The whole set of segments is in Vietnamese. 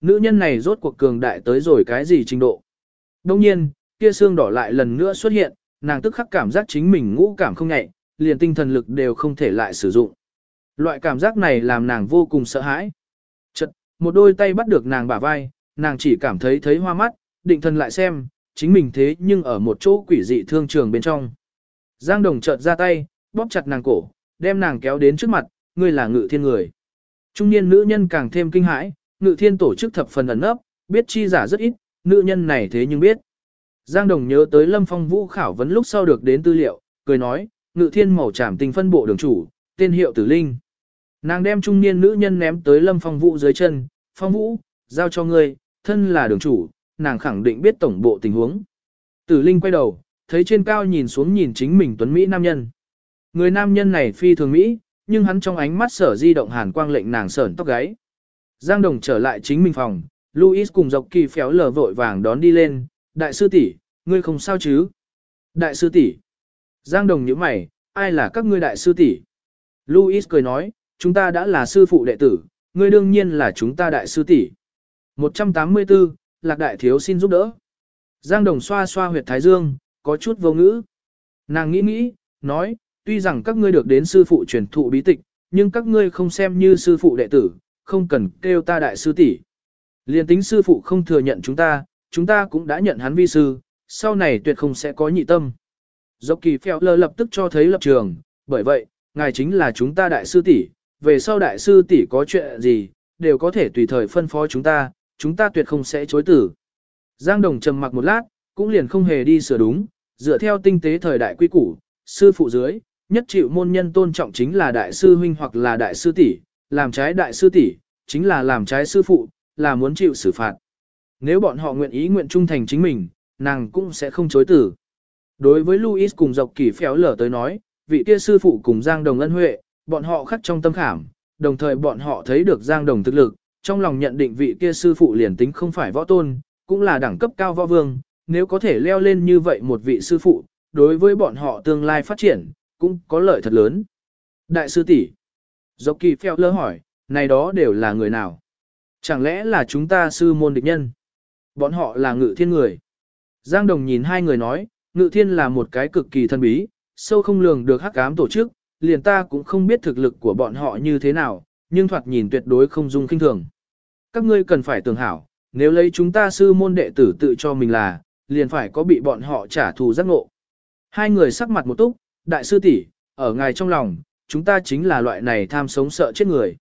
Nữ nhân này rốt cuộc cường đại tới rồi cái gì trình độ. Đông nhiên, kia xương đỏ lại lần nữa xuất hiện, nàng tức khắc cảm giác chính mình ngũ cảm không nhạy, liền tinh thần lực đều không thể lại sử dụng. Loại cảm giác này làm nàng vô cùng sợ hãi. Chật, một đôi tay bắt được nàng bả vai, nàng chỉ cảm thấy thấy hoa mắt, định thần lại xem, chính mình thế nhưng ở một chỗ quỷ dị thương trường bên trong. Giang Đồng chợt ra tay, bóp chặt nàng cổ, đem nàng kéo đến trước mặt, ngươi là ngự thiên người. Trung niên nữ nhân càng thêm kinh hãi, ngự thiên tổ chức thập phần ẩn nấp, biết chi giả rất ít, nữ nhân này thế nhưng biết. Giang Đồng nhớ tới Lâm Phong Vũ khảo vấn lúc sau được đến tư liệu, cười nói, ngự thiên màu trảm tình phân bộ đường chủ, tên hiệu tử linh. Nàng đem trung niên nữ nhân ném tới Lâm Phong Vũ dưới chân, Phong Vũ, giao cho ngươi, thân là đường chủ, nàng khẳng định biết tổng bộ tình huống. Tử linh quay đầu, thấy trên cao nhìn xuống nhìn chính mình tuấn Mỹ nam nhân. Người nam nhân này phi thường Mỹ, nhưng hắn trong ánh mắt sở di động hàn quang lệnh nàng sởn tóc gáy. Giang Đồng trở lại chính mình phòng, Louis cùng dọc kỳ phéo lờ vội vàng đón đi lên, đại sư tỷ, ngươi không sao chứ? Đại sư tỷ. Giang Đồng nhíu mày, ai là các ngươi đại sư tỷ? Louis cười nói, chúng ta đã là sư phụ đệ tử, ngươi đương nhiên là chúng ta đại sư tỷ. 184, Lạc Đại Thiếu xin giúp đỡ. Giang Đồng xoa xoa huyệt thái dương, có chút vô ngữ. Nàng nghĩ nghĩ, nói, tuy rằng các ngươi được đến sư phụ truyền thụ bí tịch, nhưng các ngươi không xem như sư phụ đệ tử, không cần kêu ta đại sư tỷ. Liên tính sư phụ không thừa nhận chúng ta, chúng ta cũng đã nhận hắn vi sư, sau này tuyệt không sẽ có nhị tâm. Dọc kỳ phèo lơ lập tức cho thấy lập trường, bởi vậy, ngài chính là chúng ta đại sư tỷ, về sau đại sư tỷ có chuyện gì, đều có thể tùy thời phân phó chúng ta, chúng ta tuyệt không sẽ chối tử. Giang Đồng trầm mặc một lát, cũng liền không hề đi sửa đúng, dựa theo tinh tế thời đại quy củ, sư phụ dưới, nhất chịu môn nhân tôn trọng chính là đại sư huynh hoặc là đại sư tỷ, làm trái đại sư tỷ, chính là làm trái sư phụ, là muốn chịu xử phạt. Nếu bọn họ nguyện ý nguyện trung thành chính mình, nàng cũng sẽ không chối tử. Đối với Louis cùng dọc kỳ phéo lở tới nói, vị kia sư phụ cùng Giang Đồng ân huệ, bọn họ khắc trong tâm khảm, đồng thời bọn họ thấy được Giang Đồng thực lực, trong lòng nhận định vị kia sư phụ liền tính không phải võ tôn, cũng là đẳng cấp cao võ vương, nếu có thể leo lên như vậy một vị sư phụ, đối với bọn họ tương lai phát triển, cũng có lợi thật lớn. Đại sư tỷ Dọc kỳ phèo lơ hỏi, này đó đều là người nào? Chẳng lẽ là chúng ta sư môn địch nhân? Bọn họ là ngự thiên người. Giang Đồng nhìn hai người nói, ngự thiên là một cái cực kỳ thân bí, sâu không lường được hắc ám tổ chức, liền ta cũng không biết thực lực của bọn họ như thế nào, nhưng thoạt nhìn tuyệt đối không dung kinh thường. Các ngươi cần phải tưởng hảo, nếu lấy chúng ta sư môn đệ tử tự cho mình là, liền phải có bị bọn họ trả thù giác ngộ. Hai người sắc mặt một túc, đại sư tỷ, ở ngài trong lòng, chúng ta chính là loại này tham sống sợ chết người.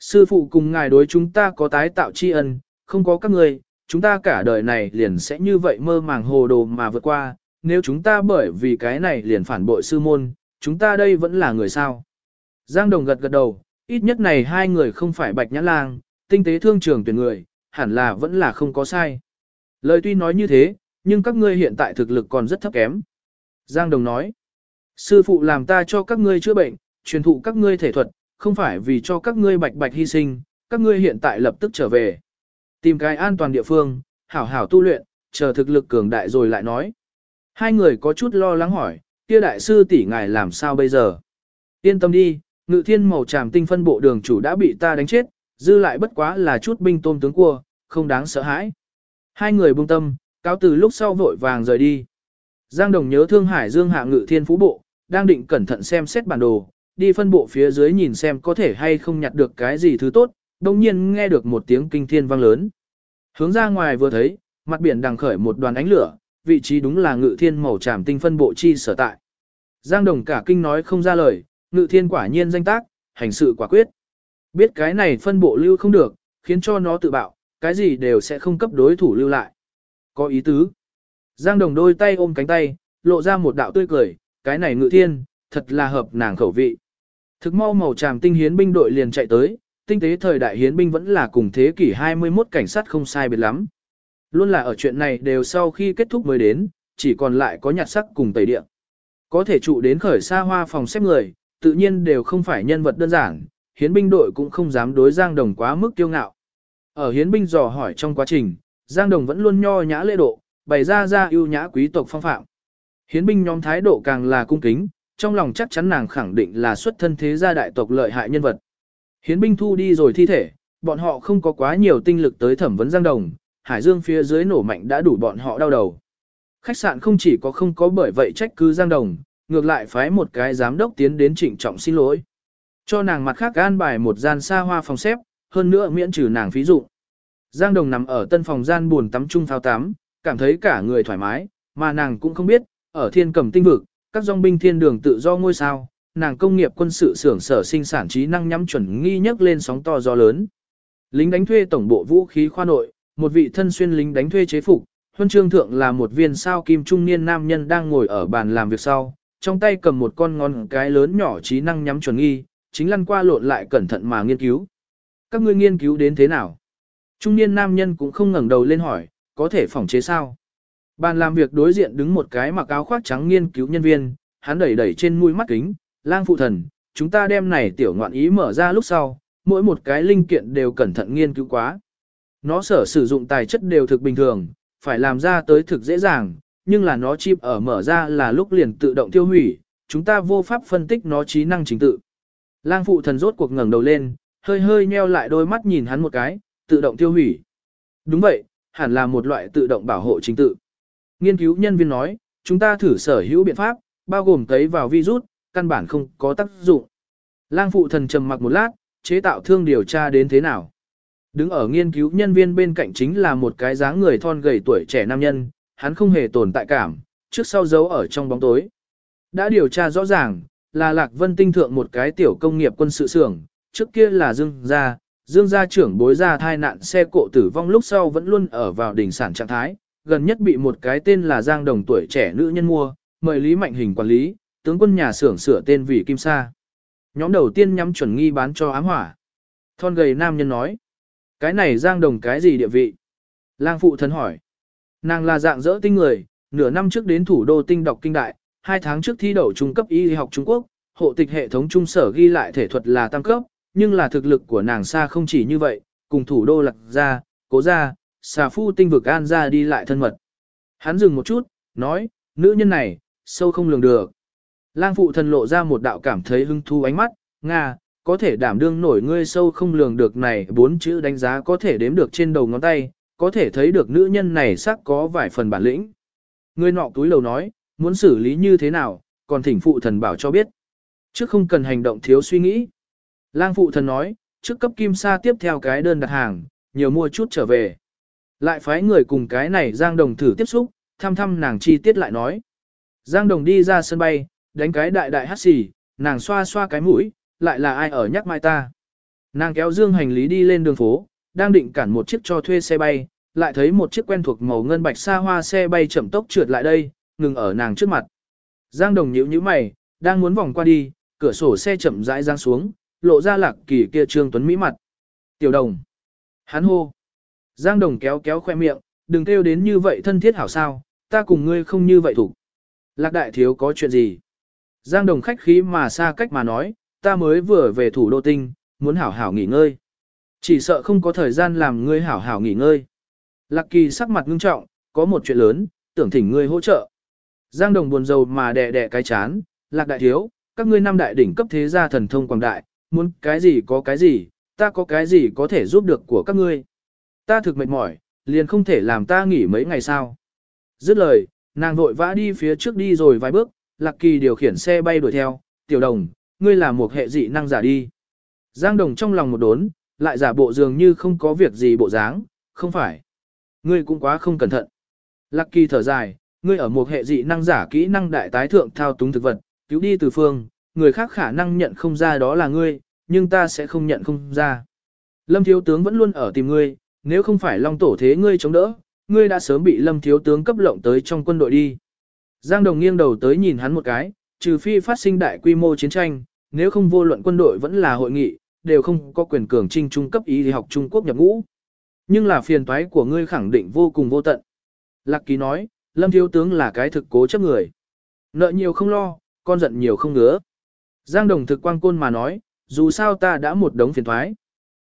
Sư phụ cùng ngài đối chúng ta có tái tạo tri ân, không có các ngươi, chúng ta cả đời này liền sẽ như vậy mơ màng hồ đồ mà vượt qua, nếu chúng ta bởi vì cái này liền phản bội sư môn, chúng ta đây vẫn là người sao. Giang Đồng gật gật đầu, ít nhất này hai người không phải bạch nhã lang, tinh tế thương trường tuyển người, hẳn là vẫn là không có sai. Lời tuy nói như thế, nhưng các ngươi hiện tại thực lực còn rất thấp kém. Giang Đồng nói, sư phụ làm ta cho các ngươi chữa bệnh, truyền thụ các ngươi thể thuật, không phải vì cho các ngươi bạch bạch hy sinh, các ngươi hiện tại lập tức trở về. Tìm cái an toàn địa phương, hảo hảo tu luyện, chờ thực lực cường đại rồi lại nói. Hai người có chút lo lắng hỏi, kia đại sư tỷ ngài làm sao bây giờ? Yên tâm đi, ngự thiên màu tràm tinh phân bộ đường chủ đã bị ta đánh chết, dư lại bất quá là chút binh tôm tướng cua, không đáng sợ hãi. Hai người buông tâm, cáo từ lúc sau vội vàng rời đi. Giang Đồng nhớ Thương Hải Dương hạ ngự thiên phú bộ, đang định cẩn thận xem xét bản đồ, đi phân bộ phía dưới nhìn xem có thể hay không nhặt được cái gì thứ tốt, đồng nhiên nghe được một tiếng kinh thiên vang lớn. Hướng ra ngoài vừa thấy, mặt biển đằng khởi một đoàn ánh lửa, vị trí đúng là ngự thiên màu tràm tinh phân bộ chi sở tại. Giang Đồng cả kinh nói không ra lời, ngự thiên quả nhiên danh tác, hành sự quả quyết. Biết cái này phân bộ lưu không được, khiến cho nó tự bạo, cái gì đều sẽ không cấp đối thủ lưu lại. Có ý tứ. Giang Đồng đôi tay ôm cánh tay, lộ ra một đạo tươi cười, cái này ngự thiên, thật là hợp nàng khẩu vị. Thực mau màu tràm tinh hiến binh đội liền chạy tới, tinh tế thời đại hiến binh vẫn là cùng thế kỷ 21 cảnh sát không sai biệt lắm. Luôn là ở chuyện này đều sau khi kết thúc mới đến, chỉ còn lại có nhặt sắc cùng tẩy địa. Có thể trụ đến khởi xa hoa phòng xếp người, tự nhiên đều không phải nhân vật đơn giản, hiến binh đội cũng không dám đối Giang Đồng quá mức kiêu ngạo. Ở hiến binh dò hỏi trong quá trình, Giang Đồng vẫn luôn nho nhã lễ độ, bày ra ra ưu nhã quý tộc phong phạm. Hiến binh nhóm thái độ càng là cung kính, trong lòng chắc chắn nàng khẳng định là xuất thân thế gia đại tộc lợi hại nhân vật. Hiến binh thu đi rồi thi thể, bọn họ không có quá nhiều tinh lực tới thẩm vấn Giang Đồng, Hải Dương phía dưới nổ mạnh đã đủ bọn họ đau đầu. Khách sạn không chỉ có không có bởi vậy trách cứ Giang Đồng, ngược lại phái một cái giám đốc tiến đến trịnh trọng xin lỗi. Cho nàng mặt khác an bài một gian xa hoa phòng xếp, hơn nữa miễn trừ nàng phí dụ. Giang Đồng nằm ở tân phòng gian buồn tắm trung thao tắm, cảm thấy cả người thoải mái, mà nàng cũng không biết, ở thiên cầm tinh vực, các dòng binh thiên đường tự do ngôi sao, nàng công nghiệp quân sự xưởng sở sinh sản trí năng nhắm chuẩn nghi nhất lên sóng to gió lớn. Lính đánh thuê tổng bộ vũ khí khoa nội, một vị thân xuyên lính đánh thuê chế phục, huân chương thượng là một viên sao kim trung niên nam nhân đang ngồi ở bàn làm việc sau, trong tay cầm một con ngon cái lớn nhỏ trí năng nhắm chuẩn nghi, chính lăn qua lộn lại cẩn thận mà nghiên cứu. Các ngươi nghiên cứu đến thế nào? Trung niên nam nhân cũng không ngẩng đầu lên hỏi, có thể phòng chế sao? Bàn làm việc đối diện đứng một cái mặc áo khoác trắng nghiên cứu nhân viên, hắn đẩy đẩy trên mũi mắt kính, lang phụ thần, chúng ta đem này tiểu ngoạn ý mở ra lúc sau, mỗi một cái linh kiện đều cẩn thận nghiên cứu quá. Nó sở sử dụng tài chất đều thực bình thường, phải làm ra tới thực dễ dàng, nhưng là nó chip ở mở ra là lúc liền tự động tiêu hủy, chúng ta vô pháp phân tích nó trí năng chính tự. Lang phụ thần rốt cuộc ngẩng đầu lên, hơi hơi nheo lại đôi mắt nhìn hắn một cái, tự động tiêu hủy. Đúng vậy, hẳn là một loại tự động bảo hộ chính tự. Nghiên cứu nhân viên nói, chúng ta thử sở hữu biện pháp, bao gồm tấy vào virus, căn bản không có tác dụng. Lang phụ thần trầm mặc một lát, chế tạo thương điều tra đến thế nào. Đứng ở nghiên cứu nhân viên bên cạnh chính là một cái dáng người thon gầy tuổi trẻ nam nhân, hắn không hề tồn tại cảm, trước sau giấu ở trong bóng tối. Đã điều tra rõ ràng, là Lạc Vân tinh thượng một cái tiểu công nghiệp quân sự xưởng, trước kia là Dương gia, Dương gia trưởng bối ra thai nạn xe cộ tử vong lúc sau vẫn luôn ở vào đỉnh sản trạng thái, gần nhất bị một cái tên là Giang Đồng tuổi trẻ nữ nhân mua, mời Lý Mạnh Hình quản lý, tướng quân nhà xưởng sửa tên vì Kim Sa. Nhóm đầu tiên nhắm chuẩn nghi bán cho ám hỏa. Thon gầy nam nhân nói, cái này Giang Đồng cái gì địa vị? Lang phụ thân hỏi, nàng là dạng dỡ tinh người, nửa năm trước đến thủ đô tinh đọc kinh đại, hai tháng trước thi đậu trung cấp y học Trung Quốc, hộ tịch hệ thống trung sở ghi lại thể thuật là tăng cấp, nhưng là thực lực của nàng xa không chỉ như vậy, cùng thủ đô lạc ra, cố ra, xà phu tinh vực an ra đi lại thân mật. Hắn dừng một chút, nói, nữ nhân này, sâu không lường được. Lang phụ thần lộ ra một đạo cảm thấy hứng thú ánh mắt, Nga, có thể đảm đương nổi ngươi sâu không lường được này bốn chữ đánh giá có thể đếm được trên đầu ngón tay, có thể thấy được nữ nhân này sắc có vài phần bản lĩnh. Ngươi nọ túi lầu nói, muốn xử lý như thế nào, còn thỉnh phụ thần bảo cho biết. Trước không cần hành động thiếu suy nghĩ. Lang phụ thần nói, trước cấp kim sa tiếp theo cái đơn đặt hàng, nhiều mua chút trở về. Lại phái người cùng cái này Giang Đồng thử tiếp xúc, thăm thăm nàng chi tiết lại nói. Giang Đồng đi ra sân bay, đánh cái đại đại hát xì, nàng xoa xoa cái mũi, lại là ai ở nhắc mai ta. Nàng kéo dương hành lý đi lên đường phố, đang định cản một chiếc cho thuê xe bay, lại thấy một chiếc quen thuộc màu ngân bạch xa hoa xe bay chậm tốc trượt lại đây, ngừng ở nàng trước mặt. Giang Đồng nhíu nhíu mày, đang muốn vòng qua đi, cửa sổ xe chậm rãi giang xuống, lộ ra lạc kỳ kia trương tuấn mỹ mặt. Tiểu Đồng. Hắn hô. Giang Đồng kéo kéo khoe miệng, đừng kêu đến như vậy thân thiết hảo sao, ta cùng ngươi không như vậy thủ. Lạc đại thiếu có chuyện gì? Giang Đồng khách khí mà xa cách mà nói, ta mới vừa về thủ đô tinh, muốn hảo hảo nghỉ ngơi. Chỉ sợ không có thời gian làm ngươi hảo hảo nghỉ ngơi. Lạc kỳ sắc mặt ngưng trọng, có một chuyện lớn, tưởng thỉnh ngươi hỗ trợ. Giang Đồng buồn rầu mà đè đè cái chán, Lạc đại thiếu, các ngươi năm đại đỉnh cấp thế gia thần thông quảng đại, muốn cái gì có cái gì, ta có cái gì có thể giúp được của các ngươi. Ta thực mệt mỏi, liền không thể làm ta nghỉ mấy ngày sao. Dứt lời, nàng vội vã đi phía trước đi rồi vài bước, Lạc Kỳ điều khiển xe bay đuổi theo, tiểu đồng, ngươi là một hệ dị năng giả đi. Giang đồng trong lòng một đốn, lại giả bộ dường như không có việc gì bộ dáng, không phải. Ngươi cũng quá không cẩn thận. Lạc Kỳ thở dài, ngươi ở một hệ dị năng giả kỹ năng đại tái thượng thao túng thực vật, cứu đi từ phương, người khác khả năng nhận không ra đó là ngươi, nhưng ta sẽ không nhận không ra. Lâm thiếu tướng vẫn luôn ở tìm ngươi, nếu không phải long tổ thế ngươi chống đỡ, ngươi đã sớm bị lâm thiếu tướng cấp lộng tới trong quân đội đi. Giang Đồng nghiêng đầu tới nhìn hắn một cái, trừ phi phát sinh đại quy mô chiến tranh, nếu không vô luận quân đội vẫn là hội nghị, đều không có quyền cường trinh trung cấp ý thì học Trung Quốc nhập ngũ. Nhưng là phiền toái của ngươi khẳng định vô cùng vô tận. Lạc Ký nói, Lâm Thiếu Tướng là cái thực cố chấp người. Nợ nhiều không lo, con giận nhiều không ngứa. Giang Đồng thực quang côn mà nói, dù sao ta đã một đống phiền toái.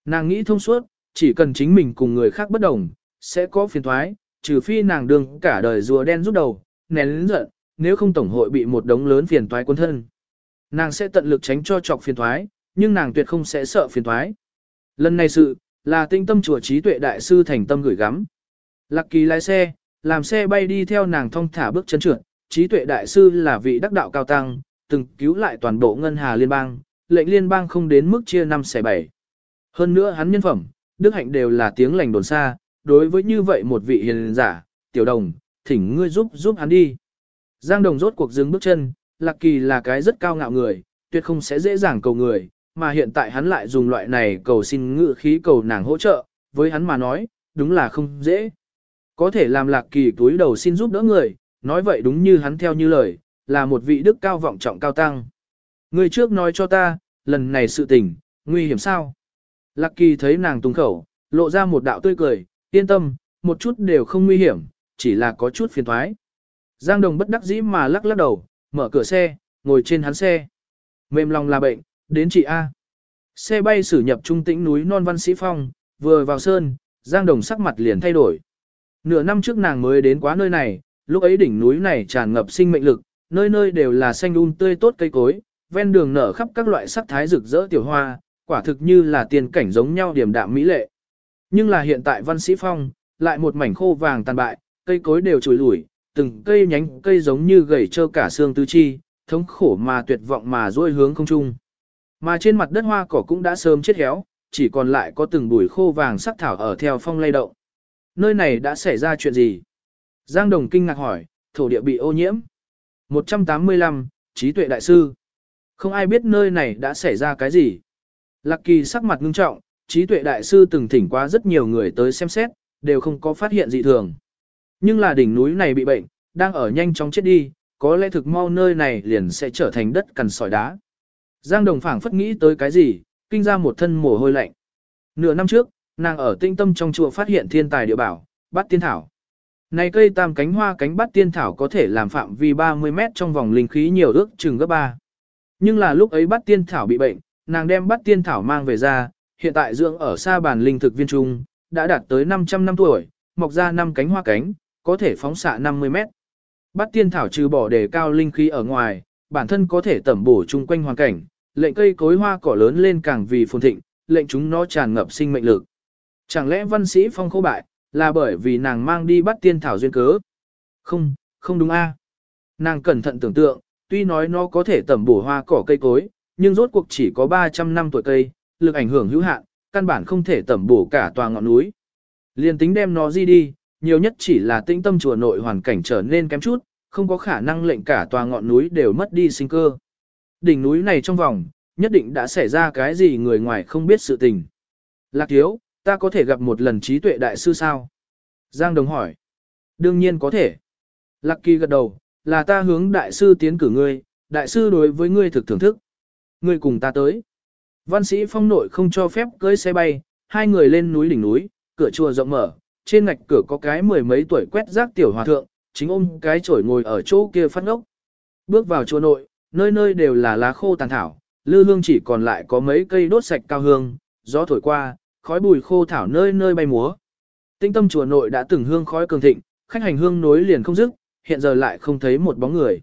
Nàng nghĩ thông suốt, chỉ cần chính mình cùng người khác bất đồng, sẽ có phiền toái, trừ phi nàng đương cả đời rùa đen rút đầu, nén lớn giận, nếu không tổng hội bị một đống lớn phiền toái quân thân. Nàng sẽ tận lực tránh cho chọc phiền toái, nhưng nàng tuyệt không sẽ sợ phiền toái. Lần này sự, Là tinh tâm chùa trí tuệ đại sư thành tâm gửi gắm. Lạc kỳ lái xe, làm xe bay đi theo nàng thong thả bước chân trượt, trí tuệ đại sư là vị đắc đạo cao tăng, từng cứu lại toàn bộ ngân hà liên bang, lệnh liên bang không đến mức chia năm xẻ bảy. Hơn nữa hắn nhân phẩm, đức hạnh đều là tiếng lành đồn xa, đối với như vậy một vị hiền giả, tiểu đồng, thỉnh ngươi giúp giúp hắn đi. Giang đồng rốt cuộc dừng bước chân, lạc kỳ là cái rất cao ngạo người, tuyệt không sẽ dễ dàng cầu người, mà hiện tại hắn lại dùng loại này cầu xin ngự khí cầu nàng hỗ trợ, với hắn mà nói, đúng là không dễ. Có thể làm lạc kỳ túi đầu xin giúp đỡ người, nói vậy đúng như hắn theo như lời, là một vị đức cao vọng trọng cao tăng. Người trước nói cho ta, lần này sự tình, nguy hiểm sao? Lạc kỳ thấy nàng tung khẩu, lộ ra một đạo tươi cười, yên tâm, một chút đều không nguy hiểm, chỉ là có chút phiền thoái. Giang đồng bất đắc dĩ mà lắc lắc đầu, mở cửa xe, ngồi trên hắn xe. Mềm lòng là bệnh, đến chị A. Xe bay xử nhập trung tĩnh núi non văn sĩ phong, vừa vào sơn, Giang đồng sắc mặt liền thay đổi. Nửa năm trước nàng mới đến quá nơi này, lúc ấy đỉnh núi này tràn ngập sinh mệnh lực, nơi nơi đều là xanh um tươi tốt cây cối, ven đường nở khắp các loại sắc thái rực rỡ tiểu hoa, quả thực như là tiền cảnh giống nhau điểm đạm mỹ lệ. Nhưng là hiện tại Văn Sĩ Phong, lại một mảnh khô vàng tàn bại, cây cối đều trùi lủi, từng cây nhánh cây giống như gầy trơ cả xương tứ chi, thống khổ mà tuyệt vọng mà duỗi hướng không trung. Mà trên mặt đất hoa cỏ cũng đã sớm chết héo, chỉ còn lại có từng bụi khô vàng sắc thảo ở theo phong lay động. Nơi này đã xảy ra chuyện gì? Giang Đồng kinh ngạc hỏi, thổ địa bị ô nhiễm. 185, trí tuệ đại sư. Không ai biết nơi này đã xảy ra cái gì. Lạc kỳ sắc mặt ngưng trọng, trí tuệ đại sư từng thỉnh qua rất nhiều người tới xem xét, đều không có phát hiện dị thường. Nhưng là đỉnh núi này bị bệnh, đang ở nhanh chóng chết đi, có lẽ thực mau nơi này liền sẽ trở thành đất cằn sỏi đá. Giang Đồng phảng phất nghĩ tới cái gì, kinh ra một thân mồ hôi lạnh. Nửa năm trước, nàng ở tinh tâm trong chùa phát hiện thiên tài địa bảo, bát tiên thảo. Này cây tam cánh hoa cánh bát tiên thảo có thể làm phạm vi 30 mét trong vòng linh khí nhiều ước chừng gấp 3. Nhưng là lúc ấy bát tiên thảo bị bệnh, nàng đem bắt tiên thảo mang về ra, hiện tại dưỡng ở xa bàn linh thực viên trung, đã đạt tới 500 năm tuổi, mọc ra năm cánh hoa cánh, có thể phóng xạ 50 mét. Bắt tiên thảo trừ bỏ đề cao linh khí ở ngoài, bản thân có thể tẩm bổ chung quanh hoàn cảnh, lệnh cây cối hoa cỏ lớn lên càng vì phồn thịnh, lệnh chúng nó tràn ngập sinh mệnh lực. Chẳng lẽ văn sĩ phong khô bại, là bởi vì nàng mang đi bắt tiên thảo duyên cớ? Không, không đúng a. Nàng cẩn thận tưởng tượng, tuy nói nó có thể tẩm bổ hoa cỏ cây cối, nhưng rốt cuộc chỉ có 300 năm tuổi cây, lực ảnh hưởng hữu hạn, căn bản không thể tẩm bổ cả tòa ngọn núi. Liên tính đem nó di đi, nhiều nhất chỉ là tĩnh tâm chùa nội hoàn cảnh trở nên kém chút, không có khả năng lệnh cả tòa ngọn núi đều mất đi sinh cơ. Đỉnh núi này trong vòng, nhất định đã xảy ra cái gì người ngoài không biết sự tình. Lạc thiếu, ta có thể gặp một lần trí tuệ đại sư sao? Giang Đồng hỏi. Đương nhiên có thể. Lạc kỳ gật đầu, là ta hướng đại sư tiến cử ngươi, đại sư đối với ngươi thực thưởng thức. Ngươi cùng ta tới. Văn sĩ phong nội không cho phép cưới xe bay, hai người lên núi đỉnh núi, cửa chùa rộng mở, trên ngạch cửa có cái mười mấy tuổi quét rác tiểu hòa thượng, chính ôm cái chổi ngồi ở chỗ kia phát ngốc. Bước vào chùa nội, nơi nơi đều là lá khô tàn thảo, lư hương chỉ còn lại có mấy cây đốt sạch cao hương, gió thổi qua, khói bùi khô thảo nơi nơi bay múa. Tinh tâm chùa nội đã từng hương khói cường thịnh, khách hành hương nối liền không dứt, hiện giờ lại không thấy một bóng người.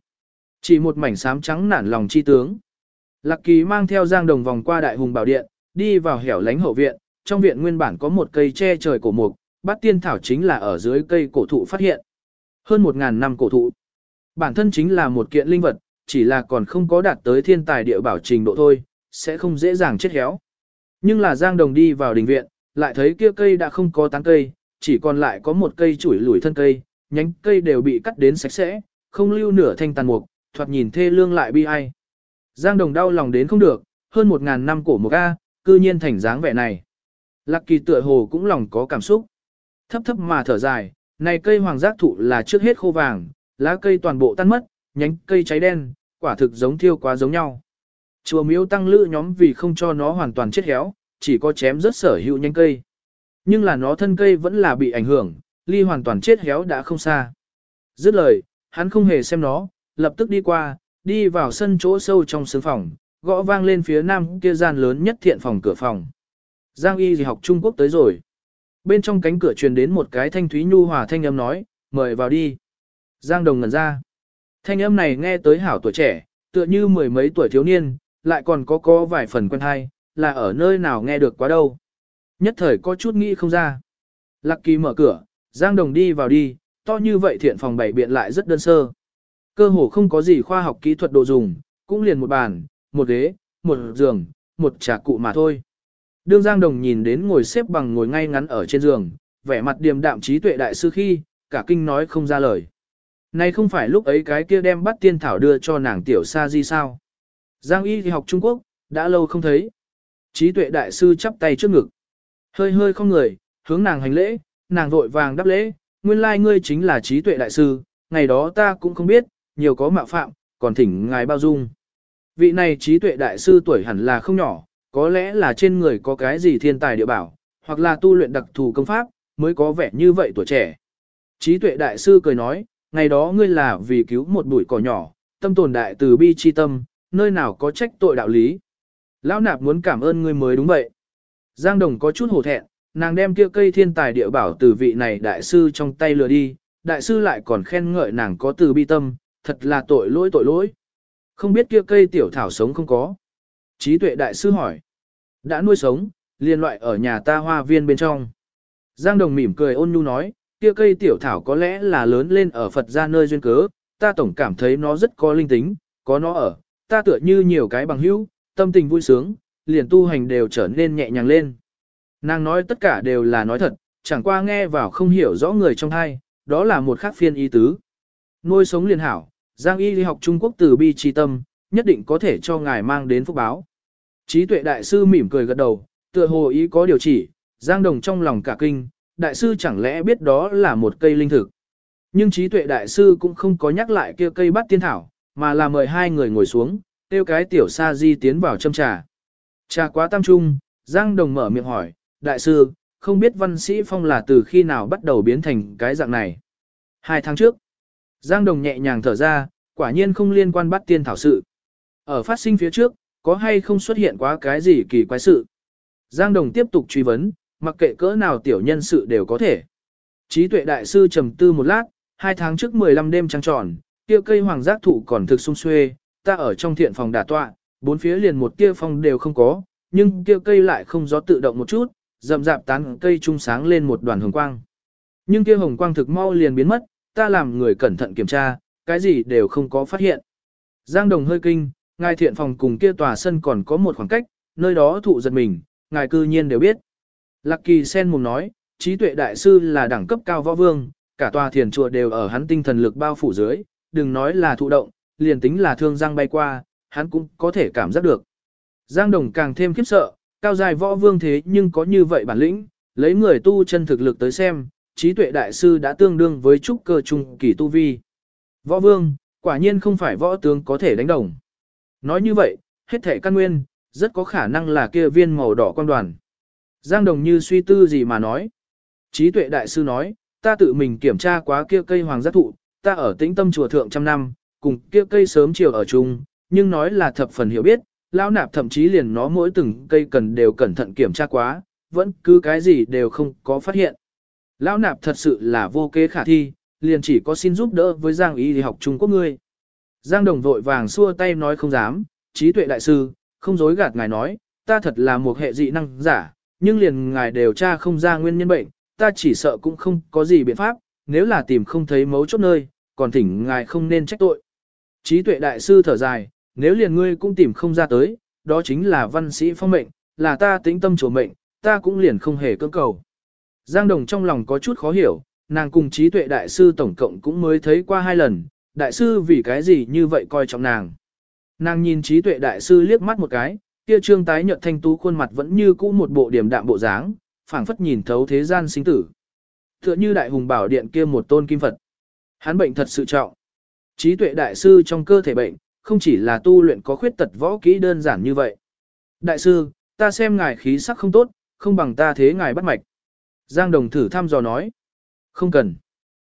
Chỉ một mảnh xám trắng nản lòng chi tướng. Lạc Kỳ mang theo Giang Đồng vòng qua Đại Hùng Bảo Điện, đi vào hẻo lánh hậu viện, trong viện nguyên bản có một cây che trời cổ mục, bát tiên thảo chính là ở dưới cây cổ thụ phát hiện. Hơn một ngàn năm cổ thụ. Bản thân chính là một kiện linh vật, chỉ là còn không có đạt tới thiên tài địa bảo trình độ thôi, sẽ không dễ dàng chết héo. Nhưng là Giang Đồng đi vào đình viện, lại thấy kia cây đã không có tán cây, chỉ còn lại có một cây chuỗi lủi thân cây, nhánh cây đều bị cắt đến sạch sẽ, không lưu nửa thanh tàn mục, thoạt nhìn thê lương lại bi ai. Giang Đồng đau lòng đến không được, hơn một ngàn năm cổ một A, cư nhiên thành dáng vẻ này. Lạc kỳ tựa hồ cũng lòng có cảm xúc. Thấp thấp mà thở dài, này cây hoàng giác thụ là trước hết khô vàng, lá cây toàn bộ tan mất, nhánh cây cháy đen, quả thực giống thiêu quá giống nhau. Chùa miếu tăng lữ nhóm vì không cho nó hoàn toàn chết héo, chỉ có chém rất sở hữu nhánh cây. Nhưng là nó thân cây vẫn là bị ảnh hưởng, ly hoàn toàn chết héo đã không xa. Dứt lời, hắn không hề xem nó, lập tức đi qua, đi vào sân chỗ sâu trong sướng phòng, gõ vang lên phía nam kia gian lớn nhất thiện phòng cửa phòng. Giang y gì học Trung Quốc tới rồi. Bên trong cánh cửa truyền đến một cái thanh thúy nhu hòa thanh âm nói, mời vào đi. Giang đồng ngẩn ra. Thanh âm này nghe tới hảo tuổi trẻ, tựa như mười mấy tuổi thiếu niên, lại còn có có vài phần quen hay, là ở nơi nào nghe được quá đâu. Nhất thời có chút nghĩ không ra. Lạc kỳ mở cửa, Giang Đồng đi vào đi, to như vậy thiện phòng bảy biện lại rất đơn sơ. Cơ hồ không có gì khoa học kỹ thuật đồ dùng, cũng liền một bàn, một ghế, một giường, một trà cụ mà thôi. Đương Giang Đồng nhìn đến ngồi xếp bằng ngồi ngay ngắn ở trên giường, vẻ mặt điềm đạm trí tuệ đại sư khi, cả kinh nói không ra lời. Này không phải lúc ấy cái kia đem bắt tiên thảo đưa cho nàng tiểu sa di sao. Giang y thì học Trung Quốc, đã lâu không thấy. Trí tuệ đại sư chắp tay trước ngực. Hơi hơi không người, hướng nàng hành lễ, nàng vội vàng đáp lễ, nguyên lai ngươi chính là trí tuệ đại sư, ngày đó ta cũng không biết, nhiều có mạo phạm, còn thỉnh ngài bao dung. Vị này trí tuệ đại sư tuổi hẳn là không nhỏ, có lẽ là trên người có cái gì thiên tài địa bảo, hoặc là tu luyện đặc thù công pháp, mới có vẻ như vậy tuổi trẻ. Trí tuệ đại sư cười nói, ngày đó ngươi là vì cứu một bụi cỏ nhỏ, tâm tồn đại từ bi chi tâm, nơi nào có trách tội đạo lý. Lão nạp muốn cảm ơn ngươi mới đúng vậy. Giang Đồng có chút hổ thẹn, nàng đem kia cây thiên tài địa bảo từ vị này đại sư trong tay lừa đi, đại sư lại còn khen ngợi nàng có từ bi tâm, thật là tội lỗi tội lỗi. Không biết kia cây tiểu thảo sống không có. Trí tuệ đại sư hỏi. Đã nuôi sống, liên loại ở nhà ta hoa viên bên trong. Giang Đồng mỉm cười ôn nhu nói, kia cây tiểu thảo có lẽ là lớn lên ở Phật gia nơi duyên cớ, ta tổng cảm thấy nó rất có linh tính, có nó ở, ta tựa như nhiều cái bằng hữu, tâm tình vui sướng, liền tu hành đều trở nên nhẹ nhàng lên. Nàng nói tất cả đều là nói thật, chẳng qua nghe vào không hiểu rõ người trong hai, đó là một khác phiên ý tứ. Nuôi sống liền hảo, Giang Y đi học Trung Quốc từ bi chi tâm, nhất định có thể cho ngài mang đến phúc báo. Trí tuệ đại sư mỉm cười gật đầu, tựa hồ ý có điều chỉ, Giang Đồng trong lòng cả kinh, đại sư chẳng lẽ biết đó là một cây linh thực. Nhưng trí tuệ đại sư cũng không có nhắc lại kia cây bắt tiên thảo, mà là mời hai người ngồi xuống, tiêu cái tiểu sa di tiến vào châm trà. Trà quá tam trung, Giang Đồng mở miệng hỏi, đại sư, không biết văn sĩ phong là từ khi nào bắt đầu biến thành cái dạng này. Hai tháng trước, Giang Đồng nhẹ nhàng thở ra, quả nhiên không liên quan bắt tiên thảo sự. Ở phát sinh phía trước, có hay không xuất hiện quá cái gì kỳ quái sự. Giang Đồng tiếp tục truy vấn, mặc kệ cỡ nào tiểu nhân sự đều có thể. Trí tuệ đại sư trầm tư một lát, hai tháng trước 15 đêm trăng tròn, kia cây hoàng giác thụ còn thực sung xuê, ta ở trong thiện phòng đà tọa, bốn phía liền một tia phong đều không có, nhưng kia cây lại không gió tự động một chút, rậm rạp tán cây trung sáng lên một đoàn hồng quang. Nhưng kia hồng quang thực mau liền biến mất, ta làm người cẩn thận kiểm tra, cái gì đều không có phát hiện. Giang Đồng hơi kinh, ngài thiện phòng cùng kia tòa sân còn có một khoảng cách, nơi đó thụ giật mình, ngài cư nhiên đều biết. Lạc Kỳ Sen mùng nói, trí tuệ đại sư là đẳng cấp cao võ vương, cả tòa thiền chùa đều ở hắn tinh thần lực bao phủ dưới, đừng nói là thụ động, liền tính là thương giang bay qua, hắn cũng có thể cảm giác được. Giang Đồng càng thêm khiếp sợ, cao dài võ vương thế nhưng có như vậy bản lĩnh, lấy người tu chân thực lực tới xem, trí tuệ đại sư đã tương đương với trúc cơ trung kỳ tu vi. Võ vương, quả nhiên không phải võ tướng có thể đánh đồng. Nói như vậy, hết thể căn nguyên, rất có khả năng là kia viên màu đỏ quan đoàn. Giang Đồng như suy tư gì mà nói. Trí tuệ đại sư nói, ta tự mình kiểm tra quá kia cây hoàng giác thụ, ta ở tĩnh tâm chùa thượng trăm năm, cùng kia cây sớm chiều ở chung, nhưng nói là thập phần hiểu biết, lão nạp thậm chí liền nó mỗi từng cây cần đều cẩn thận kiểm tra quá, vẫn cứ cái gì đều không có phát hiện. Lão nạp thật sự là vô kế khả thi, liền chỉ có xin giúp đỡ với Giang y học Trung Quốc ngươi. Giang đồng vội vàng xua tay nói không dám, trí tuệ đại sư, không dối gạt ngài nói, ta thật là một hệ dị năng giả, nhưng liền ngài đều tra không ra nguyên nhân bệnh, ta chỉ sợ cũng không có gì biện pháp, nếu là tìm không thấy mấu chốt nơi, còn thỉnh ngài không nên trách tội. Trí tuệ đại sư thở dài, nếu liền ngươi cũng tìm không ra tới, đó chính là văn sĩ phong mệnh, là ta tĩnh tâm chủ mệnh, ta cũng liền không hề cưỡng cầu. Giang Đồng trong lòng có chút khó hiểu, nàng cùng trí tuệ đại sư tổng cộng cũng mới thấy qua hai lần, đại sư vì cái gì như vậy coi trọng nàng. Nàng nhìn trí tuệ đại sư liếc mắt một cái, kia trương tái nhợt thanh tú khuôn mặt vẫn như cũ một bộ điểm đạm bộ dáng, phảng phất nhìn thấu thế gian sinh tử. Tựa như đại hùng bảo điện kia một tôn kim Phật. Hắn bệnh thật sự trọng. Trí tuệ đại sư trong cơ thể bệnh, không chỉ là tu luyện có khuyết tật võ kỹ đơn giản như vậy. Đại sư, ta xem ngài khí sắc không tốt, không bằng ta thế ngài bắt mạch. Giang đồng thử thăm dò nói. Không cần.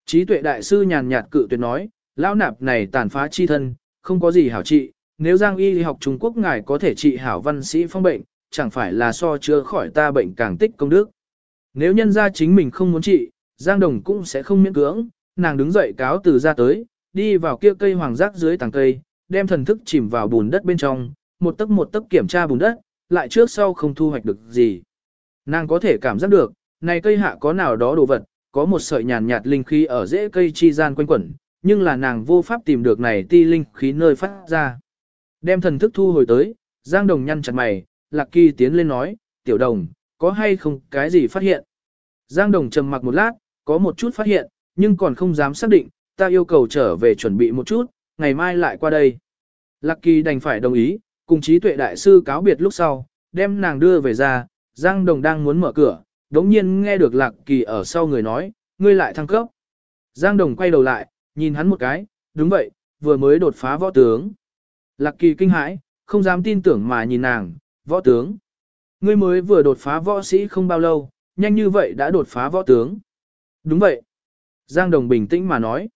Trí tuệ đại sư nhàn nhạt cự tuyệt nói, lão nạp này tàn phá chi thân, không có gì hảo trị, nếu Giang y học Trung Quốc ngài có thể trị hảo văn sĩ phong bệnh, chẳng phải là so chữa khỏi ta bệnh càng tích công đức. Nếu nhân ra chính mình không muốn trị, Giang Đồng cũng sẽ không miễn cưỡng, nàng đứng dậy cáo từ ra tới, đi vào kia cây hoàng giác dưới tàng cây, đem thần thức chìm vào bùn đất bên trong, một tấc một tấc kiểm tra bùn đất, lại trước sau không thu hoạch được gì. Nàng có thể cảm giác được, này cây hạ có nào đó đồ vật, có một sợi nhàn nhạt linh khí ở rễ cây chi gian quanh quẩn, nhưng là nàng vô pháp tìm được này ti linh khí nơi phát ra. Đem thần thức thu hồi tới, Giang Đồng nhăn chặt mày, Lạc Kỳ tiến lên nói, tiểu đồng, có hay không cái gì phát hiện? Giang Đồng trầm mặc một lát, có một chút phát hiện, nhưng còn không dám xác định, ta yêu cầu trở về chuẩn bị một chút, ngày mai lại qua đây. Lạc Kỳ đành phải đồng ý, cùng trí tuệ đại sư cáo biệt lúc sau, đem nàng đưa về ra, Giang Đồng đang muốn mở cửa, đống nhiên nghe được Lạc Kỳ ở sau người nói, ngươi lại thăng cấp. Giang Đồng quay đầu lại, nhìn hắn một cái, đúng vậy, vừa mới đột phá võ tướng. Lạc Kỳ kinh hãi, không dám tin tưởng mà nhìn nàng, võ tướng. Ngươi mới vừa đột phá võ sĩ không bao lâu, nhanh như vậy đã đột phá võ tướng. Đúng vậy. Giang Đồng bình tĩnh mà nói.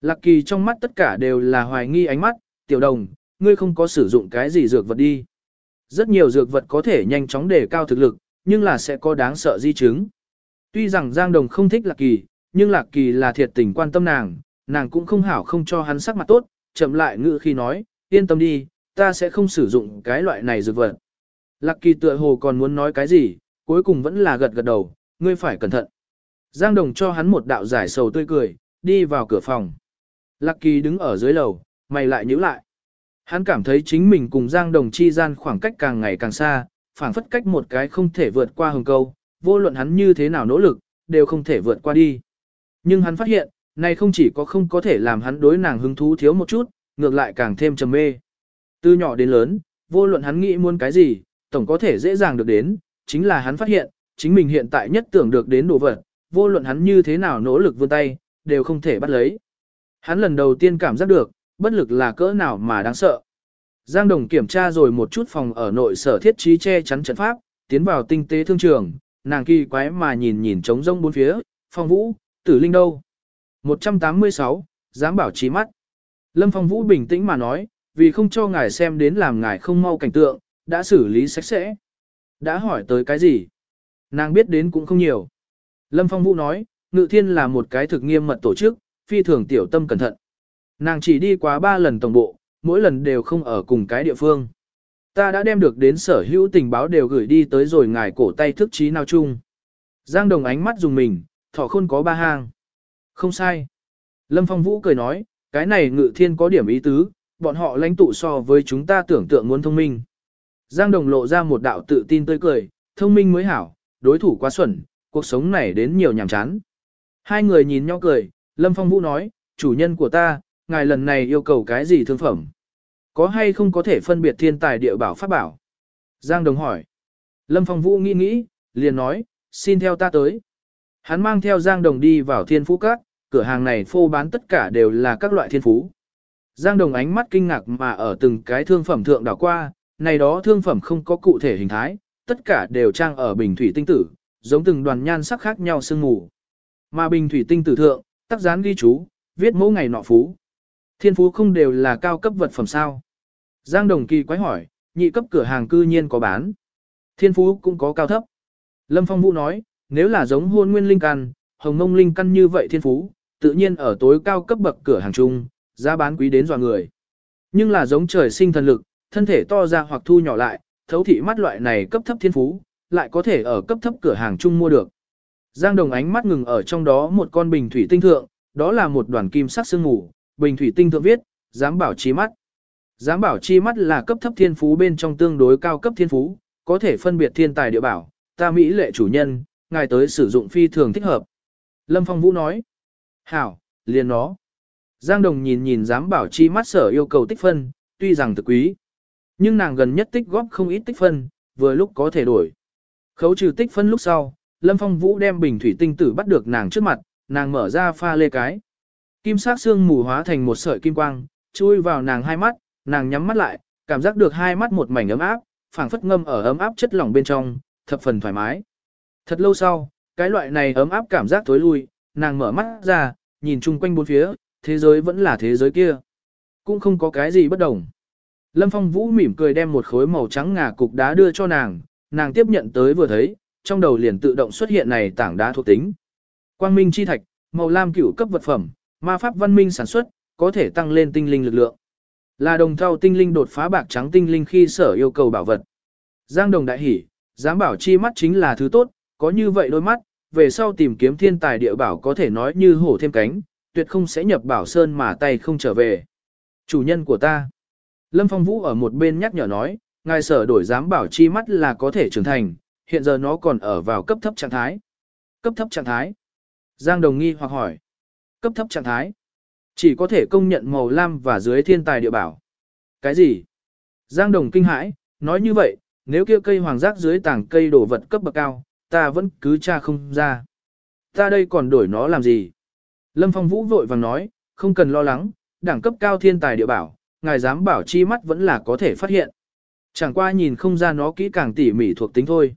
Lạc Kỳ trong mắt tất cả đều là hoài nghi ánh mắt, tiểu đồng, ngươi không có sử dụng cái gì dược vật đi. Rất nhiều dược vật có thể nhanh chóng đề cao thực lực, nhưng là sẽ có đáng sợ di chứng. Tuy rằng Giang Đồng không thích Lạc Kỳ, nhưng Lạc Kỳ là thiệt tình quan tâm nàng, nàng cũng không hảo không cho hắn sắc mặt tốt, chậm lại ngữ khi nói, yên tâm đi, ta sẽ không sử dụng cái loại này dược vật. Lạc Kỳ tựa hồ còn muốn nói cái gì, cuối cùng vẫn là gật gật đầu, ngươi phải cẩn thận. Giang Đồng cho hắn một đạo giải sầu tươi cười, đi vào cửa phòng. Lạc Kỳ đứng ở dưới lầu, mày lại nhíu lại. Hắn cảm thấy chính mình cùng Giang Đồng chi gian khoảng cách càng ngày càng xa, phảng phất cách một cái không thể vượt qua hồng câu, vô luận hắn như thế nào nỗ lực, đều không thể vượt qua đi. Nhưng hắn phát hiện, này không chỉ có không có thể làm hắn đối nàng hứng thú thiếu một chút, ngược lại càng thêm trầm mê. Từ nhỏ đến lớn, vô luận hắn nghĩ muốn cái gì, tổng có thể dễ dàng được đến, chính là hắn phát hiện, chính mình hiện tại nhất tưởng được đến đồ vật, vô luận hắn như thế nào nỗ lực vươn tay, đều không thể bắt lấy. Hắn lần đầu tiên cảm giác được, bất lực là cỡ nào mà đáng sợ. Giang Đồng kiểm tra rồi một chút phòng ở nội sở thiết trí che chắn trận pháp, tiến vào tinh tế thương trường, nàng kỳ quái mà nhìn nhìn trống rông bốn phía, phong vũ, tử linh đâu. 186, dám bảo trí mắt. Lâm Phong Vũ bình tĩnh mà nói, vì không cho ngài xem đến làm ngài không mau cảnh tượng, đã xử lý sạch sẽ. Đã hỏi tới cái gì? Nàng biết đến cũng không nhiều. Lâm Phong Vũ nói, Ngự Thiên là một cái thực nghiêm mật tổ chức, phi thường tiểu tâm cẩn thận. Nàng chỉ đi quá ba lần tổng bộ, mỗi lần đều không ở cùng cái địa phương. Ta đã đem được đến sở hữu tình báo đều gửi đi tới rồi ngài cổ tay thức trí nào chung. Giang Đồng ánh mắt dùng mình, thỏ khôn có ba hang. Không sai. Lâm Phong Vũ cười nói, cái này ngự thiên có điểm ý tứ, bọn họ lãnh tụ so với chúng ta tưởng tượng muốn thông minh. Giang Đồng lộ ra một đạo tự tin tươi cười, thông minh mới hảo, đối thủ quá xuẩn, cuộc sống này đến nhiều nhàm chán. Hai người nhìn nhau cười, Lâm Phong Vũ nói, chủ nhân của ta, ngài lần này yêu cầu cái gì thương phẩm? Có hay không có thể phân biệt thiên tài địa bảo pháp bảo? Giang Đồng hỏi. Lâm Phong Vũ nghĩ nghĩ, liền nói, xin theo ta tới. Hắn mang theo Giang Đồng đi vào thiên phú các, cửa hàng này phô bán tất cả đều là các loại thiên phú. Giang Đồng ánh mắt kinh ngạc mà ở từng cái thương phẩm thượng đảo qua, này đó thương phẩm không có cụ thể hình thái, tất cả đều trang ở bình thủy tinh tử, giống từng đoàn nhan sắc khác nhau sương mù. Mà bình thủy tinh tử thượng, tác gián ghi chú, viết mẫu ngày nọ phú. Thiên phú không đều là cao cấp vật phẩm sao. Giang Đồng kỳ quái hỏi, nhị cấp cửa hàng cư nhiên có bán. Thiên phú cũng có cao thấp. Lâm Phong Vũ nói, nếu là giống hôn nguyên linh căn, hồng mông linh căn như vậy thiên phú, tự nhiên ở tối cao cấp bậc cửa hàng chung, giá bán quý đến dọa người. Nhưng là giống trời sinh thần lực, thân thể to ra hoặc thu nhỏ lại, thấu thị mắt loại này cấp thấp thiên phú, lại có thể ở cấp thấp cửa hàng chung mua được. Giang Đồng ánh mắt ngừng ở trong đó một con bình thủy tinh thượng, đó là một đoàn kim sắc sương ngủ, bình thủy tinh thượng viết, dám bảo chi mắt. Dám bảo chi mắt là cấp thấp thiên phú bên trong tương đối cao cấp thiên phú, có thể phân biệt thiên tài địa bảo, ta mỹ lệ chủ nhân, ngài tới sử dụng phi thường thích hợp. Lâm Phong Vũ nói, hảo, liền nó. Giang Đồng nhìn nhìn dám bảo chi mắt sở yêu cầu tích phân, tuy rằng thực quý. Nhưng nàng gần nhất tích góp không ít tích phân, vừa lúc có thể đổi. Khấu trừ tích phân lúc sau, Lâm Phong Vũ đem bình thủy tinh tử bắt được nàng trước mặt, nàng mở ra pha lê cái. Kim sắc xương mù hóa thành một sợi kim quang, chui vào nàng hai mắt, nàng nhắm mắt lại, cảm giác được hai mắt một mảnh ấm áp, phảng phất ngâm ở ấm áp chất lỏng bên trong, thập phần thoải mái. Thật lâu sau, cái loại này ấm áp cảm giác tối lui, nàng mở mắt ra, nhìn chung quanh bốn phía, thế giới vẫn là thế giới kia. Cũng không có cái gì bất đồng. Lâm Phong Vũ mỉm cười đem một khối màu trắng ngà cục đá đưa cho nàng, nàng tiếp nhận tới vừa thấy, trong đầu liền tự động xuất hiện này tảng đá thuộc tính. Quang minh chi thạch, màu lam cửu cấp vật phẩm, ma pháp văn minh sản xuất, có thể tăng lên tinh linh lực lượng. Là đồng thau tinh linh đột phá bạc trắng tinh linh khi sở yêu cầu bảo vật. Giang đồng đại hỉ, dám bảo chi mắt chính là thứ tốt, có như vậy đôi mắt, về sau tìm kiếm thiên tài địa bảo có thể nói như hổ thêm cánh, tuyệt không sẽ nhập bảo sơn mà tay không trở về. Chủ nhân của ta. Lâm Phong Vũ ở một bên nhắc nhở nói, ngài sở đổi dám bảo chi mắt là có thể trưởng thành, hiện giờ nó còn ở vào cấp thấp trạng thái. Cấp thấp trạng thái. Giang Đồng nghi hoặc hỏi. Cấp thấp trạng thái. Chỉ có thể công nhận màu lam và dưới thiên tài địa bảo. Cái gì? Giang Đồng kinh hãi, nói như vậy, nếu kia cây hoàng giác dưới tảng cây đổ vật cấp bậc cao, ta vẫn cứ tra không ra. Ta đây còn đổi nó làm gì? Lâm Phong Vũ vội vàng nói, không cần lo lắng, đẳng cấp cao thiên tài địa bảo, ngài dám bảo chi mắt vẫn là có thể phát hiện. Chẳng qua nhìn không ra nó kỹ càng tỉ mỉ thuộc tính thôi.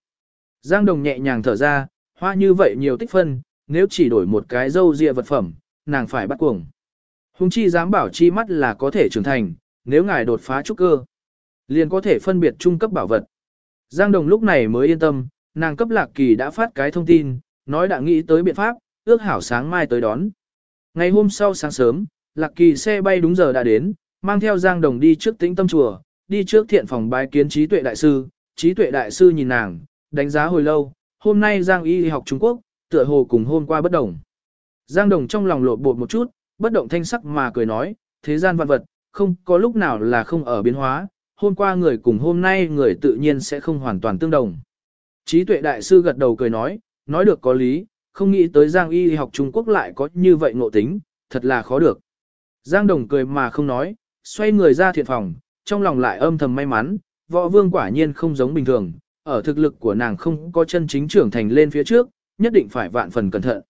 Giang Đồng nhẹ nhàng thở ra, hoa như vậy nhiều tích phân, nếu chỉ đổi một cái dâu ria vật phẩm, nàng phải bắt cuồng. Hùng chi dám bảo chi mắt là có thể trưởng thành, nếu ngài đột phá trúc cơ, liền có thể phân biệt trung cấp bảo vật. Giang Đồng lúc này mới yên tâm, nàng cấp lạc kỳ đã phát cái thông tin, nói đã nghĩ tới biện pháp, ước hảo sáng mai tới đón. Ngày hôm sau sáng sớm, lạc kỳ xe bay đúng giờ đã đến, mang theo Giang Đồng đi trước tĩnh tâm chùa, đi trước thiện phòng bái kiến trí tuệ đại sư, trí tuệ đại sư nhìn nàng, đánh giá hồi lâu, hôm nay Giang y học Trung Quốc, tựa hồ cùng hôm qua bất đồng. Giang Đồng trong lòng lột bột một chút, bất động thanh sắc mà cười nói, thế gian vạn vật, không có lúc nào là không ở biến hóa, hôm qua người cùng hôm nay người tự nhiên sẽ không hoàn toàn tương đồng. Trí tuệ đại sư gật đầu cười nói, nói được có lý, không nghĩ tới Giang y học Trung Quốc lại có như vậy ngộ tính, thật là khó được. Giang Đồng cười mà không nói, xoay người ra thiện phòng, trong lòng lại âm thầm may mắn, võ vương quả nhiên không giống bình thường, ở thực lực của nàng không có chân chính trưởng thành lên phía trước, nhất định phải vạn phần cẩn thận.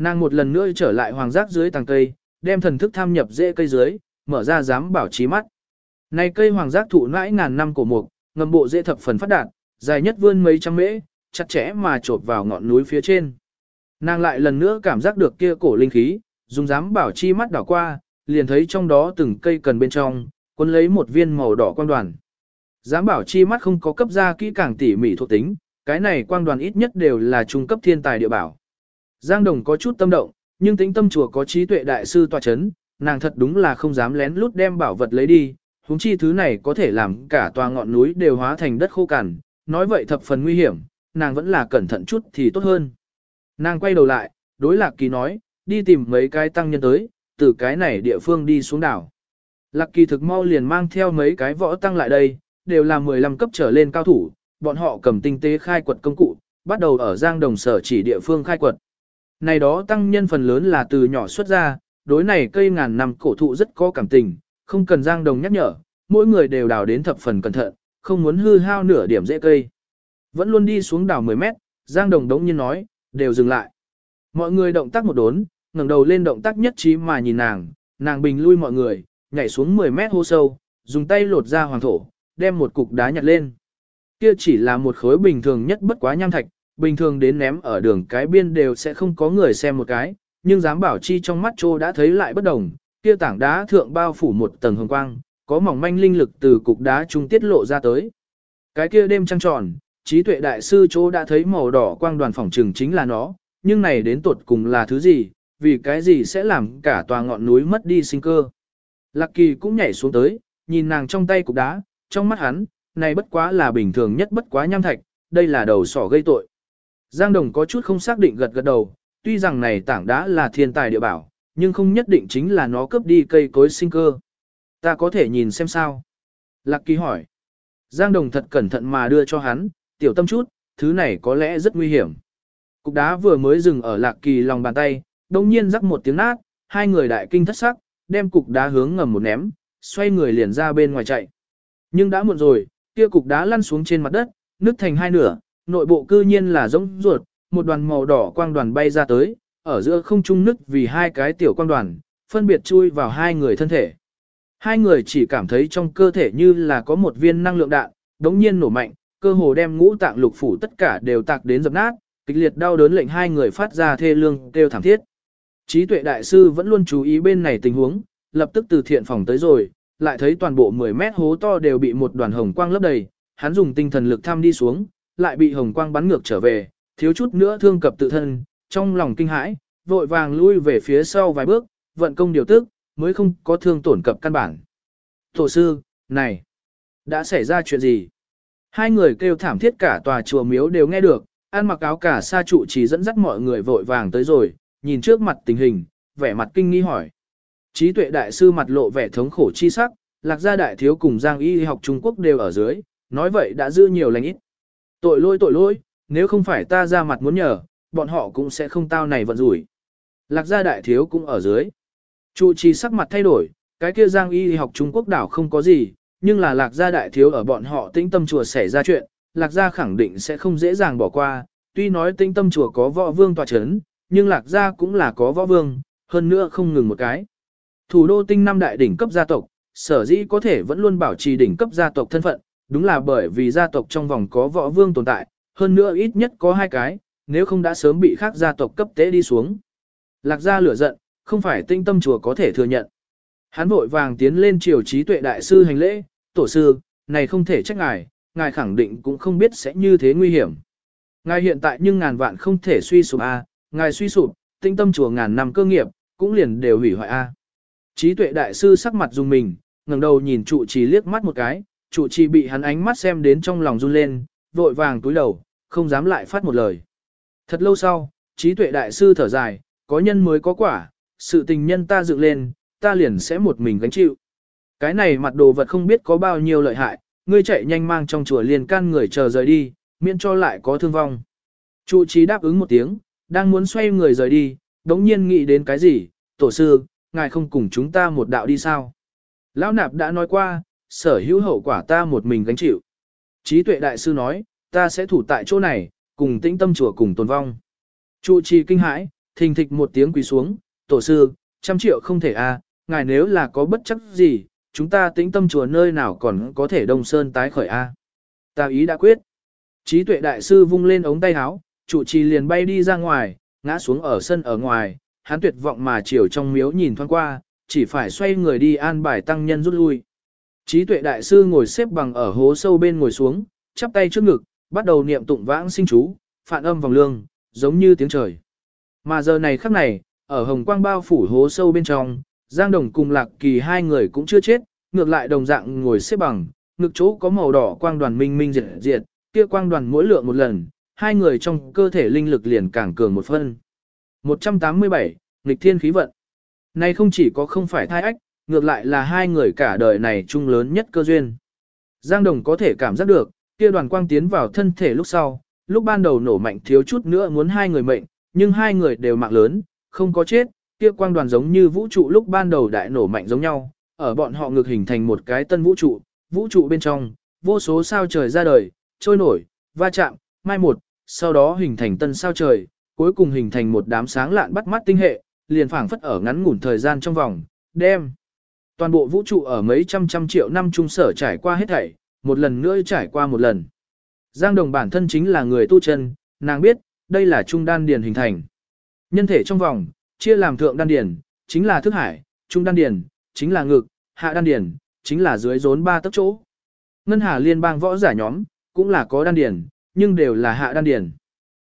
Nàng một lần nữa trở lại hoàng giác dưới tàng cây, đem thần thức tham nhập dễ cây dưới, mở ra dám bảo trí mắt. Này cây hoàng giác thụ nãi ngàn năm cổ mục, ngầm bộ dễ thập phần phát đạt, dài nhất vươn mấy trăm mễ, chặt chẽ mà chộp vào ngọn núi phía trên. Nàng lại lần nữa cảm giác được kia cổ linh khí, dùng dám bảo chi mắt đảo qua, liền thấy trong đó từng cây cần bên trong, quân lấy một viên màu đỏ quang đoàn. Dám bảo chi mắt không có cấp ra kỹ càng tỉ mỉ thuộc tính, cái này quang đoàn ít nhất đều là trung cấp thiên tài địa bảo. Giang Đồng có chút tâm động, nhưng tính tâm chùa có trí tuệ đại sư tòa chấn, nàng thật đúng là không dám lén lút đem bảo vật lấy đi, huống chi thứ này có thể làm cả tòa ngọn núi đều hóa thành đất khô cằn, nói vậy thập phần nguy hiểm, nàng vẫn là cẩn thận chút thì tốt hơn. Nàng quay đầu lại, đối lạc kỳ nói, đi tìm mấy cái tăng nhân tới, từ cái này địa phương đi xuống đảo. Lạc kỳ thực mau liền mang theo mấy cái võ tăng lại đây, đều là 15 cấp trở lên cao thủ, bọn họ cầm tinh tế khai quật công cụ, bắt đầu ở giang đồng sở chỉ địa phương khai quật. Này đó tăng nhân phần lớn là từ nhỏ xuất ra, đối này cây ngàn năm cổ thụ rất có cảm tình, không cần giang đồng nhắc nhở, mỗi người đều đào đến thập phần cẩn thận, không muốn hư hao nửa điểm dễ cây. Vẫn luôn đi xuống đào 10 mét, giang đồng đống nhiên nói, đều dừng lại. Mọi người động tác một đốn, ngẩng đầu lên động tác nhất trí mà nhìn nàng, nàng bình lui mọi người, nhảy xuống 10 mét hô sâu, dùng tay lột ra hoàng thổ, đem một cục đá nhặt lên. Kia chỉ là một khối bình thường nhất bất quá nham thạch, bình thường đến ném ở đường cái biên đều sẽ không có người xem một cái, nhưng dám bảo chi trong mắt trô đã thấy lại bất đồng, kia tảng đá thượng bao phủ một tầng hồng quang, có mỏng manh linh lực từ cục đá trung tiết lộ ra tới. Cái kia đêm trăng tròn, trí tuệ đại sư chỗ đã thấy màu đỏ quang đoàn phòng trừng chính là nó, nhưng này đến tột cùng là thứ gì, vì cái gì sẽ làm cả tòa ngọn núi mất đi sinh cơ. Lạc kỳ cũng nhảy xuống tới, nhìn nàng trong tay cục đá, trong mắt hắn, này bất quá là bình thường nhất bất quá nham thạch, đây là đầu sỏ gây tội. Giang Đồng có chút không xác định gật gật đầu, tuy rằng này tảng đá là thiên tài địa bảo, nhưng không nhất định chính là nó cướp đi cây cối sinh cơ. Ta có thể nhìn xem sao? Lạc kỳ hỏi. Giang Đồng thật cẩn thận mà đưa cho hắn, tiểu tâm chút, thứ này có lẽ rất nguy hiểm. Cục đá vừa mới dừng ở lạc kỳ lòng bàn tay, đồng nhiên rắc một tiếng nát, hai người đại kinh thất sắc, đem cục đá hướng ngầm một ném, xoay người liền ra bên ngoài chạy. Nhưng đã muộn rồi, kia cục đá lăn xuống trên mặt đất, nứt thành hai nửa, nội bộ cư nhiên là giống ruột, một đoàn màu đỏ quang đoàn bay ra tới, ở giữa không trung nứt vì hai cái tiểu quang đoàn, phân biệt chui vào hai người thân thể. Hai người chỉ cảm thấy trong cơ thể như là có một viên năng lượng đạn, đống nhiên nổ mạnh, cơ hồ đem ngũ tạng lục phủ tất cả đều tạc đến dập nát, kịch liệt đau đớn lệnh hai người phát ra thê lương kêu thảm thiết. Trí tuệ đại sư vẫn luôn chú ý bên này tình huống, lập tức từ thiện phòng tới rồi, lại thấy toàn bộ 10 mét hố to đều bị một đoàn hồng quang lấp đầy, hắn dùng tinh thần lực thăm đi xuống, lại bị hồng quang bắn ngược trở về, thiếu chút nữa thương cập tự thân, trong lòng kinh hãi, vội vàng lui về phía sau vài bước, vận công điều tức, mới không có thương tổn cập căn bản. Tổ sư, này, đã xảy ra chuyện gì? Hai người kêu thảm thiết cả tòa chùa miếu đều nghe được, ăn mặc áo cả sa trụ chỉ dẫn dắt mọi người vội vàng tới rồi, nhìn trước mặt tình hình, vẻ mặt kinh nghi hỏi. Trí tuệ đại sư mặt lộ vẻ thống khổ chi sắc, lạc gia đại thiếu cùng giang y học Trung Quốc đều ở dưới, nói vậy đã giữ nhiều lành ít. Tội lỗi tội lỗi, nếu không phải ta ra mặt muốn nhờ, bọn họ cũng sẽ không tao này vận rủi. Lạc gia đại thiếu cũng ở dưới. Trụ trì sắc mặt thay đổi, cái kia giang y học Trung Quốc đảo không có gì, nhưng là lạc gia đại thiếu ở bọn họ tĩnh tâm chùa xảy ra chuyện, lạc gia khẳng định sẽ không dễ dàng bỏ qua, tuy nói tĩnh tâm chùa có võ vương tòa chấn, nhưng lạc gia cũng là có võ vương, hơn nữa không ngừng một cái. Thủ đô tinh năm đại đỉnh cấp gia tộc, sở dĩ có thể vẫn luôn bảo trì đỉnh cấp gia tộc thân phận, đúng là bởi vì gia tộc trong vòng có võ vương tồn tại, hơn nữa ít nhất có hai cái, nếu không đã sớm bị khác gia tộc cấp tế đi xuống. Lạc gia lửa giận, không phải tinh tâm chùa có thể thừa nhận. Hắn vội vàng tiến lên triều trí tuệ đại sư hành lễ, tổ sư, này không thể trách ngài, ngài khẳng định cũng không biết sẽ như thế nguy hiểm. Ngài hiện tại nhưng ngàn vạn không thể suy sụp a, ngài suy sụp, tinh tâm chùa ngàn năm cơ nghiệp, cũng liền đều hủy hoại a. Trí tuệ đại sư sắc mặt dùng mình, ngẩng đầu nhìn trụ trì liếc mắt một cái, Chủ trì bị hắn ánh mắt xem đến trong lòng run lên, vội vàng túi đầu, không dám lại phát một lời. Thật lâu sau, trí tuệ đại sư thở dài, có nhân mới có quả, sự tình nhân ta dựng lên, ta liền sẽ một mình gánh chịu. Cái này mặt đồ vật không biết có bao nhiêu lợi hại, ngươi chạy nhanh mang trong chùa liền can người chờ rời đi, miễn cho lại có thương vong. Chủ trì đáp ứng một tiếng, đang muốn xoay người rời đi, đống nhiên nghĩ đến cái gì, tổ sư, ngài không cùng chúng ta một đạo đi sao? Lão nạp đã nói qua, sở hữu hậu quả ta một mình gánh chịu. Trí tuệ đại sư nói, ta sẽ thủ tại chỗ này, cùng tĩnh tâm chùa cùng tồn vong. Trụ trì kinh hãi, thình thịch một tiếng quỳ xuống, tổ sư, trăm triệu không thể a, ngài nếu là có bất chấp gì, chúng ta tĩnh tâm chùa nơi nào còn có thể đông sơn tái khởi a. Ta ý đã quyết. Trí tuệ đại sư vung lên ống tay áo, trụ trì liền bay đi ra ngoài, ngã xuống ở sân ở ngoài, hắn tuyệt vọng mà chiều trong miếu nhìn thoáng qua, chỉ phải xoay người đi an bài tăng nhân rút lui. Trí tuệ đại sư ngồi xếp bằng ở hố sâu bên ngồi xuống, chắp tay trước ngực, bắt đầu niệm tụng vãng sinh chú, phản âm vòng lương, giống như tiếng trời. Mà giờ này khắc này, ở hồng quang bao phủ hố sâu bên trong, Giang Đồng cùng Lạc Kỳ hai người cũng chưa chết, ngược lại đồng dạng ngồi xếp bằng, ngực chỗ có màu đỏ quang đoàn minh minh diệt diệt, kia quang đoàn mỗi lượng một lần, hai người trong cơ thể linh lực liền càng cường một phân. 187, nghịch thiên khí vận. Này không chỉ có không phải thai ách, ngược lại là hai người cả đời này chung lớn nhất cơ duyên. Giang Đồng có thể cảm giác được, kia đoàn quang tiến vào thân thể lúc sau, lúc ban đầu nổ mạnh thiếu chút nữa muốn hai người mệnh, nhưng hai người đều mạng lớn, không có chết, kia quang đoàn giống như vũ trụ lúc ban đầu đại nổ mạnh giống nhau, ở bọn họ ngược hình thành một cái tân vũ trụ, vũ trụ bên trong, vô số sao trời ra đời, trôi nổi, va chạm, mai một, sau đó hình thành tân sao trời, cuối cùng hình thành một đám sáng lạn bắt mắt tinh hệ, liền phảng phất ở ngắn ngủn thời gian trong vòng, đem. Toàn bộ vũ trụ ở mấy trăm trăm triệu năm trung sở trải qua hết thảy, một lần nữa trải qua một lần. Giang Đồng bản thân chính là người tu chân, nàng biết, đây là trung đan điền hình thành. Nhân thể trong vòng, chia làm thượng đan điền, chính là thức hải, trung đan điền, chính là ngực, hạ đan điền, chính là dưới rốn ba tấc chỗ. Ngân Hà Liên bang võ giả nhóm, cũng là có đan điền, nhưng đều là hạ đan điền.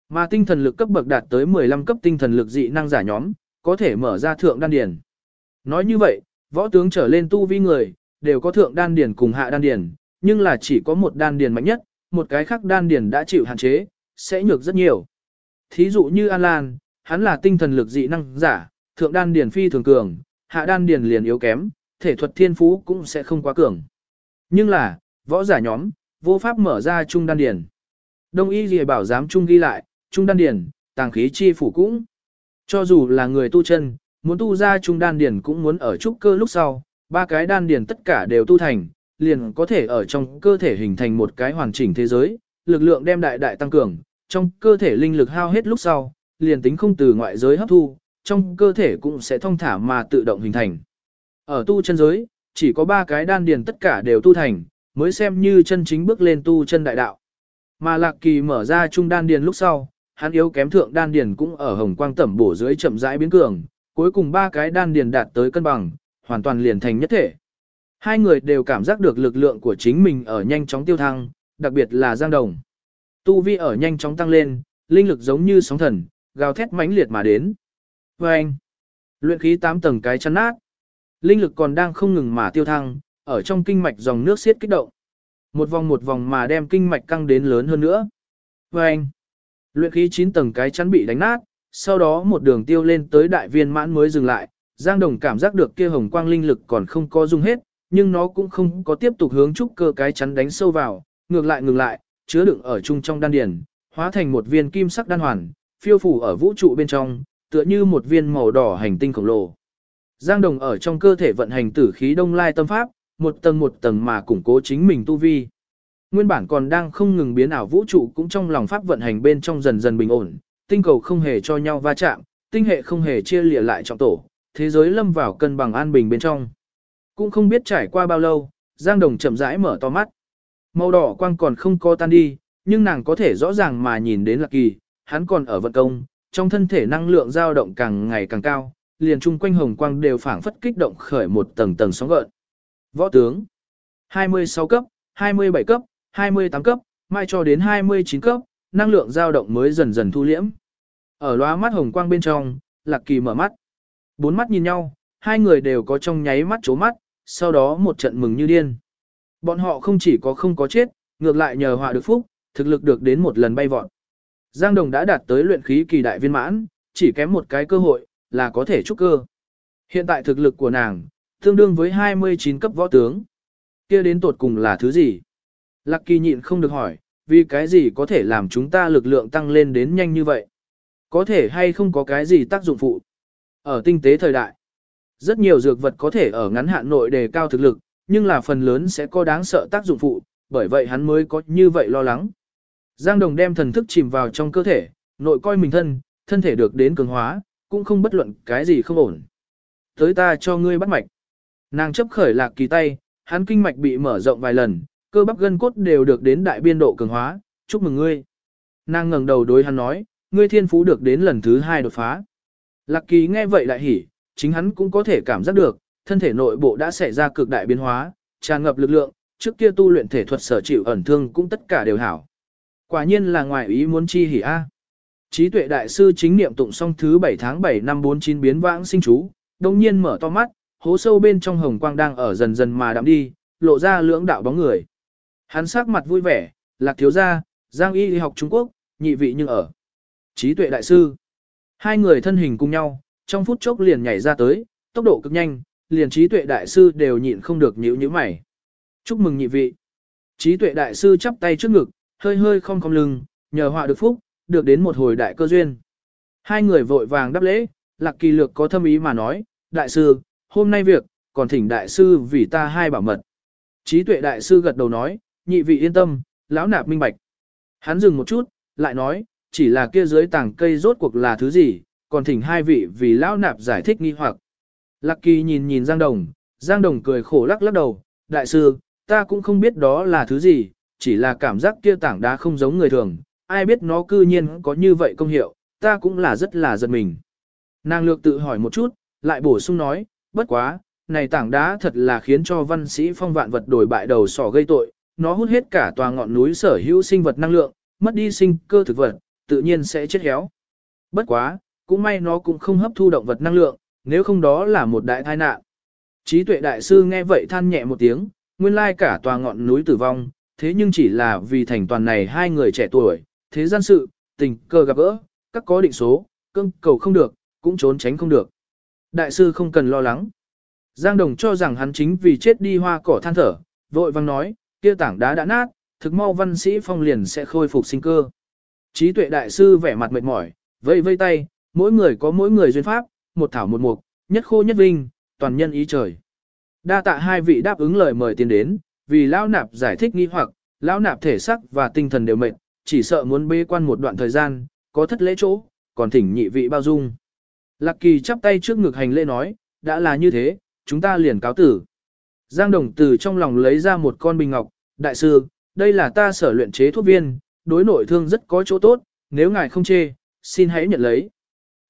Mà tinh thần lực cấp bậc đạt tới 15 cấp tinh thần lực dị năng giả nhóm, có thể mở ra thượng đan điền. Nói như vậy, võ tướng trở lên tu vi người, đều có thượng đan điền cùng hạ đan điền, nhưng là chỉ có một đan điền mạnh nhất, một cái khác đan điền đã chịu hạn chế, sẽ nhược rất nhiều. Thí dụ như An Lan, hắn là tinh thần lực dị năng giả, thượng đan điền phi thường cường, hạ đan điền liền yếu kém, thể thuật thiên phú cũng sẽ không quá cường. Nhưng là, võ giả nhóm, vô pháp mở ra trung đan điền. Đông y gì bảo giám trung ghi lại, trung đan điền, tàng khí chi phủ cũng. Cho dù là người tu chân, muốn tu ra trung đan điền cũng muốn ở trúc cơ lúc sau, ba cái đan điền tất cả đều tu thành, liền có thể ở trong cơ thể hình thành một cái hoàn chỉnh thế giới, lực lượng đem đại đại tăng cường, trong cơ thể linh lực hao hết lúc sau, liền tính không từ ngoại giới hấp thu, trong cơ thể cũng sẽ thông thả mà tự động hình thành. Ở tu chân giới, chỉ có ba cái đan điền tất cả đều tu thành, mới xem như chân chính bước lên tu chân đại đạo. Mà Lạc Kỳ mở ra trung đan điền lúc sau, hắn yếu kém thượng đan điền cũng ở hồng quang tẩm bổ dưới chậm rãi biến cường, cuối cùng ba cái đan điền đạt tới cân bằng, hoàn toàn liền thành nhất thể. Hai người đều cảm giác được lực lượng của chính mình ở nhanh chóng tiêu thăng, đặc biệt là Giang Đồng. Tu vi ở nhanh chóng tăng lên, linh lực giống như sóng thần, gào thét mãnh liệt mà đến. Và anh, luyện khí 8 tầng cái chăn nát, linh lực còn đang không ngừng mà tiêu thăng, ở trong kinh mạch dòng nước xiết kích động. một vòng một vòng mà đem kinh mạch căng đến lớn hơn nữa. Và anh, luyện khí 9 tầng cái chắn bị đánh nát, sau đó một đường tiêu lên tới đại viên mãn mới dừng lại, Giang Đồng cảm giác được kia hồng quang linh lực còn không có dung hết, nhưng nó cũng không có tiếp tục hướng trúc cơ cái chắn đánh sâu vào, ngược lại ngừng lại, chứa đựng ở chung trong đan điền, hóa thành một viên kim sắc đan hoàn, phiêu phủ ở vũ trụ bên trong, tựa như một viên màu đỏ hành tinh khổng lồ. Giang Đồng ở trong cơ thể vận hành tử khí đông lai tâm pháp, một tầng một tầng mà củng cố chính mình tu vi. Nguyên bản còn đang không ngừng biến ảo vũ trụ cũng trong lòng pháp vận hành bên trong dần dần bình ổn, tinh cầu không hề cho nhau va chạm, tinh hệ không hề chia lìa lại trọng tổ, thế giới lâm vào cân bằng an bình bên trong. Cũng không biết trải qua bao lâu, Giang Đồng chậm rãi mở to mắt. Màu đỏ quang còn không có tan đi, nhưng nàng có thể rõ ràng mà nhìn đến Lạc Kỳ, hắn còn ở vận công, trong thân thể năng lượng dao động càng ngày càng cao, liền chung quanh hồng quang đều phảng phất kích động khởi một tầng tầng sóng gợn. Võ tướng 26 cấp, 27 cấp, 28 cấp, mai cho đến 29 cấp, năng lượng dao động mới dần dần thu liễm. Ở lóa mắt hồng quang bên trong, Lạc Kỳ mở mắt. Bốn mắt nhìn nhau, hai người đều có trong nháy mắt chố mắt, sau đó một trận mừng như điên. Bọn họ không chỉ có không có chết, ngược lại nhờ họa được phúc, thực lực được đến một lần bay vọt. Giang Đồng đã đạt tới luyện khí kỳ đại viên mãn, chỉ kém một cái cơ hội, là có thể trúc cơ. Hiện tại thực lực của nàng, tương đương với 29 cấp võ tướng. kia đến tột cùng là thứ gì? Lạc kỳ nhịn không được hỏi, vì cái gì có thể làm chúng ta lực lượng tăng lên đến nhanh như vậy? Có thể hay không có cái gì tác dụng phụ? Ở tinh tế thời đại, rất nhiều dược vật có thể ở ngắn hạn nội đề cao thực lực, nhưng là phần lớn sẽ có đáng sợ tác dụng phụ, bởi vậy hắn mới có như vậy lo lắng. Giang Đồng đem thần thức chìm vào trong cơ thể, nội coi mình thân, thân thể được đến cường hóa, cũng không bất luận cái gì không ổn. Tới ta cho ngươi bắt mạch. Nàng chấp khởi lạc kỳ tay, hắn kinh mạch bị mở rộng vài lần, cơ bắp gân cốt đều được đến đại biên độ cường hóa, chúc mừng ngươi. Nàng ngẩng đầu đối hắn nói, ngươi thiên phú được đến lần thứ hai đột phá. Lạc kỳ nghe vậy lại hỉ, chính hắn cũng có thể cảm giác được, thân thể nội bộ đã xảy ra cực đại biến hóa, tràn ngập lực lượng, trước kia tu luyện thể thuật sở chịu ẩn thương cũng tất cả đều hảo. Quả nhiên là ngoài ý muốn chi hỉ a. Trí tuệ đại sư chính niệm tụng xong thứ 7 tháng 7 năm 49 biến vãng sinh chú, đồng nhiên mở to mắt, hố sâu bên trong hồng quang đang ở dần dần mà đạm đi, lộ ra lưỡng đạo bóng người. Hắn sắc mặt vui vẻ, lạc thiếu gia, giang y học Trung Quốc, nhị vị nhưng ở. Trí tuệ đại sư. Hai người thân hình cùng nhau, trong phút chốc liền nhảy ra tới, tốc độ cực nhanh, liền trí tuệ đại sư đều nhịn không được nhíu nhíu mày. Chúc mừng nhị vị. Trí tuệ đại sư chắp tay trước ngực, hơi hơi không cong lưng, nhờ họa được phúc, được đến một hồi đại cơ duyên. Hai người vội vàng đáp lễ, lạc kỳ lược có thâm ý mà nói, đại sư, hôm nay việc, còn thỉnh đại sư vì ta hai bảo mật. Trí tuệ đại sư gật đầu nói, nhị vị yên tâm, lão nạp minh bạch. Hắn dừng một chút, lại nói, chỉ là kia dưới tảng cây rốt cuộc là thứ gì, còn thỉnh hai vị vì lão nạp giải thích nghi hoặc. Lạc kỳ nhìn nhìn Giang Đồng, Giang Đồng cười khổ lắc lắc đầu, đại sư, ta cũng không biết đó là thứ gì, chỉ là cảm giác kia tảng đá không giống người thường, ai biết nó cư nhiên có như vậy công hiệu, ta cũng là rất là giật mình. Nàng lược tự hỏi một chút, lại bổ sung nói, bất quá, này tảng đá thật là khiến cho văn sĩ phong vạn vật đổi bại đầu sỏ gây tội, nó hút hết cả tòa ngọn núi sở hữu sinh vật năng lượng, mất đi sinh cơ thực vật, tự nhiên sẽ chết héo. Bất quá, cũng may nó cũng không hấp thu động vật năng lượng, nếu không đó là một đại tai nạn. Trí tuệ đại sư nghe vậy than nhẹ một tiếng, nguyên lai cả tòa ngọn núi tử vong, thế nhưng chỉ là vì thành toàn này hai người trẻ tuổi, thế gian sự, tình cơ gặp gỡ, các có định số, cưng cầu không được, cũng trốn tránh không được. Đại sư không cần lo lắng. Giang Đồng cho rằng hắn chính vì chết đi hoa cỏ than thở, vội vang nói, kia tảng đá đã nát, thực mau văn sĩ phong liền sẽ khôi phục sinh cơ. Trí tuệ đại sư vẻ mặt mệt mỏi, vây vây tay, mỗi người có mỗi người duyên pháp, một thảo một mục, nhất khô nhất vinh, toàn nhân ý trời. Đa tạ hai vị đáp ứng lời mời tiền đến, vì lão nạp giải thích nghi hoặc, lão nạp thể sắc và tinh thần đều mệt, chỉ sợ muốn bế quan một đoạn thời gian, có thất lễ chỗ, còn thỉnh nhị vị bao dung. Lạc kỳ chắp tay trước ngực hành lễ nói, đã là như thế, chúng ta liền cáo tử. Giang đồng từ trong lòng lấy ra một con bình ngọc, đại sư, đây là ta sở luyện chế thuốc viên, đối nội thương rất có chỗ tốt, nếu ngài không chê, xin hãy nhận lấy.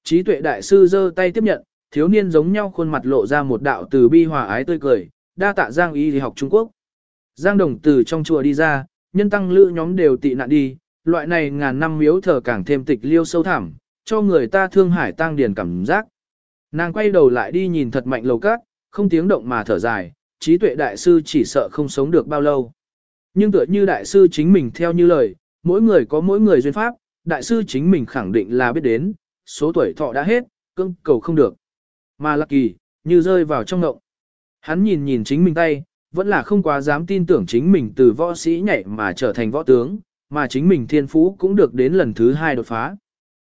Trí tuệ đại sư giơ tay tiếp nhận, thiếu niên giống nhau khuôn mặt lộ ra một đạo từ bi hòa ái tươi cười, đa tạ Giang y thì học Trung Quốc. Giang đồng từ trong chùa đi ra, nhân tăng lữ nhóm đều tị nạn đi, loại này ngàn năm miếu thờ càng thêm tịch liêu sâu thẳm, cho người ta thương hải tăng điền cảm giác. Nàng quay đầu lại đi nhìn thật mạnh lầu cát, không tiếng động mà thở dài, trí tuệ đại sư chỉ sợ không sống được bao lâu. nhưng tựa như đại sư chính mình theo như lời, mỗi người có mỗi người duyên pháp, đại sư chính mình khẳng định là biết đến, số tuổi thọ đã hết, cưng cầu không được. Mà lạc kỳ, như rơi vào trong ngộng. Hắn nhìn nhìn chính mình tay, vẫn là không quá dám tin tưởng chính mình từ võ sĩ nhảy mà trở thành võ tướng, mà chính mình thiên phú cũng được đến lần thứ hai đột phá.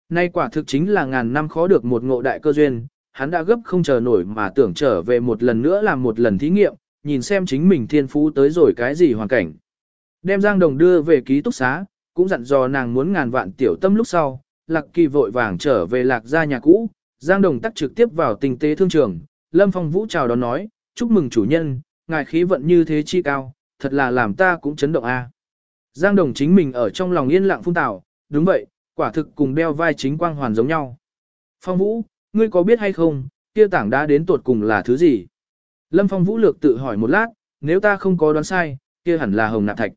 Nay quả thực chính là ngàn năm khó được một ngộ đại cơ duyên, hắn đã gấp không chờ nổi mà tưởng trở về một lần nữa làm một lần thí nghiệm, nhìn xem chính mình thiên phú tới rồi cái gì hoàn cảnh. Đem Giang Đồng đưa về ký túc xá, cũng dặn dò nàng muốn ngàn vạn tiểu tâm lúc sau, Lạc Kỳ vội vàng trở về Lạc gia nhà cũ, Giang Đồng tắt trực tiếp vào tình tế thương trường, Lâm Phong Vũ chào đón nói, chúc mừng chủ nhân, ngài khí vận như thế chi cao, thật là làm ta cũng chấn động a. Giang Đồng chính mình ở trong lòng yên lặng phun tảo, đúng vậy, quả thực cùng đeo vai chính quang hoàn giống nhau. Phong Vũ, ngươi có biết hay không, kia tảng đá đến tột cùng là thứ gì? Lâm Phong Vũ lược tự hỏi một lát, nếu ta không có đoán sai, kia hẳn là hồng nạp thạch.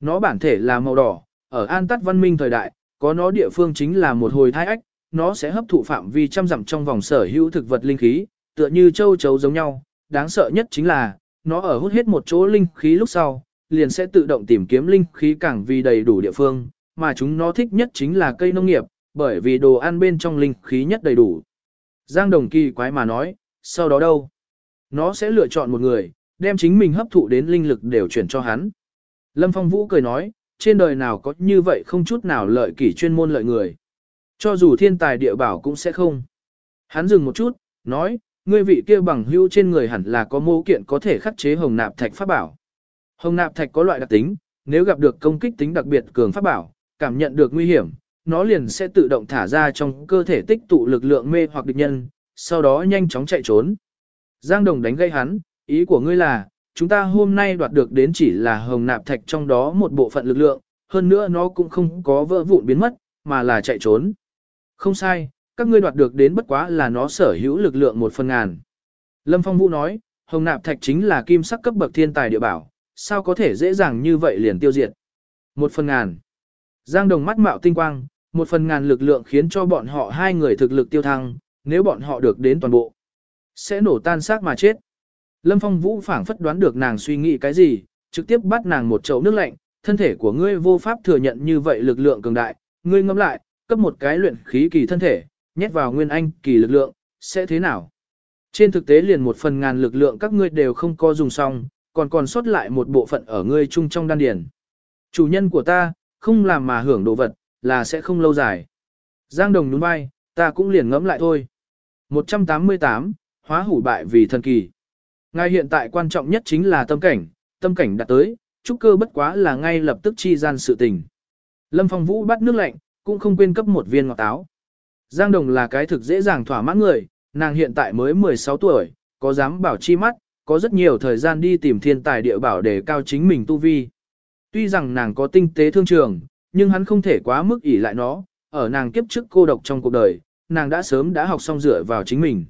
Nó bản thể là màu đỏ, ở an tắt văn minh thời đại, có nó địa phương chính là một hồi thai ách, nó sẽ hấp thụ phạm vi trăm dặm trong vòng sở hữu thực vật linh khí, tựa như châu chấu giống nhau, đáng sợ nhất chính là, nó ở hút hết một chỗ linh khí lúc sau, liền sẽ tự động tìm kiếm linh khí càng vì đầy đủ địa phương, mà chúng nó thích nhất chính là cây nông nghiệp, bởi vì đồ ăn bên trong linh khí nhất đầy đủ. Giang Đồng kỳ quái mà nói, sau đó đâu? Nó sẽ lựa chọn một người, đem chính mình hấp thụ đến linh lực đều chuyển cho hắn. Lâm Phong Vũ cười nói, trên đời nào có như vậy không chút nào lợi kỷ chuyên môn lợi người. Cho dù thiên tài địa bảo cũng sẽ không. Hắn dừng một chút, nói, ngươi vị kia bằng hưu trên người hẳn là có mô kiện có thể khắc chế hồng nạp thạch pháp bảo. Hồng nạp thạch có loại đặc tính, nếu gặp được công kích tính đặc biệt cường pháp bảo, cảm nhận được nguy hiểm, nó liền sẽ tự động thả ra trong cơ thể tích tụ lực lượng mê hoặc địch nhân, sau đó nhanh chóng chạy trốn. Giang Đồng đánh gây hắn, ý của ngươi là, chúng ta hôm nay đoạt được đến chỉ là hồng nạp thạch trong đó một bộ phận lực lượng, hơn nữa nó cũng không có vỡ vụn biến mất, mà là chạy trốn. Không sai, các ngươi đoạt được đến bất quá là nó sở hữu lực lượng một phần ngàn. Lâm Phong Vũ nói, hồng nạp thạch chính là kim sắc cấp bậc thiên tài địa bảo, sao có thể dễ dàng như vậy liền tiêu diệt. Một phần ngàn. Giang Đồng mắt mạo tinh quang, một phần ngàn lực lượng khiến cho bọn họ hai người thực lực tiêu thăng, nếu bọn họ được đến toàn bộ, sẽ nổ tan xác mà chết. Lâm Phong Vũ phảng phất đoán được nàng suy nghĩ cái gì, trực tiếp bắt nàng một chậu nước lạnh, thân thể của ngươi vô pháp thừa nhận như vậy lực lượng cường đại, ngươi ngâm lại, cấp một cái luyện khí kỳ thân thể, nhét vào nguyên anh kỳ lực lượng, sẽ thế nào? Trên thực tế liền một phần ngàn lực lượng các ngươi đều không có dùng xong, còn còn sót lại một bộ phận ở ngươi chung trong đan điền. Chủ nhân của ta, không làm mà hưởng đồ vật, là sẽ không lâu dài. Giang Đồng nhún vai, ta cũng liền ngẫm lại thôi. 188, hóa hủ bại vì thần kỳ. Ngay hiện tại quan trọng nhất chính là tâm cảnh, tâm cảnh đạt tới, trúc cơ bất quá là ngay lập tức chi gian sự tình. Lâm Phong Vũ bắt nước lạnh, cũng không quên cấp một viên ngọt táo. Giang Đồng là cái thực dễ dàng thỏa mãn người, nàng hiện tại mới 16 tuổi, có dám bảo chi mắt, có rất nhiều thời gian đi tìm thiên tài địa bảo để cao chính mình tu vi. Tuy rằng nàng có tinh tế thương trường, nhưng hắn không thể quá mức ỷ lại nó, ở nàng kiếp trước cô độc trong cuộc đời, nàng đã sớm đã học xong dựa vào chính mình.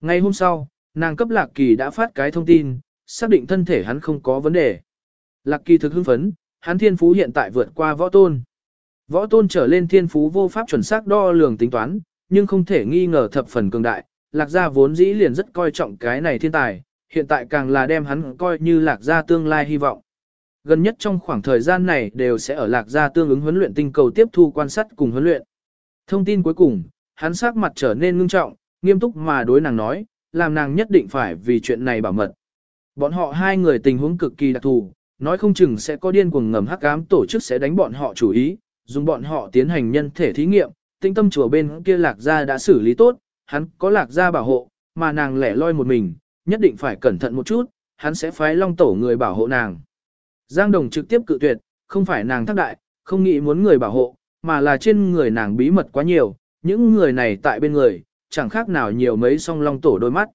Ngay hôm sau, nàng cấp Lạc Kỳ đã phát cái thông tin, xác định thân thể hắn không có vấn đề. Lạc Kỳ thực hưng phấn, hắn thiên phú hiện tại vượt qua võ tôn. Võ tôn trở lên thiên phú vô pháp chuẩn xác đo lường tính toán, nhưng không thể nghi ngờ thập phần cường đại. Lạc gia vốn dĩ liền rất coi trọng cái này thiên tài, hiện tại càng là đem hắn coi như lạc gia tương lai hy vọng. Gần nhất trong khoảng thời gian này đều sẽ ở lạc gia tương ứng huấn luyện tinh cầu tiếp thu quan sát cùng huấn luyện. Thông tin cuối cùng, hắn sắc mặt trở nên ngưng trọng, nghiêm túc mà đối nàng nói, làm nàng nhất định phải vì chuyện này bảo mật. Bọn họ hai người tình huống cực kỳ đặc thù, nói không chừng sẽ có điên cuồng ngầm hắc ám tổ chức sẽ đánh bọn họ chủ ý, dùng bọn họ tiến hành nhân thể thí nghiệm, tinh tâm chùa bên kia lạc gia đã xử lý tốt, hắn có lạc gia bảo hộ, mà nàng lẻ loi một mình, nhất định phải cẩn thận một chút, hắn sẽ phái long tổ người bảo hộ nàng. Giang Đồng trực tiếp cự tuyệt, không phải nàng thác đại, không nghĩ muốn người bảo hộ, mà là trên người nàng bí mật quá nhiều, những người này tại bên người, chẳng khác nào nhiều mấy song long tổ đôi mắt.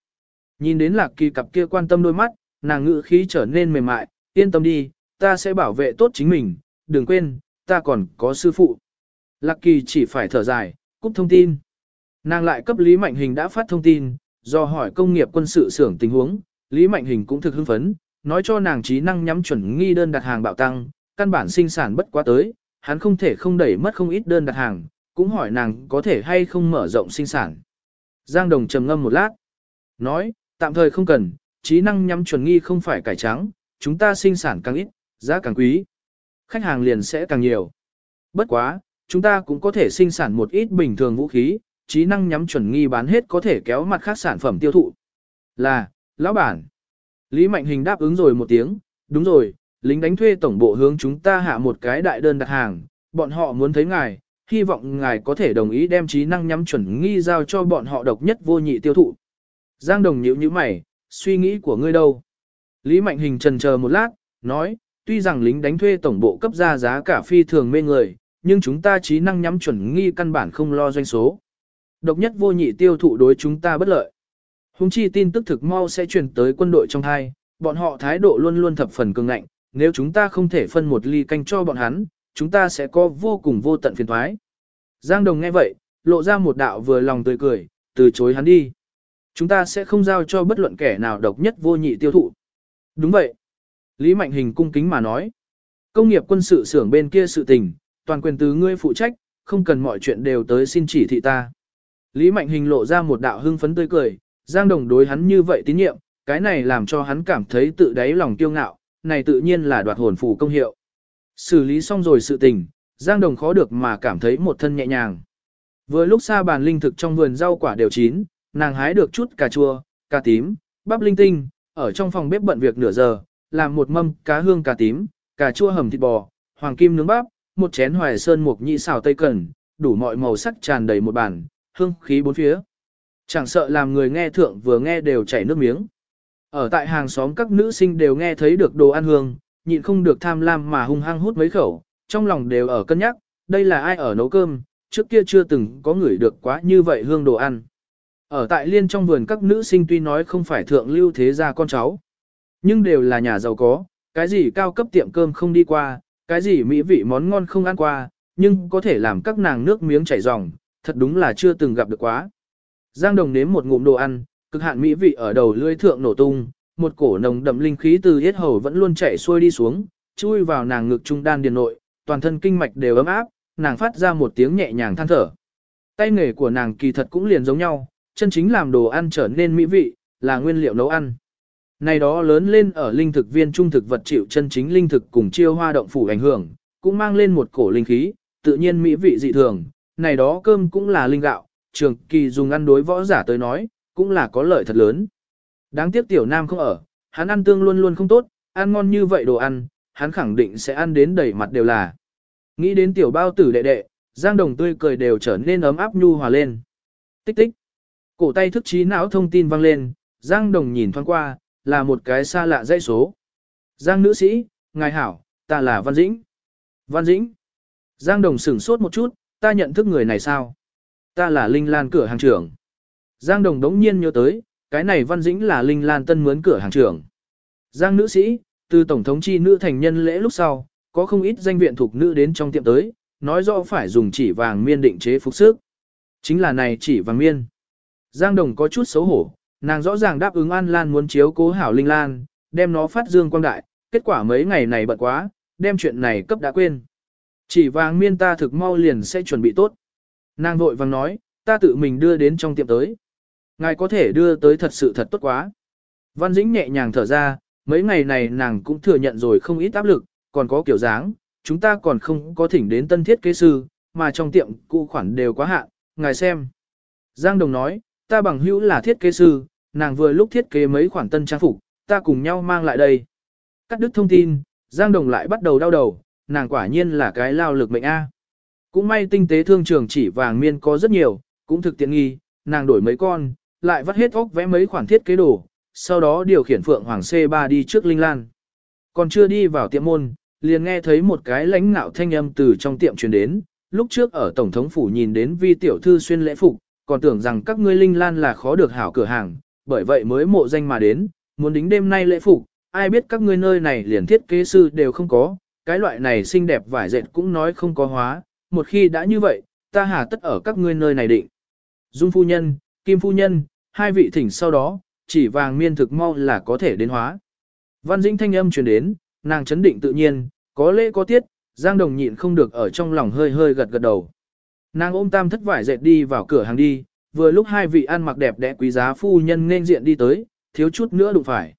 Nhìn đến lạc kỳ cặp kia quan tâm đôi mắt, nàng ngữ khí trở nên mềm mại, yên tâm đi, ta sẽ bảo vệ tốt chính mình, đừng quên, ta còn có sư phụ. Lạc kỳ chỉ phải thở dài, cúp thông tin. Nàng lại cấp Lý Mạnh Hình đã phát thông tin, do hỏi công nghiệp quân sự xưởng tình huống, Lý Mạnh Hình cũng thực hưng phấn, nói cho nàng trí năng nhắm chuẩn nghi đơn đặt hàng bạo tăng, căn bản sinh sản bất quá tới, hắn không thể không đẩy mất không ít đơn đặt hàng, cũng hỏi nàng có thể hay không mở rộng sinh sản. Giang Đồng trầm ngâm một lát, nói, tạm thời không cần, trí năng nhắm chuẩn nghi không phải cải trắng, chúng ta sinh sản càng ít, giá càng quý. Khách hàng liền sẽ càng nhiều. Bất quá, chúng ta cũng có thể sinh sản một ít bình thường vũ khí, trí năng nhắm chuẩn nghi bán hết có thể kéo mặt khác sản phẩm tiêu thụ. Là, lão bản. Lý Mạnh Hình đáp ứng rồi một tiếng, đúng rồi, lính đánh thuê tổng bộ hướng chúng ta hạ một cái đại đơn đặt hàng, bọn họ muốn thấy ngài, hy vọng ngài có thể đồng ý đem trí năng nhắm chuẩn nghi giao cho bọn họ độc nhất vô nhị tiêu thụ. Giang Đồng nhíu nhíu mày, suy nghĩ của ngươi đâu? Lý Mạnh Hình trần chờ một lát, nói, tuy rằng lính đánh thuê tổng bộ cấp ra giá cả phi thường mê người, nhưng chúng ta trí năng nhắm chuẩn nghi căn bản không lo doanh số. Độc nhất vô nhị tiêu thụ đối chúng ta bất lợi. Hùng chi tin tức thực mau sẽ truyền tới quân đội trong hai, bọn họ thái độ luôn luôn thập phần cường ngạnh, nếu chúng ta không thể phân một ly canh cho bọn hắn, chúng ta sẽ có vô cùng vô tận phiền thoái. Giang Đồng nghe vậy, lộ ra một đạo vừa lòng tươi cười, từ chối hắn đi. Chúng ta sẽ không giao cho bất luận kẻ nào độc nhất vô nhị tiêu thụ. Đúng vậy. Lý Mạnh Hình cung kính mà nói. Công nghiệp quân sự xưởng bên kia sự tình, toàn quyền từ ngươi phụ trách, không cần mọi chuyện đều tới xin chỉ thị ta. Lý Mạnh Hình lộ ra một đạo hưng phấn tươi cười, Giang Đồng đối hắn như vậy tín nhiệm, cái này làm cho hắn cảm thấy tự đáy lòng kiêu ngạo, này tự nhiên là đoạt hồn phù công hiệu. Xử lý xong rồi sự tình, Giang Đồng khó được mà cảm thấy một thân nhẹ nhàng. Vừa lúc xa bàn linh thực trong vườn rau quả đều chín, nàng hái được chút cà chua, cà tím, bắp linh tinh, ở trong phòng bếp bận việc nửa giờ, làm một mâm cá hương cà tím, cà chua hầm thịt bò, hoàng kim nướng bắp, một chén hoài sơn mục nhị xào tây cần, đủ mọi màu sắc tràn đầy một bàn, hương khí bốn phía. Chẳng sợ làm người nghe thượng vừa nghe đều chảy nước miếng. Ở tại hàng xóm các nữ sinh đều nghe thấy được đồ ăn hương, nhịn không được tham lam mà hung hăng hút mấy khẩu, trong lòng đều ở cân nhắc, đây là ai ở nấu cơm, trước kia chưa từng có người được quá như vậy hương đồ ăn. Ở tại liên trong vườn các nữ sinh tuy nói không phải thượng lưu thế gia con cháu, nhưng đều là nhà giàu có, cái gì cao cấp tiệm cơm không đi qua, cái gì mỹ vị món ngon không ăn qua, nhưng có thể làm các nàng nước miếng chảy ròng, thật đúng là chưa từng gặp được quá. Giang Đồng nếm một ngụm đồ ăn, cực hạn mỹ vị ở đầu lưỡi thượng nổ tung, một cổ nồng đậm linh khí từ yết hầu vẫn luôn chảy xuôi đi xuống, chui vào nàng ngực trung đan điền nội, toàn thân kinh mạch đều ấm áp, nàng phát ra một tiếng nhẹ nhàng than thở. Tay nghề của nàng kỳ thật cũng liền giống nhau, chân chính làm đồ ăn trở nên mỹ vị, là nguyên liệu nấu ăn. Này đó lớn lên ở linh thực viên trung thực vật chịu chân chính linh thực cùng chiêu hoa động phủ ảnh hưởng, cũng mang lên một cổ linh khí, tự nhiên mỹ vị dị thường, này đó cơm cũng là linh gạo, trường kỳ dùng ăn đối võ giả tới nói, cũng là có lợi thật lớn. Đáng tiếc tiểu nam không ở, hắn ăn tương luôn luôn không tốt, ăn ngon như vậy đồ ăn, hắn khẳng định sẽ ăn đến đầy mặt đều là. Nghĩ đến tiểu bao tử đệ đệ, Giang Đồng tươi cười đều trở nên ấm áp nhu hòa lên. Tích tích. Cổ tay thức trí não thông tin vang lên, Giang Đồng nhìn thoáng qua, là một cái xa lạ dãy số. Giang nữ sĩ, ngài hảo, ta là Văn Dĩnh. Văn Dĩnh. Giang Đồng sửng sốt một chút, ta nhận thức người này sao? Ta là Linh Lan cửa hàng trưởng. Giang Đồng đống nhiên nhớ tới, cái này Văn Dĩnh là Linh Lan tân mướn cửa hàng trưởng. Giang nữ sĩ, từ Tổng thống chi nữ thành nhân lễ lúc sau, có không ít danh viện thuộc nữ đến trong tiệm tới, nói rõ phải dùng chỉ vàng miên định chế phục sức. Chính là này chỉ vàng miên. Giang Đồng có chút xấu hổ, nàng rõ ràng đáp ứng An Lan muốn chiếu cố hảo Linh Lan, đem nó phát dương quang đại, kết quả mấy ngày này bận quá, đem chuyện này cấp đã quên. Chỉ vàng miên ta thực mau liền sẽ chuẩn bị tốt. Nàng vội vàng nói, ta tự mình đưa đến trong tiệm tới. Ngài có thể đưa tới thật sự thật tốt quá. Văn Dĩnh nhẹ nhàng thở ra, mấy ngày này nàng cũng thừa nhận rồi không ít áp lực, còn có kiểu dáng, chúng ta còn không có thỉnh đến tân thiết kế sư, mà trong tiệm cụ khoản đều quá hạn, ngài xem. Giang Đồng nói, ta bằng hữu là thiết kế sư, nàng vừa lúc thiết kế mấy khoản tân trang phục, ta cùng nhau mang lại đây. Cắt đứt thông tin, Giang Đồng lại bắt đầu đau đầu, nàng quả nhiên là cái lao lực mệnh A. Cũng may tinh tế thương trường chỉ vàng miên có rất nhiều, cũng thực tiện nghi, nàng đổi mấy con, lại vắt hết óc vẽ mấy khoản thiết kế đồ, sau đó điều khiển Phượng Hoàng C3 đi trước Linh Lan. Còn chưa đi vào tiệm môn, liền nghe thấy một cái lãnh ngạo thanh âm từ trong tiệm truyền đến, lúc trước ở Tổng thống phủ nhìn đến vi tiểu thư xuyên lễ phục, còn tưởng rằng các ngươi Linh Lan là khó được hảo cửa hàng, bởi vậy mới mộ danh mà đến, muốn đính đêm nay lễ phục, ai biết các ngươi nơi này liền thiết kế sư đều không có, cái loại này xinh đẹp vải dệt cũng nói không có hóa, một khi đã như vậy, ta hà tất ở các ngươi nơi này định. Dung phu nhân, Kim phu nhân, hai vị thỉnh sau đó, chỉ vàng miên thực mau là có thể đến hóa. Văn Dĩnh thanh âm truyền đến, nàng chấn định tự nhiên, có lễ có tiết, Giang Đồng nhịn không được ở trong lòng hơi hơi gật gật đầu. Nàng ôm tam thất vải dệt đi vào cửa hàng đi, vừa lúc hai vị ăn mặc đẹp đẽ quý giá phu nhân nên diện đi tới, thiếu chút nữa đụng phải.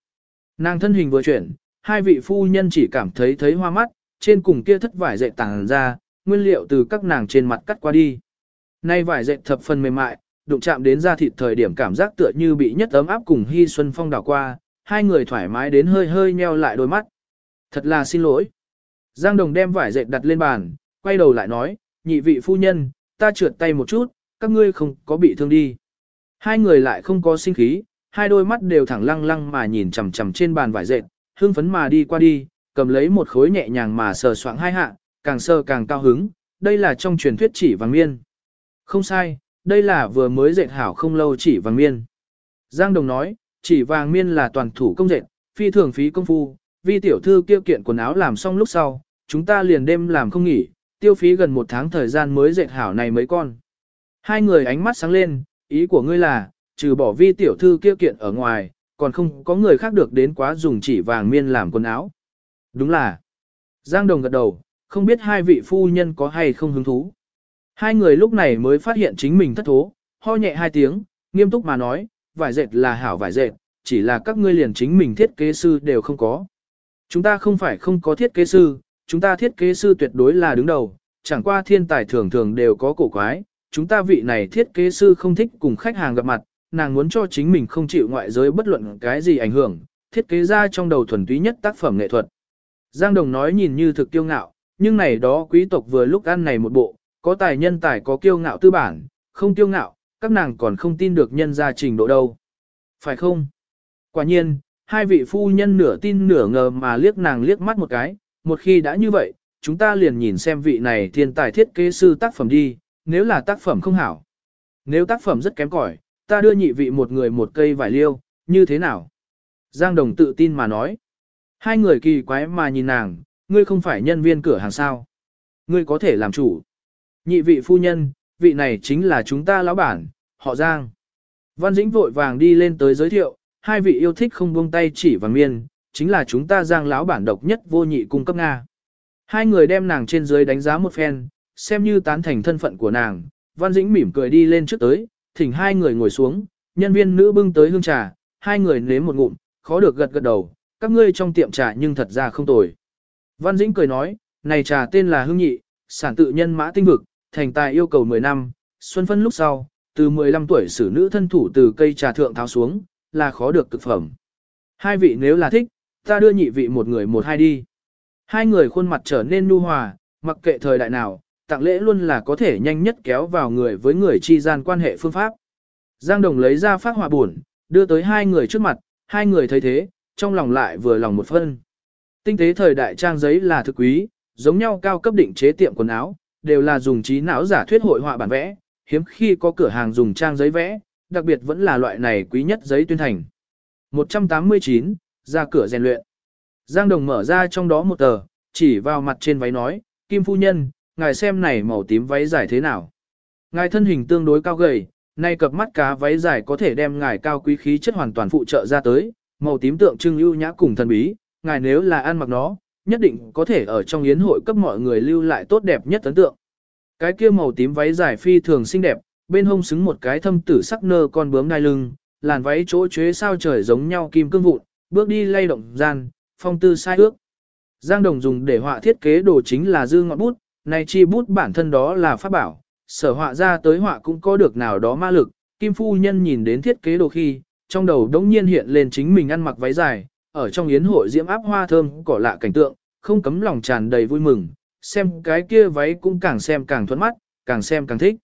Nàng thân hình vừa chuyển, hai vị phu nhân chỉ cảm thấy thấy hoa mắt, trên cùng kia thất vải dệt tàng ra, nguyên liệu từ các nàng trên mặt cắt qua đi. Nay vải dệt thập phần mềm mại, đụng chạm đến da thịt thời điểm cảm giác tựa như bị nhất ấm áp cùng Hy Xuân Phong đảo qua, hai người thoải mái đến hơi hơi nheo lại đôi mắt. Thật là xin lỗi. Giang Đồng đem vải dệt đặt lên bàn, quay đầu lại nói, nhị vị phu nhân, ta trượt tay một chút, các ngươi không có bị thương đi. Hai người lại không có sinh khí, hai đôi mắt đều thẳng lăng lăng mà nhìn chằm chằm trên bàn vải dệt, hương phấn mà đi qua đi, cầm lấy một khối nhẹ nhàng mà sờ soạng hai hạ, càng sơ càng cao hứng, đây là trong truyền thuyết chỉ vàng miên. Không sai, đây là vừa mới dệt hảo không lâu chỉ vàng miên. Giang Đồng nói, chỉ vàng miên là toàn thủ công dệt, phi thường phí công phu, Vi tiểu thư kêu kiện quần áo làm xong lúc sau, chúng ta liền đêm làm không nghỉ, tiêu phí gần một tháng thời gian mới dệt hảo này mấy con. Hai người ánh mắt sáng lên, ý của ngươi là, trừ bỏ vi tiểu thư kêu kiện ở ngoài, còn không có người khác được đến quá dùng chỉ vàng miên làm quần áo. Đúng là. Giang Đồng gật đầu, không biết hai vị phu nhân có hay không hứng thú. Hai người lúc này mới phát hiện chính mình thất thố, ho nhẹ hai tiếng, nghiêm túc mà nói, vải dệt là hảo vải dệt, chỉ là các ngươi liền chính mình thiết kế sư đều không có. Chúng ta không phải không có thiết kế sư, chúng ta thiết kế sư tuyệt đối là đứng đầu, chẳng qua thiên tài thường thường đều có cổ quái, chúng ta vị này thiết kế sư không thích cùng khách hàng gặp mặt, nàng muốn cho chính mình không chịu ngoại giới bất luận cái gì ảnh hưởng, thiết kế ra trong đầu thuần túy nhất tác phẩm nghệ thuật. Giang Đồng nói nhìn như thực tiêu ngạo, nhưng này đó quý tộc vừa lúc ăn này một bộ, có tài nhân tài có kiêu ngạo tư bản, không kiêu ngạo, các nàng còn không tin được nhân gia trình độ đâu. Phải không? Quả nhiên, hai vị phu nhân nửa tin nửa ngờ mà liếc nàng liếc mắt một cái, một khi đã như vậy, chúng ta liền nhìn xem vị này thiên tài thiết kế sư tác phẩm đi, nếu là tác phẩm không hảo. Nếu tác phẩm rất kém cỏi, ta đưa nhị vị một người một cây vải liêu, như thế nào? Giang Đồng tự tin mà nói. Hai người kỳ quái mà nhìn nàng, ngươi không phải nhân viên cửa hàng sao. Ngươi có thể làm chủ. Nhị vị phu nhân, vị này chính là chúng ta lão bản, họ Giang. Văn Dĩnh vội vàng đi lên tới giới thiệu, hai vị yêu thích không buông tay chỉ vàng miên, chính là chúng ta Giang lão bản độc nhất vô nhị cung cấp Nga. Hai người đem nàng trên dưới đánh giá một phen, xem như tán thành thân phận của nàng. Văn Dĩnh mỉm cười đi lên trước tới, thỉnh hai người ngồi xuống, nhân viên nữ bưng tới hương trà, hai người nếm một ngụm, khó được gật gật đầu, các ngươi trong tiệm trà nhưng thật ra không tồi. Văn Dĩnh cười nói, này trà tên là hương nhị, sản tự nhân mã tinh vực, thành tài yêu cầu 10 năm, xuân phân lúc sau, từ 15 tuổi xử nữ thân thủ từ cây trà thượng tháo xuống, là khó được cực phẩm. Hai vị nếu là thích, ta đưa nhị vị một người một hai đi. Hai người khuôn mặt trở nên nu hòa, mặc kệ thời đại nào, tặng lễ luôn là có thể nhanh nhất kéo vào người với người chi gian quan hệ phương pháp. Giang Đồng lấy ra phát hòa buồn, đưa tới hai người trước mặt, hai người thấy thế, trong lòng lại vừa lòng một phân. Tinh tế thời đại trang giấy là thực quý, giống nhau cao cấp định chế tiệm quần áo, đều là dùng trí não giả thuyết hội họa bản vẽ, hiếm khi có cửa hàng dùng trang giấy vẽ, đặc biệt vẫn là loại này quý nhất giấy tuyên thành. 189, ra cửa rèn luyện. Giang Đồng mở ra trong đó một tờ, chỉ vào mặt trên váy nói, Kim Phu Nhân, ngài xem này màu tím váy dài thế nào. Ngài thân hình tương đối cao gầy, nay cặp mắt cá váy dài có thể đem ngài cao quý khí chất hoàn toàn phụ trợ ra tới, màu tím tượng trưng ưu nhã cùng thần bí, ngài nếu là ăn mặc nó, nhất định có thể ở trong yến hội cấp mọi người lưu lại tốt đẹp nhất ấn tượng. Cái kia màu tím váy dài phi thường xinh đẹp, bên hông xứng một cái thâm tử sắc nơ con bướm đai lưng, làn váy chỗ chế sao trời giống nhau kim cương vụn, bước đi lay động gian, phong tư sai ước. Giang Đồng dùng để họa thiết kế đồ chính là dư ngọn bút, này chi bút bản thân đó là pháp bảo, sở họa ra tới họa cũng có được nào đó ma lực. Kim phu nhân nhìn đến thiết kế đồ khi, trong đầu đống nhiên hiện lên chính mình ăn mặc váy dài, ở trong yến hội diễm áp hoa thơm cỏ lạ cảnh tượng, không cấm lòng tràn đầy vui mừng, xem cái kia váy cũng càng xem càng thuẫn mắt, càng xem càng thích.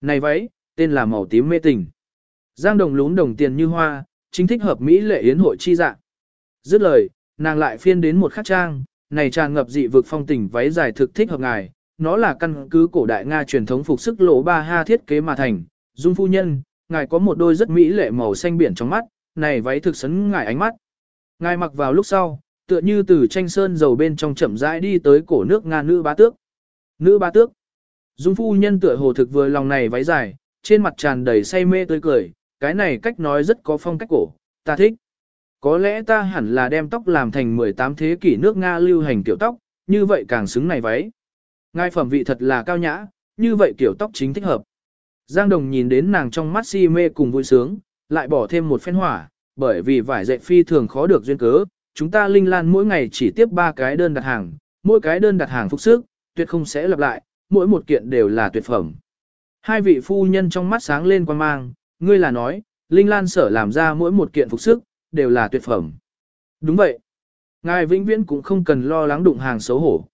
Này váy, tên là màu tím mê tình. Giang đồng lún đồng tiền như hoa, chính thích hợp Mỹ lệ yến hội chi dạng. Dứt lời, nàng lại phiên đến một khắc trang, này tràn ngập dị vực phong tình váy dài thực thích hợp ngài, nó là căn cứ cổ đại Nga truyền thống phục sức lỗ ba ha thiết kế mà thành. Dung phu nhân, ngài có một đôi rất mỹ lệ màu xanh biển trong mắt, này váy thực sấn ngài ánh mắt. Ngài mặc vào lúc sau, tựa như từ tranh sơn dầu bên trong chậm rãi đi tới cổ nước Nga nữ bá tước. Nữ bá tước. Dung phu nhân tựa hồ thực vừa lòng này váy dài, trên mặt tràn đầy say mê tươi cười, cái này cách nói rất có phong cách cổ, ta thích. Có lẽ ta hẳn là đem tóc làm thành 18 thế kỷ nước Nga lưu hành kiểu tóc, như vậy càng xứng này váy. Ngài phẩm vị thật là cao nhã, như vậy kiểu tóc chính thích hợp. Giang Đồng nhìn đến nàng trong mắt si mê cùng vui sướng, lại bỏ thêm một phen hỏa, bởi vì vải dệt phi thường khó được duyên cớ, chúng ta Linh Lan mỗi ngày chỉ tiếp 3 cái đơn đặt hàng, mỗi cái đơn đặt hàng phục sức, tuyệt không sẽ lặp lại, mỗi một kiện đều là tuyệt phẩm. Hai vị phu nhân trong mắt sáng lên quan mang, ngươi là nói, Linh Lan sở làm ra mỗi một kiện phục sức, đều là tuyệt phẩm. Đúng vậy. Ngài vĩnh viễn cũng không cần lo lắng đụng hàng xấu hổ.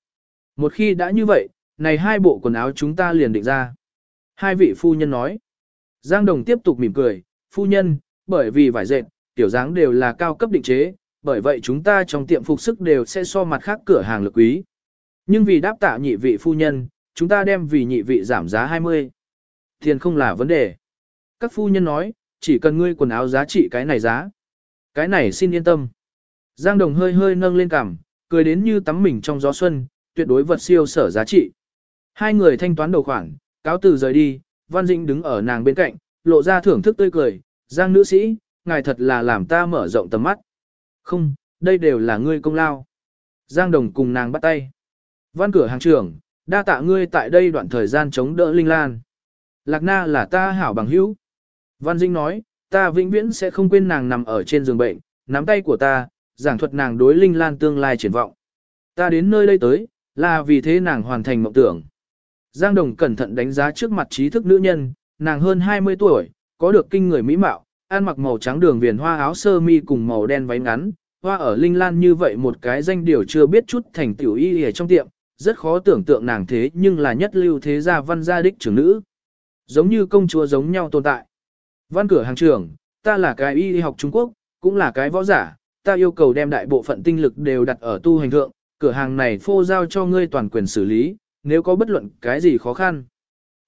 Một khi đã như vậy, này hai bộ quần áo chúng ta liền định ra. Hai vị phu nhân nói. Giang Đồng tiếp tục mỉm cười, phu nhân, bởi vì vải dệt, tiểu dáng đều là cao cấp định chế, bởi vậy chúng ta trong tiệm phục sức đều sẽ so mặt khác cửa hàng lực quý. Nhưng vì đáp tạ nhị vị phu nhân, chúng ta đem vì nhị vị giảm giá 20. Tiền không là vấn đề. Các phu nhân nói, chỉ cần ngươi quần áo giá trị cái này giá. Cái này xin yên tâm. Giang Đồng hơi hơi nâng lên cằm, cười đến như tắm mình trong gió xuân, tuyệt đối vật siêu sở giá trị. Hai người thanh toán đầu khoản, cáo từ rời đi, Văn Dĩnh đứng ở nàng bên cạnh, lộ ra thưởng thức tươi cười, Giang nữ sĩ, ngài thật là làm ta mở rộng tầm mắt. Không, đây đều là ngươi công lao. Giang Đồng cùng nàng bắt tay. Văn cửa hàng trưởng, đa tạ ngươi tại đây đoạn thời gian chống đỡ Linh Lan. Lạc Na là ta hảo bằng hữu. Văn Dinh nói, ta vĩnh viễn sẽ không quên nàng nằm ở trên giường bệnh, nắm tay của ta, giảng thuật nàng đối Linh Lan tương lai triển vọng. Ta đến nơi đây tới, là vì thế nàng hoàn thành mộng tưởng. Giang Đồng cẩn thận đánh giá trước mặt trí thức nữ nhân, nàng hơn 20 tuổi, có được kinh người mỹ mạo, ăn mặc màu trắng đường viền hoa áo sơ mi cùng màu đen váy ngắn, hoa ở Linh Lan như vậy một cái danh điều chưa biết chút thành tiểu y ở trong tiệm, rất khó tưởng tượng nàng thế nhưng là nhất lưu thế gia văn gia đích trưởng nữ. Giống như công chúa giống nhau tồn tại. Văn cửa hàng trưởng, ta là cái y học Trung Quốc, cũng là cái võ giả, ta yêu cầu đem đại bộ phận tinh lực đều đặt ở tu hành thượng, cửa hàng này phô giao cho ngươi toàn quyền xử lý, nếu có bất luận cái gì khó khăn,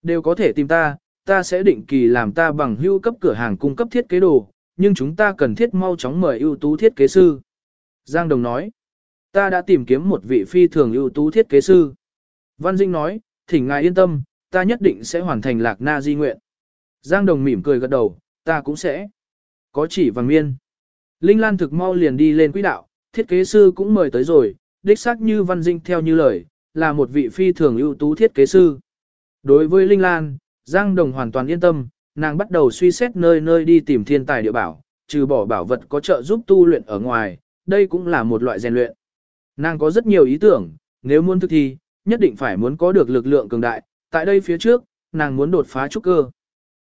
đều có thể tìm ta, ta sẽ định kỳ làm ta bằng hưu cấp cửa hàng cung cấp thiết kế đồ, nhưng chúng ta cần thiết mau chóng mời ưu tú thiết kế sư. Giang Đồng nói, ta đã tìm kiếm một vị phi thường ưu tú thiết kế sư. Văn Dinh nói, thỉnh ngài yên tâm, ta nhất định sẽ hoàn thành lạc na di nguyện. Giang Đồng mỉm cười gật đầu, ta cũng sẽ. Có chỉ vàng miên. Linh Lan thực mau liền đi lên quỹ đạo, thiết kế sư cũng mời tới rồi, đích xác như Văn Dinh theo như lời, là một vị phi thường ưu tú thiết kế sư. Đối với Linh Lan, Giang Đồng hoàn toàn yên tâm, nàng bắt đầu suy xét nơi nơi đi tìm thiên tài địa bảo, trừ bỏ bảo vật có trợ giúp tu luyện ở ngoài, đây cũng là một loại rèn luyện. Nàng có rất nhiều ý tưởng, nếu muốn thực thi, nhất định phải muốn có được lực lượng cường đại, tại đây phía trước, nàng muốn đột phá trúc cơ.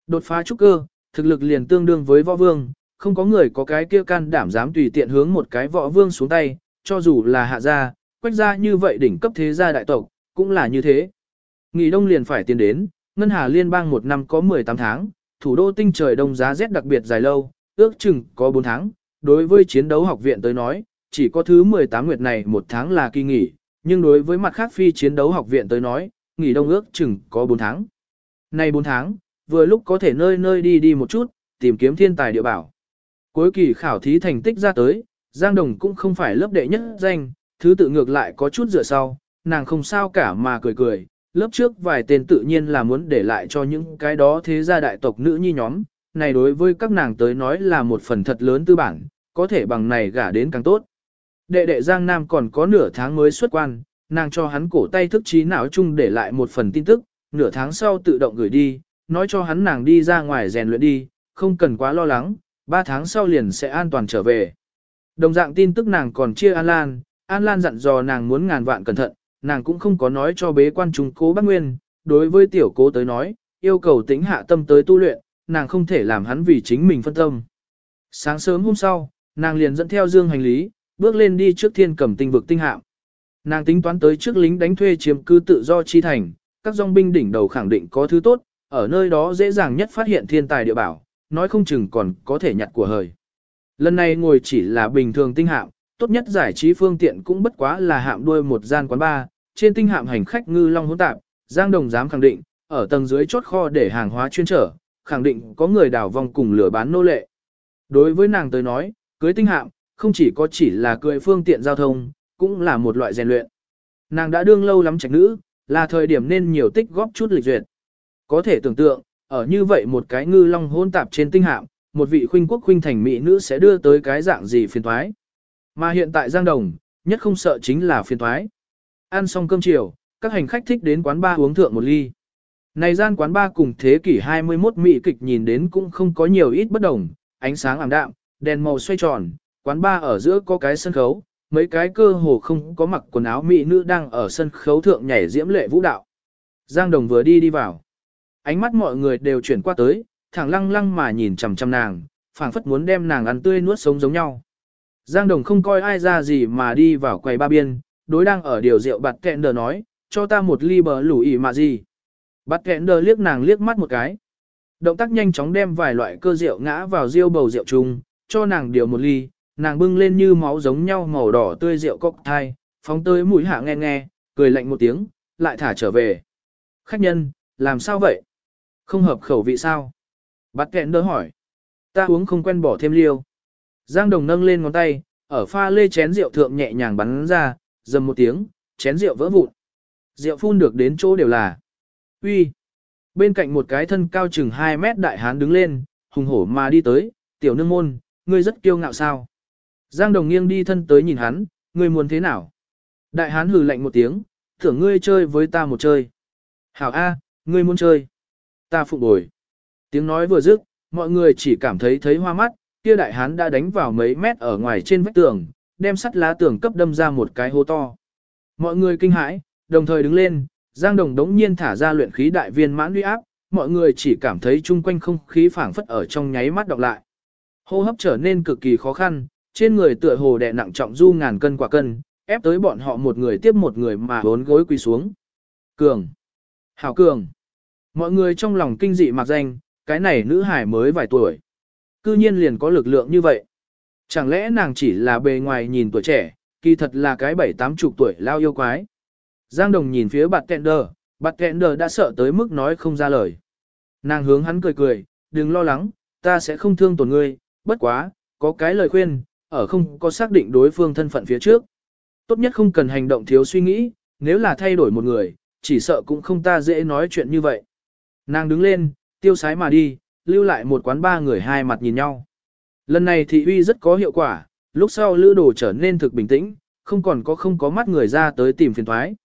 Đột phá trúc cơ, thực lực liền tương đương với võ vương, không có người có cái kia can đảm dám tùy tiện hướng một cái võ vương xuống tay, cho dù là hạ gia, quách gia như vậy đỉnh cấp thế gia đại tộc, cũng là như thế. Nghỉ đông liền phải tiến đến, ngân hà liên bang một năm có 18 tháng, thủ đô tinh trời đông giá rét đặc biệt dài lâu, ước chừng có 4 tháng, đối với chiến đấu học viện tới nói, chỉ có thứ 18 nguyệt này một tháng là kỳ nghỉ, nhưng đối với mặt khác phi chiến đấu học viện tới nói, nghỉ đông ước chừng có 4 tháng. Nay 4 tháng, vừa lúc có thể nơi nơi đi đi một chút, tìm kiếm thiên tài địa bảo. Cuối kỳ khảo thí thành tích ra tới, Giang Đồng cũng không phải lớp đệ nhất danh, thứ tự ngược lại có chút dựa sau, nàng không sao cả mà cười cười, lớp trước vài tên tự nhiên là muốn để lại cho những cái đó thế gia đại tộc nữ nhi nhóm, này đối với các nàng tới nói là một phần thật lớn tư bản, có thể bằng này gả đến càng tốt. Đệ đệ Giang Nam còn có nửa tháng mới xuất quan, nàng cho hắn cổ tay thức trí não chung để lại một phần tin tức, nửa tháng sau tự động gửi đi, nói cho hắn nàng đi ra ngoài rèn luyện đi, không cần quá lo lắng, ba tháng sau liền sẽ an toàn trở về. Đồng dạng tin tức nàng còn chia An Lan, An Lan dặn dò nàng muốn ngàn vạn cẩn thận, nàng cũng không có nói cho bế quan trung cố bác Nguyên, đối với tiểu cố tới nói, yêu cầu tĩnh hạ tâm tới tu luyện, nàng không thể làm hắn vì chính mình phân tâm. Sáng sớm hôm sau, nàng liền dẫn theo dương hành lý, bước lên đi trước thiên cầm tinh vực tinh hạm. Nàng tính toán tới trước lính đánh thuê chiếm cư tự do chi thành, các dòng binh đỉnh đầu khẳng định có thứ tốt, ở nơi đó dễ dàng nhất phát hiện thiên tài địa bảo, nói không chừng còn có thể nhặt của hời. Lần này ngồi chỉ là bình thường tinh hạm, tốt nhất giải trí phương tiện cũng bất quá là hạm đuôi một gian quán bar, trên tinh hạm hành khách ngư long hỗn tạp, Giang Đồng dám khẳng định, ở tầng dưới chốt kho để hàng hóa chuyên trở, khẳng định có người đảo vòng cùng lửa bán nô lệ. Đối với nàng tới nói, cưới tinh hạm, không chỉ có chỉ là cưới phương tiện giao thông, cũng là một loại rèn luyện. Nàng đã đương lâu lắm trạch nữ, là thời điểm nên nhiều tích góp chút lịch duyệt. Có thể tưởng tượng, ở như vậy một cái ngư long hỗn tạp trên tinh hạm, một vị khuynh quốc khuynh thành mỹ nữ sẽ đưa tới cái dạng gì phiền thoái. Mà hiện tại Giang Đồng, nhất không sợ chính là phiền thoái. Ăn xong cơm chiều, các hành khách thích đến quán ba uống thượng một ly. Này gian quán ba cùng thế kỷ 21 mỹ kịch nhìn đến cũng không có nhiều ít bất đồng, ánh sáng ảm đạm, đèn màu xoay tròn, Quán ba ở giữa có cái sân khấu, mấy cái cơ hồ không có mặc quần áo mỹ nữ đang ở sân khấu thượng nhảy diễm lệ vũ đạo. Giang Đồng vừa đi đi vào. Ánh mắt mọi người đều chuyển qua tới, thẳng lăng lăng mà nhìn chằm chằm nàng, phảng phất muốn đem nàng ăn tươi nuốt sống giống nhau. Giang Đồng không coi ai ra gì mà đi vào quầy ba biên, đối đang ở điều rượu bạt kẹn đờ nói, cho ta một ly bờ lủ ỉ mà gì. Bạt kẹn đờ liếc nàng liếc mắt một cái. Động tác nhanh chóng đem vài loại cơ rượu ngã vào riêu bầu rượu chung, cho nàng điều một ly, nàng bưng lên như máu giống nhau màu đỏ tươi rượu cocktail, phóng tới mũi hạ nghe nghe, cười lạnh một tiếng, lại thả trở về. Khách nhân, làm sao vậy? Không hợp khẩu vị sao? Bạt kẹn đỡ hỏi. Ta uống không quen bỏ thêm liêu. Giang Đồng nâng lên ngón tay, ở pha lê chén rượu thượng nhẹ nhàng bắn ra, dầm một tiếng, chén rượu vỡ vụn. Rượu phun được đến chỗ đều là. Uy. Bên cạnh một cái thân cao chừng 2 mét đại hán đứng lên, hùng hổ mà đi tới, tiểu nương môn, ngươi rất kiêu ngạo sao. Giang Đồng nghiêng đi thân tới nhìn hắn, ngươi muốn thế nào? Đại hán hừ lạnh một tiếng, thưởng ngươi chơi với ta một chơi. Hảo A, ngươi muốn chơi. Ta phục bồi. Tiếng nói vừa dứt, mọi người chỉ cảm thấy thấy hoa mắt, kia đại hán đã đánh vào mấy mét ở ngoài trên vách tường, đem sắt lá tường cấp đâm ra một cái hố to. Mọi người kinh hãi, đồng thời đứng lên, Giang Đồng đống nhiên thả ra luyện khí đại viên mãn uy áp, mọi người chỉ cảm thấy chung quanh không khí phảng phất ở trong nháy mắt đọc lại. Hô hấp trở nên cực kỳ khó khăn, trên người tựa hồ đè nặng trọng du ngàn cân quả cân, ép tới bọn họ một người tiếp một người mà bốn gối quỳ xuống. Cường! Hảo Cường! Mọi người trong lòng kinh dị mặc danh, cái này nữ hải mới vài tuổi. Cư nhiên liền có lực lượng như vậy. Chẳng lẽ nàng chỉ là bề ngoài nhìn tuổi trẻ, kỳ thật là cái bảy tám chục tuổi lao yêu quái. Giang Đồng nhìn phía bạt kẹn đờ, bạt kẹn đờ đã sợ tới mức nói không ra lời. Nàng hướng hắn cười cười, đừng lo lắng, ta sẽ không thương tổn ngươi, bất quá, có cái lời khuyên, ở không có xác định đối phương thân phận phía trước. Tốt nhất không cần hành động thiếu suy nghĩ, nếu là thay đổi một người, chỉ sợ cũng không ta dễ nói chuyện như vậy. Nàng đứng lên, tiêu sái mà đi, lưu lại một quán ba người hai mặt nhìn nhau. Lần này thị uy rất có hiệu quả, lúc sau lữ đồ trở nên thực bình tĩnh, không còn có không có mắt người ra tới tìm phiền thoái.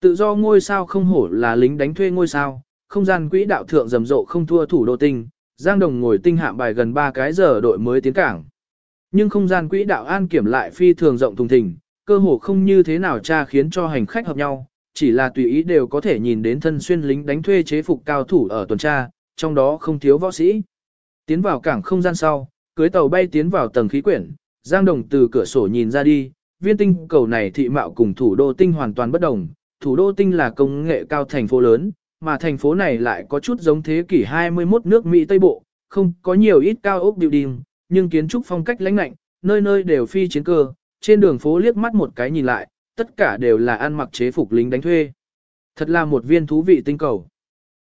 Tự do ngôi sao không hổ là lính đánh thuê ngôi sao, không gian quỹ đạo thượng rầm rộ không thua thủ đô tinh, Giang Đồng ngồi tinh hạm bài gần 3 cái giờ đội mới tiến cảng. Nhưng không gian quỹ đạo an kiểm lại phi thường rộng thùng thình, cơ hồ không như thế nào tra khiến cho hành khách hợp nhau, chỉ là tùy ý đều có thể nhìn đến thân xuyên lính đánh thuê chế phục cao thủ ở tuần tra, trong đó không thiếu võ sĩ. Tiến vào cảng không gian sau, cưới tàu bay tiến vào tầng khí quyển, Giang Đồng từ cửa sổ nhìn ra đi, viên tinh cầu này thị mạo cùng thủ đô tinh hoàn toàn bất đồng, thủ đô tinh là công nghệ cao thành phố lớn, mà thành phố này lại có chút giống thế kỷ 21 nước Mỹ Tây Bộ, không có nhiều ít cao ốc building, nhưng kiến trúc phong cách lãnh lạnh, nơi nơi đều phi chiến cơ, trên đường phố liếc mắt một cái nhìn lại, tất cả đều là ăn mặc chế phục lính đánh thuê. Thật là một viên thú vị tinh cầu.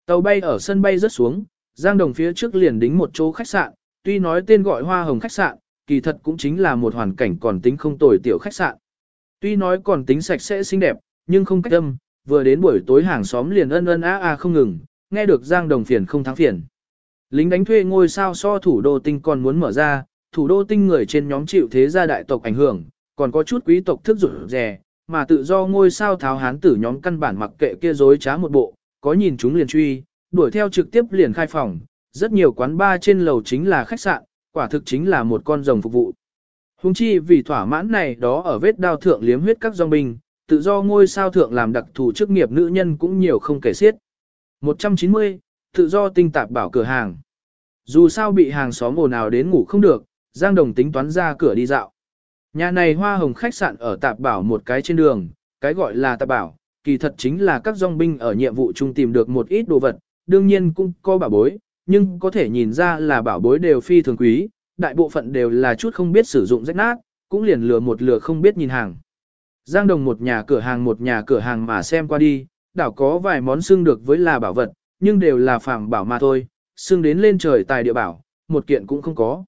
Tàu bay ở sân bay rớt xuống, Giang Đồng phía trước liền đính một chỗ khách sạn, tuy nói tên gọi Hoa Hồng khách sạn, kỳ thật cũng chính là một hoàn cảnh còn tính không tồi tiểu khách sạn. Tuy nói còn tính sạch sẽ xinh đẹp, nhưng không cách âm, vừa đến buổi tối hàng xóm liền ân ân a a không ngừng, nghe được Giang Đồng phiền không thắng phiền. Lính đánh thuê ngôi sao so thủ đô tinh còn muốn mở ra, thủ đô tinh người trên nhóm chịu thế gia đại tộc ảnh hưởng, còn có chút quý tộc thức rủ rè, mà tự do ngôi sao tháo hán tử nhóm căn bản mặc kệ kia dối trá một bộ, có nhìn chúng liền truy, đuổi theo trực tiếp liền khai phòng, rất nhiều quán bar trên lầu chính là khách sạn, quả thực chính là một con rồng phục vụ. Hùng chi vì thỏa mãn này đó ở vết đao thượng liếm huyết các dòng binh, tự do ngôi sao thượng làm đặc thù chức nghiệp nữ nhân cũng nhiều không kể xiết. 190, tự do tinh tạp bảo cửa hàng. Dù sao bị hàng xóm ồn nào đến ngủ không được, Giang Đồng tính toán ra cửa đi dạo. Nhà này hoa hồng khách sạn ở tạp bảo một cái trên đường, cái gọi là tạp bảo, kỳ thật chính là các dòng binh ở nhiệm vụ chung tìm được một ít đồ vật, đương nhiên cũng có bảo bối, nhưng có thể nhìn ra là bảo bối đều phi thường quý, đại bộ phận đều là chút không biết sử dụng rách nát, cũng liền lừa một lừa không biết nhìn hàng. Giang Đồng một nhà cửa hàng một nhà cửa hàng mà xem qua đi, đảo có vài món xưng được với là bảo vật, nhưng đều là phàm bảo mà thôi, xưng đến lên trời tài địa bảo, một kiện cũng không có.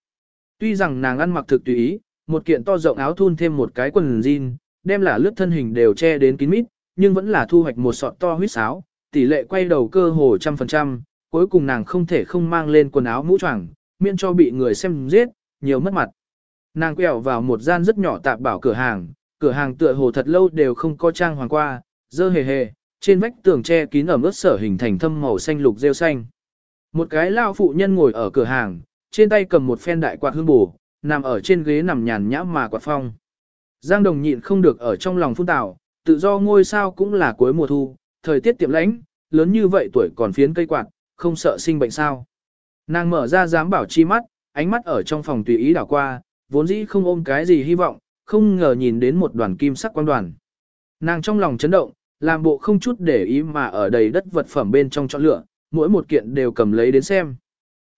Tuy rằng nàng ăn mặc thực tùy ý, một kiện to rộng áo thun thêm một cái quần jean, đem là lướt thân hình đều che đến kín mít, nhưng vẫn là thu hoạch một sọt to huyết sáo, tỷ lệ quay đầu cơ hồ trăm phần trăm, cuối cùng nàng không thể không mang lên quần áo mũ choàng, miễn cho bị người xem giết, nhiều mất mặt. Nàng quẹo vào một gian rất nhỏ tạp bảo cửa hàng, cửa hàng tựa hồ thật lâu đều không có trang hoàng qua, dơ hề hề, trên vách tường che kín ẩm ướt sở hình thành thâm màu xanh lục rêu xanh. Một cái lao phụ nhân ngồi ở cửa hàng, trên tay cầm một phen đại quạt hương bù, nằm ở trên ghế nằm nhàn nhã mà quạt phong. Giang Đồng nhịn không được ở trong lòng phun tảo, tự do ngôi sao cũng là cuối mùa thu, thời tiết tiệm lãnh, lớn như vậy tuổi còn phiến cây quạt, không sợ sinh bệnh sao. Nàng mở ra dám bảo chi mắt, ánh mắt ở trong phòng tùy ý đảo qua, vốn dĩ không ôm cái gì hy vọng, không ngờ nhìn đến một đoàn kim sắc quang đoàn. Nàng trong lòng chấn động, làm bộ không chút để ý mà ở đầy đất vật phẩm bên trong chọn lựa, mỗi một kiện đều cầm lấy đến xem.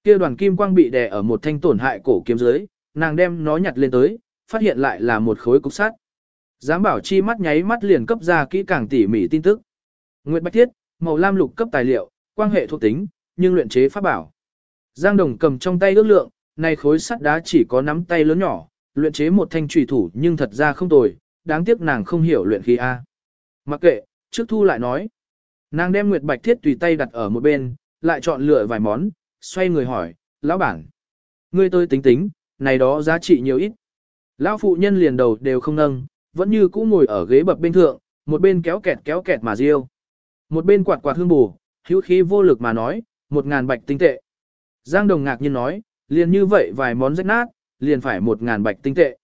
Kia đoàn kim quang bị đè ở một thanh tổn hại cổ kiếm dưới, nàng đem nó nhặt lên tới, phát hiện lại là một khối cục sắt. Giám bảo chi mắt nháy mắt liền cấp ra kỹ càng tỉ mỉ tin tức. Nguyệt Bạch Thiết, màu lam lục cấp tài liệu, quan hệ thuộc tính, nhưng luyện chế pháp bảo. Giang Đồng cầm trong tay ước lượng, này khối sắt đá chỉ có nắm tay lớn nhỏ, luyện chế một thanh trùy thủ nhưng thật ra không tồi, đáng tiếc nàng không hiểu luyện khí A. Mặc kệ, trước thu lại nói. Nàng đem Nguyệt Bạch Thiết tùy tay đặt ở một bên, lại chọn lựa vài món, xoay người hỏi, lão bản. Ngươi tôi tính tính, này đó giá trị nhiều ít. Lão phụ nhân liền đầu đều không nâng, vẫn như cũ ngồi ở ghế bập bên thượng, một bên kéo kẹt kéo kẹt mà riêu. Một bên quạt quạt hương bù, hữu khí vô lực mà nói, một ngàn bạch tinh tệ. Giang Đồng ngạc nhiên nói, liền như vậy vài món rách nát, liền phải một ngàn bạch tinh tệ.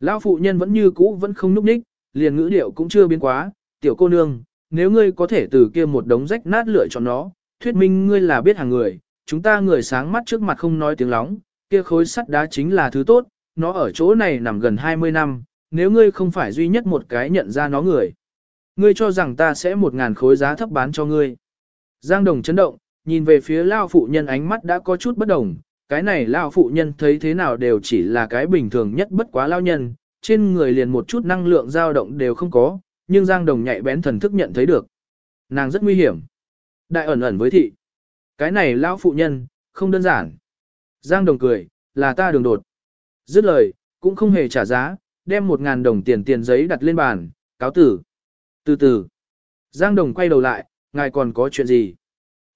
Lão phụ nhân vẫn như cũ vẫn không núp ních, liền ngữ điệu cũng chưa biến quá, tiểu cô nương, nếu ngươi có thể từ kia một đống rách nát lựa chọn nó, thuyết minh ngươi là biết hàng người, chúng ta người sáng mắt trước mặt không nói tiếng lóng, kia khối sắt đá chính là thứ tốt, nó ở chỗ này nằm gần 20 năm, nếu ngươi không phải duy nhất một cái nhận ra nó người. Ngươi cho rằng ta sẽ một ngàn khối giá thấp bán cho ngươi. Giang Đồng chấn động, nhìn về phía Lao phụ nhân ánh mắt đã có chút bất đồng, cái này Lao phụ nhân thấy thế nào đều chỉ là cái bình thường nhất bất quá Lao nhân, trên người liền một chút năng lượng dao động đều không có, nhưng Giang Đồng nhạy bén thần thức nhận thấy được. Nàng rất nguy hiểm. Đại ẩn ẩn với thị. Cái này Lao phụ nhân, không đơn giản. Giang Đồng cười, là ta đường đột. Dứt lời, cũng không hề trả giá, đem một ngàn đồng tiền tiền giấy đặt lên bàn, cáo tử. Từ từ, Giang Đồng quay đầu lại, ngài còn có chuyện gì?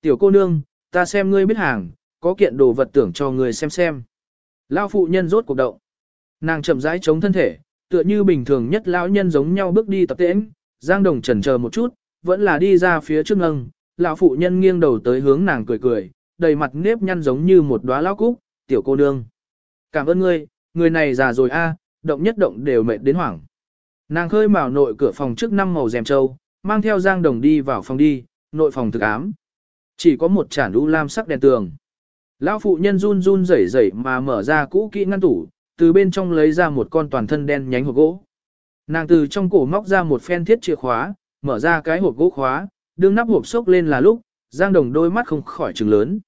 Tiểu cô nương, ta xem ngươi biết hàng, có kiện đồ vật tưởng cho ngươi xem xem. Lao phụ nhân rốt cuộc động. Nàng chậm rãi chống thân thể, tựa như bình thường nhất lão nhân giống nhau bước đi tập tễnh, Giang Đồng chần chờ một chút, vẫn là đi ra phía trước ngâng, lão phụ nhân nghiêng đầu tới hướng nàng cười cười, đầy mặt nếp nhăn giống như một đóa lão cúc, tiểu cô nương. Cảm ơn ngươi, người này già rồi a, động nhất động đều mệt đến hoảng. Nàng khơi mào nội cửa phòng trước năm màu rèm trâu, mang theo Giang Đồng đi vào phòng đi, nội phòng thực ám. Chỉ có một chản u lam sắc đèn tường. Lão phụ nhân run run rẩy rẩy mà mở ra cũ kỹ ngăn tủ, từ bên trong lấy ra một con toàn thân đen nhánh hộp gỗ. Nàng từ trong cổ móc ra một phen thiết chìa khóa, mở ra cái hộp gỗ khóa, đương nắp hộp sốc lên là lúc, Giang Đồng đôi mắt không khỏi trừng lớn.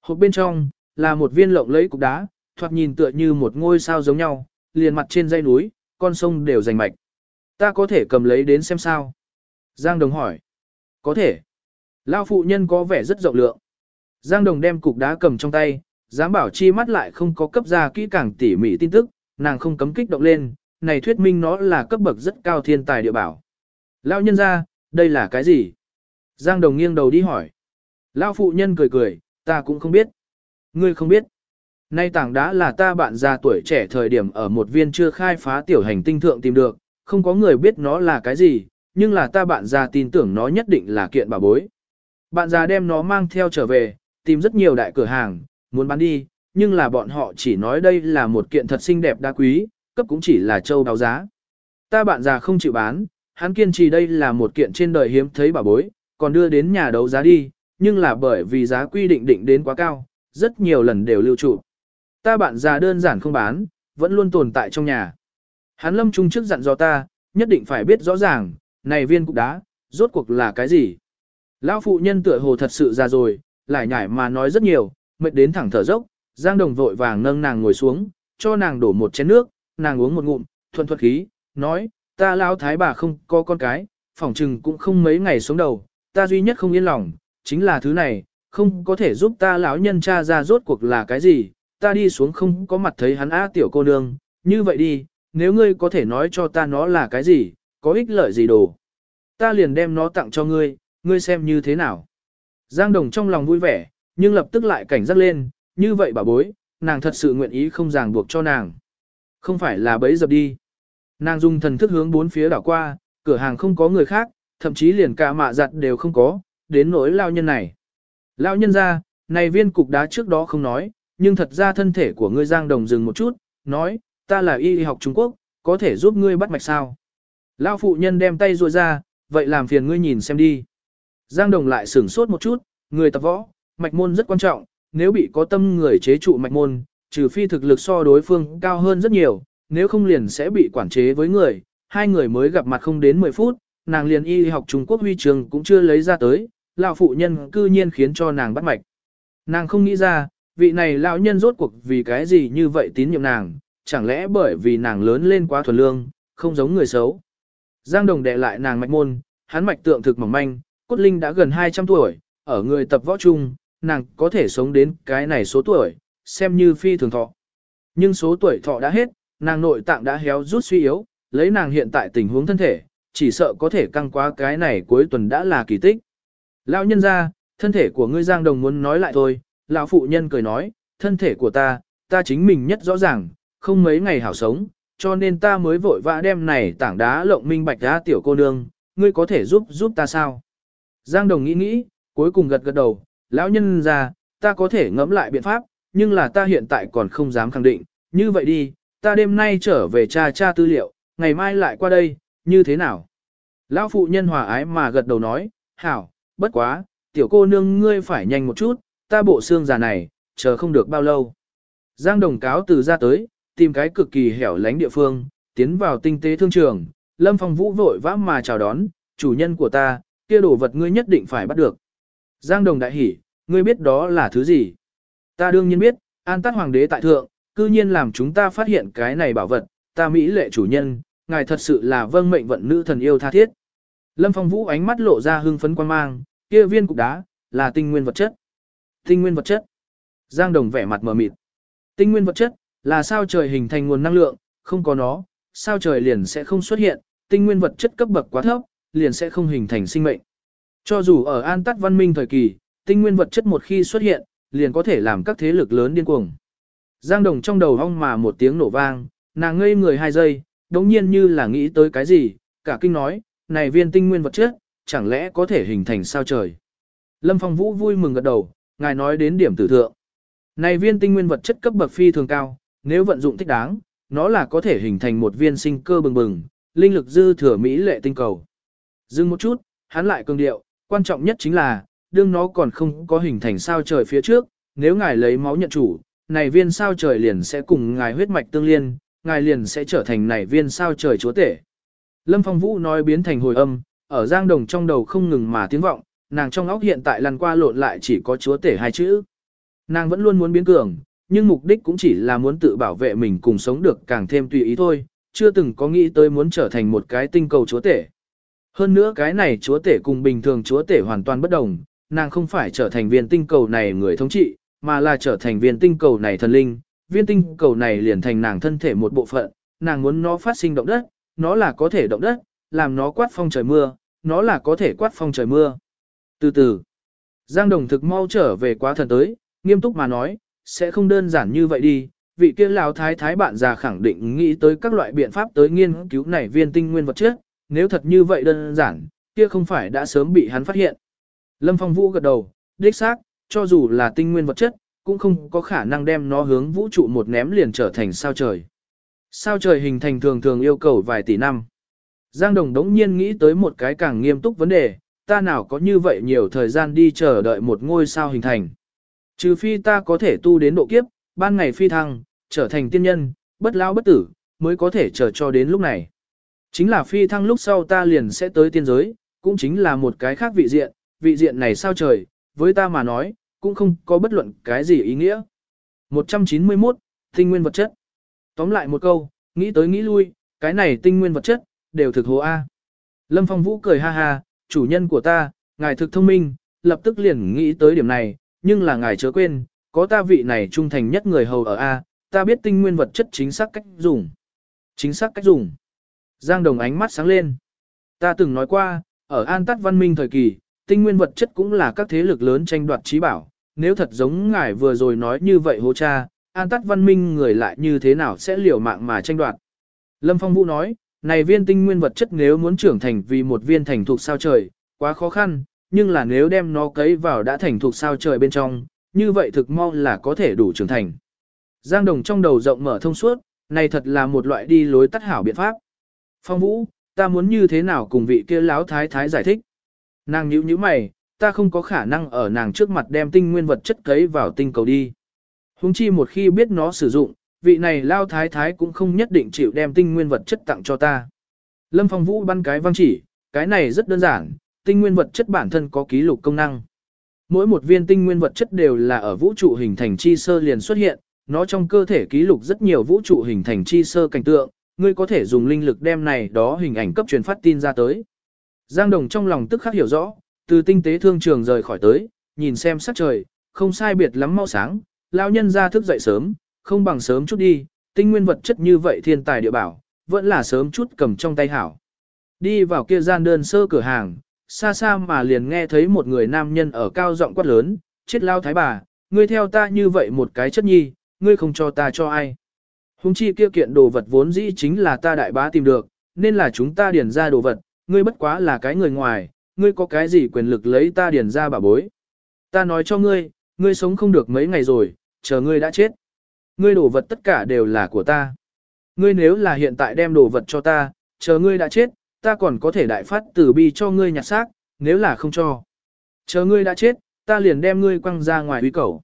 Hộp bên trong là một viên lộng lẫy cục đá, thoạt nhìn tựa như một ngôi sao giống nhau, liền mặt trên dãy núi, con sông đều rành mạch. Ta có thể cầm lấy đến xem sao? Giang Đồng hỏi. Có thể. Lao phụ nhân có vẻ rất rộng lượng. Giang Đồng đem cục đá cầm trong tay, dám bảo chi mắt lại không có cấp ra kỹ càng tỉ mỉ tin tức, nàng không cấm kích động lên, này thuyết minh nó là cấp bậc rất cao thiên tài địa bảo. Lao nhân ra, đây là cái gì? Giang Đồng nghiêng đầu đi hỏi. Lao phụ nhân cười cười, ta cũng không biết. Ngươi không biết. Nay tảng đá là ta bạn già tuổi trẻ thời điểm ở một viên chưa khai phá tiểu hành tinh thượng tìm được, không có người biết nó là cái gì, nhưng là ta bạn già tin tưởng nó nhất định là kiện bảo bối. Bạn già đem nó mang theo trở về, tìm rất nhiều đại cửa hàng, muốn bán đi, nhưng là bọn họ chỉ nói đây là một kiện thật xinh đẹp đá quý, cấp cũng chỉ là châu đáo giá. Ta bạn già không chịu bán, hắn kiên trì đây là một kiện trên đời hiếm thấy bảo bối, còn đưa đến nhà đấu giá đi, nhưng là bởi vì giá quy định định đến quá cao, rất nhiều lần đều lưu trụ. Ta bạn già đơn giản không bán, vẫn luôn tồn tại trong nhà. Hắn lâm trung trước dặn dò ta, nhất định phải biết rõ ràng, này viên cục đá, rốt cuộc là cái gì. Lão phụ nhân tựa hồ thật sự già rồi, lại nhải mà nói rất nhiều, mệt đến thẳng thở dốc, Giang Đồng vội vàng nâng nàng ngồi xuống, cho nàng đổ một chén nước, nàng uống một ngụm, thuận thuật khí, nói, ta lão thái bà không có con cái, phỏng trừng cũng không mấy ngày sống đầu, ta duy nhất không yên lòng, chính là thứ này, không có thể giúp ta lão nhân cha ra rốt cuộc là cái gì, ta đi xuống không có mặt thấy hắn á tiểu cô nương, như vậy đi, nếu ngươi có thể nói cho ta nó là cái gì, có ích lợi gì đồ. Ta liền đem nó tặng cho ngươi, ngươi xem như thế nào. Giang Đồng trong lòng vui vẻ, nhưng lập tức lại cảnh giác lên, như vậy bà bối, nàng thật sự nguyện ý không ràng buộc cho nàng. Không phải là bấy dập đi. Nàng dùng thần thức hướng bốn phía đảo qua, cửa hàng không có người khác, thậm chí liền cả mạ giặt đều không có, đến nỗi lao nhân này. Lao nhân ra, này viên cục đá trước đó không nói, nhưng thật ra thân thể của ngươi Giang Đồng dừng một chút, nói, ta là y học Trung Quốc, có thể giúp ngươi bắt mạch sao. Lao phụ nhân đem tay ruội ra, vậy làm phiền ngươi nhìn xem đi. Giang Đồng lại sửng sốt một chút, người tập võ, mạch môn rất quan trọng, nếu bị có tâm người chế trụ mạch môn, trừ phi thực lực so đối phương cao hơn rất nhiều, nếu không liền sẽ bị quản chế với người. Hai người mới gặp mặt không đến 10 phút, nàng liền y học Trung Quốc huy trường cũng chưa lấy ra tới, lão phụ nhân cư nhiên khiến cho nàng bắt mạch. Nàng không nghĩ ra, vị này lão nhân rốt cuộc vì cái gì như vậy tín nhiệm nàng, chẳng lẽ bởi vì nàng lớn lên quá thuần lương, không giống người xấu. Giang Đồng đệ lại nàng mạch môn, hắn mạch tượng thực mỏng manh, cốt linh đã gần 200 tuổi, ở người tập võ chung, nàng có thể sống đến cái này số tuổi, xem như phi thường thọ. Nhưng số tuổi thọ đã hết, nàng nội tạng đã héo rút suy yếu, lấy nàng hiện tại tình huống thân thể, chỉ sợ có thể căng qua cái này cuối tuần đã là kỳ tích. Lão nhân ra, thân thể của ngươi Giang Đồng muốn nói lại thôi, lão phụ nhân cười nói, thân thể của ta, ta chính mình nhất rõ ràng, không mấy ngày hảo sống, cho nên ta mới vội vã đem này tảng đá lộng minh bạch ra tiểu cô nương, ngươi có thể giúp giúp ta sao? Giang Đồng nghĩ nghĩ, cuối cùng gật gật đầu, lão nhân ra, ta có thể ngẫm lại biện pháp, nhưng là ta hiện tại còn không dám khẳng định, như vậy đi, ta đêm nay trở về tra tra tư liệu, ngày mai lại qua đây, như thế nào? Lão phụ nhân hòa ái mà gật đầu nói, hảo, bất quá, tiểu cô nương ngươi phải nhanh một chút, ta bộ xương già này, chờ không được bao lâu. Giang đồng cáo từ ra tới, tìm cái cực kỳ hẻo lánh địa phương, tiến vào tinh tế thương trường, Lâm Phong Vũ vội vã mà chào đón, chủ nhân của ta, kia đồ vật ngươi nhất định phải bắt được. Giang đồng đại hỉ, ngươi biết đó là thứ gì? Ta đương nhiên biết, an tát hoàng đế tại thượng, cư nhiên làm chúng ta phát hiện cái này bảo vật, ta mỹ lệ chủ nhân, ngài thật sự là vâng mệnh vận nữ thần yêu tha thiết. Lâm Phong Vũ ánh mắt lộ ra hưng phấn quan mang, kia viên cục đá, là tinh nguyên vật chất. Tinh nguyên vật chất. Giang Đồng vẻ mặt mờ mịt. Tinh nguyên vật chất, là sao trời hình thành nguồn năng lượng, không có nó, sao trời liền sẽ không xuất hiện, tinh nguyên vật chất cấp bậc quá thấp, liền sẽ không hình thành sinh mệnh. Cho dù ở an Tát văn minh thời kỳ, tinh nguyên vật chất một khi xuất hiện, liền có thể làm các thế lực lớn điên cuồng. Giang Đồng trong đầu hong mà một tiếng nổ vang, nàng ngây người hai giây, đống nhiên như là nghĩ tới cái gì, cả kinh nói, này viên tinh nguyên vật chất, chẳng lẽ có thể hình thành sao trời. Lâm Phong Vũ vui mừng gật đầu, ngài nói đến điểm tử thượng. Này viên tinh nguyên vật chất cấp bậc phi thường cao, nếu vận dụng thích đáng, nó là có thể hình thành một viên sinh cơ bừng bừng, linh lực dư thừa mỹ lệ tinh cầu. Dừng một chút, hắn lại cường điệu, quan trọng nhất chính là, đương nó còn không có hình thành sao trời phía trước, nếu ngài lấy máu nhận chủ, này viên sao trời liền sẽ cùng ngài huyết mạch tương liên, ngài liền sẽ trở thành này viên sao trời chúa tể. Lâm Phong Vũ nói biến thành hồi âm, ở Giang Đồng trong đầu không ngừng mà tiếng vọng, nàng trong óc hiện tại lăn qua lộn lại chỉ có chúa tể hai chữ. Nàng vẫn luôn muốn biến cường, nhưng mục đích cũng chỉ là muốn tự bảo vệ mình cùng sống được càng thêm tùy ý thôi, chưa từng có nghĩ tới muốn trở thành một cái tinh cầu chúa tể. Hơn nữa cái này chúa tể cùng bình thường chúa tể hoàn toàn bất đồng, nàng không phải trở thành viên tinh cầu này người thống trị, mà là trở thành viên tinh cầu này thần linh, viên tinh cầu này liền thành nàng thân thể một bộ phận, nàng muốn nó phát sinh động đất, nó là có thể động đất, làm nó quát phong trời mưa, nó là có thể quát phong trời mưa. Từ từ, Giang Đồng thực mau trở về quá thần tới, nghiêm túc mà nói, sẽ không đơn giản như vậy đi, vị kia lão thái thái bạn già khẳng định nghĩ tới các loại biện pháp tới nghiên cứu này viên tinh nguyên vật chất, nếu thật như vậy đơn giản, kia không phải đã sớm bị hắn phát hiện. Lâm Phong Vũ gật đầu, đích xác, cho dù là tinh nguyên vật chất, cũng không có khả năng đem nó hướng vũ trụ một ném liền trở thành sao trời. Sao trời hình thành thường thường yêu cầu vài tỷ năm. Giang Đồng đống nhiên nghĩ tới một cái càng nghiêm túc vấn đề, ta nào có như vậy nhiều thời gian đi chờ đợi một ngôi sao hình thành. Trừ phi ta có thể tu đến độ kiếp, ban ngày phi thăng, trở thành tiên nhân, bất lao bất tử, mới có thể chờ cho đến lúc này. Chính là phi thăng lúc sau ta liền sẽ tới tiên giới, cũng chính là một cái khác vị diện, vị diện này sao trời, với ta mà nói, cũng không có bất luận cái gì ý nghĩa. 191. Tinh nguyên vật chất Tóm lại một câu, nghĩ tới nghĩ lui, cái này tinh nguyên vật chất, đều thực hồ A. Lâm Phong Vũ cười ha ha, chủ nhân của ta, ngài thực thông minh, lập tức liền nghĩ tới điểm này, nhưng là ngài chớ quên, có ta vị này trung thành nhất người hầu ở A, ta biết tinh nguyên vật chất chính xác cách dùng. Chính xác cách dùng. Giang Đồng ánh mắt sáng lên. Ta từng nói qua, ở An Tát văn minh thời kỳ, tinh nguyên vật chất cũng là các thế lực lớn tranh đoạt trí bảo. Nếu thật giống ngài vừa rồi nói như vậy hô cha, An Tát văn minh người lại như thế nào sẽ liều mạng mà tranh đoạt. Lâm Phong Vũ nói, này viên tinh nguyên vật chất nếu muốn trưởng thành vì một viên thành thuộc sao trời, quá khó khăn, nhưng là nếu đem nó cấy vào đã thành thuộc sao trời bên trong, như vậy thực mau là có thể đủ trưởng thành. Giang Đồng trong đầu rộng mở thông suốt, Này thật là một loại đi lối tắt hảo biện pháp. Phong Vũ, ta muốn như thế nào cùng vị kia lão thái thái giải thích. Nàng nhíu nhíu mày, ta không có khả năng ở nàng trước mặt đem tinh nguyên vật chất cấy vào tinh cầu đi. Hùng chi một khi biết nó sử dụng, vị này lao thái thái cũng không nhất định chịu đem tinh nguyên vật chất tặng cho ta. Lâm Phong Vũ bắn cái văn chỉ, cái này rất đơn giản, tinh nguyên vật chất bản thân có ký lục công năng. Mỗi một viên tinh nguyên vật chất đều là ở vũ trụ hình thành chi sơ liền xuất hiện, nó trong cơ thể ký lục rất nhiều vũ trụ hình thành chi sơ cảnh tượng, ngươi có thể dùng linh lực đem này đó hình ảnh cấp truyền phát tin ra tới. Giang Đồng trong lòng tức khắc hiểu rõ, từ tinh tế thương trường rời khỏi tới, nhìn xem sắc trời, không sai biệt lắm mau sáng, lão nhân ra thức dậy sớm, không bằng sớm chút đi, tinh nguyên vật chất như vậy thiên tài địa bảo, vẫn là sớm chút cầm trong tay hảo. Đi vào kia gian đơn sơ cửa hàng, xa xa mà liền nghe thấy một người nam nhân ở cao giọng quát lớn, chết lao thái bà, ngươi theo ta như vậy một cái chất nhi, ngươi không cho ta cho ai. Hùng chi kia kiện đồ vật vốn dĩ chính là ta đại bá tìm được, nên là chúng ta điền ra đồ vật, ngươi bất quá là cái người ngoài, ngươi có cái gì quyền lực lấy ta điền ra bà bối. Ta nói cho ngươi, ngươi sống không được mấy ngày rồi, chờ ngươi đã chết. Ngươi đồ vật tất cả đều là của ta. Ngươi nếu là hiện tại đem đồ vật cho ta, chờ ngươi đã chết, ta còn có thể đại phát tử bi cho ngươi nhặt xác, nếu là không cho. Chờ ngươi đã chết, ta liền đem ngươi quăng ra ngoài uy cầu.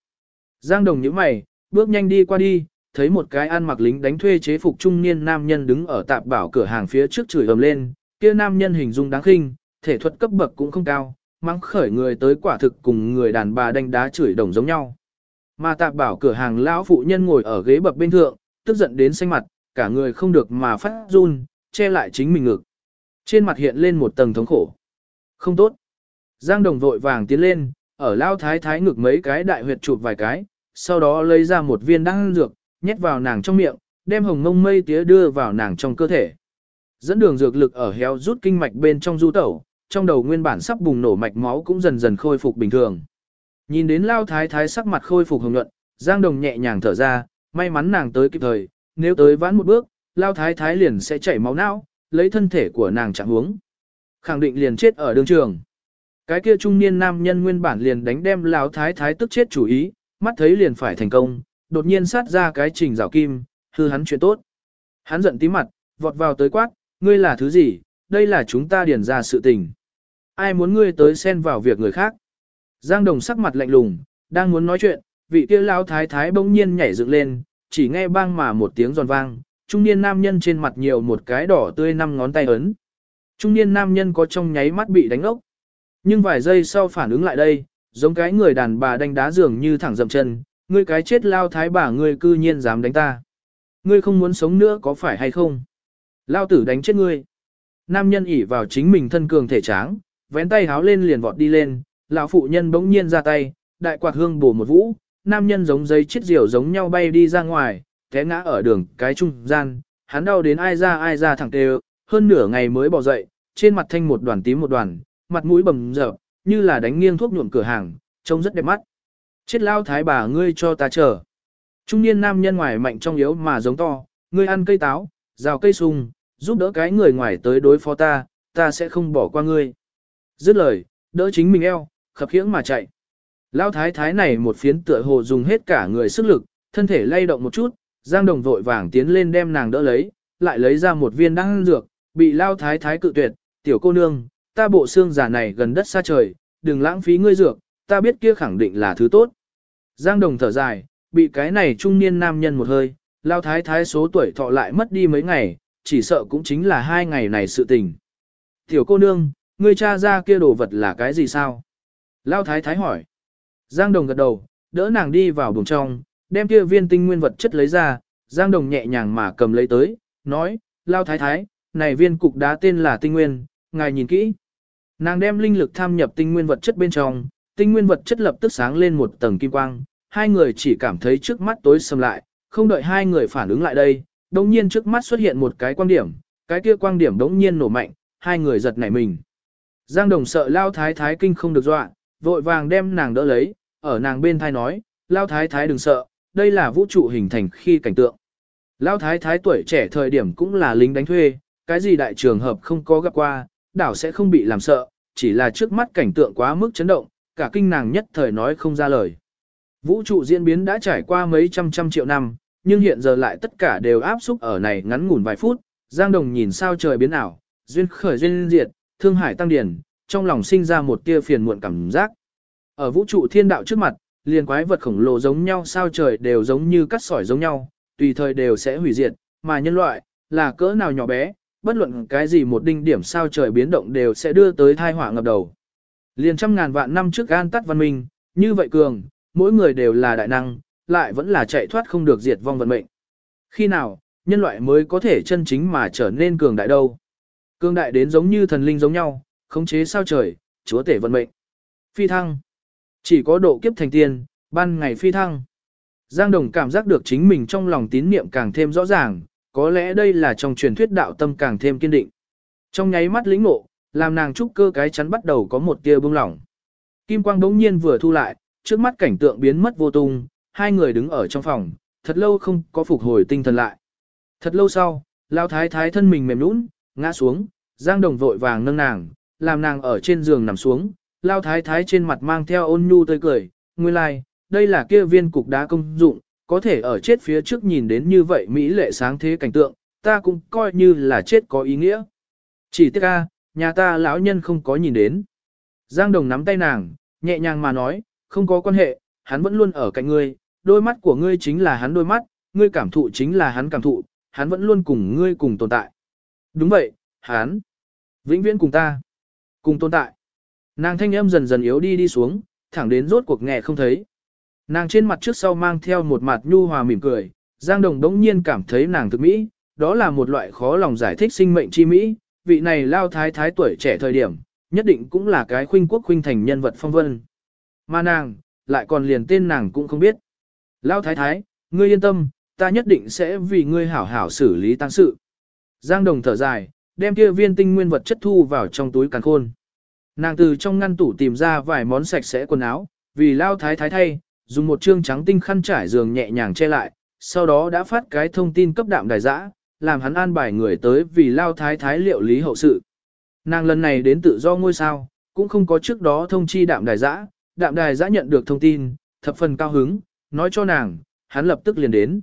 Giang đồng nhíu mày, bước nhanh đi qua đi, thấy một cái ăn mặc lính đánh thuê chế phục trung niên nam nhân đứng ở tạp bảo cửa hàng phía trước chửi ầm lên, kia nam nhân hình dung đáng khinh, thể thuật cấp bậc cũng không cao, mắng khởi người tới quả thực cùng người đàn bà đánh đá chửi đồng giống nhau. Mà tạp bảo cửa hàng lão phụ nhân ngồi ở ghế bập bên thượng, tức giận đến xanh mặt, cả người không được mà phát run, che lại chính mình ngực. Trên mặt hiện lên một tầng thống khổ. Không tốt. Giang đồng vội vàng tiến lên, ở lao thái thái ngực mấy cái đại huyệt chụp vài cái, sau đó lấy ra một viên đan dược, nhét vào nàng trong miệng, đem hồng ngông mây tía đưa vào nàng trong cơ thể. Dẫn đường dược lực ở héo rút kinh mạch bên trong du tẩu, trong đầu nguyên bản sắp bùng nổ mạch máu cũng dần dần khôi phục bình thường. Nhìn đến lao thái thái sắc mặt khôi phục hồng nhuận, Giang Đồng nhẹ nhàng thở ra, may mắn nàng tới kịp thời, nếu tới vãn một bước, lao thái thái liền sẽ chảy máu não, lấy thân thể của nàng chẳng huống. Khẳng định liền chết ở đường trường. Cái kia trung niên nam nhân nguyên bản liền đánh đem Lão thái thái tức chết chủ ý, mắt thấy liền phải thành công, đột nhiên sát ra cái trình rào kim, hư hắn chuyện tốt. Hắn giận tí mặt, vọt vào tới quát, ngươi là thứ gì, đây là chúng ta điền ra sự tình. Ai muốn ngươi tới xen vào việc người khác. Giang Đồng sắc mặt lạnh lùng, đang muốn nói chuyện, vị kia lão thái thái bỗng nhiên nhảy dựng lên, chỉ nghe bang mà một tiếng giòn vang, trung niên nam nhân trên mặt nhiều một cái đỏ tươi năm ngón tay ấn. Trung niên nam nhân có trong nháy mắt bị đánh ốc. Nhưng vài giây sau phản ứng lại đây, giống cái người đàn bà đánh đá dường như thẳng dậm chân, ngươi cái chết lao thái bà ngươi cư nhiên dám đánh ta. Ngươi không muốn sống nữa có phải hay không? Lao tử đánh chết ngươi. Nam nhân ỉ vào chính mình thân cường thể tráng, vén tay háo lên liền vọt đi lên, lão phụ nhân bỗng nhiên ra tay, đại quạt hương bổ một vũ, nam nhân giống giấy chiếc diều giống nhau bay đi ra ngoài, té ngã ở đường cái trung gian, hắn đau đến ai ra ai ra thẳng tê hơn nửa ngày mới bỏ dậy, trên mặt thanh một đoàn tím một đoàn, mặt mũi bầm dập, như là đánh nghiêng thuốc nhuộm cửa hàng, trông rất đẹp mắt. Chết lao thái bà ngươi cho ta chờ. Trung niên nam nhân ngoài mạnh trong yếu mà giống to, ngươi ăn cây táo, rào cây sung, giúp đỡ cái người ngoài tới đối phó ta, ta sẽ không bỏ qua ngươi. Dứt lời, đỡ chính mình eo, khập khiễng mà chạy. Lao thái thái này một phiến tựa hồ dùng hết cả người sức lực, thân thể lay động một chút, Giang Đồng vội vàng tiến lên đem nàng đỡ lấy, lại lấy ra một viên đan dược, bị Lao thái thái cự tuyệt, tiểu cô nương, ta bộ xương giả này gần đất xa trời, đừng lãng phí ngươi dược, ta biết kia khẳng định là thứ tốt. Giang Đồng thở dài, bị cái này trung niên nam nhân một hơi, Lao thái thái số tuổi thọ lại mất đi mấy ngày, chỉ sợ cũng chính là hai ngày này sự tình. Tiểu cô nương, ngươi cha ra kia đồ vật là cái gì sao? Lao thái thái hỏi. Giang Đồng gật đầu, đỡ nàng đi vào buồng trong, đem kia viên tinh nguyên vật chất lấy ra, Giang Đồng nhẹ nhàng mà cầm lấy tới, nói, Lao thái thái, này viên cục đá tên là tinh nguyên, ngài nhìn kỹ. Nàng đem linh lực tham nhập tinh nguyên vật chất bên trong, tinh nguyên vật chất lập tức sáng lên một tầng kim quang, hai người chỉ cảm thấy trước mắt tối sầm lại, không đợi hai người phản ứng lại đây, đồng nhiên trước mắt xuất hiện một cái quang điểm, cái kia quang điểm đống nhiên nổ mạnh, hai người giật nảy mình. Giang Đồng sợ Lao Thái Thái kinh không được dọa, vội vàng đem nàng đỡ lấy, ở nàng bên thai nói, Lao Thái Thái đừng sợ, đây là vũ trụ hình thành khi cảnh tượng. Lao Thái Thái tuổi trẻ thời điểm cũng là lính đánh thuê, cái gì đại trường hợp không có gặp qua, đảo sẽ không bị làm sợ, chỉ là trước mắt cảnh tượng quá mức chấn động, cả kinh nàng nhất thời nói không ra lời. Vũ trụ diễn biến đã trải qua mấy trăm trăm triệu năm, nhưng hiện giờ lại tất cả đều áp xúc ở này ngắn ngủn vài phút, Giang Đồng nhìn sao trời biến ảo, duyên khởi duyên diệt, thương hải tăng điển, trong lòng sinh ra một tia phiền muộn cảm giác. Ở vũ trụ thiên đạo trước mặt, liền quái vật khổng lồ giống nhau sao trời đều giống như cắt sỏi giống nhau, tùy thời đều sẽ hủy diệt, mà nhân loại, là cỡ nào nhỏ bé, bất luận cái gì một đinh điểm sao trời biến động đều sẽ đưa tới thai họa ngập đầu. Liền trăm ngàn vạn năm trước gan tắt văn minh, như vậy cường, mỗi người đều là đại năng, lại vẫn là chạy thoát không được diệt vong vận mệnh. Khi nào, nhân loại mới có thể chân chính mà trở nên cường đại đâu? Cường đại đến giống như thần linh giống nhau, khống chế sao trời, chúa tể vận mệnh. Phi thăng. Chỉ có độ kiếp thành tiên, ban ngày phi thăng. Giang Đồng cảm giác được chính mình trong lòng tín niệm càng thêm rõ ràng, có lẽ đây là trong truyền thuyết đạo tâm càng thêm kiên định. Trong nháy mắt lĩnh ngộ, làm nàng trúc cơ cái chắn bắt đầu có một tia bông lỏng. Kim quang đống nhiên vừa thu lại, trước mắt cảnh tượng biến mất vô tung, hai người đứng ở trong phòng, thật lâu không có phục hồi tinh thần lại. Thật lâu sau, lao thái thái thân mình mềm nũng, ngã xuống, Giang Đồng vội vàng nâng nàng, làm nàng ở trên giường nằm xuống, lao thái thái trên mặt mang theo ôn nhu tươi cười, nguyên lai, like, đây là kia viên cục đá công dụng, có thể ở chết phía trước nhìn đến như vậy Mỹ lệ sáng thế cảnh tượng, ta cũng coi như là chết có ý nghĩa. Chỉ tiếc ca, nhà ta lão nhân không có nhìn đến. Giang Đồng nắm tay nàng, nhẹ nhàng mà nói, không có quan hệ, hắn vẫn luôn ở cạnh ngươi, đôi mắt của ngươi chính là hắn đôi mắt, ngươi cảm thụ chính là hắn cảm thụ, hắn vẫn luôn cùng ngươi cùng tồn tại. Đúng vậy, hắn, vĩnh viễn cùng ta, cùng tồn tại. Nàng thanh âm dần dần yếu đi đi xuống, thẳng đến rốt cuộc nghe không thấy. Nàng trên mặt trước sau mang theo một mặt nhu hòa mỉm cười, Giang Đồng đống nhiên cảm thấy nàng thực mỹ, đó là một loại khó lòng giải thích sinh mệnh chi mỹ, vị này lao thái thái tuổi trẻ thời điểm, nhất định cũng là cái khuynh quốc khuynh thành nhân vật phong vân. Mà nàng, lại còn liền tên nàng cũng không biết. Lao thái thái, ngươi yên tâm, ta nhất định sẽ vì ngươi hảo hảo xử lý tăng sự. Giang Đồng thở dài, đem kia viên tinh nguyên vật chất thu vào trong túi càn khôn. Nàng từ trong ngăn tủ tìm ra vài món sạch sẽ quần áo, vì lao thái thái thay, dùng một trương trắng tinh khăn trải giường nhẹ nhàng che lại, sau đó đã phát cái thông tin cấp đạm đài giã, làm hắn an bài người tới vì lao thái thái liệu lý hậu sự. Nàng lần này đến tự do ngôi sao, cũng không có trước đó thông chi đạm đài giã, đạm đài giã nhận được thông tin, thập phần cao hứng, nói cho nàng, hắn lập tức liền đến.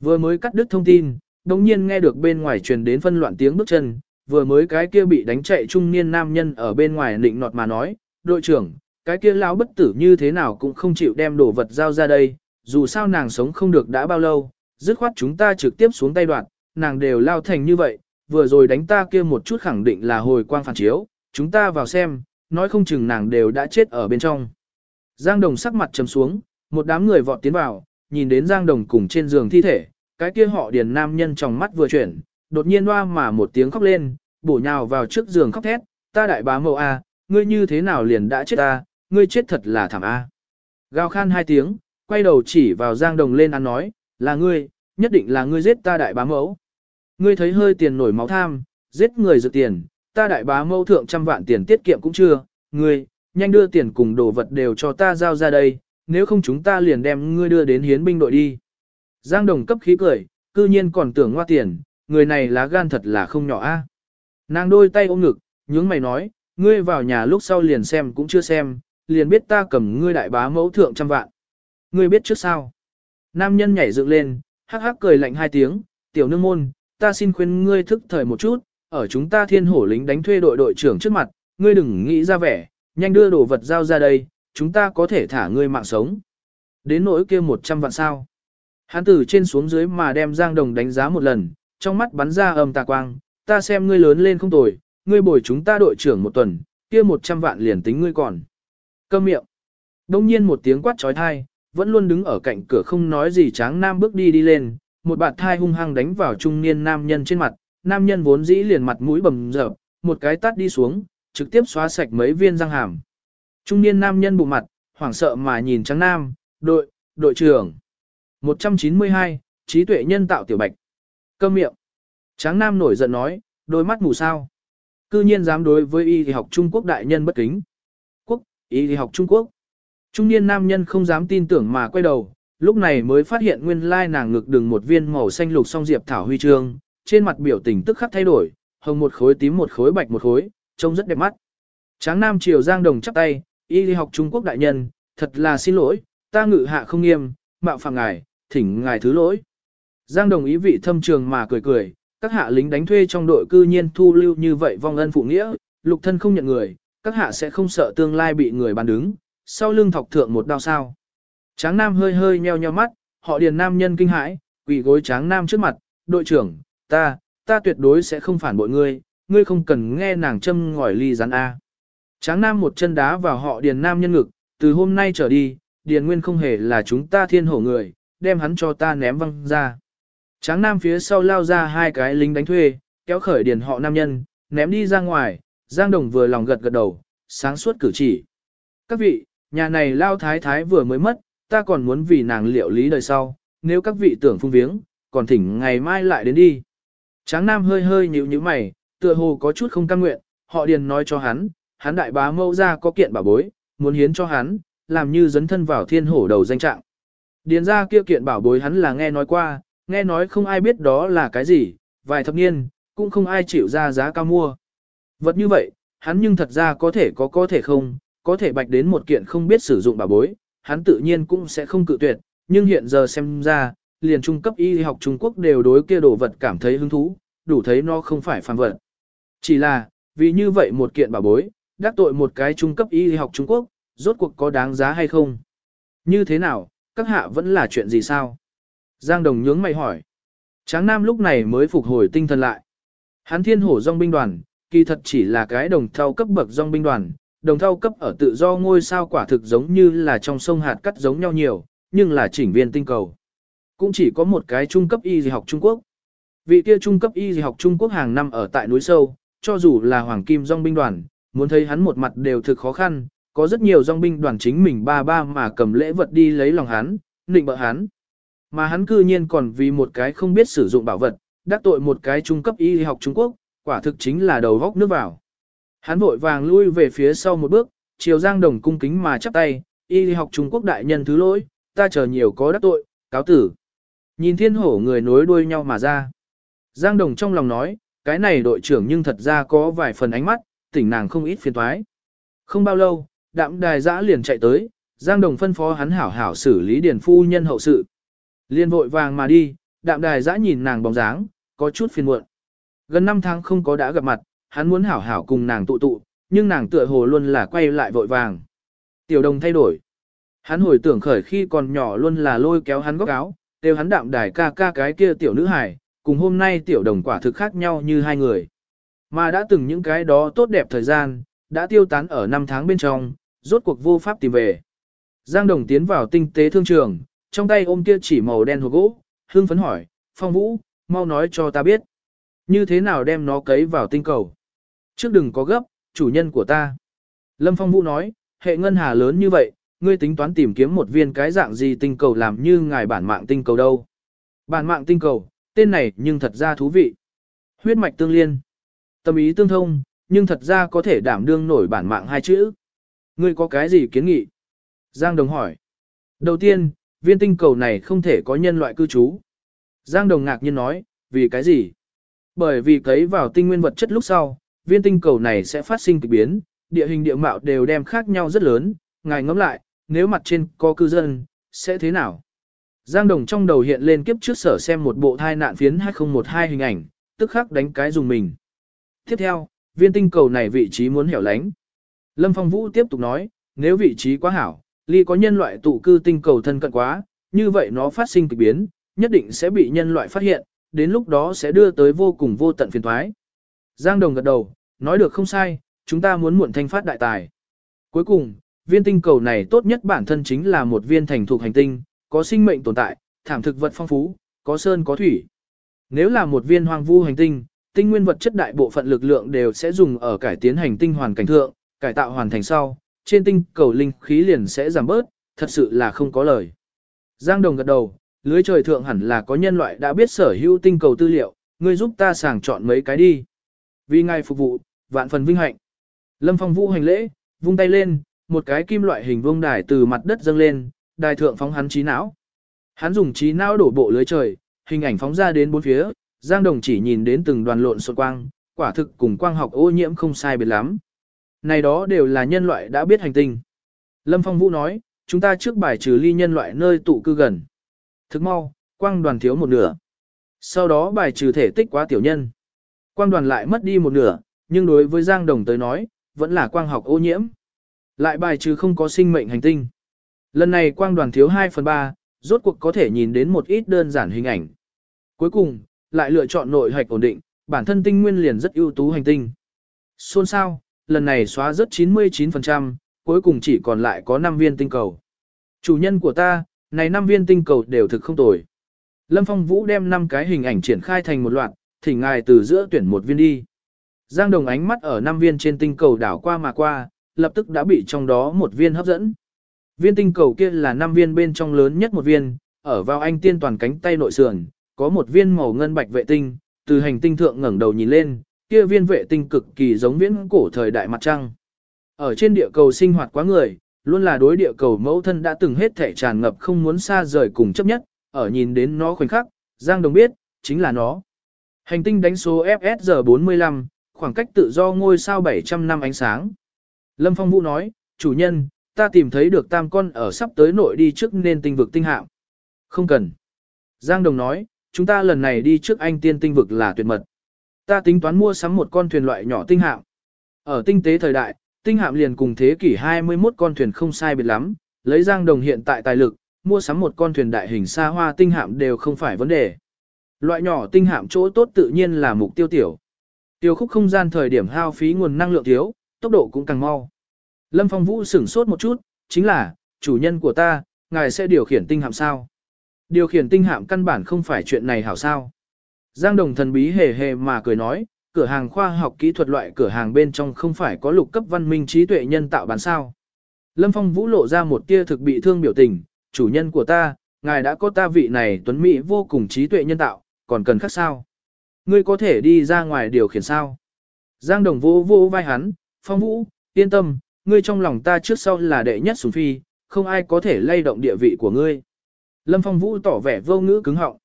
Vừa mới cắt đứt thông tin, đồng nhiên nghe được bên ngoài truyền đến phân loạn tiếng bước chân, vừa mới cái kia bị đánh chạy trung niên nam nhân ở bên ngoài nịnh nọt mà nói, đội trưởng, cái kia lão bất tử như thế nào cũng không chịu đem đồ vật giao ra đây, dù sao nàng sống không được đã bao lâu, dứt khoát chúng ta trực tiếp xuống tay đoạn, nàng đều lao thành như vậy, vừa rồi đánh ta kia một chút khẳng định là hồi quang phản chiếu, chúng ta vào xem, nói không chừng nàng đều đã chết ở bên trong. Giang Đồng sắc mặt trầm xuống, một đám người vọt tiến vào, nhìn đến Giang Đồng cùng trên giường thi thể, cái kia họ điền nam nhân trong mắt vừa chuyển, đột nhiên hoa mà một tiếng khóc lên, bổ nhào vào trước giường khóc thét, ta đại bá mẫu a, ngươi như thế nào liền đã chết ta, ngươi chết thật là thảm a. Gào khan hai tiếng, quay đầu chỉ vào Giang Đồng lên ăn nói, là ngươi, nhất định là ngươi giết ta đại bá mẫu. Ngươi thấy hơi tiền nổi máu tham, giết người dự tiền, ta đại bá mẫu thượng trăm vạn tiền tiết kiệm cũng chưa, ngươi, nhanh đưa tiền cùng đồ vật đều cho ta giao ra đây, nếu không chúng ta liền đem ngươi đưa đến hiến binh đội đi. Giang Đồng cấp khí cười, cư nhiên còn tưởng ngoa tiền, người này lá gan thật là không nhỏ a. Nàng đôi tay ôm ngực, nhướng mày nói, ngươi vào nhà lúc sau liền xem cũng chưa xem, liền biết ta cầm ngươi đại bá mẫu thượng trăm vạn. Ngươi biết trước sao? Nam nhân nhảy dựng lên, hắc hắc cười lạnh hai tiếng, tiểu nương môn, ta xin khuyên ngươi thức thời một chút, ở chúng ta thiên hổ lính đánh thuê đội đội trưởng trước mặt, ngươi đừng nghĩ ra vẻ, nhanh đưa đồ vật giao ra đây, chúng ta có thể thả ngươi mạng sống. Đến nỗi kia một trăm vạn sao. Hắn từ trên xuống dưới mà đem Giang Đồng đánh giá một lần, trong mắt bắn ra âm tà quang, ta xem ngươi lớn lên không tồi, ngươi bồi chúng ta đội trưởng một tuần, kia một trăm vạn liền tính ngươi còn. Câm miệng. Đông nhiên một tiếng quát trói thai, vẫn luôn đứng ở cạnh cửa không nói gì tráng nam bước đi đi lên, một bạt thai hung hăng đánh vào trung niên nam nhân trên mặt, nam nhân vốn dĩ liền mặt mũi bầm dập, một cái tát đi xuống, trực tiếp xóa sạch mấy viên răng hàm. Trung niên nam nhân bụng mặt, hoảng sợ mà nhìn trắng nam, đội, đội trưởng. 192, trí tuệ nhân tạo tiểu bạch. Câm miệng. Tráng nam nổi giận nói, đôi mắt mù sao. Cư nhiên dám đối với y thì học Trung Quốc đại nhân bất kính. Quốc, y thì học Trung Quốc. Trung niên nam nhân không dám tin tưởng mà quay đầu, lúc này mới phát hiện nguyên lai nàng ngực đừng một viên màu xanh lục song diệp thảo huy chương, trên mặt biểu tình tức khắc thay đổi, hồng một khối tím một khối bạch một khối, trông rất đẹp mắt. Tráng nam triều giang đồng chắp tay, y đi học Trung Quốc đại nhân, thật là xin lỗi, ta ngự hạ không nghiêm, mạo phạm ngài, thỉnh ngài thứ lỗi. Giang đồng ý vị thâm trường mà cười cười, các hạ lính đánh thuê trong đội cư nhiên thu lưu như vậy vong ân phụ nghĩa, lục thân không nhận người, các hạ sẽ không sợ tương lai bị người bàn đứng, sau lưng thọc thượng một đao sao. Tráng Nam hơi hơi nheo nheo mắt, họ điền nam nhân kinh hãi, quỳ gối Tráng Nam trước mặt, đội trưởng, ta, ta tuyệt đối sẽ không phản bội ngươi, ngươi không cần nghe nàng châm ngòi ly rắn A. Tráng Nam một chân đá vào họ điền nam nhân ngực, từ hôm nay trở đi, điền nguyên không hề là chúng ta thiên hổ người, đem hắn cho ta ném văng ra. Tráng Nam phía sau lao ra hai cái lính đánh thuê, kéo khởi điền họ nam nhân, ném đi ra ngoài, Giang Đồng vừa lòng gật gật đầu, sáng suốt cử chỉ. Các vị, nhà này lao thái thái vừa mới mất, ta còn muốn vì nàng liệu lý đời sau, nếu các vị tưởng phung viếng, còn thỉnh ngày mai lại đến đi. Tráng Nam hơi hơi nhíu nhíu mày, tựa hồ có chút không cam nguyện, họ điền nói cho hắn, hắn đại bá mâu ra có kiện bảo bối, muốn hiến cho hắn, làm như dấn thân vào thiên hổ đầu danh trạng. Điền ra kia kiện bảo bối hắn là nghe nói qua, nghe nói không ai biết đó là cái gì, vài thập niên, cũng không ai chịu ra giá cao mua. Vật như vậy, hắn nhưng thật ra có thể có có thể không, có thể bạch đến một kiện không biết sử dụng bảo bối, hắn tự nhiên cũng sẽ không cự tuyệt, nhưng hiện giờ xem ra, liền trung cấp y học Trung Quốc đều đối kia đồ vật cảm thấy hứng thú, đủ thấy nó không phải phàm vật. Chỉ là, vì như vậy một kiện bảo bối, đắc tội một cái trung cấp y học Trung Quốc, rốt cuộc có đáng giá hay không? Như thế nào, các hạ vẫn là chuyện gì sao? Giang Đồng nhướng mày hỏi. Tráng Nam lúc này mới phục hồi tinh thần lại. Hắn thiên hổ dòng binh đoàn, kỳ thật chỉ là cái đồng thau cấp bậc dòng binh đoàn, đồng thau cấp ở tự do ngôi sao quả thực giống như là trong sông hạt cắt giống nhau nhiều, nhưng là chỉnh viên tinh cầu. Cũng chỉ có một cái trung cấp y học Trung Quốc. Vị kia trung cấp y học Trung Quốc hàng năm ở tại núi sâu, cho dù là hoàng kim dòng binh đoàn, muốn thấy hắn một mặt đều thực khó khăn, có rất nhiều dòng binh đoàn chính mình ba ba mà cầm lễ vật đi lấy lòng hắn, nịnh bợ hắn. Mà hắn cư nhiên còn vì một cái không biết sử dụng bảo vật, đắc tội một cái trung cấp y học Trung Quốc, quả thực chính là đầu góc nước vào. Hắn vội vàng lui về phía sau một bước, chiều Giang Đồng cung kính mà chắp tay, y học Trung Quốc đại nhân thứ lỗi, ta chờ nhiều có đắc tội, cáo tử. Nhìn thiên hổ người nối đuôi nhau mà ra. Giang Đồng trong lòng nói, cái này đội trưởng nhưng thật ra có vài phần ánh mắt, tỉnh nàng không ít phiền thoái. Không bao lâu, đạm đài giã liền chạy tới, Giang Đồng phân phó hắn hảo hảo xử lý điền phu nhân hậu sự. Liên vội vàng mà đi, đạm đài dã nhìn nàng bóng dáng, có chút phiền muộn. Gần 5 tháng không có đã gặp mặt, hắn muốn hảo hảo cùng nàng tụ tụ, nhưng nàng tựa hồ luôn là quay lại vội vàng. Tiểu đồng thay đổi. Hắn hồi tưởng khởi khi còn nhỏ luôn là lôi kéo hắn góc áo, đều hắn đạm đài ca ca cái kia tiểu nữ hải, cùng hôm nay tiểu đồng quả thực khác nhau như hai người. Mà đã từng những cái đó tốt đẹp thời gian, đã tiêu tán ở năm tháng bên trong, rốt cuộc vô pháp tìm về. Giang Đồng tiến vào tinh tế thương trường, trong tay ôm kia chỉ màu đen hộp gỗ, hương phấn hỏi, Phong Vũ, mau nói cho ta biết. Như thế nào đem nó cấy vào tinh cầu? Trước đừng có gấp, chủ nhân của ta. Lâm Phong Vũ nói, hệ ngân hà lớn như vậy, ngươi tính toán tìm kiếm một viên cái dạng gì tinh cầu làm như ngài bản mạng tinh cầu đâu. Bản mạng tinh cầu, tên này nhưng thật ra thú vị. Huyết mạch tương liên. Tâm ý tương thông, nhưng thật ra có thể đảm đương nổi bản mạng hai chữ. Ngươi có cái gì kiến nghị? Giang Đồng hỏi. Đầu tiên, viên tinh cầu này không thể có nhân loại cư trú. Giang Đồng ngạc nhiên nói, vì cái gì? Bởi vì cấy vào tinh nguyên vật chất lúc sau, viên tinh cầu này sẽ phát sinh kỳ biến, địa hình địa mạo đều đem khác nhau rất lớn, ngài ngẫm lại, nếu mặt trên có cư dân, sẽ thế nào? Giang Đồng trong đầu hiện lên kiếp trước sở xem một bộ thai nạn phiến 2012 hình ảnh, tức khắc đánh cái dùng mình. Tiếp theo, viên tinh cầu này vị trí muốn hẻo lánh. Lâm Phong Vũ tiếp tục nói, nếu vị trí quá hảo, ly có nhân loại tụ cư tinh cầu thân cận quá, như vậy nó phát sinh kỳ biến, nhất định sẽ bị nhân loại phát hiện, đến lúc đó sẽ đưa tới vô cùng vô tận phiền thoái. Giang Đồng gật đầu, nói được không sai, chúng ta muốn muộn thanh phát đại tài. Cuối cùng, viên tinh cầu này tốt nhất bản thân chính là một viên thành thuộc hành tinh, có sinh mệnh tồn tại, thảm thực vật phong phú, có sơn có thủy. Nếu là một viên hoang vu hành tinh, tinh nguyên vật chất đại bộ phận lực lượng đều sẽ dùng ở cải tiến hành tinh hoàn cảnh thượng, cải tạo hoàn thành sau, trên tinh cầu linh khí liền sẽ giảm bớt, thật sự là không có lời. Giang Đồng gật đầu, lưới trời thượng hẳn là có nhân loại đã biết sở hữu tinh cầu tư liệu, ngươi giúp ta sàng chọn mấy cái đi. Vì ngài phục vụ, vạn phần vinh hạnh. Lâm Phong Vũ hành lễ, vung tay lên, một cái kim loại hình vuông đài từ mặt đất dâng lên, đài thượng phóng hắn trí não. Hắn dùng trí não đổ bộ lưới trời, hình ảnh phóng ra đến bốn phía, Giang Đồng chỉ nhìn đến từng đoàn lộn xộn quang, quả thực cùng quang học ô nhiễm không sai biệt lắm. Này đó đều là nhân loại đã biết hành tinh. Lâm Phong Vũ nói, chúng ta trước bài trừ ly nhân loại nơi tụ cư gần. Thức mau, quang đoàn thiếu một nửa. Sau đó bài trừ thể tích quá tiểu nhân. Quang đoàn lại mất đi một nửa, nhưng đối với Giang Đồng tới nói, vẫn là quang học ô nhiễm. Lại bài trừ không có sinh mệnh hành tinh. Lần này quang đoàn thiếu 2 phần 3, rốt cuộc có thể nhìn đến một ít đơn giản hình ảnh. Cuối cùng, lại lựa chọn nội hạch ổn định, bản thân tinh nguyên liền rất ưu tú hành tinh. Xôn sao, lần này xóa rất 99%, cuối cùng chỉ còn lại có 5 viên tinh cầu. Chủ nhân của ta, này 5 viên tinh cầu đều thực không tồi. Lâm Phong Vũ đem 5 cái hình ảnh triển khai thành một loạt, thỉnh ngài từ giữa tuyển một viên đi. Giang Đồng ánh mắt ở 5 viên trên tinh cầu đảo qua mà qua, lập tức đã bị trong đó một viên hấp dẫn. Viên tinh cầu kia là 5 viên bên trong lớn nhất một viên, ở vào anh tiên toàn cánh tay nội sườn, có một viên màu ngân bạch vệ tinh, từ hành tinh thượng ngẩng đầu nhìn lên, kia viên vệ tinh cực kỳ giống viễn cổ thời đại mặt trăng. Ở trên địa cầu sinh hoạt quá người, luôn là đối địa cầu mẫu thân đã từng hết thể tràn ngập không muốn xa rời cùng chấp nhất, ở nhìn đến nó khoảnh khắc, Giang Đồng biết, chính là nó. Hành tinh đánh số FSR 45, khoảng cách tự do ngôi sao 700 năm ánh sáng. Lâm Phong Vũ nói, chủ nhân, ta tìm thấy được tam con ở sắp tới nội đi trước nên tinh vực tinh hạm. Không cần. Giang Đồng nói, chúng ta lần này đi trước anh tiên tinh vực là tuyệt mật. Ta tính toán mua sắm một con thuyền loại nhỏ tinh hạm. Ở tinh tế thời đại, tinh hạm liền cùng thế kỷ 21 con thuyền không sai biệt lắm, lấy Giang Đồng hiện tại tài lực, mua sắm một con thuyền đại hình xa hoa tinh hạm đều không phải vấn đề. Loại nhỏ tinh hạm chỗ tốt tự nhiên là mục tiêu tiểu. Tiêu khúc không gian thời điểm hao phí nguồn năng lượng thiếu, tốc độ cũng càng mau. Lâm Phong Vũ sửng sốt một chút, chính là, chủ nhân của ta, ngài sẽ điều khiển tinh hạm sao? Điều khiển tinh hạm căn bản không phải chuyện này hảo sao. Giang Đồng thần bí hề hề mà cười nói, cửa hàng khoa học kỹ thuật loại cửa hàng bên trong không phải có lục cấp văn minh trí tuệ nhân tạo bán sao. Lâm Phong Vũ lộ ra một tia thực bị thương biểu tình, chủ nhân của ta, ngài đã có ta vị này tuấn mỹ vô cùng trí tuệ nhân tạo, còn cần khác sao? Ngươi có thể đi ra ngoài điều khiển sao? Giang Đồng vô vô vai hắn, Phong Vũ, yên tâm, ngươi trong lòng ta trước sau là đệ nhất sủng phi, không ai có thể lay động địa vị của ngươi. Lâm Phong Vũ tỏ vẻ vô ngữ cứng họng.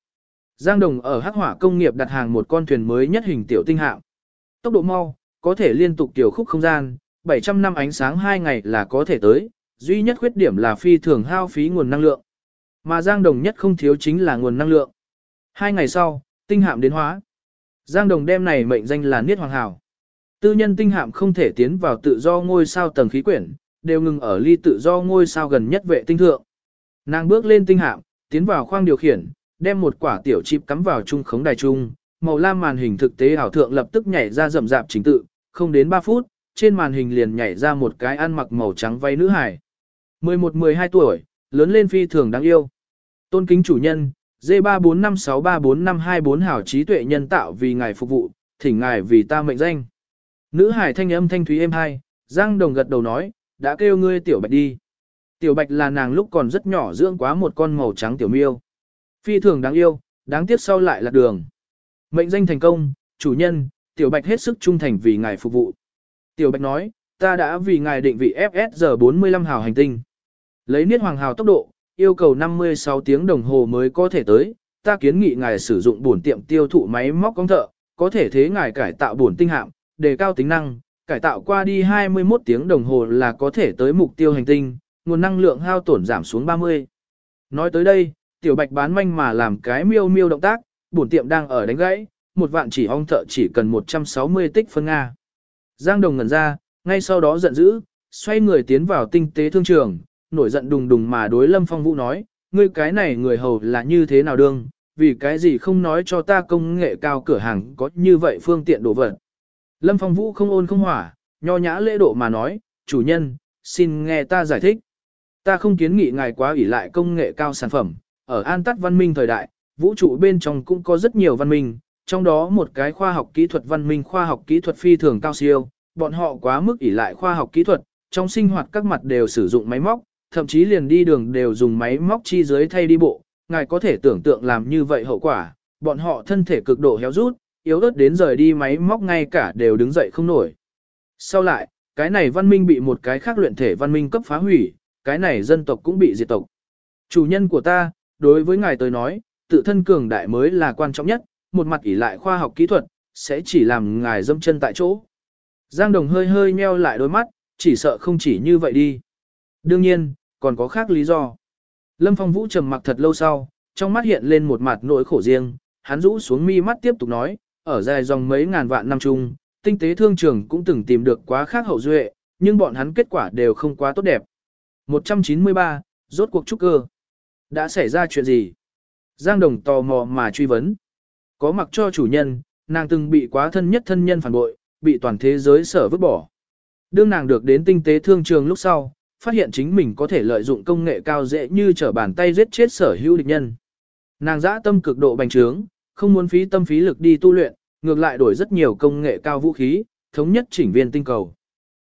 Giang Đồng ở Hắc Hỏa công nghiệp đặt hàng một con thuyền mới nhất hình tiểu tinh hạm. Tốc độ mau, có thể liên tục tiểu khúc không gian, 700 năm ánh sáng 2 ngày là có thể tới, duy nhất khuyết điểm là phi thường hao phí nguồn năng lượng. Mà Giang Đồng nhất không thiếu chính là nguồn năng lượng. Hai ngày sau, tinh hạm đến hóa. Giang Đồng đem này mệnh danh là Niết Hoàng Hảo. Tư nhân tinh hạm không thể tiến vào tự do ngôi sao tầng khí quyển, đều ngừng ở ly tự do ngôi sao gần nhất vệ tinh thượng. Nàng bước lên tinh hạm, tiến vào khoang điều khiển, đem một quả tiểu chip cắm vào trung khống đài trung, màu lam màn hình thực tế ảo thượng lập tức nhảy ra rậm rạp trình tự, không đến 3 phút, trên màn hình liền nhảy ra một cái ăn mặc màu trắng váy nữ hải. 11-12 tuổi, lớn lên phi thường đáng yêu. Tôn kính chủ nhân, D345634524 hảo trí tuệ nhân tạo vì ngài phục vụ, thỉnh ngài vì ta mệnh danh. Nữ hải thanh âm thanh thúy êm hai, Giang Đồng gật đầu nói, đã kêu ngươi tiểu bạch đi. Tiểu bạch là nàng lúc còn rất nhỏ dưỡng quá một con màu trắng tiểu miêu. Phi thường đáng yêu, đáng tiếc sau lại là đường. Mệnh danh thành công, chủ nhân, tiểu bạch hết sức trung thành vì ngài phục vụ. Tiểu bạch nói, ta đã vì ngài định vị FSR 45 hào hành tinh. Lấy niết hoàng hào tốc độ, yêu cầu 56 tiếng đồng hồ mới có thể tới, ta kiến nghị ngài sử dụng bổn tiệm tiêu thụ máy móc công thợ, có thể thế ngài cải tạo bổn tinh hạm, đề cao tính năng, cải tạo qua đi 21 tiếng đồng hồ là có thể tới mục tiêu hành tinh, nguồn năng lượng hao tổn giảm xuống 30. Nói tới đây, tiểu bạch bán manh mà làm cái miêu miêu động tác, bổn tiệm đang ở đánh gãy, một vạn chỉ ong thợ chỉ cần 160 tích phân Nga. Giang Đồng ngẩn ra, ngay sau đó giận dữ, xoay người tiến vào tinh tế thương trường, nổi giận đùng đùng mà đối Lâm Phong Vũ nói, ngươi cái này người hầu là như thế nào đương, vì cái gì không nói cho ta công nghệ cao cửa hàng có như vậy phương tiện đồ vật. Lâm Phong Vũ không ôn không hỏa, nho nhã lễ độ mà nói, chủ nhân, xin nghe ta giải thích. Ta không kiến nghị ngài quá ủy lại công nghệ cao sản phẩm, ở an tắt văn minh thời đại, vũ trụ bên trong cũng có rất nhiều văn minh, trong đó một cái khoa học kỹ thuật văn minh khoa học kỹ thuật phi thường cao siêu, bọn họ quá mức ỷ lại khoa học kỹ thuật, trong sinh hoạt các mặt đều sử dụng máy móc, thậm chí liền đi đường đều dùng máy móc chi dưới thay đi bộ, ngài có thể tưởng tượng làm như vậy hậu quả, bọn họ thân thể cực độ héo rút, yếu ớt đến rời đi máy móc ngay cả đều đứng dậy không nổi. Sau lại, cái này văn minh bị một cái khác luyện thể văn minh cấp phá hủy, cái này dân tộc cũng bị diệt tộc. Chủ nhân của ta, đối với ngài tới nói, tự thân cường đại mới là quan trọng nhất, một mặt ỷ lại khoa học kỹ thuật, sẽ chỉ làm ngài dâm chân tại chỗ. Giang Đồng hơi hơi meo lại đôi mắt, chỉ sợ không chỉ như vậy đi. Đương nhiên, còn có khác lý do. Lâm Phong Vũ trầm mặc thật lâu sau, trong mắt hiện lên một mặt nỗi khổ riêng, hắn rũ xuống mi mắt tiếp tục nói, ở dài dòng mấy ngàn vạn năm chung, tinh tế thương trường cũng từng tìm được quá khác hậu duệ, nhưng bọn hắn kết quả đều không quá tốt đẹp. 193, rốt cuộc trúc cơ. Đã xảy ra chuyện gì? Giang Đồng tò mò mà truy vấn. Có mặc cho chủ nhân, nàng từng bị quá thân nhất thân nhân phản bội, bị toàn thế giới sở vứt bỏ. Đương nàng được đến tinh tế thương trường lúc sau, phát hiện chính mình có thể lợi dụng công nghệ cao dễ như trở bàn tay giết chết sở hữu địch nhân. Nàng dã tâm cực độ bành trướng, không muốn phí tâm phí lực đi tu luyện, ngược lại đổi rất nhiều công nghệ cao vũ khí, thống nhất chỉnh viên tinh cầu.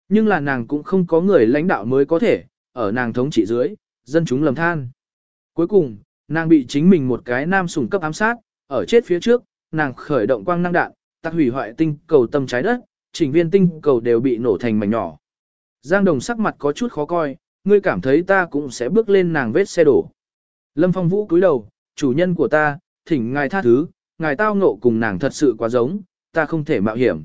Nhưng là nàng cũng không có người lãnh đạo mới có thể, ở nàng thống trị dưới, dân chúng lầm than. Cuối cùng, nàng bị chính mình một cái nam sủng cấp ám sát, ở chết phía trước, nàng khởi động quang năng đạn, tác hủy hoại tinh cầu tâm trái đất, chỉnh viên tinh cầu đều bị nổ thành mảnh nhỏ. Giang Đồng sắc mặt có chút khó coi, ngươi cảm thấy ta cũng sẽ bước lên nàng vết xe đổ. Lâm Phong Vũ cúi đầu, chủ nhân của ta, thỉnh ngài tha thứ, ngài tao ngộ cùng nàng thật sự quá giống, ta không thể mạo hiểm.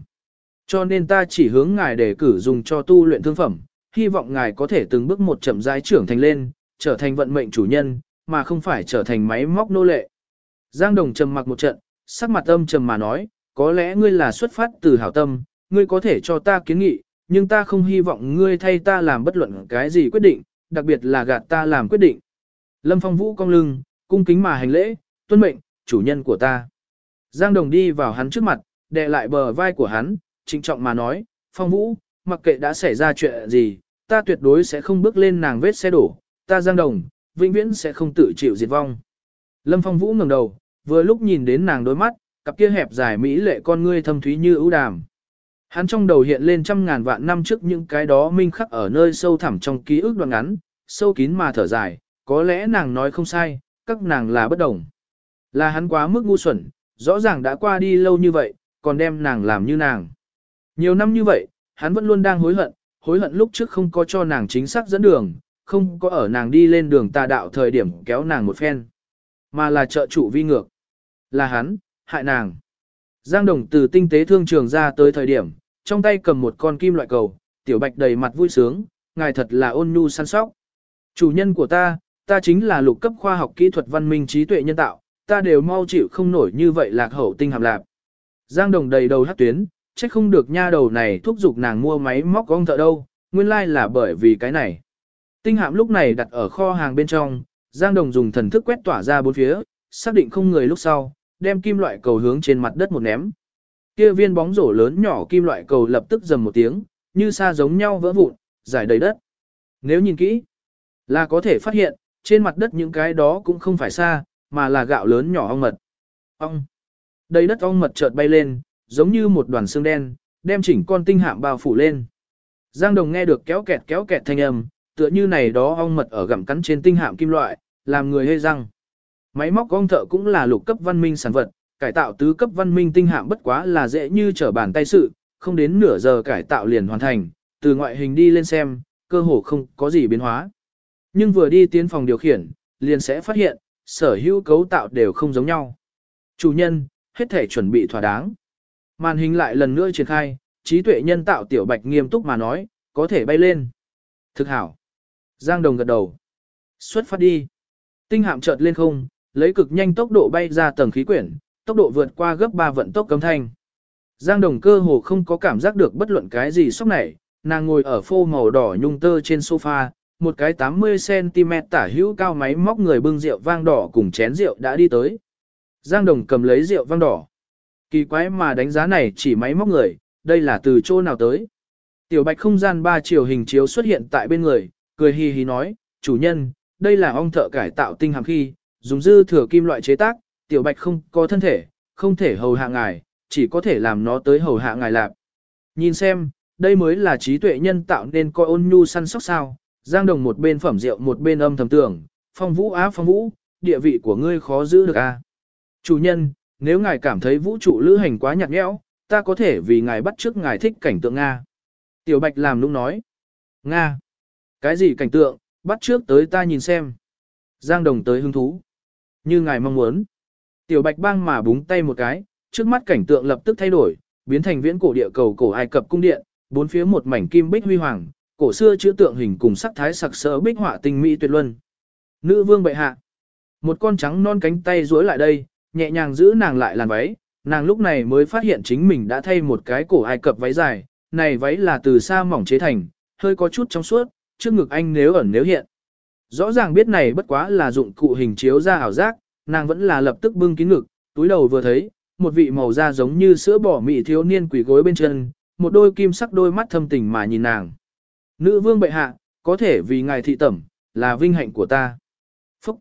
Cho nên ta chỉ hướng ngài để cử dùng cho tu luyện thương phẩm, hy vọng ngài có thể từng bước một chậm rãi trưởng thành lên, trở thành vận mệnh chủ nhân, mà không phải trở thành máy móc nô lệ. Giang Đồng trầm mặc một trận, sắc mặt âm trầm mà nói, có lẽ ngươi là xuất phát từ hảo tâm, ngươi có thể cho ta kiến nghị, nhưng ta không hy vọng ngươi thay ta làm bất luận cái gì quyết định, đặc biệt là gạt ta làm quyết định. Lâm Phong Vũ cong lưng, cung kính mà hành lễ, tuân mệnh, chủ nhân của ta. Giang Đồng đi vào hắn trước mặt, đè lại bờ vai của hắn, trịnh trọng mà nói, Phong Vũ, mặc kệ đã xảy ra chuyện gì, ta tuyệt đối sẽ không bước lên nàng vết xe đổ, ta Giang Đồng, vĩnh viễn sẽ không tự chịu diệt vong. Lâm Phong Vũ ngẩng đầu, vừa lúc nhìn đến nàng đôi mắt, cặp kia hẹp dài mỹ lệ con ngươi thâm thúy như ưu đàm. Hắn trong đầu hiện lên trăm ngàn vạn năm trước những cái đó minh khắc ở nơi sâu thẳm trong ký ức đoạn ngắn, sâu kín mà thở dài, có lẽ nàng nói không sai, các nàng là bất đồng. Là hắn quá mức ngu xuẩn, rõ ràng đã qua đi lâu như vậy, còn đem nàng làm như nàng. Nhiều năm như vậy, hắn vẫn luôn đang hối hận, hối hận lúc trước không có cho nàng chính xác dẫn đường, không có ở nàng đi lên đường tà đạo thời điểm kéo nàng một phen, mà là trợ chủ vi ngược. Là hắn, hại nàng. Giang Đồng từ tinh tế thương trường ra tới thời điểm, trong tay cầm một con kim loại cầu, tiểu bạch đầy mặt vui sướng, ngài thật là ôn nhu săn sóc. Chủ nhân của ta, ta chính là lục cấp khoa học kỹ thuật văn minh trí tuệ nhân tạo, ta đều mau chịu không nổi như vậy lạc hậu tinh hàm lạp. Giang Đồng đầy đầu hát tuyến, chắc không được nha đầu này thúc giục nàng mua máy móc con thợ đâu, nguyên lai like là bởi vì cái này. Tinh hạm lúc này đặt ở kho hàng bên trong, Giang Đồng dùng thần thức quét tỏa ra bốn phía, xác định không người lúc sau, đem kim loại cầu hướng trên mặt đất một ném. Kia viên bóng rổ lớn nhỏ kim loại cầu lập tức dầm một tiếng, như sa giống nhau vỡ vụn, giải đầy đất. Nếu nhìn kỹ, là có thể phát hiện, trên mặt đất những cái đó cũng không phải xa, mà là gạo lớn nhỏ ong mật. Ong. Đầy đất ong mật chợt bay lên, giống như một đoàn xương đen, đem chỉnh con tinh hạm bao phủ lên. Giang Đồng nghe được kéo kẹt kéo kẹt thanh âm, tựa như này đó ong mật ở gặm cắn trên tinh hạm kim loại, làm người hê răng. Máy móc ong thợ cũng là lục cấp văn minh sản vật, cải tạo tứ cấp văn minh tinh hạm bất quá là dễ như trở bàn tay sự, không đến nửa giờ cải tạo liền hoàn thành, từ ngoại hình đi lên xem, cơ hồ không có gì biến hóa. Nhưng vừa đi tiến phòng điều khiển, liền sẽ phát hiện, sở hữu cấu tạo đều không giống nhau. Chủ nhân, hết thể chuẩn bị thỏa đáng. Màn hình lại lần nữa triển khai, trí tuệ nhân tạo tiểu bạch nghiêm túc mà nói, có thể bay lên. Thực hảo. Giang Đồng gật đầu. Xuất phát đi. Tinh hạm chợt lên không, lấy cực nhanh tốc độ bay ra tầng khí quyển, tốc độ vượt qua gấp 3 vận tốc cấm thanh. Giang Đồng cơ hồ không có cảm giác được bất luận cái gì sốc này, nàng ngồi ở phô màu đỏ nhung tơ trên sofa, một cái 80cm tả hữu cao máy móc người bưng rượu vang đỏ cùng chén rượu đã đi tới. Giang Đồng cầm lấy rượu vang đỏ. Kỳ quái mà đánh giá này chỉ máy móc người, đây là từ chỗ nào tới. Tiểu bạch không gian ba chiều hình chiếu xuất hiện tại bên người, cười hì hì nói, chủ nhân, đây là ong thợ cải tạo tinh hàm khi, dùng dư thừa kim loại chế tác, tiểu bạch không có thân thể, không thể hầu hạ ngài, chỉ có thể làm nó tới hầu hạ ngài lạp. Nhìn xem, đây mới là trí tuệ nhân tạo nên coi ôn nhu săn sóc sao, giang đồng một bên phẩm rượu một bên âm thầm tưởng, phong vũ á phong vũ, địa vị của ngươi khó giữ được a. À? Chủ nhân, nếu ngài cảm thấy vũ trụ lữ hành quá nhạt nhẽo, ta có thể vì ngài bắt trước ngài thích cảnh tượng Nga. Tiểu Bạch làm lúc nói. Nga. Cái gì cảnh tượng, bắt trước tới ta nhìn xem. Giang Đồng tới hứng thú. Như ngài mong muốn. Tiểu Bạch bang mà búng tay một cái, trước mắt cảnh tượng lập tức thay đổi, biến thành viễn cổ địa cầu cổ Ai Cập cung điện, bốn phía một mảnh kim bích huy hoàng, cổ xưa chữ tượng hình cùng sắc thái sặc sỡ bích họa tinh mỹ tuyệt luân. Nữ vương bệ hạ. Một con trắng non cánh tay duỗi lại đây, nhẹ nhàng giữ nàng lại làn váy, nàng lúc này mới phát hiện chính mình đã thay một cái cổ ai cập váy dài, này váy là từ xa mỏng chế thành, hơi có chút trong suốt, trước ngực anh nếu ẩn nếu hiện. Rõ ràng biết này bất quá là dụng cụ hình chiếu ra ảo giác, nàng vẫn là lập tức bưng kín ngực, túi đầu vừa thấy, một vị màu da giống như sữa bỏ mị thiếu niên quỷ gối bên chân, một đôi kim sắc đôi mắt thâm tình mà nhìn nàng. Nữ vương bệ hạ, có thể vì ngài thị tẩm, là vinh hạnh của ta. Phúc!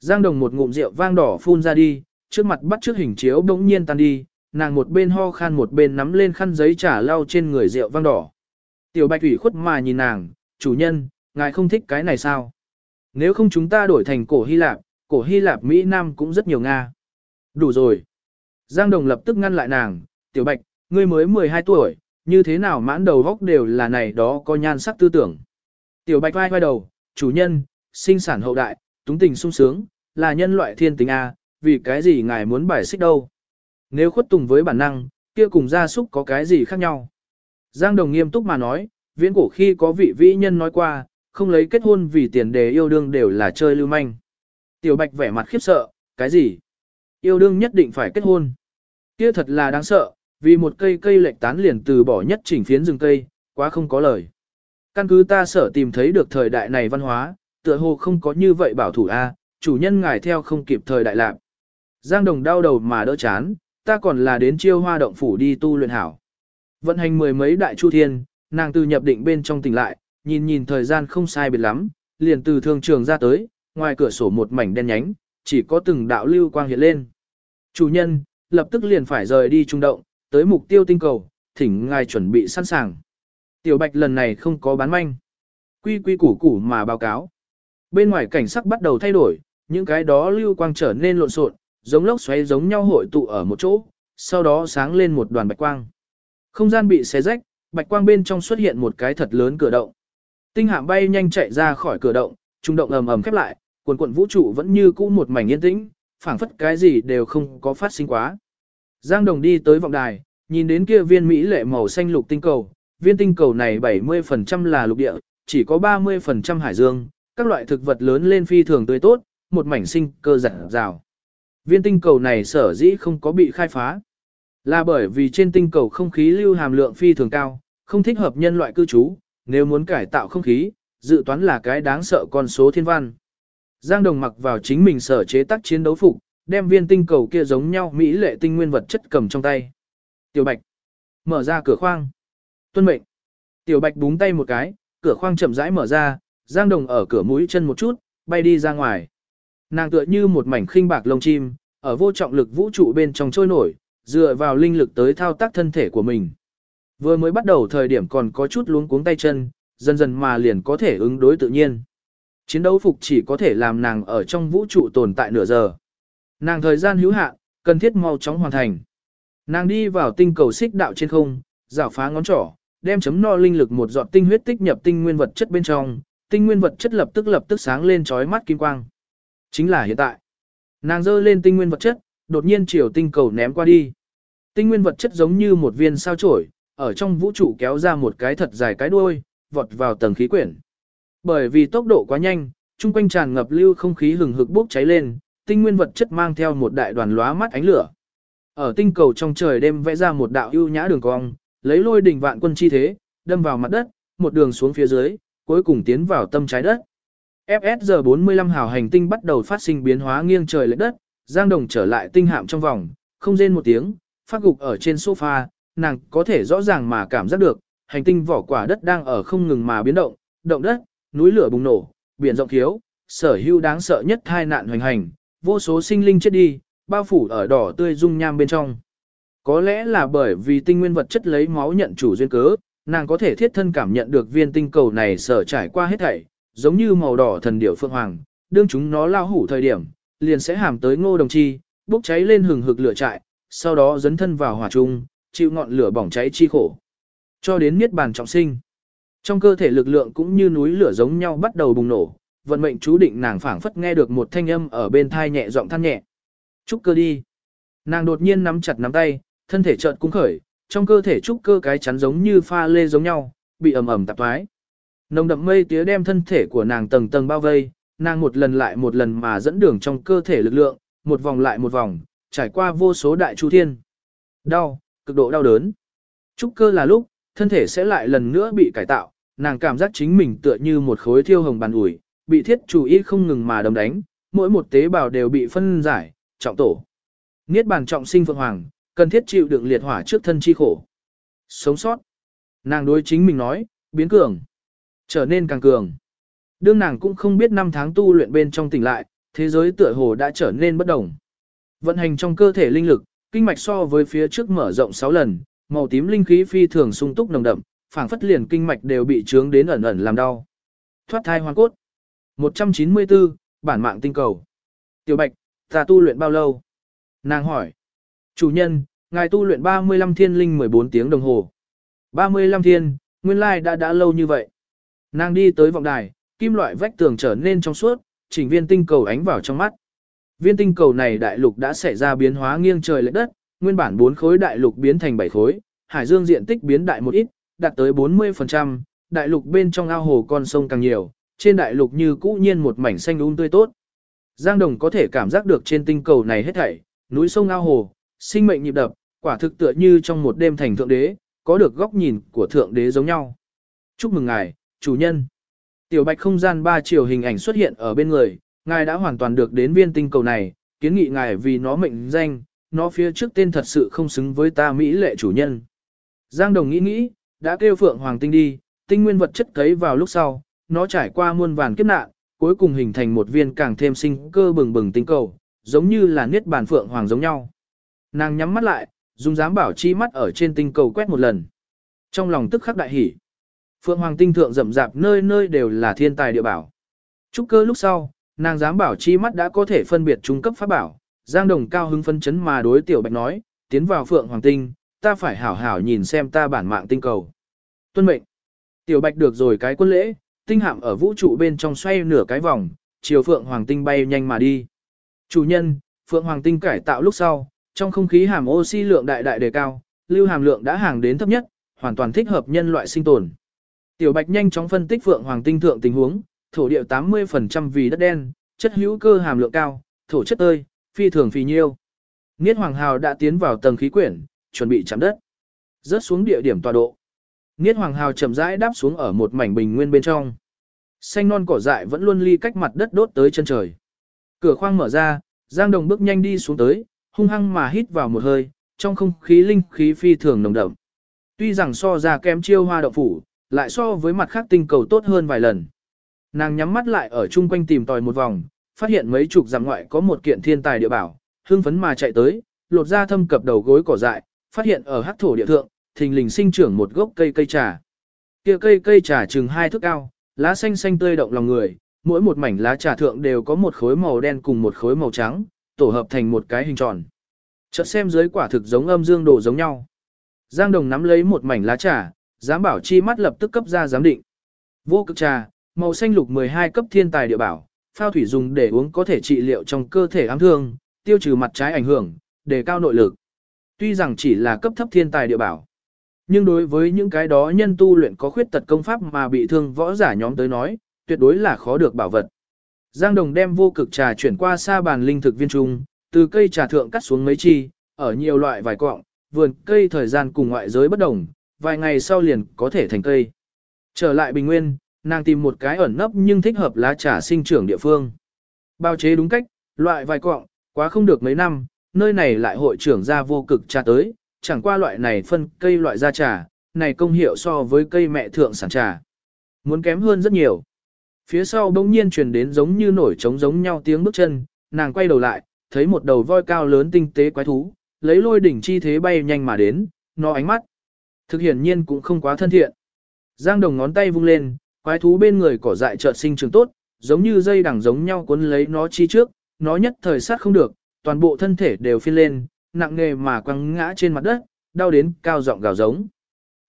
Giang đồng một ngụm rượu vang đỏ phun ra đi, trước mặt bắt trước hình chiếu bỗng nhiên tan đi, nàng một bên ho khan một bên nắm lên khăn giấy trả lau trên người rượu vang đỏ. Tiểu bạch ủy khuất mà nhìn nàng, chủ nhân, ngài không thích cái này sao? Nếu không chúng ta đổi thành cổ Hy Lạp, cổ Hy Lạp Mỹ Nam cũng rất nhiều Nga. Đủ rồi. Giang Đồng lập tức ngăn lại nàng, tiểu bạch, ngươi mới 12 tuổi, như thế nào mãn đầu góc đều là này đó có nhan sắc tư tưởng. Tiểu bạch vai vai đầu, chủ nhân, sinh sản hậu đại, túng tình sung sướng, là nhân loại thiên tính A, vì cái gì ngài muốn bài xích đâu. Nếu khuất tùng với bản năng, kia cùng gia súc có cái gì khác nhau. Giang Đồng nghiêm túc mà nói, viễn cổ khi có vị vĩ nhân nói qua, không lấy kết hôn vì tiền đề yêu đương đều là chơi lưu manh. Tiểu Bạch vẻ mặt khiếp sợ, cái gì? Yêu đương nhất định phải kết hôn. Kia thật là đáng sợ, vì một cây cây lệch tán liền từ bỏ nhất chỉnh phiến rừng cây, quá không có lời. Căn cứ ta sở tìm thấy được thời đại này văn hóa, tựa hồ không có như vậy bảo thủ A, chủ nhân ngài theo không kịp thời đại lạc. Giang Đồng đau đầu mà đỡ chán, ta còn là đến chiêu hoa động phủ đi tu luyện hảo. Vận hành mười mấy đại chu thiên, nàng từ nhập định bên trong tỉnh lại, nhìn nhìn thời gian không sai biệt lắm, liền từ thương trường ra tới, ngoài cửa sổ một mảnh đen nhánh, chỉ có từng đạo lưu quang hiện lên. Chủ nhân, lập tức liền phải rời đi trung động, tới mục tiêu tinh cầu, thỉnh ngài chuẩn bị sẵn sàng. Tiểu Bạch lần này không có bán manh. Quy quy củ củ mà báo cáo. Bên ngoài cảnh sắc bắt đầu thay đổi, những cái đó lưu quang trở nên lộn xộn, giống lốc xoáy giống nhau hội tụ ở một chỗ, sau đó sáng lên một đoàn bạch quang. Không gian bị xé rách, bạch quang bên trong xuất hiện một cái thật lớn cửa động. Tinh hạm bay nhanh chạy ra khỏi cửa động, trung động ầm ầm khép lại, cuồn cuộn vũ trụ vẫn như cũ một mảnh yên tĩnh, phảng phất cái gì đều không có phát sinh quá. Giang Đồng đi tới vọng đài, nhìn đến kia viên mỹ lệ màu xanh lục tinh cầu, viên tinh cầu này 70% là lục địa, chỉ có 30% hải dương, các loại thực vật lớn lên phi thường tươi tốt, một mảnh sinh cơ giản rào. Viên tinh cầu này sở dĩ không có bị khai phá, là bởi vì trên tinh cầu không khí lưu hàm lượng phi thường cao, không thích hợp nhân loại cư trú, nếu muốn cải tạo không khí, dự toán là cái đáng sợ con số thiên văn. Giang Đồng mặc vào chính mình sở chế tác chiến đấu phục, đem viên tinh cầu kia giống nhau mỹ lệ tinh nguyên vật chất cầm trong tay. Tiểu Bạch mở ra cửa khoang. Tuân mệnh. Tiểu Bạch búng tay một cái, cửa khoang chậm rãi mở ra, Giang Đồng ở cửa mũi chân một chút, bay đi ra ngoài. Nàng tựa như một mảnh khinh bạc lông chim, ở vô trọng lực vũ trụ bên trong trôi nổi, dựa vào linh lực tới thao tác thân thể của mình. Vừa mới bắt đầu thời điểm còn có chút luống cuống tay chân, dần dần mà liền có thể ứng đối tự nhiên. Chiến đấu phục chỉ có thể làm nàng ở trong vũ trụ tồn tại nửa giờ. Nàng thời gian hữu hạn, cần thiết mau chóng hoàn thành. Nàng đi vào tinh cầu xích đạo trên không, rảo phá ngón trỏ, đem chấm no linh lực một giọt tinh huyết tích nhập tinh nguyên vật chất bên trong, tinh nguyên vật chất lập tức lập tức sáng lên chói mắt kim quang. Chính là hiện tại. Nàng giơ lên tinh nguyên vật chất, đột nhiên chiều tinh cầu ném qua đi. Tinh nguyên vật chất giống như một viên sao chổi, ở trong vũ trụ kéo ra một cái thật dài cái đuôi, vọt vào tầng khí quyển. Bởi vì tốc độ quá nhanh, chung quanh tràn ngập lưu không khí hừng hực bốc cháy lên, tinh nguyên vật chất mang theo một đại đoàn lóa mắt ánh lửa. Ở tinh cầu trong trời đêm vẽ ra một đạo ưu nhã đường cong, lấy lôi đỉnh vạn quân chi thế, đâm vào mặt đất, một đường xuống phía dưới, cuối cùng tiến vào tâm trái đất. FSr 45 hào hành tinh bắt đầu phát sinh biến hóa nghiêng trời lệch đất, Giang Đồng trở lại tinh hạm trong vòng, không rên một tiếng, phát gục ở trên sofa, nàng có thể rõ ràng mà cảm giác được, hành tinh vỏ quả đất đang ở không ngừng mà biến động, động đất, núi lửa bùng nổ, biển rộng thiếu, sở hữu đáng sợ nhất tai nạn hoành hành, vô số sinh linh chết đi, bao phủ ở đỏ tươi dung nham bên trong. Có lẽ là bởi vì tinh nguyên vật chất lấy máu nhận chủ duyên cớ, nàng có thể thiết thân cảm nhận được viên tinh cầu này sở trải qua hết thảy, giống như màu đỏ thần điểu phượng hoàng, đương chúng nó lao hủ thời điểm, liền sẽ hàm tới ngô đồng chi, bốc cháy lên hừng hực lửa trại, sau đó dấn thân vào hỏa trung, chịu ngọn lửa bỏng cháy chi khổ. Cho đến niết bàn trọng sinh. Trong cơ thể lực lượng cũng như núi lửa giống nhau bắt đầu bùng nổ, vận mệnh chú định nàng phảng phất nghe được một thanh âm ở bên thai nhẹ giọng than nhẹ. Trúc cơ đi. Nàng đột nhiên nắm chặt nắm tay, thân thể chợt cung khởi, trong cơ thể trúc cơ cái chắn giống như pha lê giống nhau, bị ầm ầm tạp thoái. Nồng đậm mây tía đem thân thể của nàng tầng tầng bao vây, nàng một lần lại một lần mà dẫn đường trong cơ thể lực lượng, một vòng lại một vòng, trải qua vô số đại chu thiên. Đau, cực độ đau đớn. Trúc cơ là lúc, thân thể sẽ lại lần nữa bị cải tạo, nàng cảm giác chính mình tựa như một khối thiêu hồng bàn ủi, bị thiết chủ ý không ngừng mà đấm đánh, mỗi một tế bào đều bị phân giải, trọng tổ. Niết bàn trọng sinh phượng hoàng, cần thiết chịu đựng liệt hỏa trước thân chi khổ. Sống sót. Nàng đối chính mình nói, biến cường. Trở nên càng cường. Đương nàng cũng không biết năm tháng tu luyện bên trong tỉnh lại, thế giới tựa hồ đã trở nên bất đồng. Vận hành trong cơ thể linh lực, kinh mạch so với phía trước mở rộng 6 lần, màu tím linh khí phi thường sung túc nồng đậm, phảng phất liền kinh mạch đều bị trướng đến ẩn ẩn làm đau. Thoát thai hoàn cốt. 194, bản mạng tinh cầu. Tiểu Bạch, ta tu luyện bao lâu? Nàng hỏi. Chủ nhân, ngài tu luyện 35 thiên linh 14 tiếng đồng hồ. 35 thiên, nguyên lai đã đã lâu như vậy. Nàng đi tới vọng đài, kim loại vách tường trở nên trong suốt, chỉnh viên tinh cầu ánh vào trong mắt. Viên tinh cầu này đại lục đã xảy ra biến hóa nghiêng trời lệch đất, nguyên bản 4 khối đại lục biến thành 7 khối, hải dương diện tích biến đại một ít, đạt tới 40%, đại lục bên trong ao hồ con sông càng nhiều, trên đại lục như cũ nhiên một mảnh xanh um tươi tốt. Giang Đồng có thể cảm giác được trên tinh cầu này hết thảy, núi sông ao hồ, sinh mệnh nhịp đập, quả thực tựa như trong một đêm thành thượng đế, có được góc nhìn của thượng đế giống nhau. Chúc mừng ngài, chủ nhân. Tiểu bạch không gian ba chiều hình ảnh xuất hiện ở bên người, ngài đã hoàn toàn được đến viên tinh cầu này, kiến nghị ngài vì nó mệnh danh, nó phía trước tên thật sự không xứng với ta Mỹ lệ chủ nhân. Giang Đồng nghĩ nghĩ, đã kêu Phượng Hoàng Tinh đi, tinh nguyên vật chất cấy vào lúc sau, nó trải qua muôn vàn kiếp nạn, cuối cùng hình thành một viên càng thêm sinh cơ bừng bừng tinh cầu, giống như là niết bàn Phượng Hoàng giống nhau. Nàng nhắm mắt lại, dùng giám bảo chi mắt ở trên tinh cầu quét một lần. Trong lòng tức khắc đại hỉ. Phượng Hoàng tinh thượng rậm rạp nơi nơi đều là thiên tài địa bảo. Trúc cơ lúc sau, nàng dám bảo chi mắt đã có thể phân biệt trung cấp pháp bảo. Giang Đồng cao hứng phân chấn mà đối tiểu bạch nói, tiến vào Phượng Hoàng tinh, ta phải hảo hảo nhìn xem ta bản mạng tinh cầu. Tuân mệnh. Tiểu bạch được rồi cái quân lễ, tinh hạm ở vũ trụ bên trong xoay nửa cái vòng, chiều Phượng Hoàng tinh bay nhanh mà đi. Chủ nhân, Phượng Hoàng tinh cải tạo lúc sau, trong không khí hàm oxy lượng đại đại đề cao, lưu hàm lượng đã hàng đến thấp nhất, hoàn toàn thích hợp nhân loại sinh tồn. Tiểu Bạch nhanh chóng phân tích Phượng Hoàng tinh thượng tình huống, thổ địa 80% vì đất đen, chất hữu cơ hàm lượng cao, thổ chất tơi, phi thường phì nhiêu. Niết Hoàng Hào đã tiến vào tầng khí quyển, chuẩn bị chạm đất. Rớt xuống địa điểm tọa độ. Niết Hoàng Hào chậm rãi đáp xuống ở một mảnh bình nguyên bên trong. Xanh non cỏ dại vẫn luôn ly cách mặt đất đốt tới chân trời. Cửa khoang mở ra, Giang Đồng bước nhanh đi xuống tới, hung hăng mà hít vào một hơi, trong không khí linh khí phi thường nồng đậm. Tuy rằng so ra kém chiêu hoa đậu phủ, lại so với mặt khác tinh cầu tốt hơn vài lần. Nàng nhắm mắt lại ở chung quanh tìm tòi một vòng, phát hiện mấy chục dặm ngoại có một kiện thiên tài địa bảo, hưng phấn mà chạy tới, lột ra thâm cập đầu gối cỏ dại, phát hiện ở hắc thổ địa thượng, thình lình sinh trưởng một gốc cây cây trà. Kia cây cây trà chừng hai thước cao, lá xanh xanh tươi động lòng người, mỗi một mảnh lá trà thượng đều có một khối màu đen cùng một khối màu trắng, tổ hợp thành một cái hình tròn. Chợt xem dưới quả thực giống âm dương đồ giống nhau. Giang Đồng nắm lấy một mảnh lá trà, giám bảo chi mắt lập tức cấp ra giám định. Vô cực trà, màu xanh lục 12 cấp thiên tài địa bảo, phao thủy dùng để uống có thể trị liệu trong cơ thể ám thương, tiêu trừ mặt trái ảnh hưởng, đề cao nội lực. Tuy rằng chỉ là cấp thấp thiên tài địa bảo, nhưng đối với những cái đó nhân tu luyện có khuyết tật công pháp mà bị thương võ giả nhóm tới nói, tuyệt đối là khó được bảo vật. Giang Đồng đem vô cực trà chuyển qua xa bàn linh thực viên trung, từ cây trà thượng cắt xuống mấy chi, ở nhiều loại vài cọng, vườn cây thời gian cùng ngoại giới bất đồng, vài ngày sau liền có thể thành cây. Trở lại bình nguyên, nàng tìm một cái ẩn nấp nhưng thích hợp lá trà sinh trưởng địa phương. Bao chế đúng cách, loại vài cọng, quá không được mấy năm, nơi này lại hội trưởng ra vô cực trà tới, chẳng qua loại này phân cây loại ra trà, này công hiệu so với cây mẹ thượng sản trà. Muốn kém hơn rất nhiều. Phía sau bỗng nhiên truyền đến giống như nổi trống giống nhau tiếng bước chân, nàng quay đầu lại, thấy một đầu voi cao lớn tinh tế quái thú, lấy lôi đỉnh chi thế bay nhanh mà đến, nó ánh mắt. Thực hiển nhiên cũng không quá thân thiện. Giang đồng ngón tay vung lên, quái thú bên người cỏ dại chợt sinh trường tốt, giống như dây đằng giống nhau cuốn lấy nó chi trước, nó nhất thời sát không được, toàn bộ thân thể đều phiên lên, nặng nề mà quăng ngã trên mặt đất, đau đến cao giọng gào giống.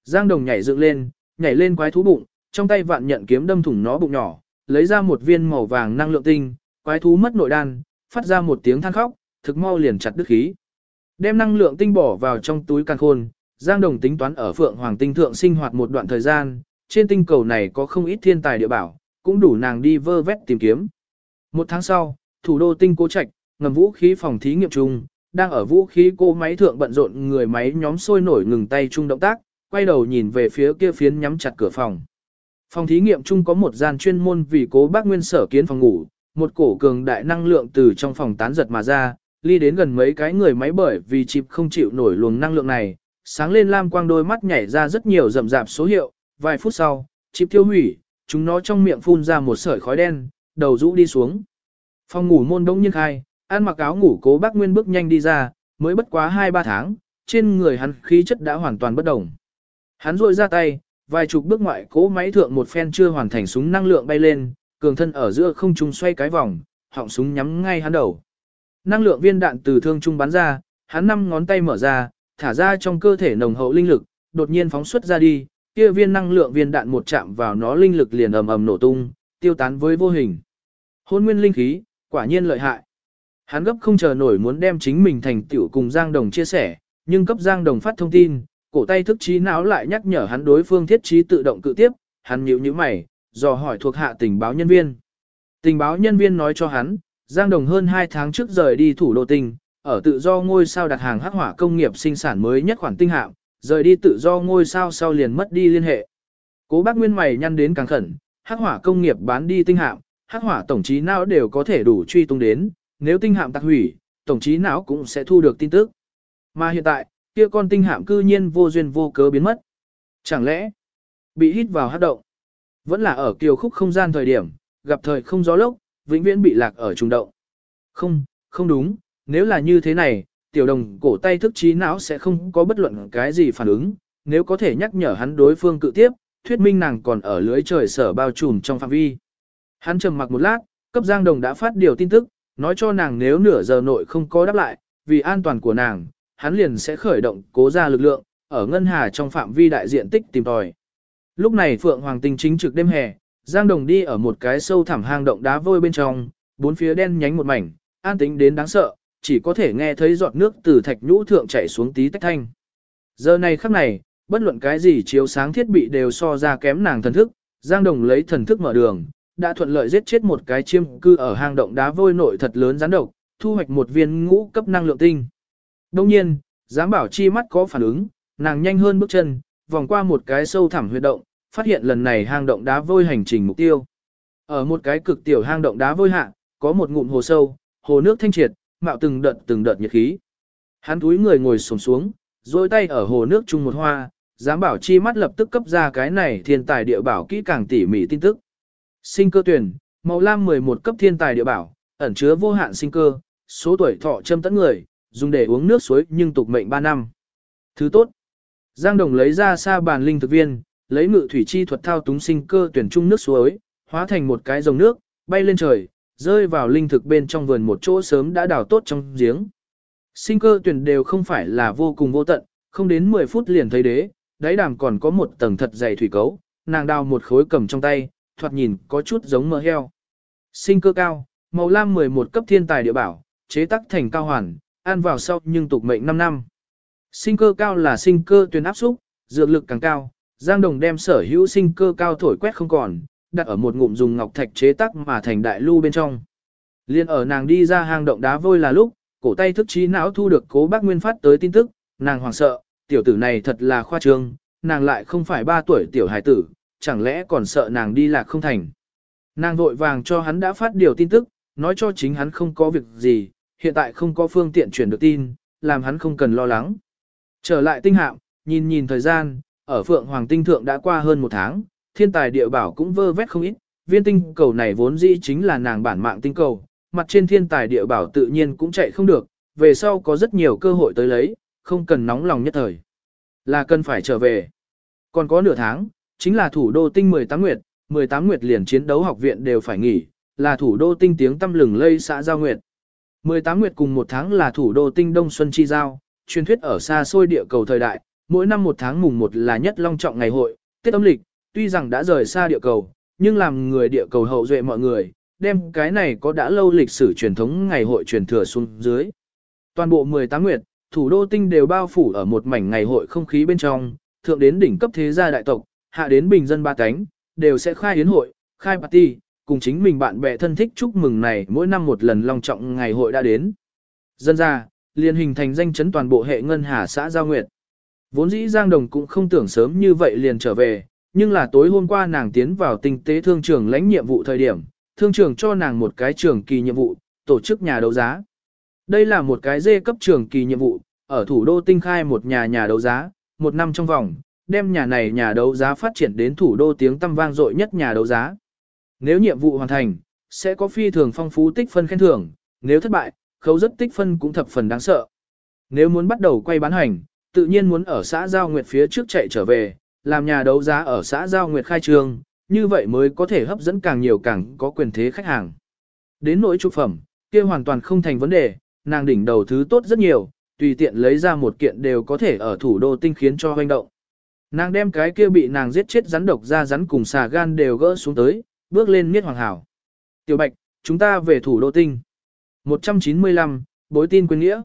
Giang đồng nhảy dựng lên, nhảy lên quái thú bụng, trong tay vạn nhận kiếm đâm thủng nó bụng nhỏ, lấy ra một viên màu vàng năng lượng tinh, quái thú mất nội đan, phát ra một tiếng than khóc, thực mau liền chặt đứt khí. Đem năng lượng tinh bỏ vào trong túi càng khôn, Giang Đồng tính toán ở Phượng Hoàng tinh thượng sinh hoạt một đoạn thời gian, trên tinh cầu này có không ít thiên tài địa bảo, cũng đủ nàng đi vơ vét tìm kiếm. Một tháng sau, thủ đô tinh cố trạch, ngầm vũ khí phòng thí nghiệm chung, đang ở vũ khí cô máy thượng bận rộn người máy nhóm sôi nổi ngừng tay chung động tác, quay đầu nhìn về phía kia phiến nhắm chặt cửa phòng. Phòng thí nghiệm chung có một gian chuyên môn vì cố bác nguyên sở kiến phòng ngủ, một cổ cường đại năng lượng từ trong phòng tán giật mà ra, ly đến gần mấy cái người máy bởi vì chịp không chịu nổi luồng năng lượng này, sáng lên lam quang đôi mắt nhảy ra rất nhiều rậm rạp số hiệu, vài phút sau, chịp tiêu hủy, chúng nó trong miệng phun ra một sợi khói đen, đầu rũ đi xuống. Phòng ngủ môn đông nhiên khai, ăn mặc áo ngủ cố bác Nguyên bước nhanh đi ra, mới bất quá 2-3 tháng, trên người hắn khí chất đã hoàn toàn bất đồng. Hắn rội ra tay, vài chục bước ngoại cố máy thượng một phen chưa hoàn thành súng năng lượng bay lên, cường thân ở giữa không trung xoay cái vòng, họng súng nhắm ngay hắn đầu. Năng lượng viên đạn từ thương trung bắn ra, hắn năm ngón tay mở ra, thả ra trong cơ thể nồng hậu linh lực, đột nhiên phóng xuất ra đi, kia viên năng lượng viên đạn một chạm vào nó linh lực liền ầm ầm nổ tung, tiêu tán với vô hình. Hôn nguyên linh khí, quả nhiên lợi hại. Hắn gấp không chờ nổi muốn đem chính mình thành tiểu cùng Giang Đồng chia sẻ, nhưng cấp Giang Đồng phát thông tin, cổ tay thức trí não lại nhắc nhở hắn đối phương thiết trí tự động cự tiếp, hắn nhíu nhíu mày, dò hỏi thuộc hạ tình báo nhân viên. Tình báo nhân viên nói cho hắn, Giang Đồng hơn 2 tháng trước rời đi thủ đô tình ở tự do ngôi sao đặt hàng hắc hỏa công nghiệp sinh sản mới nhất khoản tinh hạm, rời đi tự do ngôi sao sau liền mất đi liên hệ. Cố bác Nguyên mày nhăn đến càng khẩn, hắc hỏa công nghiệp bán đi tinh hạm, hắc hỏa tổng trí não đều có thể đủ truy tung đến, nếu tinh hạm tạc hủy, tổng trí não cũng sẽ thu được tin tức. Mà hiện tại, kia con tinh hạm cư nhiên vô duyên vô cớ biến mất. Chẳng lẽ, bị hít vào hát động, vẫn là ở kiều khúc không gian thời điểm, gặp thời không gió lốc, vĩnh viễn bị lạc ở trung động. Không, không đúng, nếu là như thế này, tiểu đồng cổ tay thức trí não sẽ không có bất luận cái gì phản ứng, nếu có thể nhắc nhở hắn đối phương cự tiếp, thuyết minh nàng còn ở lưới trời sở bao trùm trong phạm vi. Hắn trầm mặc một lát, cấp Giang Đồng đã phát điều tin tức, nói cho nàng nếu nửa giờ nội không có đáp lại, vì an toàn của nàng, hắn liền sẽ khởi động cố ra lực lượng, ở ngân hà trong phạm vi đại diện tích tìm tòi. Lúc này Phượng Hoàng Tinh chính trực đêm hè, Giang Đồng đi ở một cái sâu thẳm hang động đá vôi bên trong, bốn phía đen nhánh một mảnh, an tĩnh đến đáng sợ, chỉ có thể nghe thấy giọt nước từ thạch nhũ thượng chảy xuống tí tách thanh. Giờ này khắc này, bất luận cái gì chiếu sáng thiết bị đều so ra kém nàng thần thức, Giang Đồng lấy thần thức mở đường, đã thuận lợi giết chết một cái chiêm cư ở hang động đá vôi nội thật lớn rắn độc, thu hoạch một viên ngũ cấp năng lượng tinh. Đông nhiên, giám bảo chi mắt có phản ứng, nàng nhanh hơn bước chân, vòng qua một cái sâu thẳm huyệt động, phát hiện lần này hang động đá vôi hành trình mục tiêu. Ở một cái cực tiểu hang động đá vôi hạ, có một ngụm hồ sâu, hồ nước thanh triệt, mạo từng đợt từng đợt nhiệt khí. Hắn túi người ngồi xổm xuống, duỗi tay ở hồ nước chung một hoa, dám bảo chi mắt lập tức cấp ra cái này thiên tài địa bảo kỹ càng tỉ mỉ tin tức. Sinh cơ tuyển, màu lam 11 cấp thiên tài địa bảo, ẩn chứa vô hạn sinh cơ, số tuổi thọ châm tấn người, dùng để uống nước suối nhưng tục mệnh 3 năm. Thứ tốt. Giang Đồng lấy ra sa bàn linh thực viên, lấy ngự thủy chi thuật thao túng sinh cơ tuyển trung nước suối, hóa thành một cái dòng nước, bay lên trời, rơi vào linh thực bên trong vườn một chỗ sớm đã đào tốt trong giếng. Sinh cơ tuyển đều không phải là vô cùng vô tận, không đến 10 phút liền thấy đế, đáy đàm còn có một tầng thật dày thủy cấu, nàng đào một khối cầm trong tay, thoạt nhìn có chút giống mỡ heo. Sinh cơ cao, màu lam 11 cấp thiên tài địa bảo, chế tác thành cao hoàn, ăn vào sau nhưng tục mệnh 5 năm. Sinh cơ cao là sinh cơ tuyển áp xúc, dược lực càng cao, Giang Đồng đem sở hữu sinh cơ cao thổi quét không còn, đặt ở một ngụm dùng ngọc thạch chế tác mà thành đại lưu bên trong. Liên ở nàng đi ra hang động đá vôi là lúc, cổ tay thức trí não thu được cố bác Nguyên phát tới tin tức, nàng hoảng sợ, tiểu tử này thật là khoa trương, nàng lại không phải 3 tuổi tiểu hài tử, chẳng lẽ còn sợ nàng đi lạc không thành. Nàng vội vàng cho hắn đã phát điều tin tức, nói cho chính hắn không có việc gì, hiện tại không có phương tiện chuyển được tin, làm hắn không cần lo lắng. Trở lại tinh hạm, nhìn nhìn thời gian, ở Phượng Hoàng Tinh Thượng đã qua hơn một tháng, thiên tài địa bảo cũng vơ vét không ít, viên tinh cầu này vốn dĩ chính là nàng bản mạng tinh cầu, mặt trên thiên tài địa bảo tự nhiên cũng chạy không được, về sau có rất nhiều cơ hội tới lấy, không cần nóng lòng nhất thời. Là cần phải trở về. Còn có nửa tháng, chính là thủ đô tinh 18 nguyệt, 18 nguyệt liền chiến đấu học viện đều phải nghỉ, là thủ đô tinh tiếng tâm lừng lây xã Giao Nguyệt. 18 nguyệt cùng một tháng là thủ đô tinh Đông Xuân Chi Giao, truyền thuyết ở xa xôi địa cầu thời đại, mỗi năm một tháng mùng một là nhất long trọng ngày hội, Tết âm lịch, tuy rằng đã rời xa địa cầu, nhưng làm người địa cầu hậu duệ mọi người, đem cái này có đã lâu lịch sử truyền thống ngày hội truyền thừa xuống dưới. Toàn bộ 18 nguyệt, thủ đô tinh đều bao phủ ở một mảnh ngày hội không khí bên trong, thượng đến đỉnh cấp thế gia đại tộc, hạ đến bình dân ba cánh, đều sẽ khai yến hội, khai party, cùng chính mình bạn bè thân thích chúc mừng này mỗi năm một lần long trọng ngày hội đã đến. Dân ra, liền hình thành danh chấn toàn bộ hệ ngân hà xã Giao Nguyệt. Vốn dĩ Giang Đồng cũng không tưởng sớm như vậy liền trở về, nhưng là tối hôm qua nàng tiến vào tinh tế thương trường lãnh nhiệm vụ thời điểm, thương trường cho nàng một cái trường kỳ nhiệm vụ, tổ chức nhà đấu giá. Đây là một cái dê cấp trường kỳ nhiệm vụ, ở thủ đô tinh khai một nhà nhà đấu giá, một năm trong vòng, đem nhà này nhà đấu giá phát triển đến thủ đô tiếng tăm vang dội nhất nhà đấu giá. Nếu nhiệm vụ hoàn thành, sẽ có phi thường phong phú tích phân khen thưởng, nếu thất bại, khấu rất tích phân cũng thập phần đáng sợ. Nếu muốn bắt đầu quay bán hành, tự nhiên muốn ở xã Giao Nguyệt phía trước chạy trở về, làm nhà đấu giá ở xã Giao Nguyệt khai trương, như vậy mới có thể hấp dẫn càng nhiều càng có quyền thế khách hàng. Đến nỗi trục phẩm, kia hoàn toàn không thành vấn đề, nàng đỉnh đầu thứ tốt rất nhiều, tùy tiện lấy ra một kiện đều có thể ở thủ đô tinh khiến cho hoành động. Nàng đem cái kia bị nàng giết chết rắn độc ra rắn cùng xà gan đều gỡ xuống tới, bước lên miết hoàng hảo. Tiểu Bạch, chúng ta về thủ đô tinh. 195, bối tin quyền nghĩa.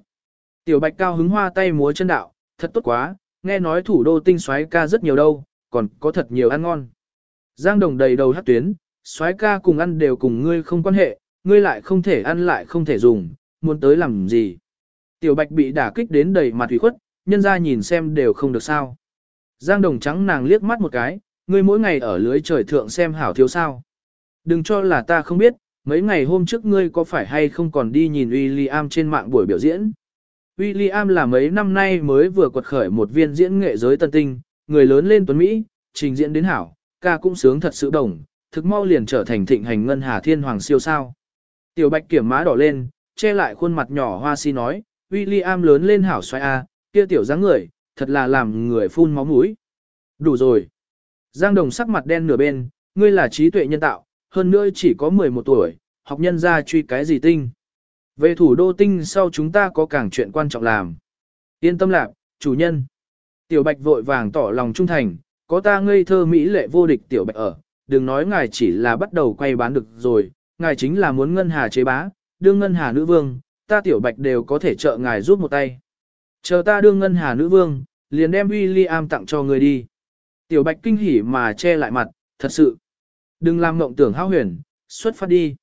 Tiểu Bạch cao hứng hoa tay múa chân đạo, thật tốt quá, nghe nói thủ đô tinh xoáy ca rất nhiều đâu, còn có thật nhiều ăn ngon. Giang Đồng đầy đầu hát tuyến, xoáy ca cùng ăn đều cùng ngươi không quan hệ, ngươi lại không thể ăn lại không thể dùng, muốn tới làm gì. Tiểu Bạch bị đả kích đến đầy mặt thủy khuất, nhân ra nhìn xem đều không được sao. Giang Đồng trắng nàng liếc mắt một cái, ngươi mỗi ngày ở lưới trời thượng xem hảo thiếu sao. Đừng cho là ta không biết, mấy ngày hôm trước ngươi có phải hay không còn đi nhìn William trên mạng buổi biểu diễn. William là mấy năm nay mới vừa quật khởi một viên diễn nghệ giới tân tinh, người lớn lên tuấn Mỹ, trình diễn đến hảo, ca cũng sướng thật sự đồng, thực mau liền trở thành thịnh hành ngân hà thiên hoàng siêu sao. Tiểu bạch kiểm má đỏ lên, che lại khuôn mặt nhỏ hoa si nói, William lớn lên hảo xoay a, kia tiểu dáng người, thật là làm người phun máu mũi. Đủ rồi. Giang đồng sắc mặt đen nửa bên, ngươi là trí tuệ nhân tạo, hơn nữa chỉ có 11 tuổi, học nhân ra truy cái gì tinh. Về thủ đô tinh sau chúng ta có càng chuyện quan trọng làm. Yên tâm lạc, chủ nhân. Tiểu Bạch vội vàng tỏ lòng trung thành, có ta ngây thơ mỹ lệ vô địch Tiểu Bạch ở, đừng nói ngài chỉ là bắt đầu quay bán được rồi, ngài chính là muốn ngân hà chế bá, đương ngân hà nữ vương, ta Tiểu Bạch đều có thể trợ ngài giúp một tay. Chờ ta đương ngân hà nữ vương, liền đem William tặng cho người đi. Tiểu Bạch kinh hỉ mà che lại mặt, thật sự. Đừng làm ngộng tưởng hao huyền, xuất phát đi.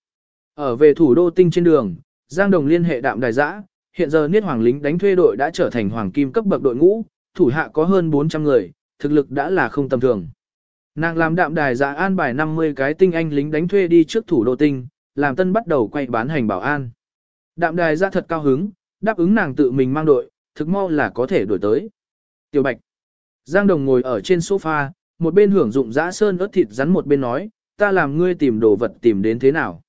Ở về thủ đô tinh trên đường, Giang Đồng liên hệ đạm đài giã, hiện giờ Niết Hoàng lính đánh thuê đội đã trở thành hoàng kim cấp bậc đội ngũ, thủ hạ có hơn 400 người, thực lực đã là không tầm thường. Nàng làm đạm đài giã an bài 50 cái tinh anh lính đánh thuê đi trước thủ đô tinh, làm tân bắt đầu quay bán hành bảo an. Đạm đài giã thật cao hứng, đáp ứng nàng tự mình mang đội, thực mau là có thể đổi tới. Tiểu Bạch. Giang Đồng ngồi ở trên sofa, một bên hưởng dụng dã sơn ớt thịt rắn một bên nói, ta làm ngươi tìm đồ vật tìm đến thế nào.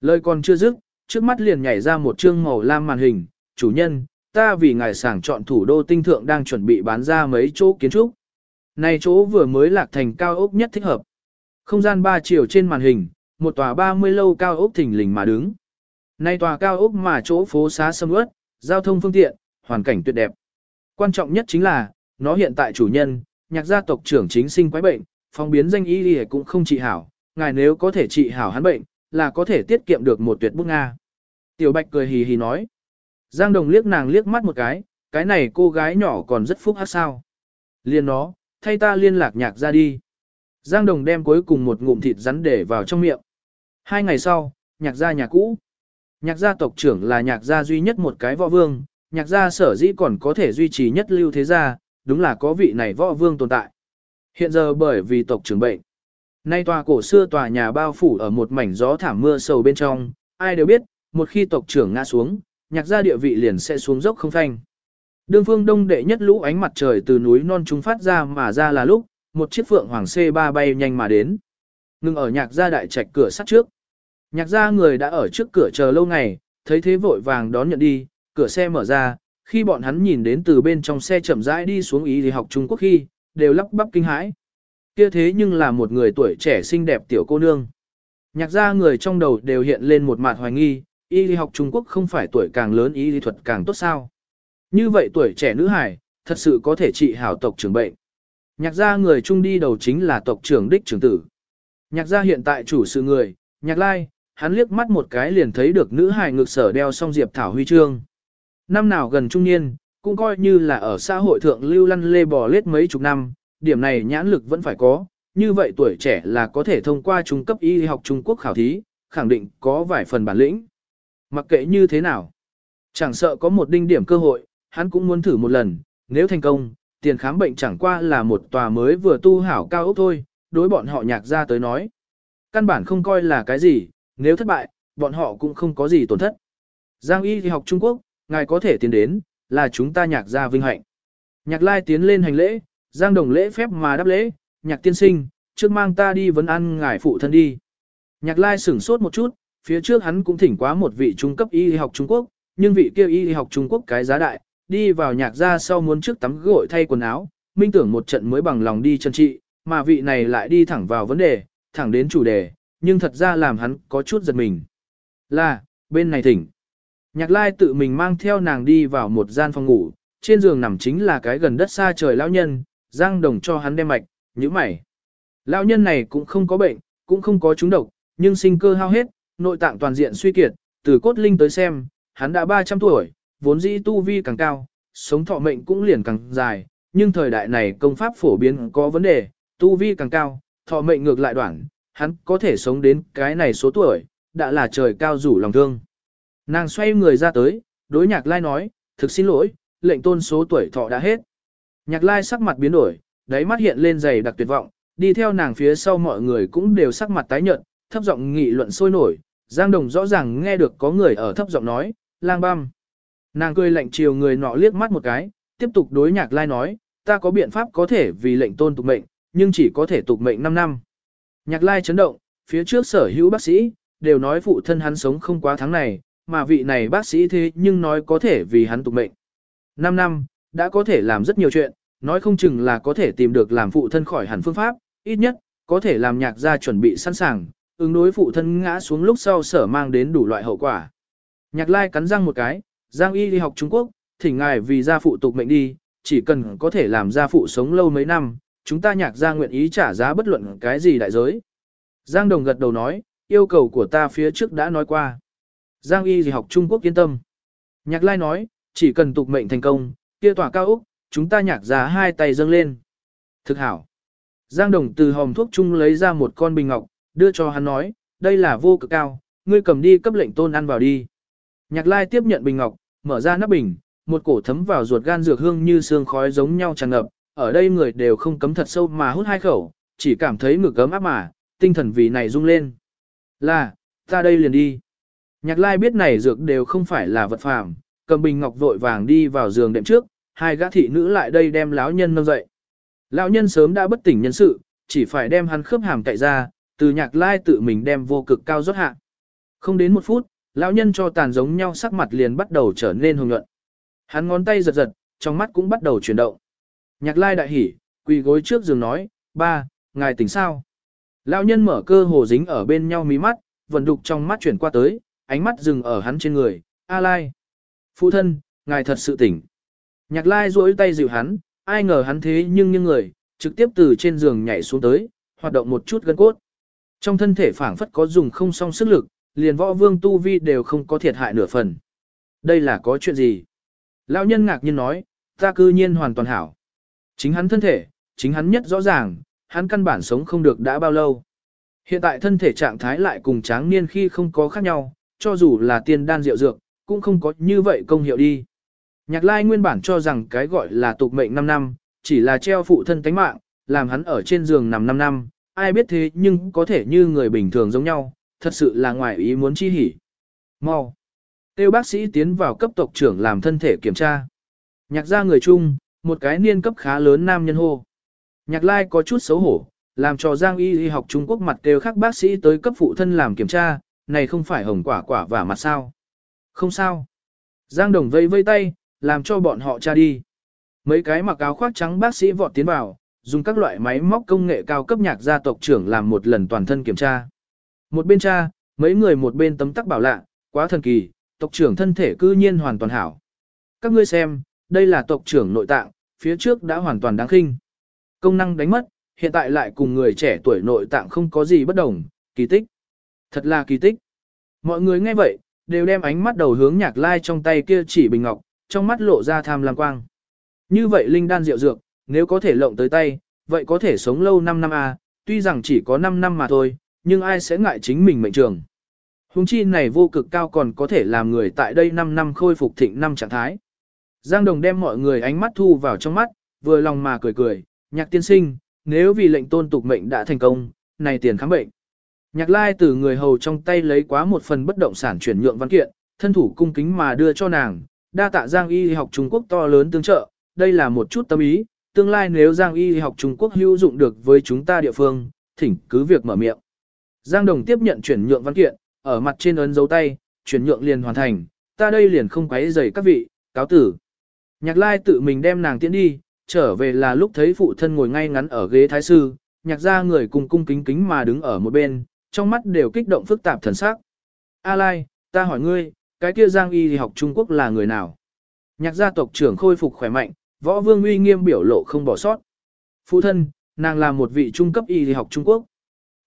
Lời còn chưa dứt, trước mắt liền nhảy ra một chương màu lam màn hình, chủ nhân, ta vì ngài sảng chọn thủ đô tinh thượng đang chuẩn bị bán ra mấy chỗ kiến trúc. Này chỗ vừa mới lạc thành cao ốc nhất thích hợp. Không gian 3 chiều trên màn hình, một tòa 30 lâu cao ốc thỉnh lình mà đứng. Này tòa cao ốc mà chỗ phố xá sâm ướt, giao thông phương tiện, hoàn cảnh tuyệt đẹp. Quan trọng nhất chính là, nó hiện tại chủ nhân, nhạc gia tộc trưởng chính sinh quái bệnh, phong biến danh y đi cũng không trị hảo, ngài nếu có thể trị hảo hắn bệnh, là có thể tiết kiệm được một tuyệt bút Nga. Tiểu Bạch cười hì hì nói. Giang Đồng liếc nàng liếc mắt một cái, cái này cô gái nhỏ còn rất phúc hát sao. Liên nó, thay ta liên lạc nhạc ra đi. Giang Đồng đem cuối cùng một ngụm thịt rắn để vào trong miệng. Hai ngày sau, nhạc gia nhà cũ. Nhạc gia tộc trưởng là nhạc gia duy nhất một cái võ vương, nhạc gia sở dĩ còn có thể duy trì nhất lưu thế gia, đúng là có vị này võ vương tồn tại. Hiện giờ bởi vì tộc trưởng bệnh, nay tòa cổ xưa tòa nhà bao phủ ở một mảnh gió thảm mưa sầu bên trong, ai đều biết, một khi tộc trưởng ngã xuống, nhạc gia địa vị liền sẽ xuống dốc không phanh. Đương phương đông đệ nhất lũ ánh mặt trời từ núi non chúng phát ra mà ra là lúc, một chiếc phượng hoàng C3 bay nhanh mà đến. Ngừng ở nhạc gia đại trạch cửa sắt trước. Nhạc gia người đã ở trước cửa chờ lâu ngày, thấy thế vội vàng đón nhận đi, cửa xe mở ra, khi bọn hắn nhìn đến từ bên trong xe chậm rãi đi xuống ý thì học Trung Quốc khi, đều lắp bắp kinh hãi. Kia thế nhưng là một người tuổi trẻ xinh đẹp tiểu cô nương. Nhạc gia người trong đầu đều hiện lên một mặt hoài nghi, y lý học Trung Quốc không phải tuổi càng lớn y lý thuật càng tốt sao. Như vậy tuổi trẻ nữ hải, thật sự có thể trị hảo tộc trưởng bệnh. Nhạc gia người trung đi đầu chính là tộc trưởng đích trưởng tử. Nhạc gia hiện tại chủ sự người, nhạc lai, hắn liếc mắt một cái liền thấy được nữ hài ngực sở đeo song diệp thảo huy chương. Năm nào gần trung niên, cũng coi như là ở xã hội thượng lưu lăn lê bò lết mấy chục năm, điểm này nhãn lực vẫn phải có, như vậy tuổi trẻ là có thể thông qua trung cấp y học Trung Quốc khảo thí, khẳng định có vài phần bản lĩnh. Mặc kệ như thế nào, Chẳng sợ có một đinh điểm cơ hội, hắn cũng muốn thử một lần, nếu thành công, tiền khám bệnh chẳng qua là một tòa mới vừa tu hảo cao ốc thôi, đối bọn họ nhạc ra tới nói. Căn bản không coi là cái gì, nếu thất bại, bọn họ cũng không có gì tổn thất. Giang y thì học Trung Quốc, ngài có thể tiến đến, là chúng ta nhạc ra vinh hạnh. Nhạc lai tiến lên hành lễ, Giang đồng lễ phép mà đáp lễ, nhạc tiên sinh, trước mang ta đi vấn ăn ngài phụ thân đi. Nhạc lai sửng sốt một chút, phía trước hắn cũng thỉnh quá một vị trung cấp y học Trung Quốc, nhưng vị kia y học Trung Quốc cái giá đại, đi vào nhạc ra sau muốn trước tắm gội thay quần áo, minh tưởng một trận mới bằng lòng đi chân trị, mà vị này lại đi thẳng vào vấn đề, thẳng đến chủ đề, nhưng thật ra làm hắn có chút giật mình. Là, bên này thỉnh. Nhạc lai tự mình mang theo nàng đi vào một gian phòng ngủ, trên giường nằm chính là cái gần đất xa trời lão nhân, giang đồng cho hắn đem mạch, như mày. Lão nhân này cũng không có bệnh, cũng không có trúng độc, nhưng sinh cơ hao hết, nội tạng toàn diện suy kiệt, từ cốt linh tới xem, hắn đã 300 tuổi, vốn dĩ tu vi càng cao, sống thọ mệnh cũng liền càng dài, nhưng thời đại này công pháp phổ biến có vấn đề, tu vi càng cao, thọ mệnh ngược lại đoạn, hắn có thể sống đến cái này số tuổi, đã là trời cao rủ lòng thương. Nàng xoay người ra tới, đối nhạc lai nói, thực xin lỗi, lệnh tôn số tuổi thọ đã hết. Nhạc lai sắc mặt biến đổi, đáy mắt hiện lên dày đặc tuyệt vọng, đi theo nàng phía sau mọi người cũng đều sắc mặt tái nhợt, thấp giọng nghị luận sôi nổi, Giang Đồng rõ ràng nghe được có người ở thấp giọng nói, lang băm. Nàng cười lạnh chiều người nọ liếc mắt một cái, tiếp tục đối nhạc lai nói, ta có biện pháp có thể vì lệnh tôn tục mệnh, nhưng chỉ có thể tục mệnh 5 năm. Nhạc lai chấn động, phía trước sở hữu bác sĩ, đều nói phụ thân hắn sống không quá tháng này, mà vị này bác sĩ thế nhưng nói có thể vì hắn tục mệnh. 5 năm, đã có thể làm rất nhiều chuyện, nói không chừng là có thể tìm được làm phụ thân khỏi hẳn phương pháp, ít nhất, có thể làm nhạc gia chuẩn bị sẵn sàng, ứng đối phụ thân ngã xuống lúc sau sở mang đến đủ loại hậu quả. Nhạc lai cắn răng một cái, Giang y đi học Trung Quốc, thỉnh ngài vì gia phụ tục mệnh đi, chỉ cần có thể làm gia phụ sống lâu mấy năm, chúng ta nhạc gia nguyện ý trả giá bất luận cái gì đại giới. Giang Đồng gật đầu nói, yêu cầu của ta phía trước đã nói qua. Giang y gì học Trung Quốc yên tâm. Nhạc lai nói, chỉ cần tục mệnh thành công, kia tỏa cao Úc, chúng ta nhạc gia hai tay dâng lên. Thực hảo. Giang Đồng từ hòm thuốc chung lấy ra một con bình ngọc, đưa cho hắn nói, đây là vô cực cao, ngươi cầm đi cấp lệnh tôn ăn vào đi. Nhạc lai tiếp nhận bình ngọc, mở ra nắp bình, một cổ thấm vào ruột gan dược hương như sương khói giống nhau tràn ngập, ở đây người đều không cấm thật sâu mà hút hai khẩu, chỉ cảm thấy ngực cấm áp mà, tinh thần vì này rung lên. Là, ta đây liền đi. Nhạc lai biết này dược đều không phải là vật phàm, cầm bình ngọc vội vàng đi vào giường đệm trước, hai gã thị nữ lại đây đem lão nhân nâng dậy. Lão nhân sớm đã bất tỉnh nhân sự, chỉ phải đem hắn khớp hàm cậy ra, từ nhạc lai tự mình đem vô cực cao rót hạ. Không đến một phút, lão nhân cho tàn giống nhau sắc mặt liền bắt đầu trở nên hồng nhuận. Hắn ngón tay giật giật, trong mắt cũng bắt đầu chuyển động. Nhạc lai đại hỉ, quỳ gối trước giường nói, ba, ngài tỉnh sao? Lão nhân mở cơ hồ dính ở bên nhau mí mắt, vận đục trong mắt chuyển qua tới, ánh mắt dừng ở hắn trên người, a lai. Phụ thân, ngài thật sự tỉnh. Nhạc lai duỗi tay dịu hắn, ai ngờ hắn thế nhưng như người, trực tiếp từ trên giường nhảy xuống tới, hoạt động một chút gân cốt. Trong thân thể phảng phất có dùng không song sức lực, liền võ vương tu vi đều không có thiệt hại nửa phần. Đây là có chuyện gì? Lão nhân ngạc nhiên nói, ta cư nhiên hoàn toàn hảo. Chính hắn thân thể, chính hắn nhất rõ ràng, hắn căn bản sống không được đã bao lâu. Hiện tại thân thể trạng thái lại cùng tráng niên khi không có khác nhau, cho dù là tiên đan rượu dược, cũng không có như vậy công hiệu đi. Nhạc lai nguyên bản cho rằng cái gọi là tục mệnh 5 năm, chỉ là treo phụ thân tánh mạng, làm hắn ở trên giường nằm 5 năm, ai biết thế nhưng có thể như người bình thường giống nhau, thật sự là ngoài ý muốn chi hỉ. Mau! Tiêu bác sĩ tiến vào cấp tộc trưởng làm thân thể kiểm tra. Nhạc ra người chung, một cái niên cấp khá lớn nam nhân hô. Nhạc lai có chút xấu hổ, làm cho Giang y y học Trung Quốc mặt kêu khác bác sĩ tới cấp phụ thân làm kiểm tra, này không phải hồng quả quả và mặt sao. Không sao. Giang đồng vây vây tay, làm cho bọn họ tra đi. Mấy cái mặc áo khoác trắng bác sĩ vọt tiến vào, dùng các loại máy móc công nghệ cao cấp nhạc gia tộc trưởng làm một lần toàn thân kiểm tra. Một bên cha, mấy người một bên tấm tắc bảo lạ, quá thần kỳ, tộc trưởng thân thể cư nhiên hoàn toàn hảo. Các ngươi xem, đây là tộc trưởng nội tạng, phía trước đã hoàn toàn đáng khinh. Công năng đánh mất, hiện tại lại cùng người trẻ tuổi nội tạng không có gì bất đồng, kỳ tích. Thật là kỳ tích. Mọi người nghe vậy, đều đem ánh mắt đầu hướng nhạc lai trong tay kia chỉ bình ngọc, trong mắt lộ ra tham lam quang. Như vậy linh đan diệu dược, nếu có thể lộng tới tay, vậy có thể sống lâu 5 năm à, tuy rằng chỉ có 5 năm mà thôi, nhưng ai sẽ ngại chính mình mệnh trường. Hùng chi này vô cực cao còn có thể làm người tại đây 5 năm khôi phục thịnh năm trạng thái. Giang Đồng đem mọi người ánh mắt thu vào trong mắt, vừa lòng mà cười cười, nhạc tiên sinh, nếu vì lệnh tôn tục mệnh đã thành công, này tiền khám bệnh. Nhạc lai từ người hầu trong tay lấy quá một phần bất động sản chuyển nhượng văn kiện, thân thủ cung kính mà đưa cho nàng, đa tạ Giang y học Trung Quốc to lớn tương trợ, đây là một chút tâm ý, tương lai nếu Giang y học Trung Quốc hữu dụng được với chúng ta địa phương, thỉnh cứ việc mở miệng. Giang Đồng tiếp nhận chuyển nhượng văn kiện, ở mặt trên ấn dấu tay, chuyển nhượng liền hoàn thành, ta đây liền không quấy rầy các vị, cáo tử. Nhạc lai tự mình đem nàng tiễn đi, trở về là lúc thấy phụ thân ngồi ngay ngắn ở ghế thái sư, nhạc ra người cùng cung kính kính mà đứng ở một bên, trong mắt đều kích động phức tạp thần sắc. A Lai, ta hỏi ngươi, cái kia Giang Y thì học Trung Quốc là người nào? Nhạc gia tộc trưởng khôi phục khỏe mạnh, võ vương uy nghiêm biểu lộ không bỏ sót. Phụ thân, nàng là một vị trung cấp y thì học Trung Quốc.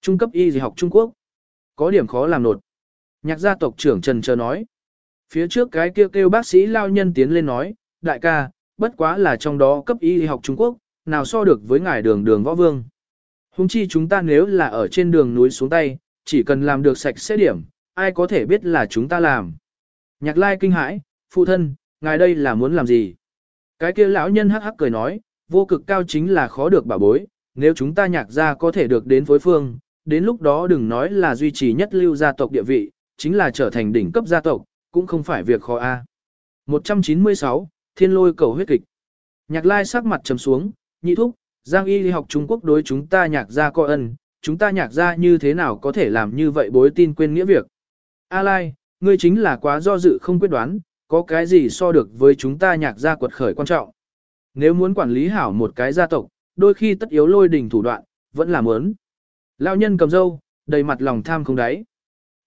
Trung cấp y thì học Trung Quốc. Có điểm khó làm nột. Nhạc gia tộc trưởng Trần Chờ nói. Phía trước cái kêu kêu bác sĩ lao nhân tiến lên nói, đại ca, bất quá là trong đó cấp y học Trung Quốc, nào so được với ngài đường đường võ vương. Hùng chi chúng ta nếu là ở trên đường núi xuống tay, chỉ cần làm được sạch sẽ điểm, ai có thể biết là chúng ta làm. Nhạc lai kinh hãi, phụ thân, ngài đây là muốn làm gì? Cái kia lão nhân hắc hắc cười nói, vô cực cao chính là khó được bảo bối, nếu chúng ta nhạc ra có thể được đến phối phương, đến lúc đó đừng nói là duy trì nhất lưu gia tộc địa vị, chính là trở thành đỉnh cấp gia tộc, cũng không phải việc khó a. 196, Thiên lôi cầu huyết kịch. Nhạc lai sắc mặt trầm xuống, nhị thúc, Giang y học Trung Quốc đối chúng ta nhạc ra coi ân, chúng ta nhạc ra như thế nào có thể làm như vậy bối tin quên nghĩa việc. A lai, ngươi chính là quá do dự không quyết đoán, có cái gì so được với chúng ta nhạc gia quật khởi quan trọng. Nếu muốn quản lý hảo một cái gia tộc, đôi khi tất yếu lôi đỉnh thủ đoạn, vẫn là muốn. Lão nhân cầm dâu, đầy mặt lòng tham không đáy.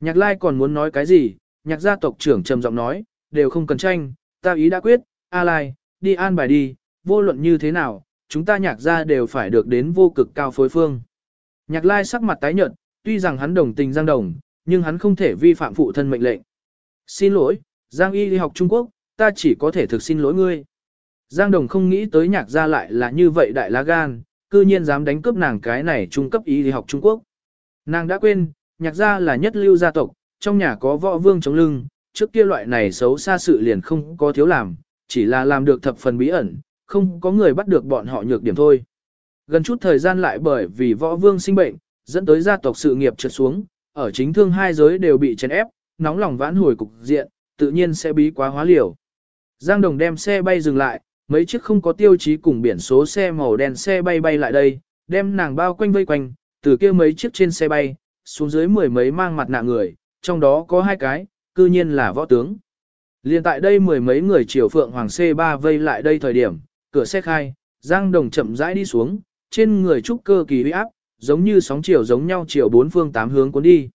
Nhạc lai còn muốn nói cái gì, nhạc gia tộc trưởng trầm giọng nói, đều không cần tranh, ta ý đã quyết, A lai, đi an bài đi, vô luận như thế nào, chúng ta nhạc gia đều phải được đến vô cực cao phối phương. Nhạc lai sắc mặt tái nhợt, tuy rằng hắn đồng tình Giang Đồng, nhưng hắn không thể vi phạm phụ thân mệnh lệnh. Xin lỗi, Giang y đi học Trung Quốc, ta chỉ có thể thực xin lỗi ngươi. Giang Đồng không nghĩ tới nhạc gia lại là như vậy đại lá gan, cư nhiên dám đánh cướp nàng cái này trung cấp y đi học Trung Quốc. Nàng đã quên, nhạc gia là nhất lưu gia tộc, trong nhà có võ vương chống lưng, trước kia loại này xấu xa sự liền không có thiếu làm, chỉ là làm được thập phần bí ẩn, không có người bắt được bọn họ nhược điểm thôi. Gần chút thời gian lại bởi vì võ vương sinh bệnh, dẫn tới gia tộc sự nghiệp trượt xuống, ở chính thương hai giới đều bị chèn ép, nóng lòng vãn hồi cục diện, tự nhiên sẽ bí quá hóa liều. Giang Đồng đem xe bay dừng lại, mấy chiếc không có tiêu chí cùng biển số xe màu đen xe bay bay lại đây, đem nàng bao quanh vây quanh, từ kia mấy chiếc trên xe bay, xuống dưới mười mấy mang mặt nạ người, trong đó có hai cái, cư nhiên là võ tướng. Liên tại đây mười mấy người triều phượng hoàng C3 vây lại đây thời điểm, cửa xe khai, Giang Đồng chậm rãi đi xuống, trên người trúc cơ kỳ uy áp, giống như sóng chiều giống nhau chiều bốn phương tám hướng cuốn đi.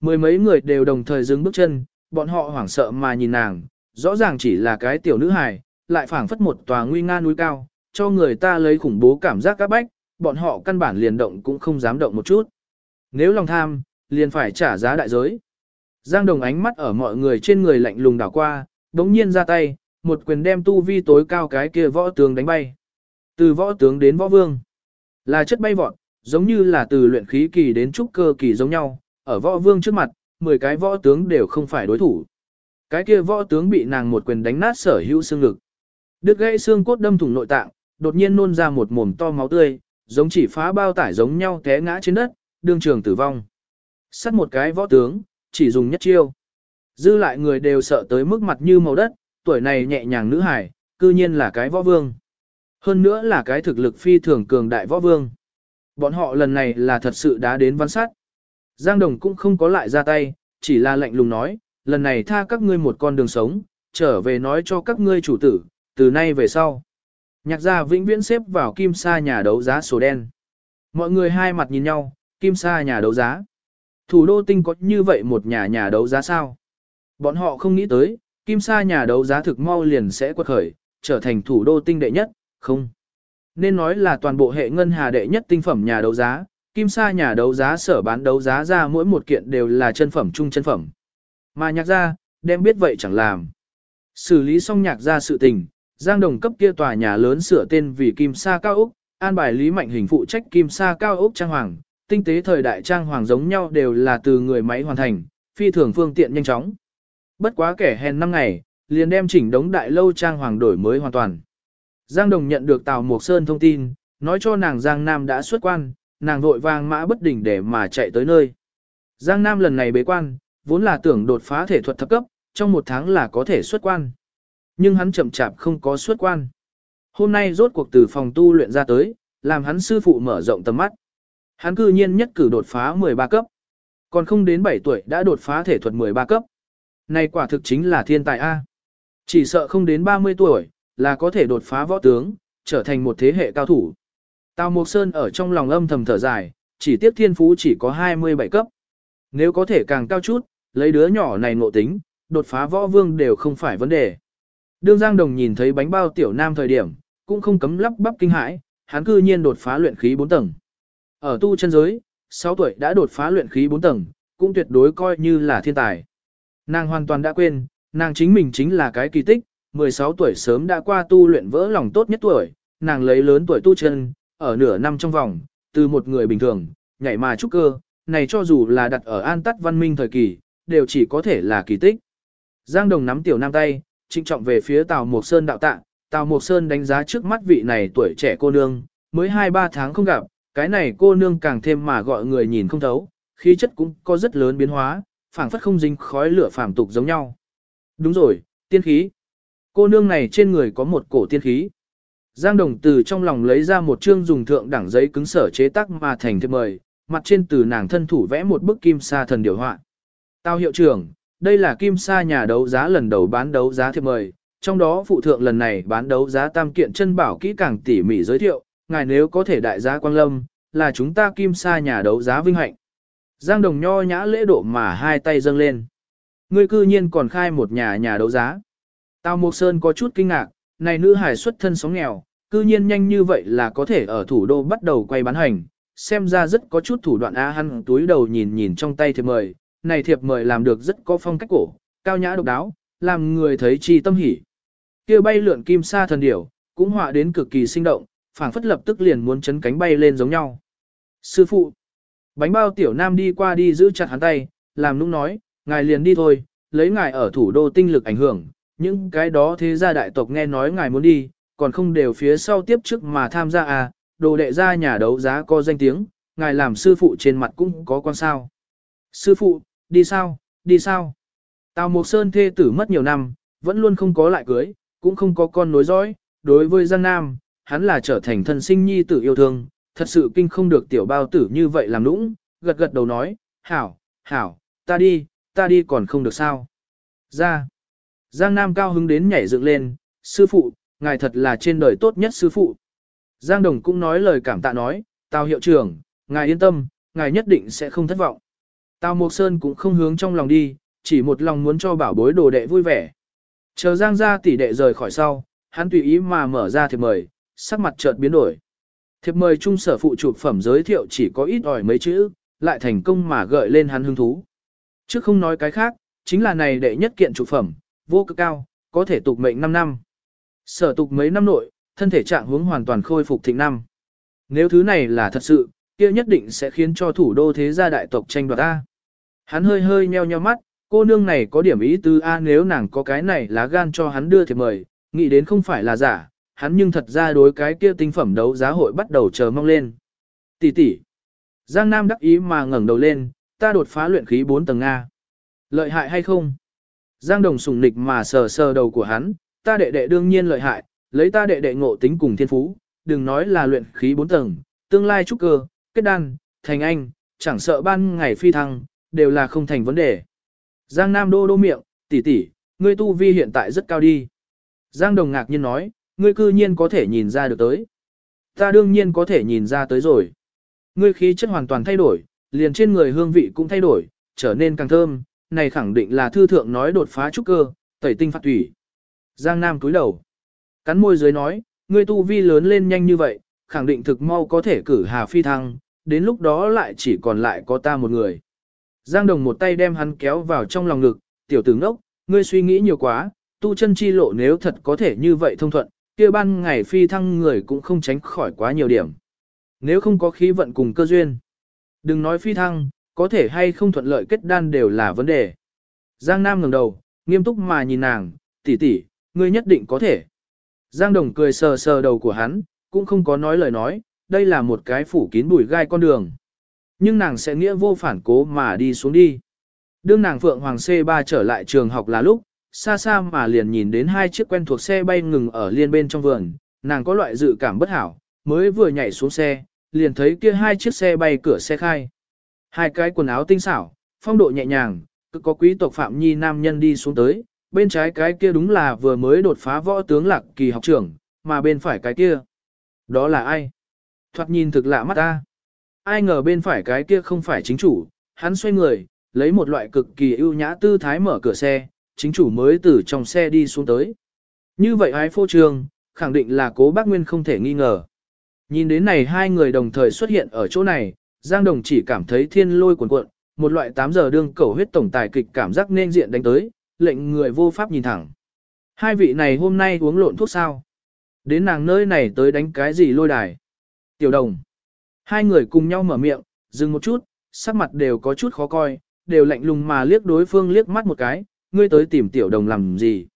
Mười mấy người đều đồng thời dừng bước chân, bọn họ hoảng sợ mà nhìn nàng, rõ ràng chỉ là cái tiểu nữ hài, lại phảng phất một tòa nguy nga núi cao, cho người ta lấy khủng bố cảm giác các bách, bọn họ căn bản liền động cũng không dám động một chút. Nếu lòng tham, liền phải trả giá đại giới. Giang Đồng ánh mắt ở mọi người trên người lạnh lùng đảo qua, đống nhiên ra tay, một quyền đem tu vi tối cao cái kia võ tướng đánh bay. Từ võ tướng đến võ vương, là chất bay vọt, giống như là từ luyện khí kỳ đến trúc cơ kỳ giống nhau, ở võ vương trước mặt, 10 cái võ tướng đều không phải đối thủ. Cái kia võ tướng bị nàng một quyền đánh nát sở hữu xương lực, Đứt gãy xương cốt đâm thủng nội tạng, đột nhiên nôn ra một mồm to máu tươi, giống chỉ phá bao tải giống nhau té ngã trên đất, đương trường tử vong. Sát một cái võ tướng, chỉ dùng nhất chiêu. Dư lại người đều sợ tới mức mặt như màu đất, tuổi này nhẹ nhàng nữ hải, cư nhiên là cái võ vương. Hơn nữa là cái thực lực phi thường cường đại võ vương. Bọn họ lần này là thật sự đã đến văn sát. Giang Đồng cũng không có lại ra tay, chỉ là lạnh lùng nói, lần này tha các ngươi một con đường sống, trở về nói cho các ngươi chủ tử, từ nay về sau. Nhạc gia vĩnh viễn xếp vào kim sa nhà đấu giá sổ đen. Mọi người hai mặt nhìn nhau, kim sa nhà đấu giá. Thủ đô tinh có như vậy một nhà nhà đấu giá sao? Bọn họ không nghĩ tới, kim sa nhà đấu giá thực mau liền sẽ quật khởi, trở thành thủ đô tinh đệ nhất, không. Nên nói là toàn bộ hệ ngân hà đệ nhất tinh phẩm nhà đấu giá, kim sa nhà đấu giá sở bán đấu giá ra mỗi một kiện đều là chân phẩm trung chân phẩm. Mà nhạc gia, đem biết vậy chẳng làm. Xử lý xong nhạc gia sự tình, Giang Đồng cấp kia tòa nhà lớn sửa tên vì Kim Sa Cao Úc, an bài Lý Mạnh Hình phụ trách Kim Sa Cao Úc Trang Hoàng, tinh tế thời đại Trang Hoàng giống nhau đều là từ người máy hoàn thành, phi thường phương tiện nhanh chóng. Bất quá kẻ hèn năm ngày, liền đem chỉnh đống đại lâu trang hoàng đổi mới hoàn toàn. Giang Đồng nhận được Tào Mộc Sơn thông tin, nói cho nàng Giang Nam đã xuất quan, nàng vội vàng mã bất đỉnh để mà chạy tới nơi. Giang Nam lần này bế quan, vốn là tưởng đột phá thể thuật thấp cấp, trong một tháng là có thể xuất quan. Nhưng hắn chậm chạp không có xuất quan. Hôm nay rốt cuộc từ phòng tu luyện ra tới, làm hắn sư phụ mở rộng tầm mắt. Hắn cư nhiên nhất cử đột phá 13 cấp. Còn không đến 7 tuổi đã đột phá thể thuật 13 cấp. Này quả thực chính là thiên tài A. Chỉ sợ không đến 30 tuổi, là có thể đột phá võ tướng, trở thành một thế hệ cao thủ. Tào Mộc Sơn ở trong lòng âm thầm thở dài, chỉ tiếp thiên phú chỉ có 27 cấp. Nếu có thể càng cao chút, lấy đứa nhỏ này ngộ tính, đột phá võ vương đều không phải vấn đề. Đương Giang Đồng nhìn thấy bánh bao tiểu nam thời điểm, cũng không cấm lắp bắp kinh hãi, hắn cư nhiên đột phá luyện khí 4 tầng. Ở tu chân giới, 6 tuổi đã đột phá luyện khí 4 tầng, cũng tuyệt đối coi như là thiên tài. Nàng hoàn toàn đã quên, nàng chính mình chính là cái kỳ tích, 16 tuổi sớm đã qua tu luyện vỡ lòng tốt nhất tuổi, nàng lấy lớn tuổi tu chân, ở nửa năm trong vòng, từ một người bình thường, nhảy mà trúc cơ, này cho dù là đặt ở an tắt văn minh thời kỳ, đều chỉ có thể là kỳ tích. Giang Đồng nắm tiểu nam tay, trinh trọng về phía Tào Mộc Sơn đạo tạ, Tào Mộc Sơn đánh giá trước mắt vị này tuổi trẻ cô nương, mới 2-3 tháng không gặp, cái này cô nương càng thêm mà gọi người nhìn không thấu, khí chất cũng có rất lớn biến hóa, phảng phất không dính khói lửa phàm tục giống nhau. Đúng rồi, tiên khí. Cô nương này trên người có một cổ tiên khí. Giang Đồng từ trong lòng lấy ra một chương dùng thượng đẳng giấy cứng sở chế tác mà thành thiệp mời, mặt trên từ nàng thân thủ vẽ một bức kim sa thần điều họa. Tao hiệu trưởng, đây là kim sa nhà đấu giá lần đầu bán đấu giá thiệp mời, trong đó phụ thượng lần này bán đấu giá tam kiện chân bảo kỹ càng tỉ mỉ giới thiệu, ngài nếu có thể đại giá quang lâm, là chúng ta kim sa nhà đấu giá vinh hạnh. Giang Đồng nho nhã lễ độ mà hai tay dâng lên. Ngươi cư nhiên còn khai một nhà nhà đấu giá. Tào Mộc Sơn có chút kinh ngạc, này nữ hải xuất thân sóng nghèo, cư nhiên nhanh như vậy là có thể ở thủ đô bắt đầu quay bán hành, xem ra rất có chút thủ đoạn á hăn túi đầu nhìn nhìn trong tay thiệp mời, này thiệp mời làm được rất có phong cách cổ, cao nhã độc đáo, làm người thấy chi tâm hỉ. Kia bay lượn kim sa thần điểu, cũng họa đến cực kỳ sinh động, phảng phất lập tức liền muốn chấn cánh bay lên giống nhau. Sư phụ, bánh bao tiểu nam đi qua đi giữ chặt hắn tay, làm nũng nói, ngài liền đi thôi, lấy ngài ở thủ đô tinh lực ảnh hưởng, những cái đó thế gia đại tộc nghe nói ngài muốn đi, còn không đều phía sau tiếp trước mà tham gia à, đồ đệ ra nhà đấu giá có danh tiếng, ngài làm sư phụ trên mặt cũng có quan sao. Sư phụ, đi sao, đi sao? Tào Mộc Sơn thê tử mất nhiều năm, vẫn luôn không có lại cưới, cũng không có con nối dõi, đối với Giang Nam, hắn là trở thành thân sinh nhi tử yêu thương, thật sự kinh không được tiểu bao tử như vậy làm nũng, gật gật đầu nói, hảo, hảo, ta đi, ta đi còn không được sao. Ra, Giang Nam cao hứng đến nhảy dựng lên, sư phụ, ngài thật là trên đời tốt nhất sư phụ. Giang Đồng cũng nói lời cảm tạ nói, Tào hiệu trưởng, ngài yên tâm, ngài nhất định sẽ không thất vọng. Tào Mộc Sơn cũng không hướng trong lòng đi, chỉ một lòng muốn cho bảo bối đồ đệ vui vẻ. Chờ Giang gia tỷ đệ rời khỏi sau, hắn tùy ý mà mở ra thiệp mời, sắc mặt chợt biến đổi. Thiệp mời trung sở phụ chụp phẩm giới thiệu chỉ có ít ỏi mấy chữ, lại thành công mà gợi lên hắn hứng thú. Chứ không nói cái khác, chính là này đệ nhất kiện chụp phẩm, vô cực cao, có thể tục mệnh 5 năm. Sở tục mấy năm nội, thân thể trạng hướng hoàn toàn khôi phục thịnh năm. Nếu thứ này là thật sự, kia nhất định sẽ khiến cho thủ đô thế gia đại tộc tranh đoạt A. Hắn hơi hơi nheo nheo mắt, cô nương này có điểm ý tư A nếu nàng có cái này lá gan cho hắn đưa thì mời, nghĩ đến không phải là giả, hắn nhưng thật ra đối cái kia tinh phẩm đấu giá hội bắt đầu chờ mong lên. Tỷ tỷ. Giang Nam đắc ý mà ngẩng đầu lên, ta đột phá luyện khí 4 tầng A. Lợi hại hay không? Giang Đồng sùng nịch mà sờ sờ đầu của hắn, ta đệ đệ đương nhiên lợi hại, lấy ta đệ đệ ngộ tính cùng thiên phú, đừng nói là luyện khí 4 tầng, tương lai trúc cơ, kết đan, thành anh, chẳng sợ ban ngày phi thăng, đều là không thành vấn đề. Giang Nam đô đô miệng, tỷ tỷ, ngươi tu vi hiện tại rất cao đi. Giang Đồng ngạc nhiên nói, ngươi cư nhiên có thể nhìn ra được tới. Ta đương nhiên có thể nhìn ra tới rồi. Ngươi khí chất hoàn toàn thay đổi, liền trên người hương vị cũng thay đổi, trở nên càng thơm, này khẳng định là thư thượng nói đột phá trúc cơ, tẩy tinh phạt thủy. Giang Nam cúi đầu. Cắn môi dưới nói, ngươi tu vi lớn lên nhanh như vậy, khẳng định thực mau có thể cử hà phi thăng, đến lúc đó lại chỉ còn lại có ta một người. Giang Đồng một tay đem hắn kéo vào trong lòng ngực, tiểu tử ngốc, ngươi suy nghĩ nhiều quá, tu chân chi lộ nếu thật có thể như vậy thông thuận, kia ban ngày phi thăng người cũng không tránh khỏi quá nhiều điểm. Nếu không có khí vận cùng cơ duyên, đừng nói phi thăng, có thể hay không thuận lợi kết đan đều là vấn đề. Giang Nam ngẩng đầu, nghiêm túc mà nhìn nàng, tỷ tỷ, ngươi nhất định có thể. Giang Đồng cười sờ sờ đầu của hắn, cũng không có nói lời nói, đây là một cái phủ kín bụi gai con đường. Nhưng nàng sẽ nghĩa vô phản cố mà đi xuống đi. Đương nàng Phượng Hoàng C3 trở lại trường học là lúc, xa xa mà liền nhìn đến hai chiếc quen thuộc xe bay ngừng ở liên bên trong vườn, nàng có loại dự cảm bất hảo, mới vừa nhảy xuống xe, liền thấy kia hai chiếc xe bay cửa xe khai. Hai cái quần áo tinh xảo, phong độ nhẹ nhàng, cứ có quý tộc Phạm Nhi nam nhân đi xuống tới, bên trái cái kia đúng là vừa mới đột phá võ tướng lạc kỳ học trưởng, mà bên phải cái kia. Đó là ai? Thoạt nhìn thực lạ mắt ta. Ai ngờ bên phải cái kia không phải chính chủ, hắn xoay người, lấy một loại cực kỳ ưu nhã tư thái mở cửa xe, chính chủ mới từ trong xe đi xuống tới. Như vậy ái phô trường, khẳng định là cố bác Nguyên không thể nghi ngờ. Nhìn đến này hai người đồng thời xuất hiện ở chỗ này, Giang Đồng chỉ cảm thấy thiên lôi cuồn cuộn, một loại 8 giờ đương cầu huyết tổng tài kịch cảm giác nên diện đánh tới, lệnh người vô pháp nhìn thẳng. Hai vị này hôm nay uống lộn thuốc sao? Đến nàng nơi này tới đánh cái gì lôi đài? Tiểu đồng. Hai người cùng nhau mở miệng, dừng một chút, sắc mặt đều có chút khó coi, đều lạnh lùng mà liếc đối phương liếc mắt một cái, ngươi tới tìm tiểu đồng làm gì?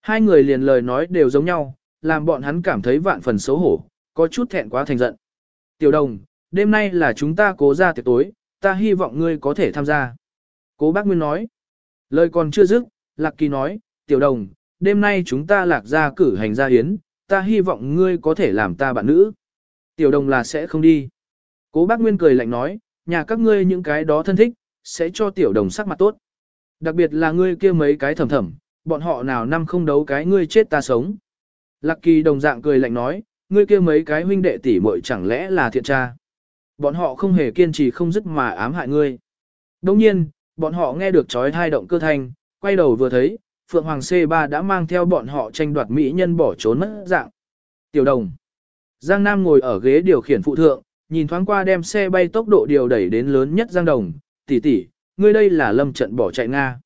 Hai người liền lời nói đều giống nhau, làm bọn hắn cảm thấy vạn phần xấu hổ, có chút thẹn quá thành giận. Tiểu đồng, đêm nay là chúng ta cố ra tiệc tối, ta hy vọng ngươi có thể tham gia. Cố bác Nguyên nói. Lời còn chưa dứt, Lạc Kỳ nói, tiểu đồng, đêm nay chúng ta lạc ra cử hành gia hiến, ta hy vọng ngươi có thể làm ta bạn nữ. Tiểu đồng là sẽ không đi. Cố bác Nguyên cười lạnh nói, nhà các ngươi những cái đó thân thích, sẽ cho tiểu đồng sắc mặt tốt. Đặc biệt là ngươi kia mấy cái thầm thầm, bọn họ nào năm không đấu cái ngươi chết ta sống. Lạc Kỳ đồng dạng cười lạnh nói, ngươi kia mấy cái huynh đệ tỷ muội chẳng lẽ là thiện tra. Bọn họ không hề kiên trì không dứt mà ám hại ngươi. Đồng nhiên, bọn họ nghe được chói thai động cơ thanh, quay đầu vừa thấy, Phượng Hoàng C3 đã mang theo bọn họ tranh đoạt mỹ nhân bỏ trốn mất dạng. Tiểu đồng. Giang Nam ngồi ở ghế điều khiển phụ thượng, nhìn thoáng qua đem xe bay tốc độ điều đẩy đến lớn nhất Giang Đồng, tỷ tỷ, ngươi đây là lâm trận bỏ chạy Nga.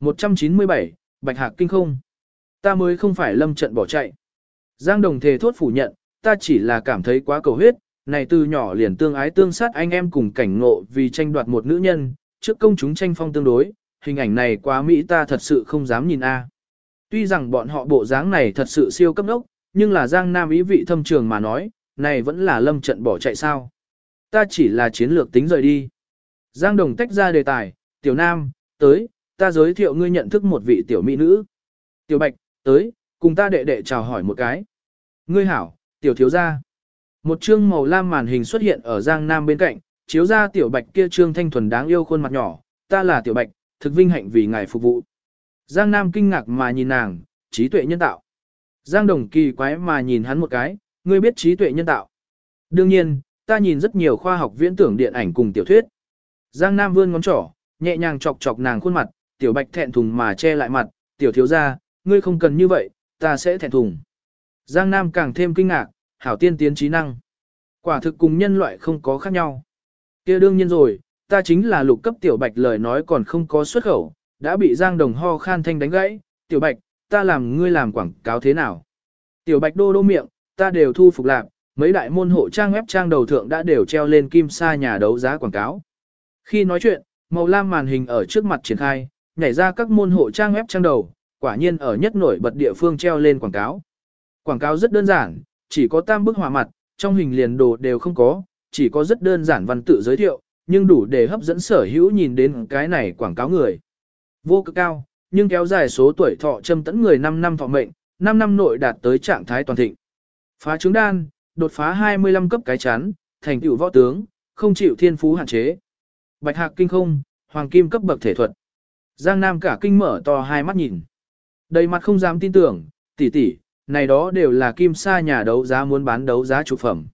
197, Bạch Hạc Kinh không. Ta mới không phải lâm trận bỏ chạy. Giang Đồng thề thốt phủ nhận, ta chỉ là cảm thấy quá cầu huyết, này từ nhỏ liền tương ái tương sát anh em cùng cảnh ngộ vì tranh đoạt một nữ nhân, trước công chúng tranh phong tương đối, hình ảnh này quá Mỹ ta thật sự không dám nhìn a. Tuy rằng bọn họ bộ dáng này thật sự siêu cấp đốc, nhưng là Giang Nam ý vị thâm trường mà nói, này vẫn là lâm trận bỏ chạy sao. Ta chỉ là chiến lược tính rời đi. Giang Đồng tách ra đề tài, Tiểu Nam, tới, ta giới thiệu ngươi nhận thức một vị tiểu mỹ nữ. Tiểu Bạch, tới, cùng ta đệ đệ chào hỏi một cái. Ngươi hảo, tiểu thiếu gia. Một chương màu lam màn hình xuất hiện ở Giang Nam bên cạnh, chiếu ra tiểu Bạch kia trương thanh thuần đáng yêu khuôn mặt nhỏ, ta là tiểu Bạch, thực vinh hạnh vì ngài phục vụ. Giang Nam kinh ngạc mà nhìn nàng, trí tuệ nhân tạo. Giang Đồng kỳ quái mà nhìn hắn một cái, ngươi biết trí tuệ nhân tạo. Đương nhiên, ta nhìn rất nhiều khoa học viễn tưởng điện ảnh cùng tiểu thuyết. Giang Nam vươn ngón trỏ, nhẹ nhàng chọc chọc nàng khuôn mặt, tiểu bạch thẹn thùng mà che lại mặt, tiểu thiếu gia, ngươi không cần như vậy, ta sẽ thẹn thùng. Giang Nam càng thêm kinh ngạc, hảo tiên tiến trí năng. Quả thực cùng nhân loại không có khác nhau. kia đương nhiên rồi, ta chính là lục cấp tiểu bạch lời nói còn không có xuất khẩu, đã bị Giang Đồng ho khan thanh đánh gãy, tiểu bạch, ta làm ngươi làm quảng cáo thế nào. Tiểu bạch đô đô miệng, ta đều thu phục lạc, mấy đại môn hộ trang web trang đầu thượng đã đều treo lên kim sa nhà đấu giá quảng cáo. Khi nói chuyện, màu lam màn hình ở trước mặt triển khai, nhảy ra các môn hộ trang web trang đầu, quả nhiên ở nhất nổi bật địa phương treo lên quảng cáo. Quảng cáo rất đơn giản, chỉ có tam bức họa mặt, trong hình liền đồ đều không có, chỉ có rất đơn giản văn tự giới thiệu, nhưng đủ để hấp dẫn sở hữu nhìn đến cái này quảng cáo người. Vô cực cao, nhưng kéo dài số tuổi thọ châm tẫn người 5 năm thọ mệnh, 5 năm nội đạt tới trạng thái toàn thịnh. Phá trứng đan, đột phá 25 cấp cái chán, thành tựu võ tướng, không chịu thiên phú hạn chế. Bạch hạc kinh không, hoàng kim cấp bậc thể thuật. Giang Nam cả kinh mở to hai mắt nhìn. Đầy mặt không dám tin tưởng, tỷ tỷ, này đó đều là kim sa nhà đấu giá muốn bán đấu giá trụ phẩm.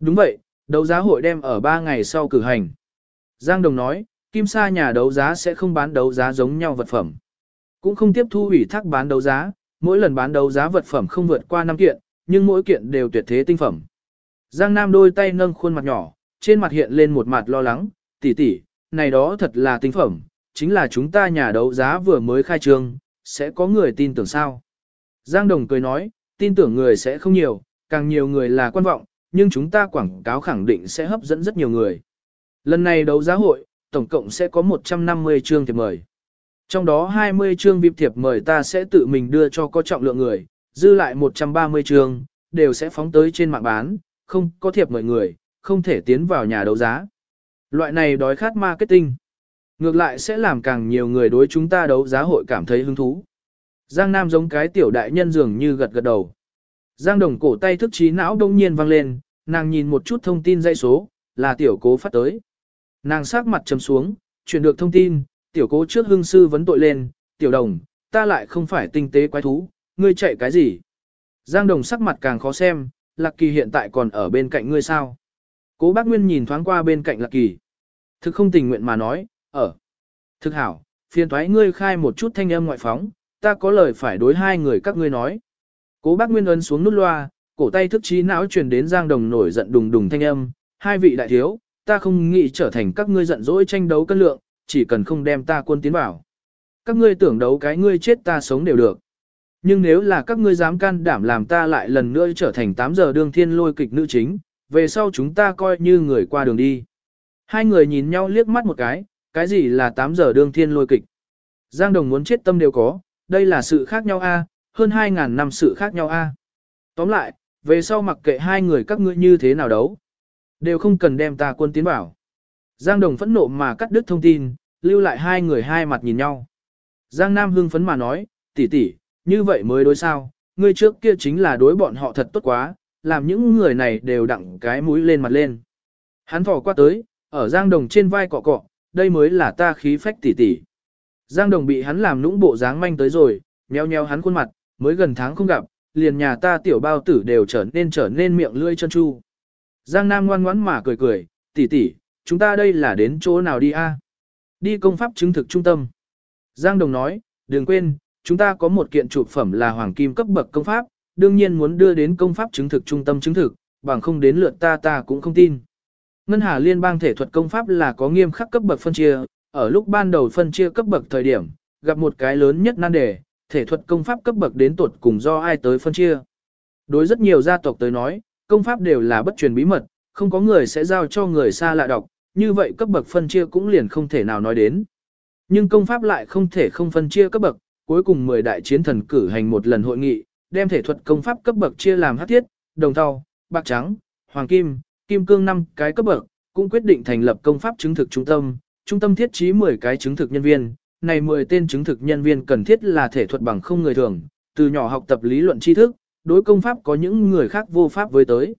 Đúng vậy, đấu giá hội đem ở 3 ngày sau cử hành. Giang Đồng nói, kim sa nhà đấu giá sẽ không bán đấu giá giống nhau vật phẩm. Cũng không tiếp thu ủy thác bán đấu giá, mỗi lần bán đấu giá vật phẩm không vượt qua 5 kiện, nhưng mỗi kiện đều tuyệt thế tinh phẩm. Giang Nam đôi tay nâng khuôn mặt nhỏ, trên mặt hiện lên một mặt lo lắng, tỷ tỷ, này đó thật là tinh phẩm, chính là chúng ta nhà đấu giá vừa mới khai trương, sẽ có người tin tưởng sao. Giang Đồng cười nói, tin tưởng người sẽ không nhiều, càng nhiều người là quan vọng, nhưng chúng ta quảng cáo khẳng định sẽ hấp dẫn rất nhiều người. Lần này đấu giá hội, tổng cộng sẽ có 150 chương thiệp mời. Trong đó 20 chương VIP thiệp mời ta sẽ tự mình đưa cho có trọng lượng người, dư lại 130 chương, đều sẽ phóng tới trên mạng bán, không có thiệp mời người, không thể tiến vào nhà đấu giá. Loại này đói khát marketing. Ngược lại sẽ làm càng nhiều người đối chúng ta đấu giá hội cảm thấy hứng thú. Giang Nam giống cái tiểu đại nhân dường như gật gật đầu. Giang Đồng cổ tay thức trí não đông nhiên vang lên, nàng nhìn một chút thông tin dây số, là tiểu cố phát tới. Nàng sát mặt trầm xuống, truyền được thông tin, tiểu cố trước hưng sư vấn tội lên, tiểu đồng, ta lại không phải tinh tế quái thú, ngươi chạy cái gì? Giang Đồng sắc mặt càng khó xem, Lạc Kỳ hiện tại còn ở bên cạnh ngươi sao? Cố bác Nguyên nhìn thoáng qua bên cạnh Lạc Kỳ. Thực không tình nguyện mà nói, ở. Thực hảo, phiền thoái ngươi khai một chút thanh âm ngoại phóng, ta có lời phải đối hai người các ngươi nói. Cố bác Nguyên ấn xuống nút loa, cổ tay thức trí não truyền đến Giang Đồng nổi giận đùng đùng thanh âm, hai vị đại thiếu, ta không nghĩ trở thành các ngươi giận dỗi tranh đấu cân lượng, chỉ cần không đem ta quân tiến vào. Các ngươi tưởng đấu cái ngươi chết ta sống đều được. Nhưng nếu là các ngươi dám can đảm làm ta lại lần nữa trở thành 8 giờ đương thiên lôi kịch nữ chính, về sau chúng ta coi như người qua đường đi. Hai người nhìn nhau liếc mắt một cái, cái gì là 8 giờ đương thiên lôi kịch. Giang Đồng muốn chết tâm đều có, đây là sự khác nhau a, hơn 2.000 năm sự khác nhau a. Tóm lại, về sau mặc kệ hai người các ngươi như thế nào đấu, đều không cần đem ta quân tiến bảo. Giang Đồng phẫn nộ mà cắt đứt thông tin, lưu lại hai người hai mặt nhìn nhau. Giang Nam hưng phấn mà nói, tỷ tỷ, như vậy mới đối sao, ngươi trước kia chính là đối bọn họ thật tốt quá, làm những người này đều đặng cái mũi lên mặt lên. Hắn thỏ qua tới, ở Giang Đồng trên vai cọ cọ, đây mới là ta khí phách tỷ tỷ. Giang Đồng bị hắn làm nũng bộ dáng manh tới rồi, nheo nheo hắn khuôn mặt, mới gần tháng không gặp, liền nhà ta tiểu bao tử đều trở nên trở nên miệng lưỡi chân chu. Giang Nam ngoan ngoãn mà cười cười, tỷ tỷ, chúng ta đây là đến chỗ nào đi a? Đi công pháp chứng thực trung tâm. Giang Đồng nói, đừng quên, chúng ta có một kiện trụ phẩm là hoàng kim cấp bậc công pháp, đương nhiên muốn đưa đến công pháp chứng thực trung tâm chứng thực, bằng không đến lượt ta ta cũng không tin. Ngân Hà Liên bang thể thuật công pháp là có nghiêm khắc cấp bậc phân chia, ở lúc ban đầu phân chia cấp bậc thời điểm, gặp một cái lớn nhất nan đề, thể thuật công pháp cấp bậc đến tuột cùng do ai tới phân chia. Đối rất nhiều gia tộc tới nói, công pháp đều là bất truyền bí mật, không có người sẽ giao cho người xa lạ đọc, như vậy cấp bậc phân chia cũng liền không thể nào nói đến. Nhưng công pháp lại không thể không phân chia cấp bậc, cuối cùng 10 đại chiến thần cử hành một lần hội nghị, đem thể thuật công pháp cấp bậc chia làm hắc thiết, đồng thau, bạc trắng, hoàng kim, kim cương năm cái cấp bậc, cũng quyết định thành lập công pháp chứng thực trung tâm, trung tâm thiết trí 10 cái chứng thực nhân viên, này 10 tên chứng thực nhân viên cần thiết là thể thuật bằng không người thường, từ nhỏ học tập lý luận tri thức, đối công pháp có những người khác vô pháp với tới.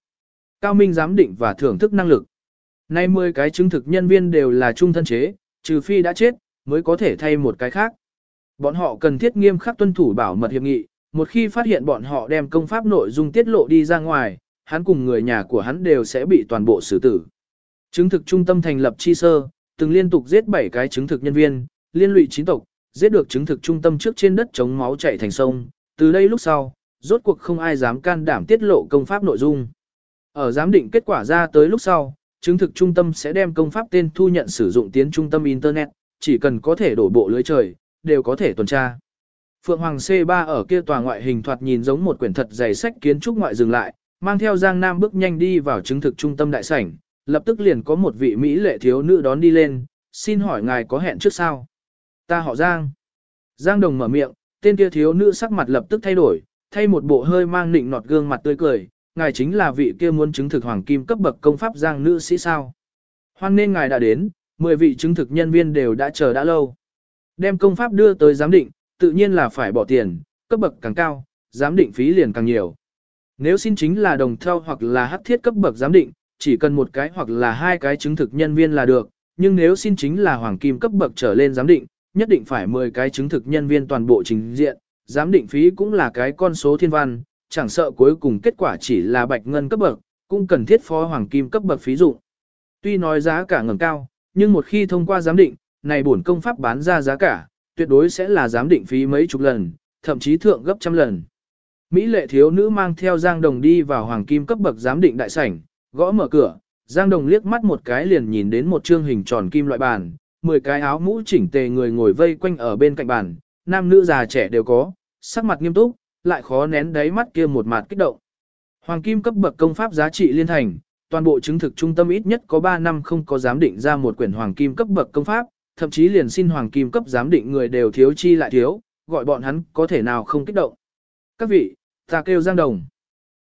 Cao minh giám định và thưởng thức năng lực. Nay 10 cái chứng thực nhân viên đều là trung thân chế, trừ phi đã chết, mới có thể thay một cái khác. Bọn họ cần thiết nghiêm khắc tuân thủ bảo mật hiệp nghị, một khi phát hiện bọn họ đem công pháp nội dung tiết lộ đi ra ngoài, hắn cùng người nhà của hắn đều sẽ bị toàn bộ xử tử. Chứng thực trung tâm thành lập chi sơ, từng liên tục giết 7 cái chứng thực nhân viên, liên lụy chín tộc, giết được chứng thực trung tâm trước trên đất chống máu chảy thành sông, từ đây lúc sau, rốt cuộc không ai dám can đảm tiết lộ công pháp nội dung. Ở giám định kết quả ra tới lúc sau, chứng thực trung tâm sẽ đem công pháp tên thu nhận sử dụng tiến trung tâm Internet, chỉ cần có thể đổ bộ lưới trời, đều có thể tuần tra. Phượng Hoàng C3 ở kia tòa ngoại hình thoạt nhìn giống một quyển thật dày sách kiến trúc ngoại dừng lại, mang theo Giang Nam bước nhanh đi vào chứng thực trung tâm đại sảnh, lập tức liền có một vị Mỹ lệ thiếu nữ đón đi lên, xin hỏi ngài có hẹn trước sao? Ta họ Giang. Giang Đồng mở miệng, tên kia thiếu nữ sắc mặt lập tức thay đổi, thay một bộ hơi mang nịnh nọt gương mặt tươi cười, ngài chính là vị kia muốn chứng thực hoàng kim cấp bậc công pháp Giang nữ sĩ sao? Hoan nên ngài đã đến, 10 vị chứng thực nhân viên đều đã chờ đã lâu. Đem công pháp đưa tới giám định, tự nhiên là phải bỏ tiền, cấp bậc càng cao, giám định phí liền càng nhiều. Nếu xin chính là đồng theo hoặc là hắc thiết cấp bậc giám định, chỉ cần một cái hoặc là hai cái chứng thực nhân viên là được, nhưng nếu xin chính là hoàng kim cấp bậc trở lên giám định, nhất định phải 10 cái chứng thực nhân viên toàn bộ trình diện, giám định phí cũng là cái con số thiên văn, chẳng sợ cuối cùng kết quả chỉ là bạch ngân cấp bậc, cũng cần thiết phó hoàng kim cấp bậc phí dụng. Tuy nói giá cả ngầm cao, nhưng một khi thông qua giám định, này bổn công pháp bán ra giá cả, tuyệt đối sẽ là giám định phí mấy chục lần, thậm chí thượng gấp trăm lần. Mỹ lệ thiếu nữ mang theo Giang Đồng đi vào hoàng kim cấp bậc giám định đại sảnh, gõ mở cửa, Giang Đồng liếc mắt một cái liền nhìn đến một trương hình tròn kim loại bàn, 10 cái áo mũ chỉnh tề người ngồi vây quanh ở bên cạnh bàn, nam nữ già trẻ đều có, sắc mặt nghiêm túc, lại khó nén đáy mắt kia một mặt kích động. Hoàng kim cấp bậc công pháp giá trị liên thành, toàn bộ chứng thực trung tâm ít nhất có 3 năm không có giám định ra một quyển hoàng kim cấp bậc công pháp, thậm chí liền xin hoàng kim cấp giám định người đều thiếu chi lại thiếu, gọi bọn hắn có thể nào không kích động. Các vị, ta kêu Giang Đồng.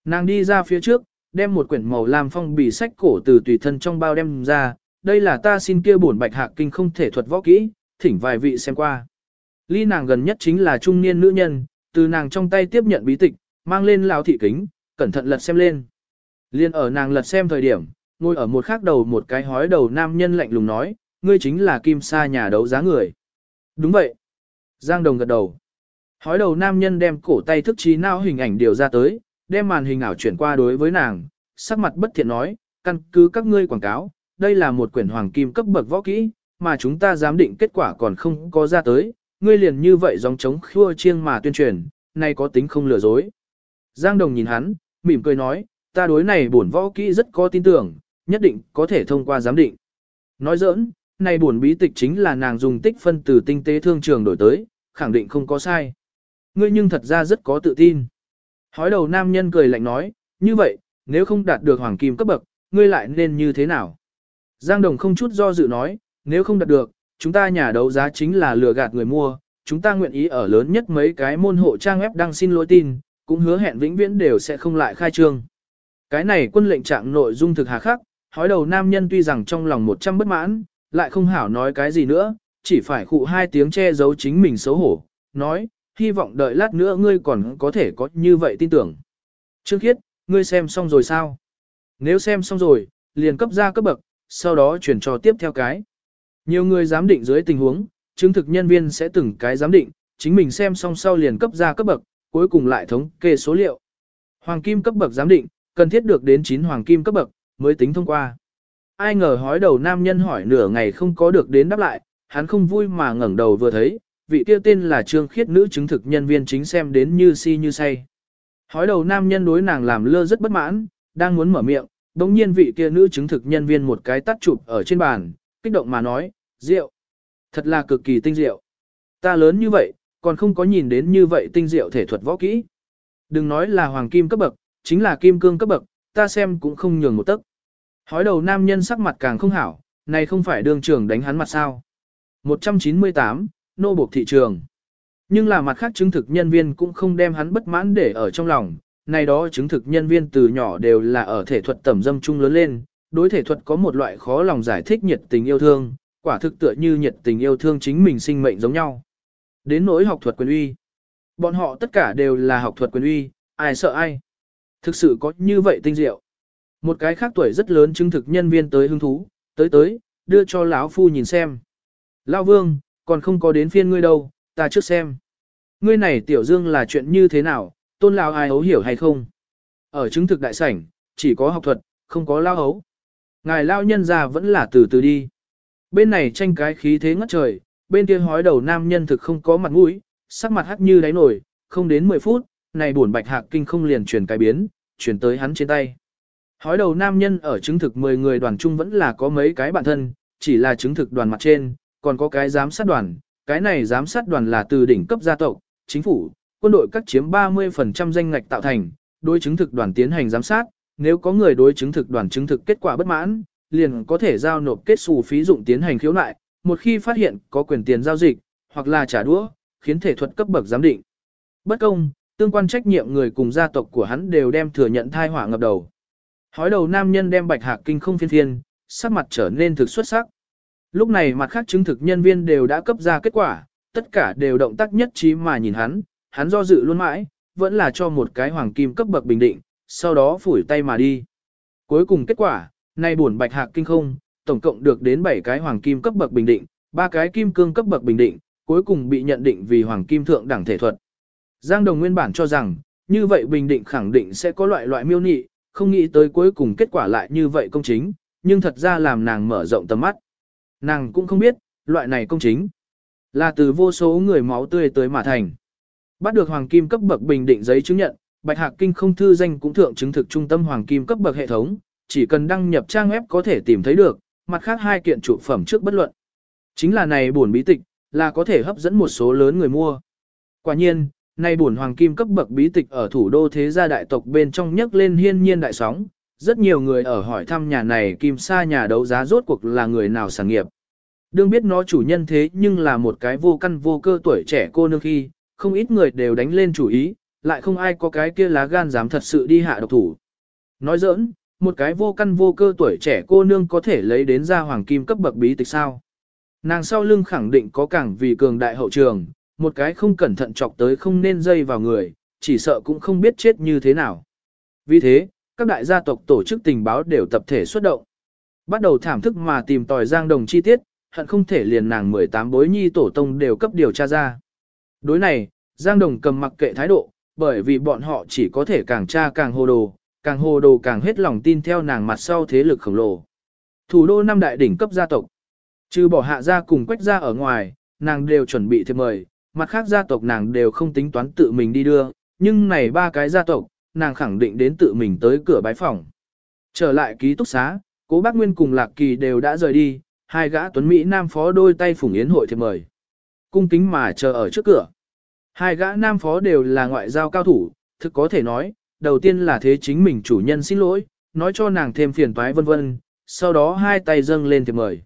Nàng đi ra phía trước, đem một quyển màu lam phong bì sách cổ từ tùy thân trong bao đem ra, đây là ta xin kia bổn bạch hạc kinh không thể thuật võ kỹ, thỉnh vài vị xem qua. Ly nàng gần nhất chính là trung niên nữ nhân, từ nàng trong tay tiếp nhận bí tịch, mang lên lão thị kính, cẩn thận lật xem lên. Liên ở nàng lật xem thời điểm, ngồi ở một khác đầu một cái hói đầu nam nhân lạnh lùng nói, ngươi chính là kim sa nhà đấu giá người. Đúng vậy. Giang Đồng gật đầu. Hói đầu nam nhân đem cổ tay thức trí não hình ảnh điều ra tới, đem màn hình ảo chuyển qua đối với nàng, sắc mặt bất thiện nói, căn cứ các ngươi quảng cáo, đây là một quyển hoàng kim cấp bậc võ kỹ, mà chúng ta giám định kết quả còn không có ra tới, ngươi liền như vậy dòng chống khua chiêng mà tuyên truyền, nay có tính không lừa dối. Giang Đồng nhìn hắn, mỉm cười nói, ta đối này bổn võ kỹ rất có tin tưởng, nhất định có thể thông qua giám định. Nói giỡn, này bổn bí tịch chính là nàng dùng tích phân từ tinh tế thương trường đổi tới, khẳng định không có sai. Ngươi nhưng thật ra rất có tự tin. Hói đầu nam nhân cười lạnh nói, như vậy, nếu không đạt được hoàng kim cấp bậc, ngươi lại nên như thế nào? Giang Đồng không chút do dự nói, nếu không đạt được, chúng ta nhà đấu giá chính là lừa gạt người mua, chúng ta nguyện ý ở lớn nhất mấy cái môn hộ trang web đăng xin lỗi tin, cũng hứa hẹn vĩnh viễn đều sẽ không lại khai trương. Cái này quân lệnh trạng nội dung thực hà khắc, hói đầu nam nhân tuy rằng trong lòng một trăm bất mãn, lại không hảo nói cái gì nữa, chỉ phải khụ hai tiếng che giấu chính mình xấu hổ, nói, hy vọng đợi lát nữa ngươi còn có thể có như vậy tin tưởng. Trương Khiết, ngươi xem xong rồi sao? Nếu xem xong rồi, liền cấp ra cấp bậc, sau đó chuyển cho tiếp theo cái. Nhiều người giám định dưới tình huống, chứng thực nhân viên sẽ từng cái giám định, chính mình xem xong sau liền cấp ra cấp bậc, cuối cùng lại thống kê số liệu. Hoàng kim cấp bậc giám định, cần thiết được đến 9 hoàng kim cấp bậc, mới tính thông qua. Ai ngờ hói đầu nam nhân hỏi nửa ngày không có được đến đáp lại, hắn không vui mà ngẩng đầu vừa thấy, vị kia tên là Trương Khiết nữ chứng thực nhân viên chính xem đến như si như say. Hói đầu nam nhân đối nàng làm lơ rất bất mãn, đang muốn mở miệng, đồng nhiên vị kia nữ chứng thực nhân viên một cái tắt chụp ở trên bàn, kích động mà nói, rượu. Thật là cực kỳ tinh diệu. Ta lớn như vậy, còn không có nhìn đến như vậy tinh diệu thể thuật võ kỹ. Đừng nói là hoàng kim cấp bậc, chính là kim cương cấp bậc, ta xem cũng không nhường một tấc. Hói đầu nam nhân sắc mặt càng không hảo, này không phải đương trường đánh hắn mặt sao. 198, nô buộc thị trường. Nhưng là mặt khác chứng thực nhân viên cũng không đem hắn bất mãn để ở trong lòng, này đó chứng thực nhân viên từ nhỏ đều là ở thể thuật tẩm dâm chung lớn lên, đối thể thuật có một loại khó lòng giải thích nhiệt tình yêu thương, quả thực tựa như nhiệt tình yêu thương chính mình sinh mệnh giống nhau. Đến nỗi học thuật quyền uy. Bọn họ tất cả đều là học thuật quyền uy, ai sợ ai. Thực sự có như vậy tinh diệu. Một cái khác tuổi rất lớn chứng thực nhân viên tới hứng thú, tới tới, đưa cho lão phu nhìn xem. Lão vương, còn không có đến phiên ngươi đâu, ta trước xem. Ngươi này tiểu dương là chuyện như thế nào, tôn lão ai ấu hiểu hay không? Ở chứng thực đại sảnh, chỉ có học thuật, không có lao ấu. Ngài lao nhân già vẫn là từ từ đi. Bên này tranh cái khí thế ngất trời, bên kia hói đầu nam nhân thực không có mặt mũi, sắc mặt hắt như đáy nổi, không đến 10 phút, này buồn bạch hạc kinh không liền truyền cái biến, truyền tới hắn trên tay. Hói đầu nam nhân ở chứng thực 10 người đoàn chung vẫn là có mấy cái bạn thân, chỉ là chứng thực đoàn mặt trên, còn có cái giám sát đoàn, cái này giám sát đoàn là từ đỉnh cấp gia tộc, chính phủ, quân đội các chiếm 30% danh ngạch tạo thành, đối chứng thực đoàn tiến hành giám sát, nếu có người đối chứng thực đoàn chứng thực kết quả bất mãn, liền có thể giao nộp kết xù phí dụng tiến hành khiếu nại, một khi phát hiện có quyền tiền giao dịch, hoặc là trả đũa, khiến thể thuật cấp bậc giám định. Bất công, tương quan trách nhiệm người cùng gia tộc của hắn đều đem thừa nhận thai hỏa ngập đầu. Hói đầu nam nhân đem bạch hạc kinh không phiên thiên, sắc mặt trở nên thực xuất sắc. Lúc này mặt khác chứng thực nhân viên đều đã cấp ra kết quả, tất cả đều động tác nhất trí mà nhìn hắn, hắn do dự luôn mãi, vẫn là cho một cái hoàng kim cấp bậc bình định, sau đó phủi tay mà đi. Cuối cùng kết quả, nay buồn bạch hạc kinh không, tổng cộng được đến 7 cái hoàng kim cấp bậc bình định, 3 cái kim cương cấp bậc bình định, cuối cùng bị nhận định vì hoàng kim thượng đẳng thể thuật. Giang Đồng nguyên bản cho rằng, như vậy bình định khẳng định sẽ có loại loại miêu nị, không nghĩ tới cuối cùng kết quả lại như vậy công chính, nhưng thật ra làm nàng mở rộng tầm mắt. Nàng cũng không biết, loại này công chính, là từ vô số người máu tươi tới mà thành. Bắt được hoàng kim cấp bậc bình định giấy chứng nhận, Bạch Hạc Kinh không thư danh cũng thượng chứng thực trung tâm hoàng kim cấp bậc hệ thống, chỉ cần đăng nhập trang web có thể tìm thấy được, mặt khác hai kiện trụ phẩm trước bất luận. Chính là này buồn bí tịch, là có thể hấp dẫn một số lớn người mua. Quả nhiên, này buồn hoàng kim cấp bậc bí tịch ở thủ đô thế gia đại tộc bên trong nhấc lên hiên nhiên đại sóng, Rất nhiều người ở hỏi thăm nhà này kim sa nhà đấu giá rốt cuộc là người nào sản nghiệp. Đương biết nó chủ nhân thế nhưng là một cái vô căn vô cơ tuổi trẻ cô nương khi, không ít người đều đánh lên chủ ý, lại không ai có cái kia lá gan dám thật sự đi hạ độc thủ. Nói giỡn, một cái vô căn vô cơ tuổi trẻ cô nương có thể lấy đến ra hoàng kim cấp bậc bí tịch sao. Nàng sau lưng khẳng định có càng vì cường đại hậu trường, một cái không cẩn thận chọc tới không nên dây vào người, chỉ sợ cũng không biết chết như thế nào. Vì thế, các đại gia tộc tổ chức tình báo đều tập thể xuất động. Bắt đầu thảm thức mà tìm tòi Giang Đồng chi tiết, hận không thể liền nàng 18 bối nhi tổ tông đều cấp điều tra ra. Đối này, Giang Đồng cầm mặc kệ thái độ, bởi vì bọn họ chỉ có thể càng tra càng hồ đồ, càng hồ đồ càng hết lòng tin theo nàng mặt sau thế lực khổng lồ. Thủ đô năm đại đỉnh cấp gia tộc. Trừ bỏ hạ gia cùng quách gia ở ngoài, nàng đều chuẩn bị thiệp mời, mặt khác gia tộc nàng đều không tính toán tự mình đi đưa, nhưng này ba cái gia tộc, nàng khẳng định đến tự mình tới cửa bái phòng. Trở lại ký túc xá, cố bác Nguyên cùng Lạc Kỳ đều đã rời đi, hai gã tuấn Mỹ nam phó đôi tay phủng yến hội thiệp mời. Cung kính mà chờ ở trước cửa. Hai gã nam phó đều là ngoại giao cao thủ, thực có thể nói, đầu tiên là thế chính mình chủ nhân xin lỗi, nói cho nàng thêm phiền toái vân vân, sau đó hai tay dâng lên thiệp mời.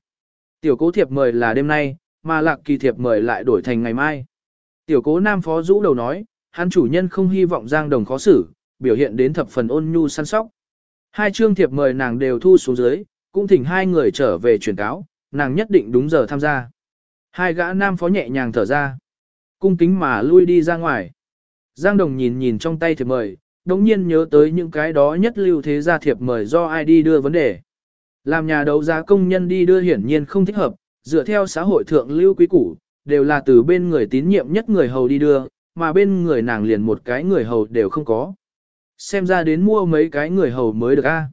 Tiểu cố thiệp mời là đêm nay, mà lạc kỳ thiệp mời lại đổi thành ngày mai. Tiểu cố nam phó rũ đầu nói, hắn chủ nhân không hy vọng giang đồng khó xử, biểu hiện đến thập phần ôn nhu săn sóc. Hai chương thiệp mời nàng đều thu xuống dưới, cũng thỉnh hai người trở về truyền cáo, nàng nhất định đúng giờ tham gia. Hai gã nam phó nhẹ nhàng thở ra, cung kính mà lui đi ra ngoài. Giang Đồng nhìn nhìn trong tay thiệp mời, đồng nhiên nhớ tới những cái đó nhất lưu thế gia thiệp mời do ai đi đưa vấn đề. Làm nhà đấu giá công nhân đi đưa hiển nhiên không thích hợp, dựa theo xã hội thượng lưu quý củ, đều là từ bên người tín nhiệm nhất người hầu đi đưa, mà bên người nàng liền một cái người hầu đều không có. Xem ra đến mua mấy cái người hầu mới được a.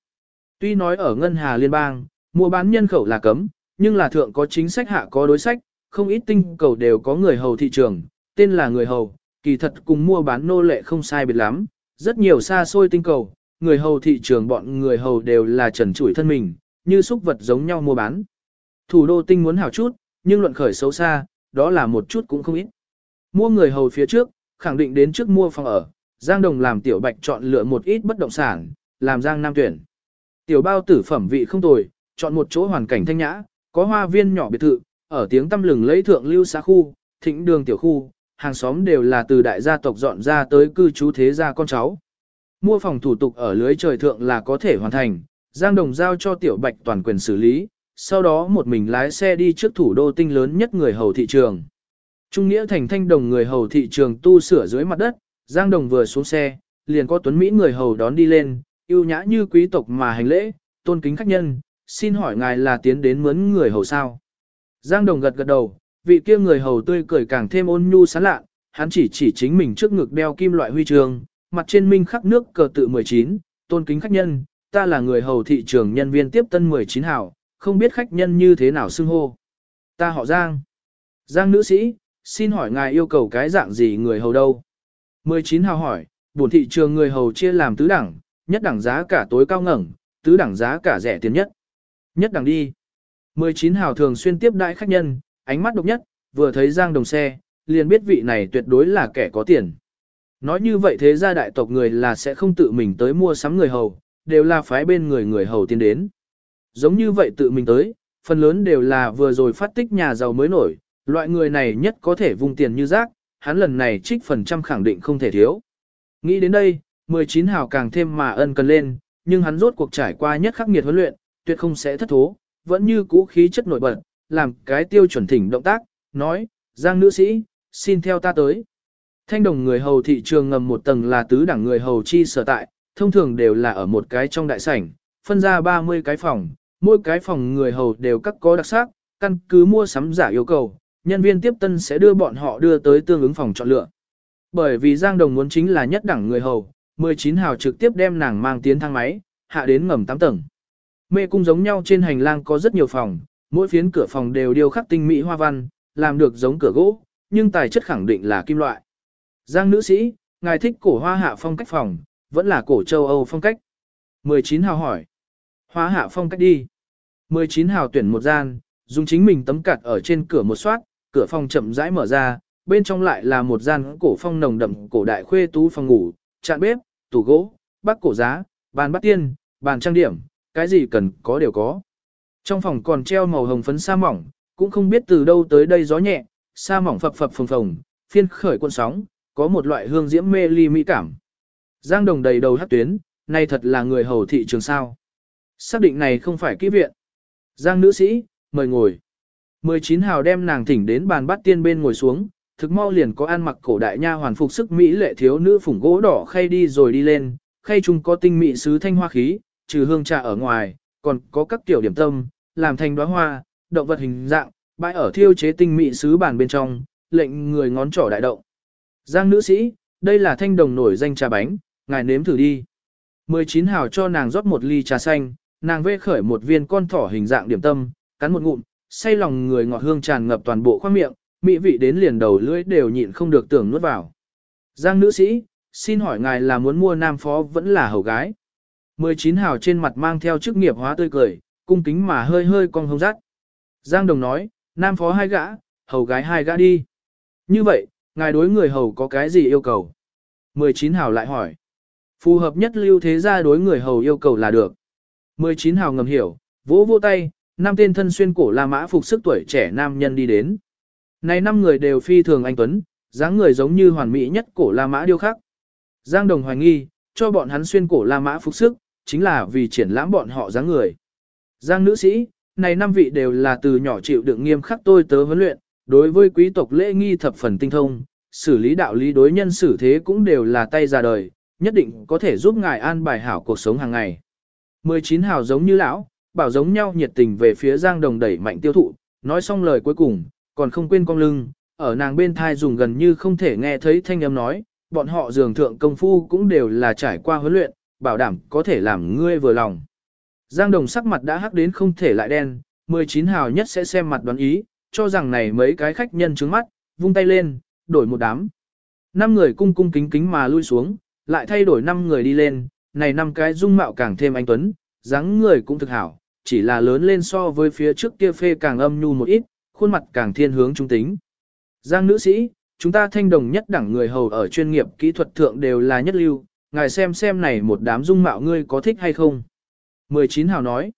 Tuy nói ở ngân hà liên bang, mua bán nhân khẩu là cấm, nhưng là thượng có chính sách hạ có đối sách, không ít tinh cầu đều có người hầu thị trường, tên là người hầu, kỳ thật cùng mua bán nô lệ không sai biệt lắm, rất nhiều xa xôi tinh cầu, người hầu thị trường bọn người hầu đều là trần trụi thân mình, như xúc vật giống nhau mua bán. Thủ đô tinh muốn hảo chút, nhưng luận khởi xấu xa, đó là một chút cũng không ít. Mua người hầu phía trước, khẳng định đến trước mua phòng ở, Giang Đồng làm tiểu bạch chọn lựa một ít bất động sản, làm Giang Nam tuyển. Tiểu bao tử phẩm vị không tồi, chọn một chỗ hoàn cảnh thanh nhã, có hoa viên nhỏ biệt thự, ở tiếng tâm lừng lấy thượng lưu xã khu, thịnh đường tiểu khu, hàng xóm đều là từ đại gia tộc dọn ra tới cư trú thế gia con cháu. Mua phòng thủ tục ở lưới trời thượng là có thể hoàn thành, Giang Đồng giao cho tiểu bạch toàn quyền xử lý, sau đó một mình lái xe đi trước thủ đô tinh lớn nhất người hầu thị trường. Trung nghĩa thành thanh đồng người hầu thị trường tu sửa dưới mặt đất, Giang Đồng vừa xuống xe, liền có tuấn Mỹ người hầu đón đi lên, yêu nhã như quý tộc mà hành lễ, tôn kính khách nhân, xin hỏi ngài là tiến đến mướn người hầu sao. Giang Đồng gật gật đầu, vị kia người hầu tươi cười càng thêm ôn nhu sán lạ, hắn chỉ chỉ chính mình trước ngực đeo kim loại huy trường, mặt trên minh khắc nước cờ tự 19, tôn kính khách nhân, ta là người hầu thị trường nhân viên tiếp tân 19 hảo, không biết khách nhân như thế nào xưng hô. Ta họ Giang. Giang nữ sĩ, xin hỏi ngài yêu cầu cái dạng gì người hầu đâu? 19 hào hỏi, buồn thị trường người hầu chia làm tứ đẳng, nhất đẳng giá cả tối cao ngẩng, tứ đẳng giá cả rẻ tiền nhất. Nhất đẳng đi. 19 hào thường xuyên tiếp đại khách nhân, ánh mắt độc nhất, vừa thấy Giang Đồng xe, liền biết vị này tuyệt đối là kẻ có tiền. Nói như vậy thế gia đại tộc người là sẽ không tự mình tới mua sắm người hầu, đều là phái bên người người hầu tiến đến. Giống như vậy tự mình tới, phần lớn đều là vừa rồi phát tích nhà giàu mới nổi, loại người này nhất có thể vung tiền như rác, hắn lần này trích phần trăm khẳng định không thể thiếu. Nghĩ đến đây, 19 hào càng thêm mà ân cần lên, nhưng hắn rốt cuộc trải qua nhất khắc nghiệt huấn luyện, tuyệt không sẽ thất thố, vẫn như cũ khí chất nổi bật, làm cái tiêu chuẩn thỉnh động tác, nói, Giang nữ sĩ, xin theo ta tới. Thanh đồng người hầu thị trường ngầm một tầng là tứ đẳng người hầu chi sở tại, thông thường đều là ở một cái trong đại sảnh, phân ra 30 cái phòng, mỗi cái phòng người hầu đều các có đặc sắc, căn cứ mua sắm giả yêu cầu, nhân viên tiếp tân sẽ đưa bọn họ đưa tới tương ứng phòng chọn lựa. Bởi vì Giang Đồng muốn chính là nhất đẳng người hầu, 19 hào trực tiếp đem nàng mang tiến thang máy, hạ đến ngầm 8 tầng. Mê cung giống nhau trên hành lang có rất nhiều phòng, mỗi phiến cửa phòng đều điêu khắc tinh mỹ hoa văn, làm được giống cửa gỗ, nhưng tài chất khẳng định là kim loại. Giang nữ sĩ, ngài thích cổ hoa hạ phong cách phòng, vẫn là cổ châu Âu phong cách. 19 hào hỏi. Hoa hạ phong cách đi. 19 hào tuyển một gian, dùng chính mình tấm cặt ở trên cửa một soát, cửa phòng chậm rãi mở ra, bên trong lại là một gian cổ phong nồng đậm cổ đại khuê tú phòng ngủ, chạn bếp, tủ gỗ, bắc cổ giá, bàn bắt tiên, bàn trang điểm, cái gì cần có đều có. Trong phòng còn treo màu hồng phấn sa mỏng, cũng không biết từ đâu tới đây gió nhẹ, sa mỏng phập phập phồng phồng, phiên khởi cuộn sóng, có một loại hương diễm mê ly mỹ cảm. Giang Đồng đầy đầu hát tuyến, này thật là người hầu thị trường sao. Xác định này không phải kỹ viện. Giang nữ sĩ, mời ngồi. 19 hào đem nàng thỉnh đến bàn bắt tiên bên ngồi xuống, thực mau liền có ăn mặc cổ đại nha hoàn phục sức mỹ lệ thiếu nữ phủng gỗ đỏ khay đi rồi đi lên, khay chung có tinh mỹ sứ thanh hoa khí, trừ hương trà ở ngoài, còn có các tiểu điểm tâm, làm thành đóa hoa, động vật hình dạng, bãi ở thiêu chế tinh mỹ sứ bàn bên trong, lệnh người ngón trỏ đại động. Giang nữ sĩ, đây là thanh đồng nổi danh trà bánh, ngài nếm thử đi. 19 hào cho nàng rót một ly trà xanh, nàng vê khởi một viên con thỏ hình dạng điểm tâm, cắn một ngụm, say lòng người ngọt hương tràn ngập toàn bộ khoang miệng, mỹ vị đến liền đầu lưỡi đều nhịn không được tưởng nuốt vào. Giang nữ sĩ, xin hỏi ngài là muốn mua nam phó vẫn là hầu gái. 19 hào trên mặt mang theo chức nghiệp hóa tươi cười, cung kính mà hơi hơi cong hông rắt. Giang đồng nói, nam phó hai gã, hầu gái hai gã đi. Như vậy, ngài đối người hầu có cái gì yêu cầu? 19 hào lại hỏi. Phù hợp nhất lưu thế gia đối người hầu yêu cầu là được. 19 hào ngầm hiểu, vỗ vỗ tay, năm tên thân xuyên cổ La Mã phục sức tuổi trẻ nam nhân đi đến. Này năm người đều phi thường anh tuấn, dáng người giống như hoàn mỹ nhất cổ La Mã điêu khắc. Giang Đồng hoài nghi, cho bọn hắn xuyên cổ La Mã phục sức, chính là vì triển lãm bọn họ dáng người. Giang nữ sĩ, này năm vị đều là từ nhỏ chịu đựng nghiêm khắc tôi tớ huấn luyện, đối với quý tộc lễ nghi thập phần tinh thông, xử lý đạo lý đối nhân xử thế cũng đều là tay ra đời, nhất định có thể giúp ngài an bài hảo cuộc sống hàng ngày. 19 hào giống như lão, bảo giống nhau nhiệt tình về phía Giang Đồng đẩy mạnh tiêu thụ, nói xong lời cuối cùng, còn không quên cong lưng, ở nàng bên thai dùng gần như không thể nghe thấy thanh âm nói, bọn họ dường thượng công phu cũng đều là trải qua huấn luyện, bảo đảm có thể làm ngươi vừa lòng. Giang Đồng sắc mặt đã hắc đến không thể lại đen, 19 hào nhất sẽ xem mặt đoán ý, cho rằng này mấy cái khách nhân trứng mắt, vung tay lên, đổi một đám. Năm người cung cung kính kính mà lui xuống, lại thay đổi năm người đi lên, này năm cái dung mạo càng thêm anh tuấn, dáng người cũng thực hảo, chỉ là lớn lên so với phía trước kia phê càng âm nhu một ít, khuôn mặt càng thiên hướng trung tính. Giang nữ sĩ, chúng ta thanh đồng nhất đẳng người hầu ở chuyên nghiệp kỹ thuật thượng đều là nhất lưu, ngài xem xem này một đám dung mạo ngươi có thích hay không. 19 hào nói.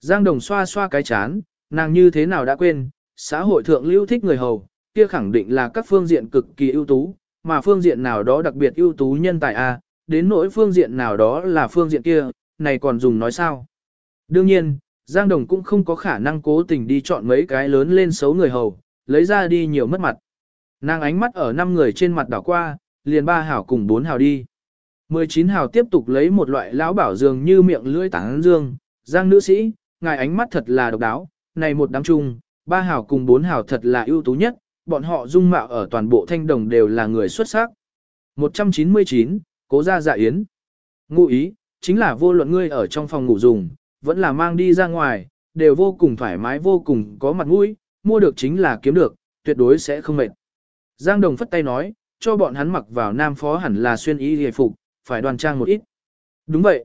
Giang đồng xoa xoa cái chán, nàng như thế nào đã quên, xã hội thượng lưu thích người hầu, kia khẳng định là các phương diện cực kỳ ưu tú, mà phương diện nào đó đặc biệt ưu tú nhân tài A, đến nỗi phương diện nào đó là phương diện kia, này còn dùng nói sao. Đương nhiên, Giang Đồng cũng không có khả năng cố tình đi chọn mấy cái lớn lên xấu người hầu, lấy ra đi nhiều mất mặt. Nàng ánh mắt ở năm người trên mặt đảo qua, liền ba hảo cùng bốn hảo đi. 19 hào tiếp tục lấy một loại lão bảo dường như miệng lưỡi tảng dương, Giang nữ sĩ, ngài ánh mắt thật là độc đáo, này một đám chung, ba hào cùng bốn hào thật là ưu tú nhất, bọn họ dung mạo ở toàn bộ thanh đồng đều là người xuất sắc. 199, cố gia dạ yến. Ngụ ý, chính là vô luận ngươi ở trong phòng ngủ dùng, vẫn là mang đi ra ngoài, đều vô cùng thoải mái vô cùng có mặt mũi, mua được chính là kiếm được, tuyệt đối sẽ không mệt. Giang Đồng phất tay nói, cho bọn hắn mặc vào nam phó hẳn là xuyên y hề phục, phải đoàn trang một ít. Đúng vậy.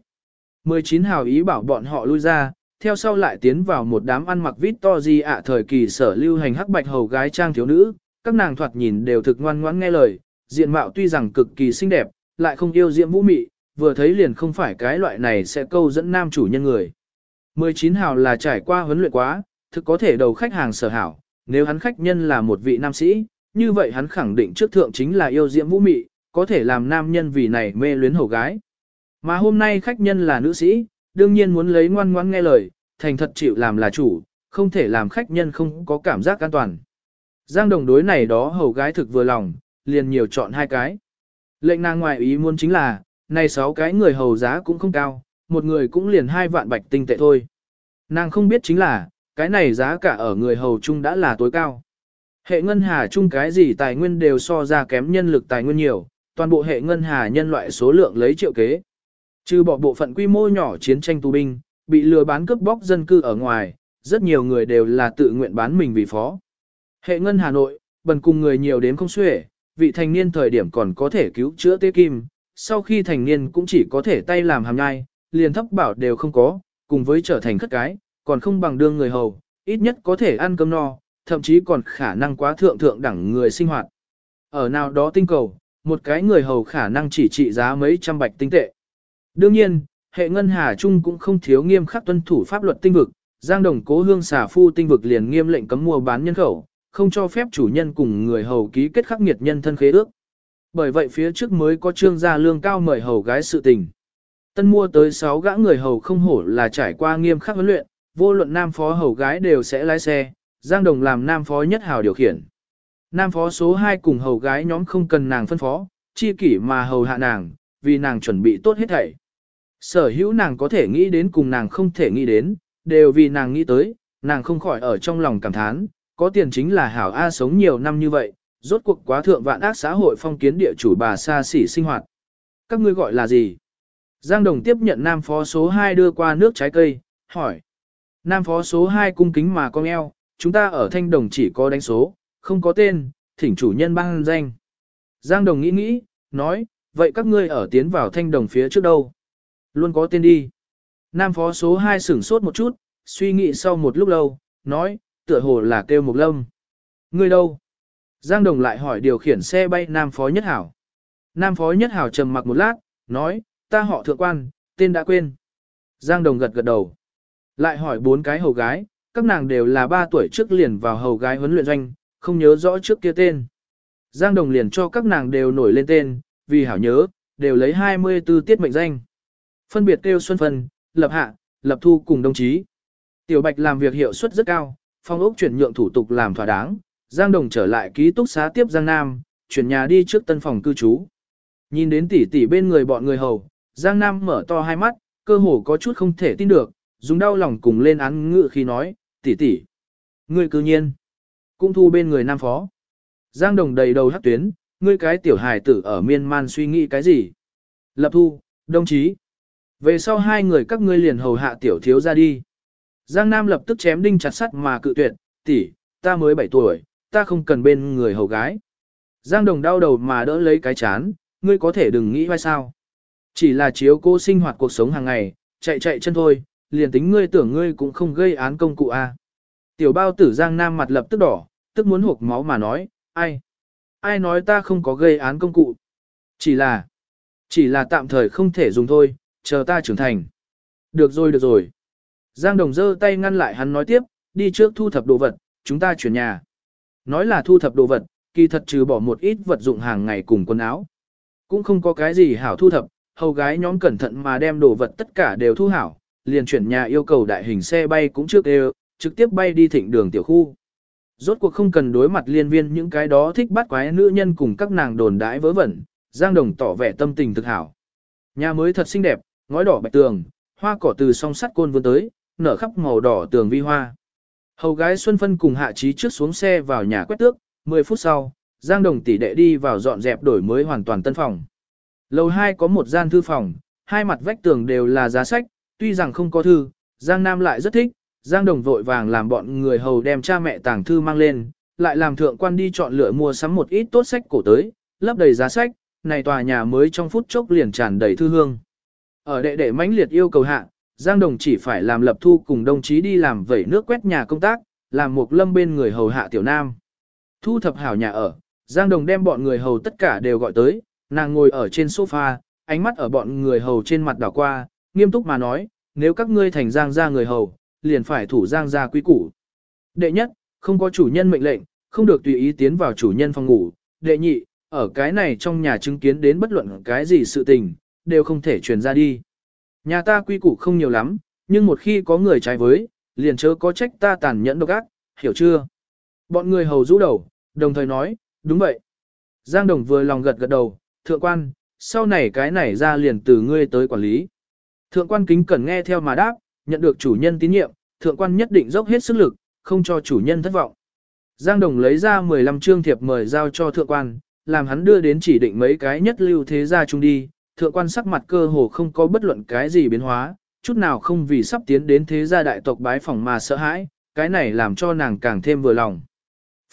19 hào ý bảo bọn họ lui ra, theo sau lại tiến vào một đám ăn mặc vít to gì ạ thời kỳ sở lưu hành hắc bạch hầu gái trang thiếu nữ, các nàng thoạt nhìn đều thực ngoan ngoãn nghe lời, diện mạo tuy rằng cực kỳ xinh đẹp, lại không yêu diễm vũ mị, vừa thấy liền không phải cái loại này sẽ câu dẫn nam chủ nhân người. 19 hào là trải qua huấn luyện quá, thực có thể đầu khách hàng sở hảo, nếu hắn khách nhân là một vị nam sĩ, như vậy hắn khẳng định trước thượng chính là yêu diễm vũ mị, có thể làm nam nhân vì này mê luyến hầu gái. Mà hôm nay khách nhân là nữ sĩ, đương nhiên muốn lấy ngoan ngoãn nghe lời, thành thật chịu làm là chủ, không thể làm khách nhân không có cảm giác an toàn. Giang đồng đối này đó hầu gái thực vừa lòng, liền nhiều chọn hai cái. Lệnh nàng ngoại ý muốn chính là, này sáu cái người hầu giá cũng không cao, một người cũng liền hai vạn bạch tinh tệ thôi. Nàng không biết chính là, cái này giá cả ở người hầu chung đã là tối cao. Hệ ngân hà chung cái gì tài nguyên đều so ra kém nhân lực tài nguyên nhiều, toàn bộ hệ ngân hà nhân loại số lượng lấy triệu kế. Trừ bỏ bộ phận quy mô nhỏ chiến tranh tù binh, bị lừa bán cướp bóc dân cư ở ngoài, rất nhiều người đều là tự nguyện bán mình vì phó. Hệ ngân Hà Nội, bần cùng người nhiều đến không xuể, vị thành niên thời điểm còn có thể cứu chữa tế kim, sau khi thành niên cũng chỉ có thể tay làm hàm nhai, liền thấp bảo đều không có, cùng với trở thành khất cái, còn không bằng đương người hầu, ít nhất có thể ăn cơm no, thậm chí còn khả năng quá thượng thượng đẳng người sinh hoạt. Ở nào đó tinh cầu, một cái người hầu khả năng chỉ trị giá mấy trăm bạch tinh tệ. Đương nhiên, hệ ngân hà chung cũng không thiếu nghiêm khắc tuân thủ pháp luật tinh vực, Giang Đồng cố hương xả phu tinh vực liền nghiêm lệnh cấm mua bán nhân khẩu, không cho phép chủ nhân cùng người hầu ký kết khắc nghiệt nhân thân khế ước. Bởi vậy phía trước mới có trương gia lương cao mời hầu gái sự tình. Tân mua tới 6 gã người hầu không hổ là trải qua nghiêm khắc huấn luyện, vô luận nam phó hầu gái đều sẽ lái xe, Giang Đồng làm nam phó nhất hào điều khiển. Nam phó số 2 cùng hầu gái nhóm không cần nàng phân phó, chi kỷ mà hầu hạ nàng, vì nàng chuẩn bị tốt hết thảy. Sở hữu nàng có thể nghĩ đến cùng nàng không thể nghĩ đến, đều vì nàng nghĩ tới, nàng không khỏi ở trong lòng cảm thán, có tiền chính là hảo A sống nhiều năm như vậy, rốt cuộc quá thượng vạn ác xã hội phong kiến địa chủ bà xa xỉ sinh hoạt. Các ngươi gọi là gì? Giang Đồng tiếp nhận nam phó số 2 đưa qua nước trái cây, hỏi. Nam phó số 2 cung kính mà con eo, chúng ta ở thanh đồng chỉ có đánh số, không có tên, thỉnh chủ nhân ban danh. Giang Đồng nghĩ nghĩ, nói, vậy các ngươi ở tiến vào thanh đồng phía trước đâu? Luôn có tên đi. Nam phó số 2 sửng sốt một chút, suy nghĩ sau một lúc lâu, nói, tựa hồ là kêu Mục lâm. Ngươi đâu? Giang Đồng lại hỏi điều khiển xe bay Nam phó nhất hảo. Nam phó nhất hảo trầm mặc một lát, nói, ta họ thượng quan, tên đã quên. Giang Đồng gật gật đầu. Lại hỏi bốn cái hầu gái, các nàng đều là ba tuổi trước liền vào hầu gái huấn luyện doanh, không nhớ rõ trước kia tên. Giang Đồng liền cho các nàng đều nổi lên tên, vì hảo nhớ, đều lấy 24 tiết mệnh danh. Phân biệt kêu Xuân Phân, Lập Hạ, Lập Thu cùng đồng chí. Tiểu Bạch làm việc hiệu suất rất cao, phong ốc chuyển nhượng thủ tục làm thỏa đáng, Giang Đồng trở lại ký túc xá tiếp Giang Nam, chuyển nhà đi trước tân phòng cư trú. Nhìn đến tỷ tỷ bên người bọn người hầu, Giang Nam mở to hai mắt, cơ hồ có chút không thể tin được, dùng đau lòng cùng lên án ngự khi nói, tỷ tỷ. Ngươi cư nhiên, cũng thu bên người Nam Phó. Giang Đồng đầy đầu hắc tuyến, ngươi cái tiểu hài tử ở miên man suy nghĩ cái gì? Lập thu, đồng chí. Về sau hai người các ngươi liền hầu hạ tiểu thiếu ra đi. Giang Nam lập tức chém đinh chặt sắt mà cự tuyệt, tỷ, ta mới 7 tuổi, ta không cần bên người hầu gái. Giang Đồng đau đầu mà đỡ lấy cái chán, ngươi có thể đừng nghĩ vai sao. Chỉ là chiếu cô sinh hoạt cuộc sống hàng ngày, chạy chạy chân thôi, liền tính ngươi tưởng ngươi cũng không gây án công cụ a. À. Tiểu bao tử Giang Nam mặt lập tức đỏ, tức muốn hộp máu mà nói, ai? Ai nói ta không có gây án công cụ? Chỉ là, chỉ là tạm thời không thể dùng thôi, chờ ta trưởng thành. Được rồi được rồi. Giang Đồng giơ tay ngăn lại hắn nói tiếp, đi trước thu thập đồ vật, chúng ta chuyển nhà. Nói là thu thập đồ vật, kỳ thật trừ bỏ một ít vật dụng hàng ngày cùng quần áo. Cũng không có cái gì hảo thu thập, hầu gái nhóm cẩn thận mà đem đồ vật tất cả đều thu hảo, liền chuyển nhà yêu cầu đại hình xe bay cũng trước đều, trực tiếp bay đi thịnh đường tiểu khu. Rốt cuộc không cần đối mặt liên viên những cái đó thích bắt quái nữ nhân cùng các nàng đồn đãi vớ vẩn, Giang Đồng tỏ vẻ tâm tình thực hảo. Nhà mới thật xinh đẹp, ngói đỏ bạch tường, hoa cỏ từ song sắt côn vươn tới, nở khắp màu đỏ tường vi hoa. Hầu gái Xuân Phân cùng Hạ Trí trước xuống xe vào nhà quét tước, 10 phút sau, Giang Đồng tỷ đệ đi vào dọn dẹp đổi mới hoàn toàn tân phòng. Lầu 2 có một gian thư phòng, hai mặt vách tường đều là giá sách, tuy rằng không có thư, Giang Nam lại rất thích, Giang Đồng vội vàng làm bọn người hầu đem cha mẹ tàng thư mang lên, lại làm thượng quan đi chọn lựa mua sắm một ít tốt sách cổ tới, lấp đầy giá sách, này tòa nhà mới trong phút chốc liền tràn đầy thư hương. Ở đệ đệ mãnh liệt yêu cầu hạ, Giang Đồng chỉ phải làm lập thu cùng đồng chí đi làm vẩy nước quét nhà công tác, làm một lâm bên người hầu hạ tiểu nam. Thu thập hảo nhà ở, Giang Đồng đem bọn người hầu tất cả đều gọi tới, nàng ngồi ở trên sofa, ánh mắt ở bọn người hầu trên mặt đảo qua, nghiêm túc mà nói, nếu các ngươi thành Giang gia người hầu, liền phải thủ Giang gia quý củ. Đệ nhất, không có chủ nhân mệnh lệnh, không được tùy ý tiến vào chủ nhân phòng ngủ. Đệ nhị, ở cái này trong nhà chứng kiến đến bất luận cái gì sự tình, đều không thể truyền ra đi. Nhà ta quy củ không nhiều lắm, nhưng một khi có người trái với, liền chớ có trách ta tàn nhẫn độc ác, hiểu chưa? Bọn người hầu rũ đầu, đồng thời nói, đúng vậy. Giang Đồng vừa lòng gật gật đầu, thượng quan, sau này cái này ra liền từ ngươi tới quản lý. Thượng quan kính cẩn nghe theo mà đáp, nhận được chủ nhân tín nhiệm, thượng quan nhất định dốc hết sức lực, không cho chủ nhân thất vọng. Giang Đồng lấy ra 15 chương thiệp mời giao cho thượng quan, làm hắn đưa đến chỉ định mấy cái nhất lưu thế gia chung đi, thượng quan sắc mặt cơ hồ không có bất luận cái gì biến hóa, chút nào không vì sắp tiến đến thế gia đại tộc bái phỏng mà sợ hãi, cái này làm cho nàng càng thêm vừa lòng.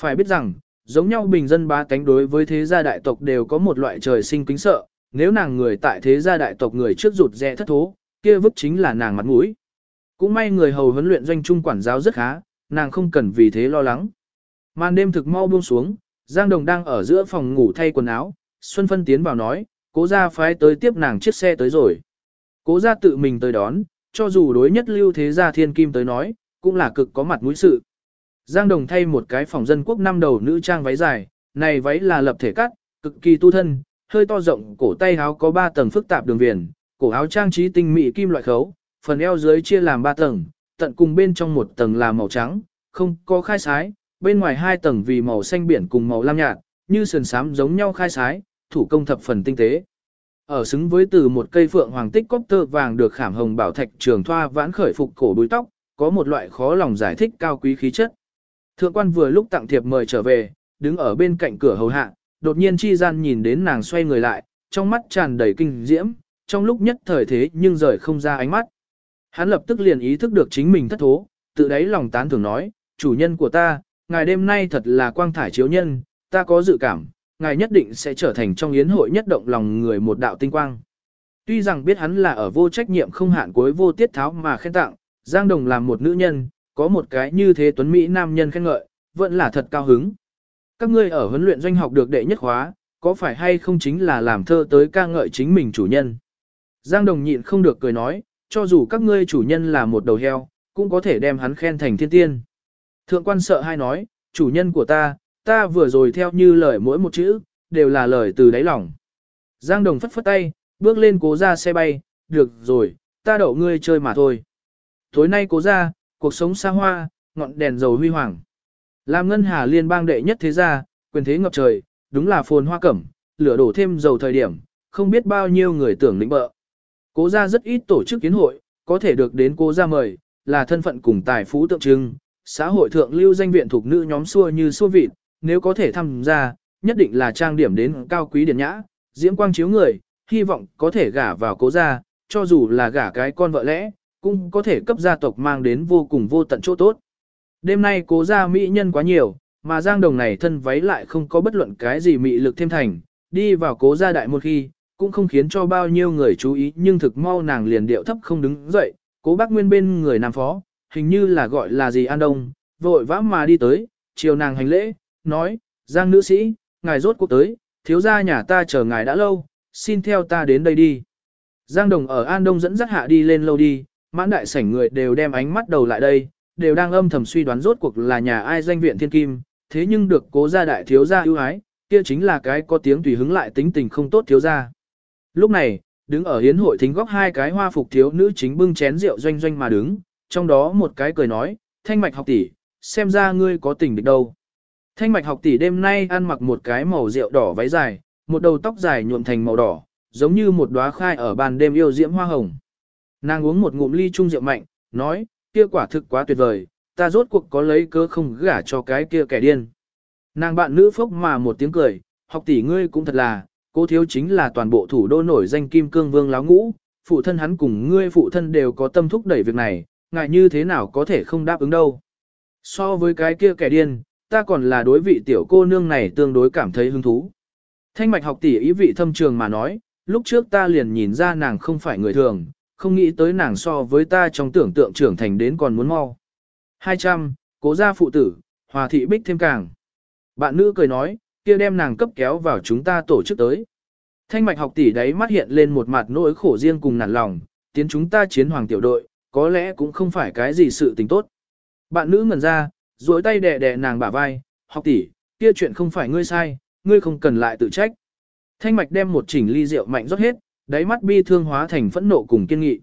Phải biết rằng, giống nhau bình dân ba cánh đối với thế gia đại tộc đều có một loại trời sinh kính sợ, nếu nàng người tại thế gia đại tộc người trước rụt rẽ thất thố, kia vứt chính là nàng mặt mũi. Cũng may người hầu huấn luyện doanh trung quản giáo rất khá, nàng không cần vì thế lo lắng. Màn đêm thực mau buông xuống, Giang Đồng đang ở giữa phòng ngủ thay quần áo, Xuân Phân tiến vào nói, cố ra phái tới tiếp nàng chiếc xe tới rồi. Cố gia tự mình tới đón, cho dù đối nhất lưu thế gia thiên kim tới nói, cũng là cực có mặt mũi sự. Giang Đồng thay một cái phòng dân quốc năm đầu nữ trang váy dài, này váy là lập thể cắt, cực kỳ tu thân, hơi to rộng, cổ tay áo có 3 tầng phức tạp đường viền, cổ áo trang trí tinh mỹ kim loại khấu, phần eo dưới chia làm 3 tầng, tận cùng bên trong một tầng là màu trắng, không có khai sái, bên ngoài hai tầng vì màu xanh biển cùng màu lam nhạt, như sườn sám giống nhau khai sái, thủ công thập phần tinh tế. Ở xứng với từ một cây phượng hoàng tích cốc tơ vàng được khảm hồng bảo thạch trường thoa vãn khởi phục cổ đuôi tóc, có một loại khó lòng giải thích cao quý khí chất. Thượng quan vừa lúc tặng thiệp mời trở về, đứng ở bên cạnh cửa hầu hạ, đột nhiên chi gian nhìn đến nàng xoay người lại, trong mắt tràn đầy kinh diễm, trong lúc nhất thời thế nhưng rời không ra ánh mắt. Hắn lập tức liền ý thức được chính mình thất thố, tự đáy lòng tán thưởng nói, chủ nhân của ta, ngài đêm nay thật là quang thải chiếu nhân, ta có dự cảm, ngài nhất định sẽ trở thành trong yến hội nhất động lòng người một đạo tinh quang. Tuy rằng biết hắn là ở vô trách nhiệm không hạn cuối vô tiết tháo mà khen tặng, Giang Đồng làm một nữ nhân, có một cái như thế tuấn Mỹ nam nhân khen ngợi, vẫn là thật cao hứng. Các ngươi ở huấn luyện doanh học được đệ nhất khóa, có phải hay không chính là làm thơ tới ca ngợi chính mình chủ nhân. Giang Đồng nhịn không được cười nói, cho dù các ngươi chủ nhân là một đầu heo, cũng có thể đem hắn khen thành thiên tiên. Thượng quan sợ hai nói, chủ nhân của ta, ta vừa rồi theo như lời mỗi một chữ, đều là lời từ đáy lòng. Giang Đồng phất phất tay, bước lên cố ra xe bay, được rồi, ta đậu ngươi chơi mà thôi. Tối nay cố ra, cuộc sống xa hoa, ngọn đèn dầu huy hoàng. Làm ngân hà liên bang đệ nhất thế gia, quyền thế ngập trời, đúng là phồn hoa cẩm, lửa đổ thêm dầu thời điểm, không biết bao nhiêu người tưởng lĩnh bợ. Cố gia rất ít tổ chức kiến hội, có thể được đến cố gia mời, là thân phận cùng tài phú tượng trưng, xã hội thượng lưu danh viện thuộc nữ nhóm xua như xua vịt, nếu có thể tham gia, nhất định là trang điểm đến cao quý điển nhã, diễm quang chiếu người, hy vọng có thể gả vào cố gia, cho dù là gả cái con vợ lẽ, cũng có thể cấp gia tộc mang đến vô cùng vô tận chỗ tốt. Đêm nay cố gia mỹ nhân quá nhiều, mà Giang Đồng này thân váy lại không có bất luận cái gì mị lực thêm thành, đi vào cố gia đại một khi, cũng không khiến cho bao nhiêu người chú ý nhưng thực mau nàng liền điệu thấp không đứng dậy, cố bác nguyên bên người nam phó, hình như là gọi là gì An Đông, vội vã mà đi tới, chiều nàng hành lễ, nói, Giang nữ sĩ, ngài rốt cuộc tới, thiếu gia nhà ta chờ ngài đã lâu, xin theo ta đến đây đi. Giang Đồng ở An Đông dẫn dắt hạ đi lên lâu đi, mãn đại sảnh người đều đem ánh mắt đầu lại đây, đều đang âm thầm suy đoán rốt cuộc là nhà ai danh viện thiên kim, thế nhưng được cố gia đại thiếu gia ưu ái, kia chính là cái có tiếng tùy hứng lại tính tình không tốt thiếu gia. Lúc này, đứng ở hiến hội thính góc hai cái hoa phục thiếu nữ chính bưng chén rượu doanh doanh mà đứng, trong đó một cái cười nói, thanh mạch học tỷ, xem ra ngươi có tình địch đâu. Thanh mạch học tỷ đêm nay ăn mặc một cái màu rượu đỏ váy dài, một đầu tóc dài nhuộm thành màu đỏ, giống như một đóa khai ở bàn đêm yêu diễm hoa hồng. Nàng uống một ngụm ly chung rượu mạnh, nói, kia quả thực quá tuyệt vời, ta rốt cuộc có lấy cớ không gả cho cái kia kẻ điên. Nàng bạn nữ phốc mà một tiếng cười, học tỷ ngươi cũng thật là, Cố thiếu chính là toàn bộ thủ đô nổi danh kim cương vương láo ngũ, phụ thân hắn cùng ngươi phụ thân đều có tâm thúc đẩy việc này, ngại như thế nào có thể không đáp ứng đâu. So với cái kia kẻ điên, ta còn là đối vị tiểu cô nương này tương đối cảm thấy hứng thú. Thanh mạch học tỷ ý vị thâm trường mà nói, lúc trước ta liền nhìn ra nàng không phải người thường, không nghĩ tới nàng so với ta trong tưởng tượng trưởng thành đến còn muốn mau. 200, cố gia phụ tử, hòa thị bích thêm càng. Bạn nữ cười nói, kia đem nàng cấp kéo vào chúng ta tổ chức tới. Thanh mạch học tỷ đấy mắt hiện lên một mặt nỗi khổ riêng cùng nản lòng, tiến chúng ta chiến hoàng tiểu đội, có lẽ cũng không phải cái gì sự tình tốt. Bạn nữ ngẩn ra, duỗi tay đè đè nàng bả vai, học tỷ, kia chuyện không phải ngươi sai, ngươi không cần lại tự trách. Thanh mạch đem một chỉnh ly rượu mạnh rót hết, đáy mắt bi thương hóa thành phẫn nộ cùng kiên nghị.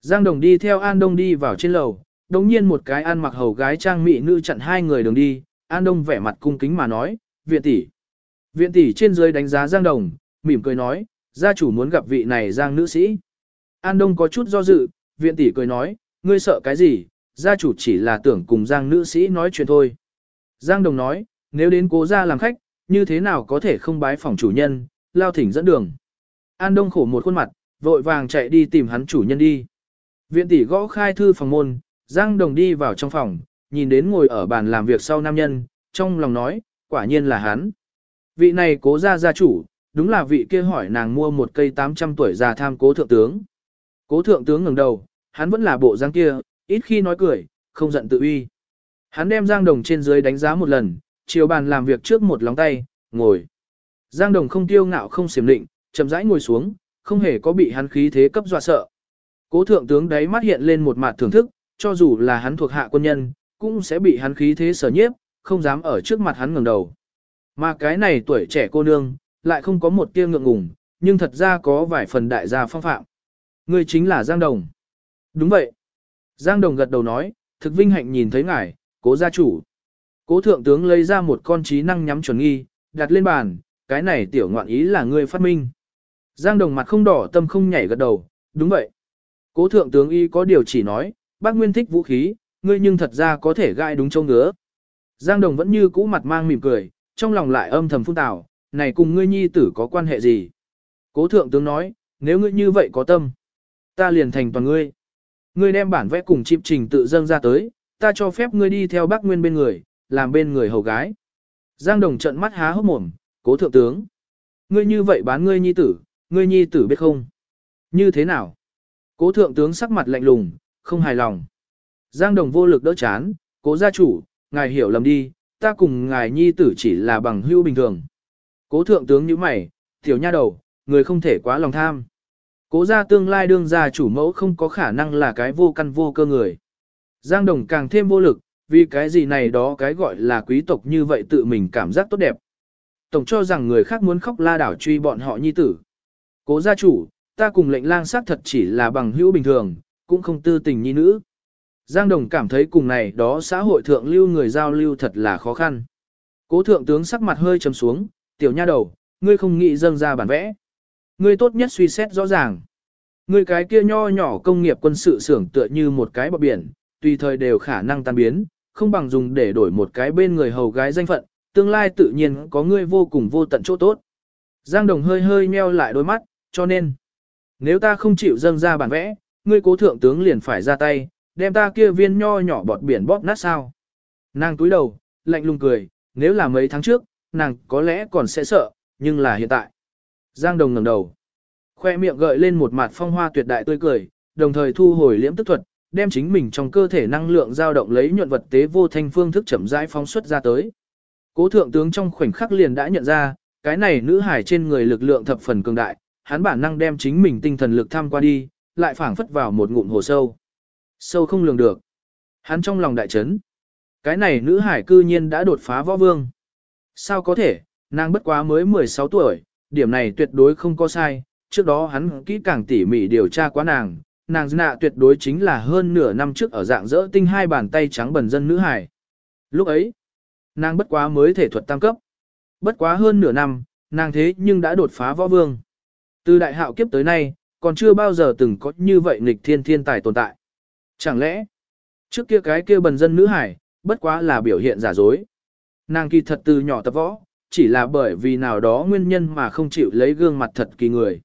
Giang Đồng đi theo An Đông đi vào trên lầu, đồng nhiên một cái ăn mặc hầu gái trang mỹ nữ chặn hai người đường đi, An Đông vẻ mặt cung kính mà nói, viện tỷ. Viện tỷ trên dưới đánh giá Giang Đồng, mỉm cười nói, gia chủ muốn gặp vị này Giang nữ sĩ. An Đông có chút do dự, viện tỷ cười nói, ngươi sợ cái gì, gia chủ chỉ là tưởng cùng Giang nữ sĩ nói chuyện thôi. Giang Đồng nói, nếu đến cố gia làm khách, như thế nào có thể không bái phòng chủ nhân, lao thỉnh dẫn đường. An Đông khổ một khuôn mặt, vội vàng chạy đi tìm hắn chủ nhân đi. Viện tỷ gõ khai thư phòng môn, Giang Đồng đi vào trong phòng, nhìn đến ngồi ở bàn làm việc sau nam nhân, trong lòng nói, quả nhiên là hắn. Vị này cố gia gia chủ, đúng là vị kia hỏi nàng mua một cây 800 tuổi già tham cố thượng tướng. Cố thượng tướng ngẩng đầu, hắn vẫn là bộ dáng kia, ít khi nói cười, không giận tự uy. Hắn đem Giang Đồng trên dưới đánh giá một lần, chiều bàn làm việc trước một lóng tay, ngồi. Giang Đồng không tiêu ngạo không xiểm định, chậm rãi ngồi xuống, không hề có bị hắn khí thế cấp dọa sợ. Cố thượng tướng đấy mắt hiện lên một mặt thưởng thức, cho dù là hắn thuộc hạ quân nhân, cũng sẽ bị hắn khí thế sở nhiếp, không dám ở trước mặt hắn ngẩng đầu. Mà cái này tuổi trẻ cô nương, lại không có một tia ngượng ngùng, nhưng thật ra có vài phần đại gia phong phạm. Người chính là Giang Đồng. Đúng vậy. Giang Đồng gật đầu nói, thực vinh hạnh nhìn thấy ngài, cố gia chủ. Cố thượng tướng lấy ra một con trí năng nhắm chuẩn nghi, đặt lên bàn, cái này tiểu ngoạn ý là ngươi phát minh. Giang Đồng mặt không đỏ tâm không nhảy gật đầu, đúng vậy. Cố thượng tướng y có điều chỉ nói, bác Nguyên thích vũ khí, ngươi nhưng thật ra có thể gai đúng châu ngứa. Giang Đồng vẫn như cũ mặt mang mỉm cười, trong lòng lại âm thầm phun tào, này cùng ngươi nhi tử có quan hệ gì? Cố thượng tướng nói, nếu ngươi như vậy có tâm, ta liền thành toàn ngươi. Ngươi đem bản vẽ cùng chịp trình tự dâng ra tới, ta cho phép ngươi đi theo bác Nguyên bên người, làm bên người hầu gái. Giang Đồng trận mắt há hốc mồm, cố thượng tướng. Ngươi như vậy bán ngươi nhi tử, ngươi nhi tử biết không? Như thế nào? Cố thượng tướng sắc mặt lạnh lùng, không hài lòng. Giang Đồng vô lực đỡ chán, cố gia chủ, ngài hiểu lầm đi, ta cùng ngài nhi tử chỉ là bằng hữu bình thường. Cố thượng tướng như mày, tiểu nha đầu, người không thể quá lòng tham. Cố gia tương lai đương gia chủ mẫu không có khả năng là cái vô căn vô cơ người. Giang Đồng càng thêm vô lực, vì cái gì này đó cái gọi là quý tộc như vậy tự mình cảm giác tốt đẹp. Tổng cho rằng người khác muốn khóc la đảo truy bọn họ nhi tử. Cố gia chủ, ta cùng lệnh lang sát thật chỉ là bằng hữu bình thường, cũng không tư tình nhi nữ. Giang Đồng cảm thấy cùng này đó xã hội thượng lưu người giao lưu thật là khó khăn. Cố thượng tướng sắc mặt hơi trầm xuống, tiểu nha đầu, ngươi không nghĩ dâng ra bản vẽ. Ngươi tốt nhất suy xét rõ ràng. Ngươi cái kia nho nhỏ công nghiệp quân sự xưởng tựa như một cái bọc biển, tùy thời đều khả năng tan biến, không bằng dùng để đổi một cái bên người hầu gái danh phận, tương lai tự nhiên có ngươi vô cùng vô tận chỗ tốt. Giang Đồng hơi hơi meo lại đôi mắt, cho nên, nếu ta không chịu dâng ra bản vẽ, ngươi cố thượng tướng liền phải ra tay, đem ta kia viên nho nhỏ bọt biển bóp nát sao. Nàng túi đầu, lạnh lùng cười, nếu là mấy tháng trước, nàng có lẽ còn sẽ sợ, nhưng là hiện tại. Giang Đồng ngẩng đầu, khoe miệng gợi lên một mặt phong hoa tuyệt đại tươi cười, đồng thời thu hồi liễm tức thuật, đem chính mình trong cơ thể năng lượng dao động lấy nhuận vật tế vô thanh phương thức chậm rãi phóng xuất ra tới. Cố thượng tướng trong khoảnh khắc liền đã nhận ra, cái này nữ hải trên người lực lượng thập phần cường đại, hắn bản năng đem chính mình tinh thần lực tham qua đi, lại phảng phất vào một ngụm hồ sâu. Sâu không lường được. Hắn trong lòng đại chấn. Cái này nữ hải cư nhiên đã đột phá võ vương. Sao có thể, nàng bất quá mới 16 tuổi, điểm này tuyệt đối không có sai, trước đó hắn kỹ càng tỉ mỉ điều tra quá nàng, nàng nạ tuyệt đối chính là hơn nửa năm trước ở dạng dỡ tinh hai bàn tay trắng bẩn dân nữ hải. Lúc ấy, nàng bất quá mới thể thuật tam cấp. Bất quá hơn nửa năm, nàng thế nhưng đã đột phá võ vương. Từ đại hạo kiếp tới nay, còn chưa bao giờ từng có như vậy nghịch thiên thiên tài tồn tại. Chẳng lẽ, trước kia cái kia bần dân nữ hải, bất quá là biểu hiện giả dối. Nàng kỳ thật từ nhỏ tập võ, chỉ là bởi vì nào đó nguyên nhân mà không chịu lấy gương mặt thật kỳ người.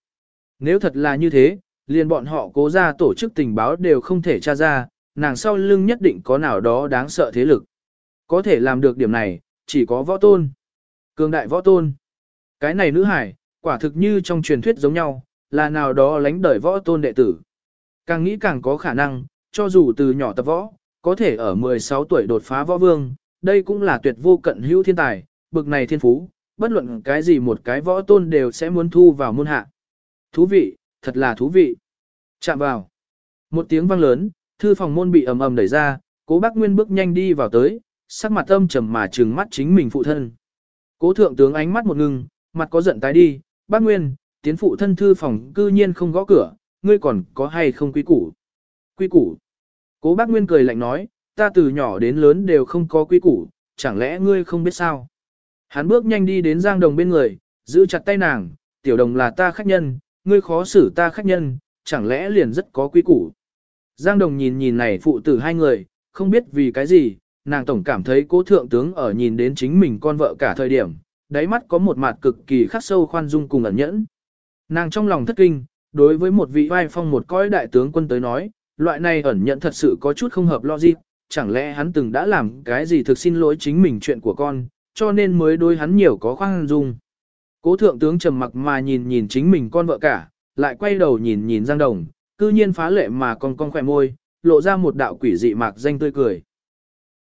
Nếu thật là như thế, liền bọn họ cố ra tổ chức tình báo đều không thể tra ra, nàng sau lưng nhất định có nào đó đáng sợ thế lực. Có thể làm được điểm này, chỉ có võ tôn. Cường đại võ tôn. Cái này nữ hải, quả thực như trong truyền thuyết giống nhau, là nào đó lánh đời võ tôn đệ tử. Càng nghĩ càng có khả năng, cho dù từ nhỏ tập võ, có thể ở 16 tuổi đột phá võ vương, đây cũng là tuyệt vô cận hữu thiên tài, bực này thiên phú, bất luận cái gì một cái võ tôn đều sẽ muốn thu vào môn hạ. Thú vị, thật là thú vị. Chạm vào. Một tiếng vang lớn, thư phòng môn bị ầm ầm đẩy ra, cố bác Nguyên bước nhanh đi vào tới, sắc mặt âm trầm mà trừng mắt chính mình phụ thân. Cố thượng tướng ánh mắt một ngừng, mặt có giận tái đi, bác Nguyên, tiến phụ thân thư phòng cư nhiên không gõ cửa, ngươi còn có hay không quý củ? Quy củ. Cố bác Nguyên cười lạnh nói, ta từ nhỏ đến lớn đều không có quy củ, chẳng lẽ ngươi không biết sao? Hắn bước nhanh đi đến Giang Đồng bên người, giữ chặt tay nàng, tiểu đồng là ta khách nhân, ngươi khó xử ta khách nhân, chẳng lẽ liền rất có quy củ. Giang Đồng nhìn nhìn này phụ tử hai người, không biết vì cái gì, nàng tổng cảm thấy cố thượng tướng ở nhìn đến chính mình con vợ cả thời điểm, đáy mắt có một mặt cực kỳ khắc sâu khoan dung cùng ẩn nhẫn. Nàng trong lòng thất kinh, đối với một vị vai phong một cõi đại tướng quân tới nói, loại này ẩn nhận thật sự có chút không hợp logic, chẳng lẽ hắn từng đã làm cái gì thực xin lỗi chính mình chuyện của con, cho nên mới đối hắn nhiều có khoan dung. Cố thượng tướng trầm mặc mà nhìn nhìn chính mình con vợ cả, lại quay đầu nhìn nhìn Giang Đồng, cư nhiên phá lệ mà còn con khỏe môi, lộ ra một đạo quỷ dị mạc danh tươi cười.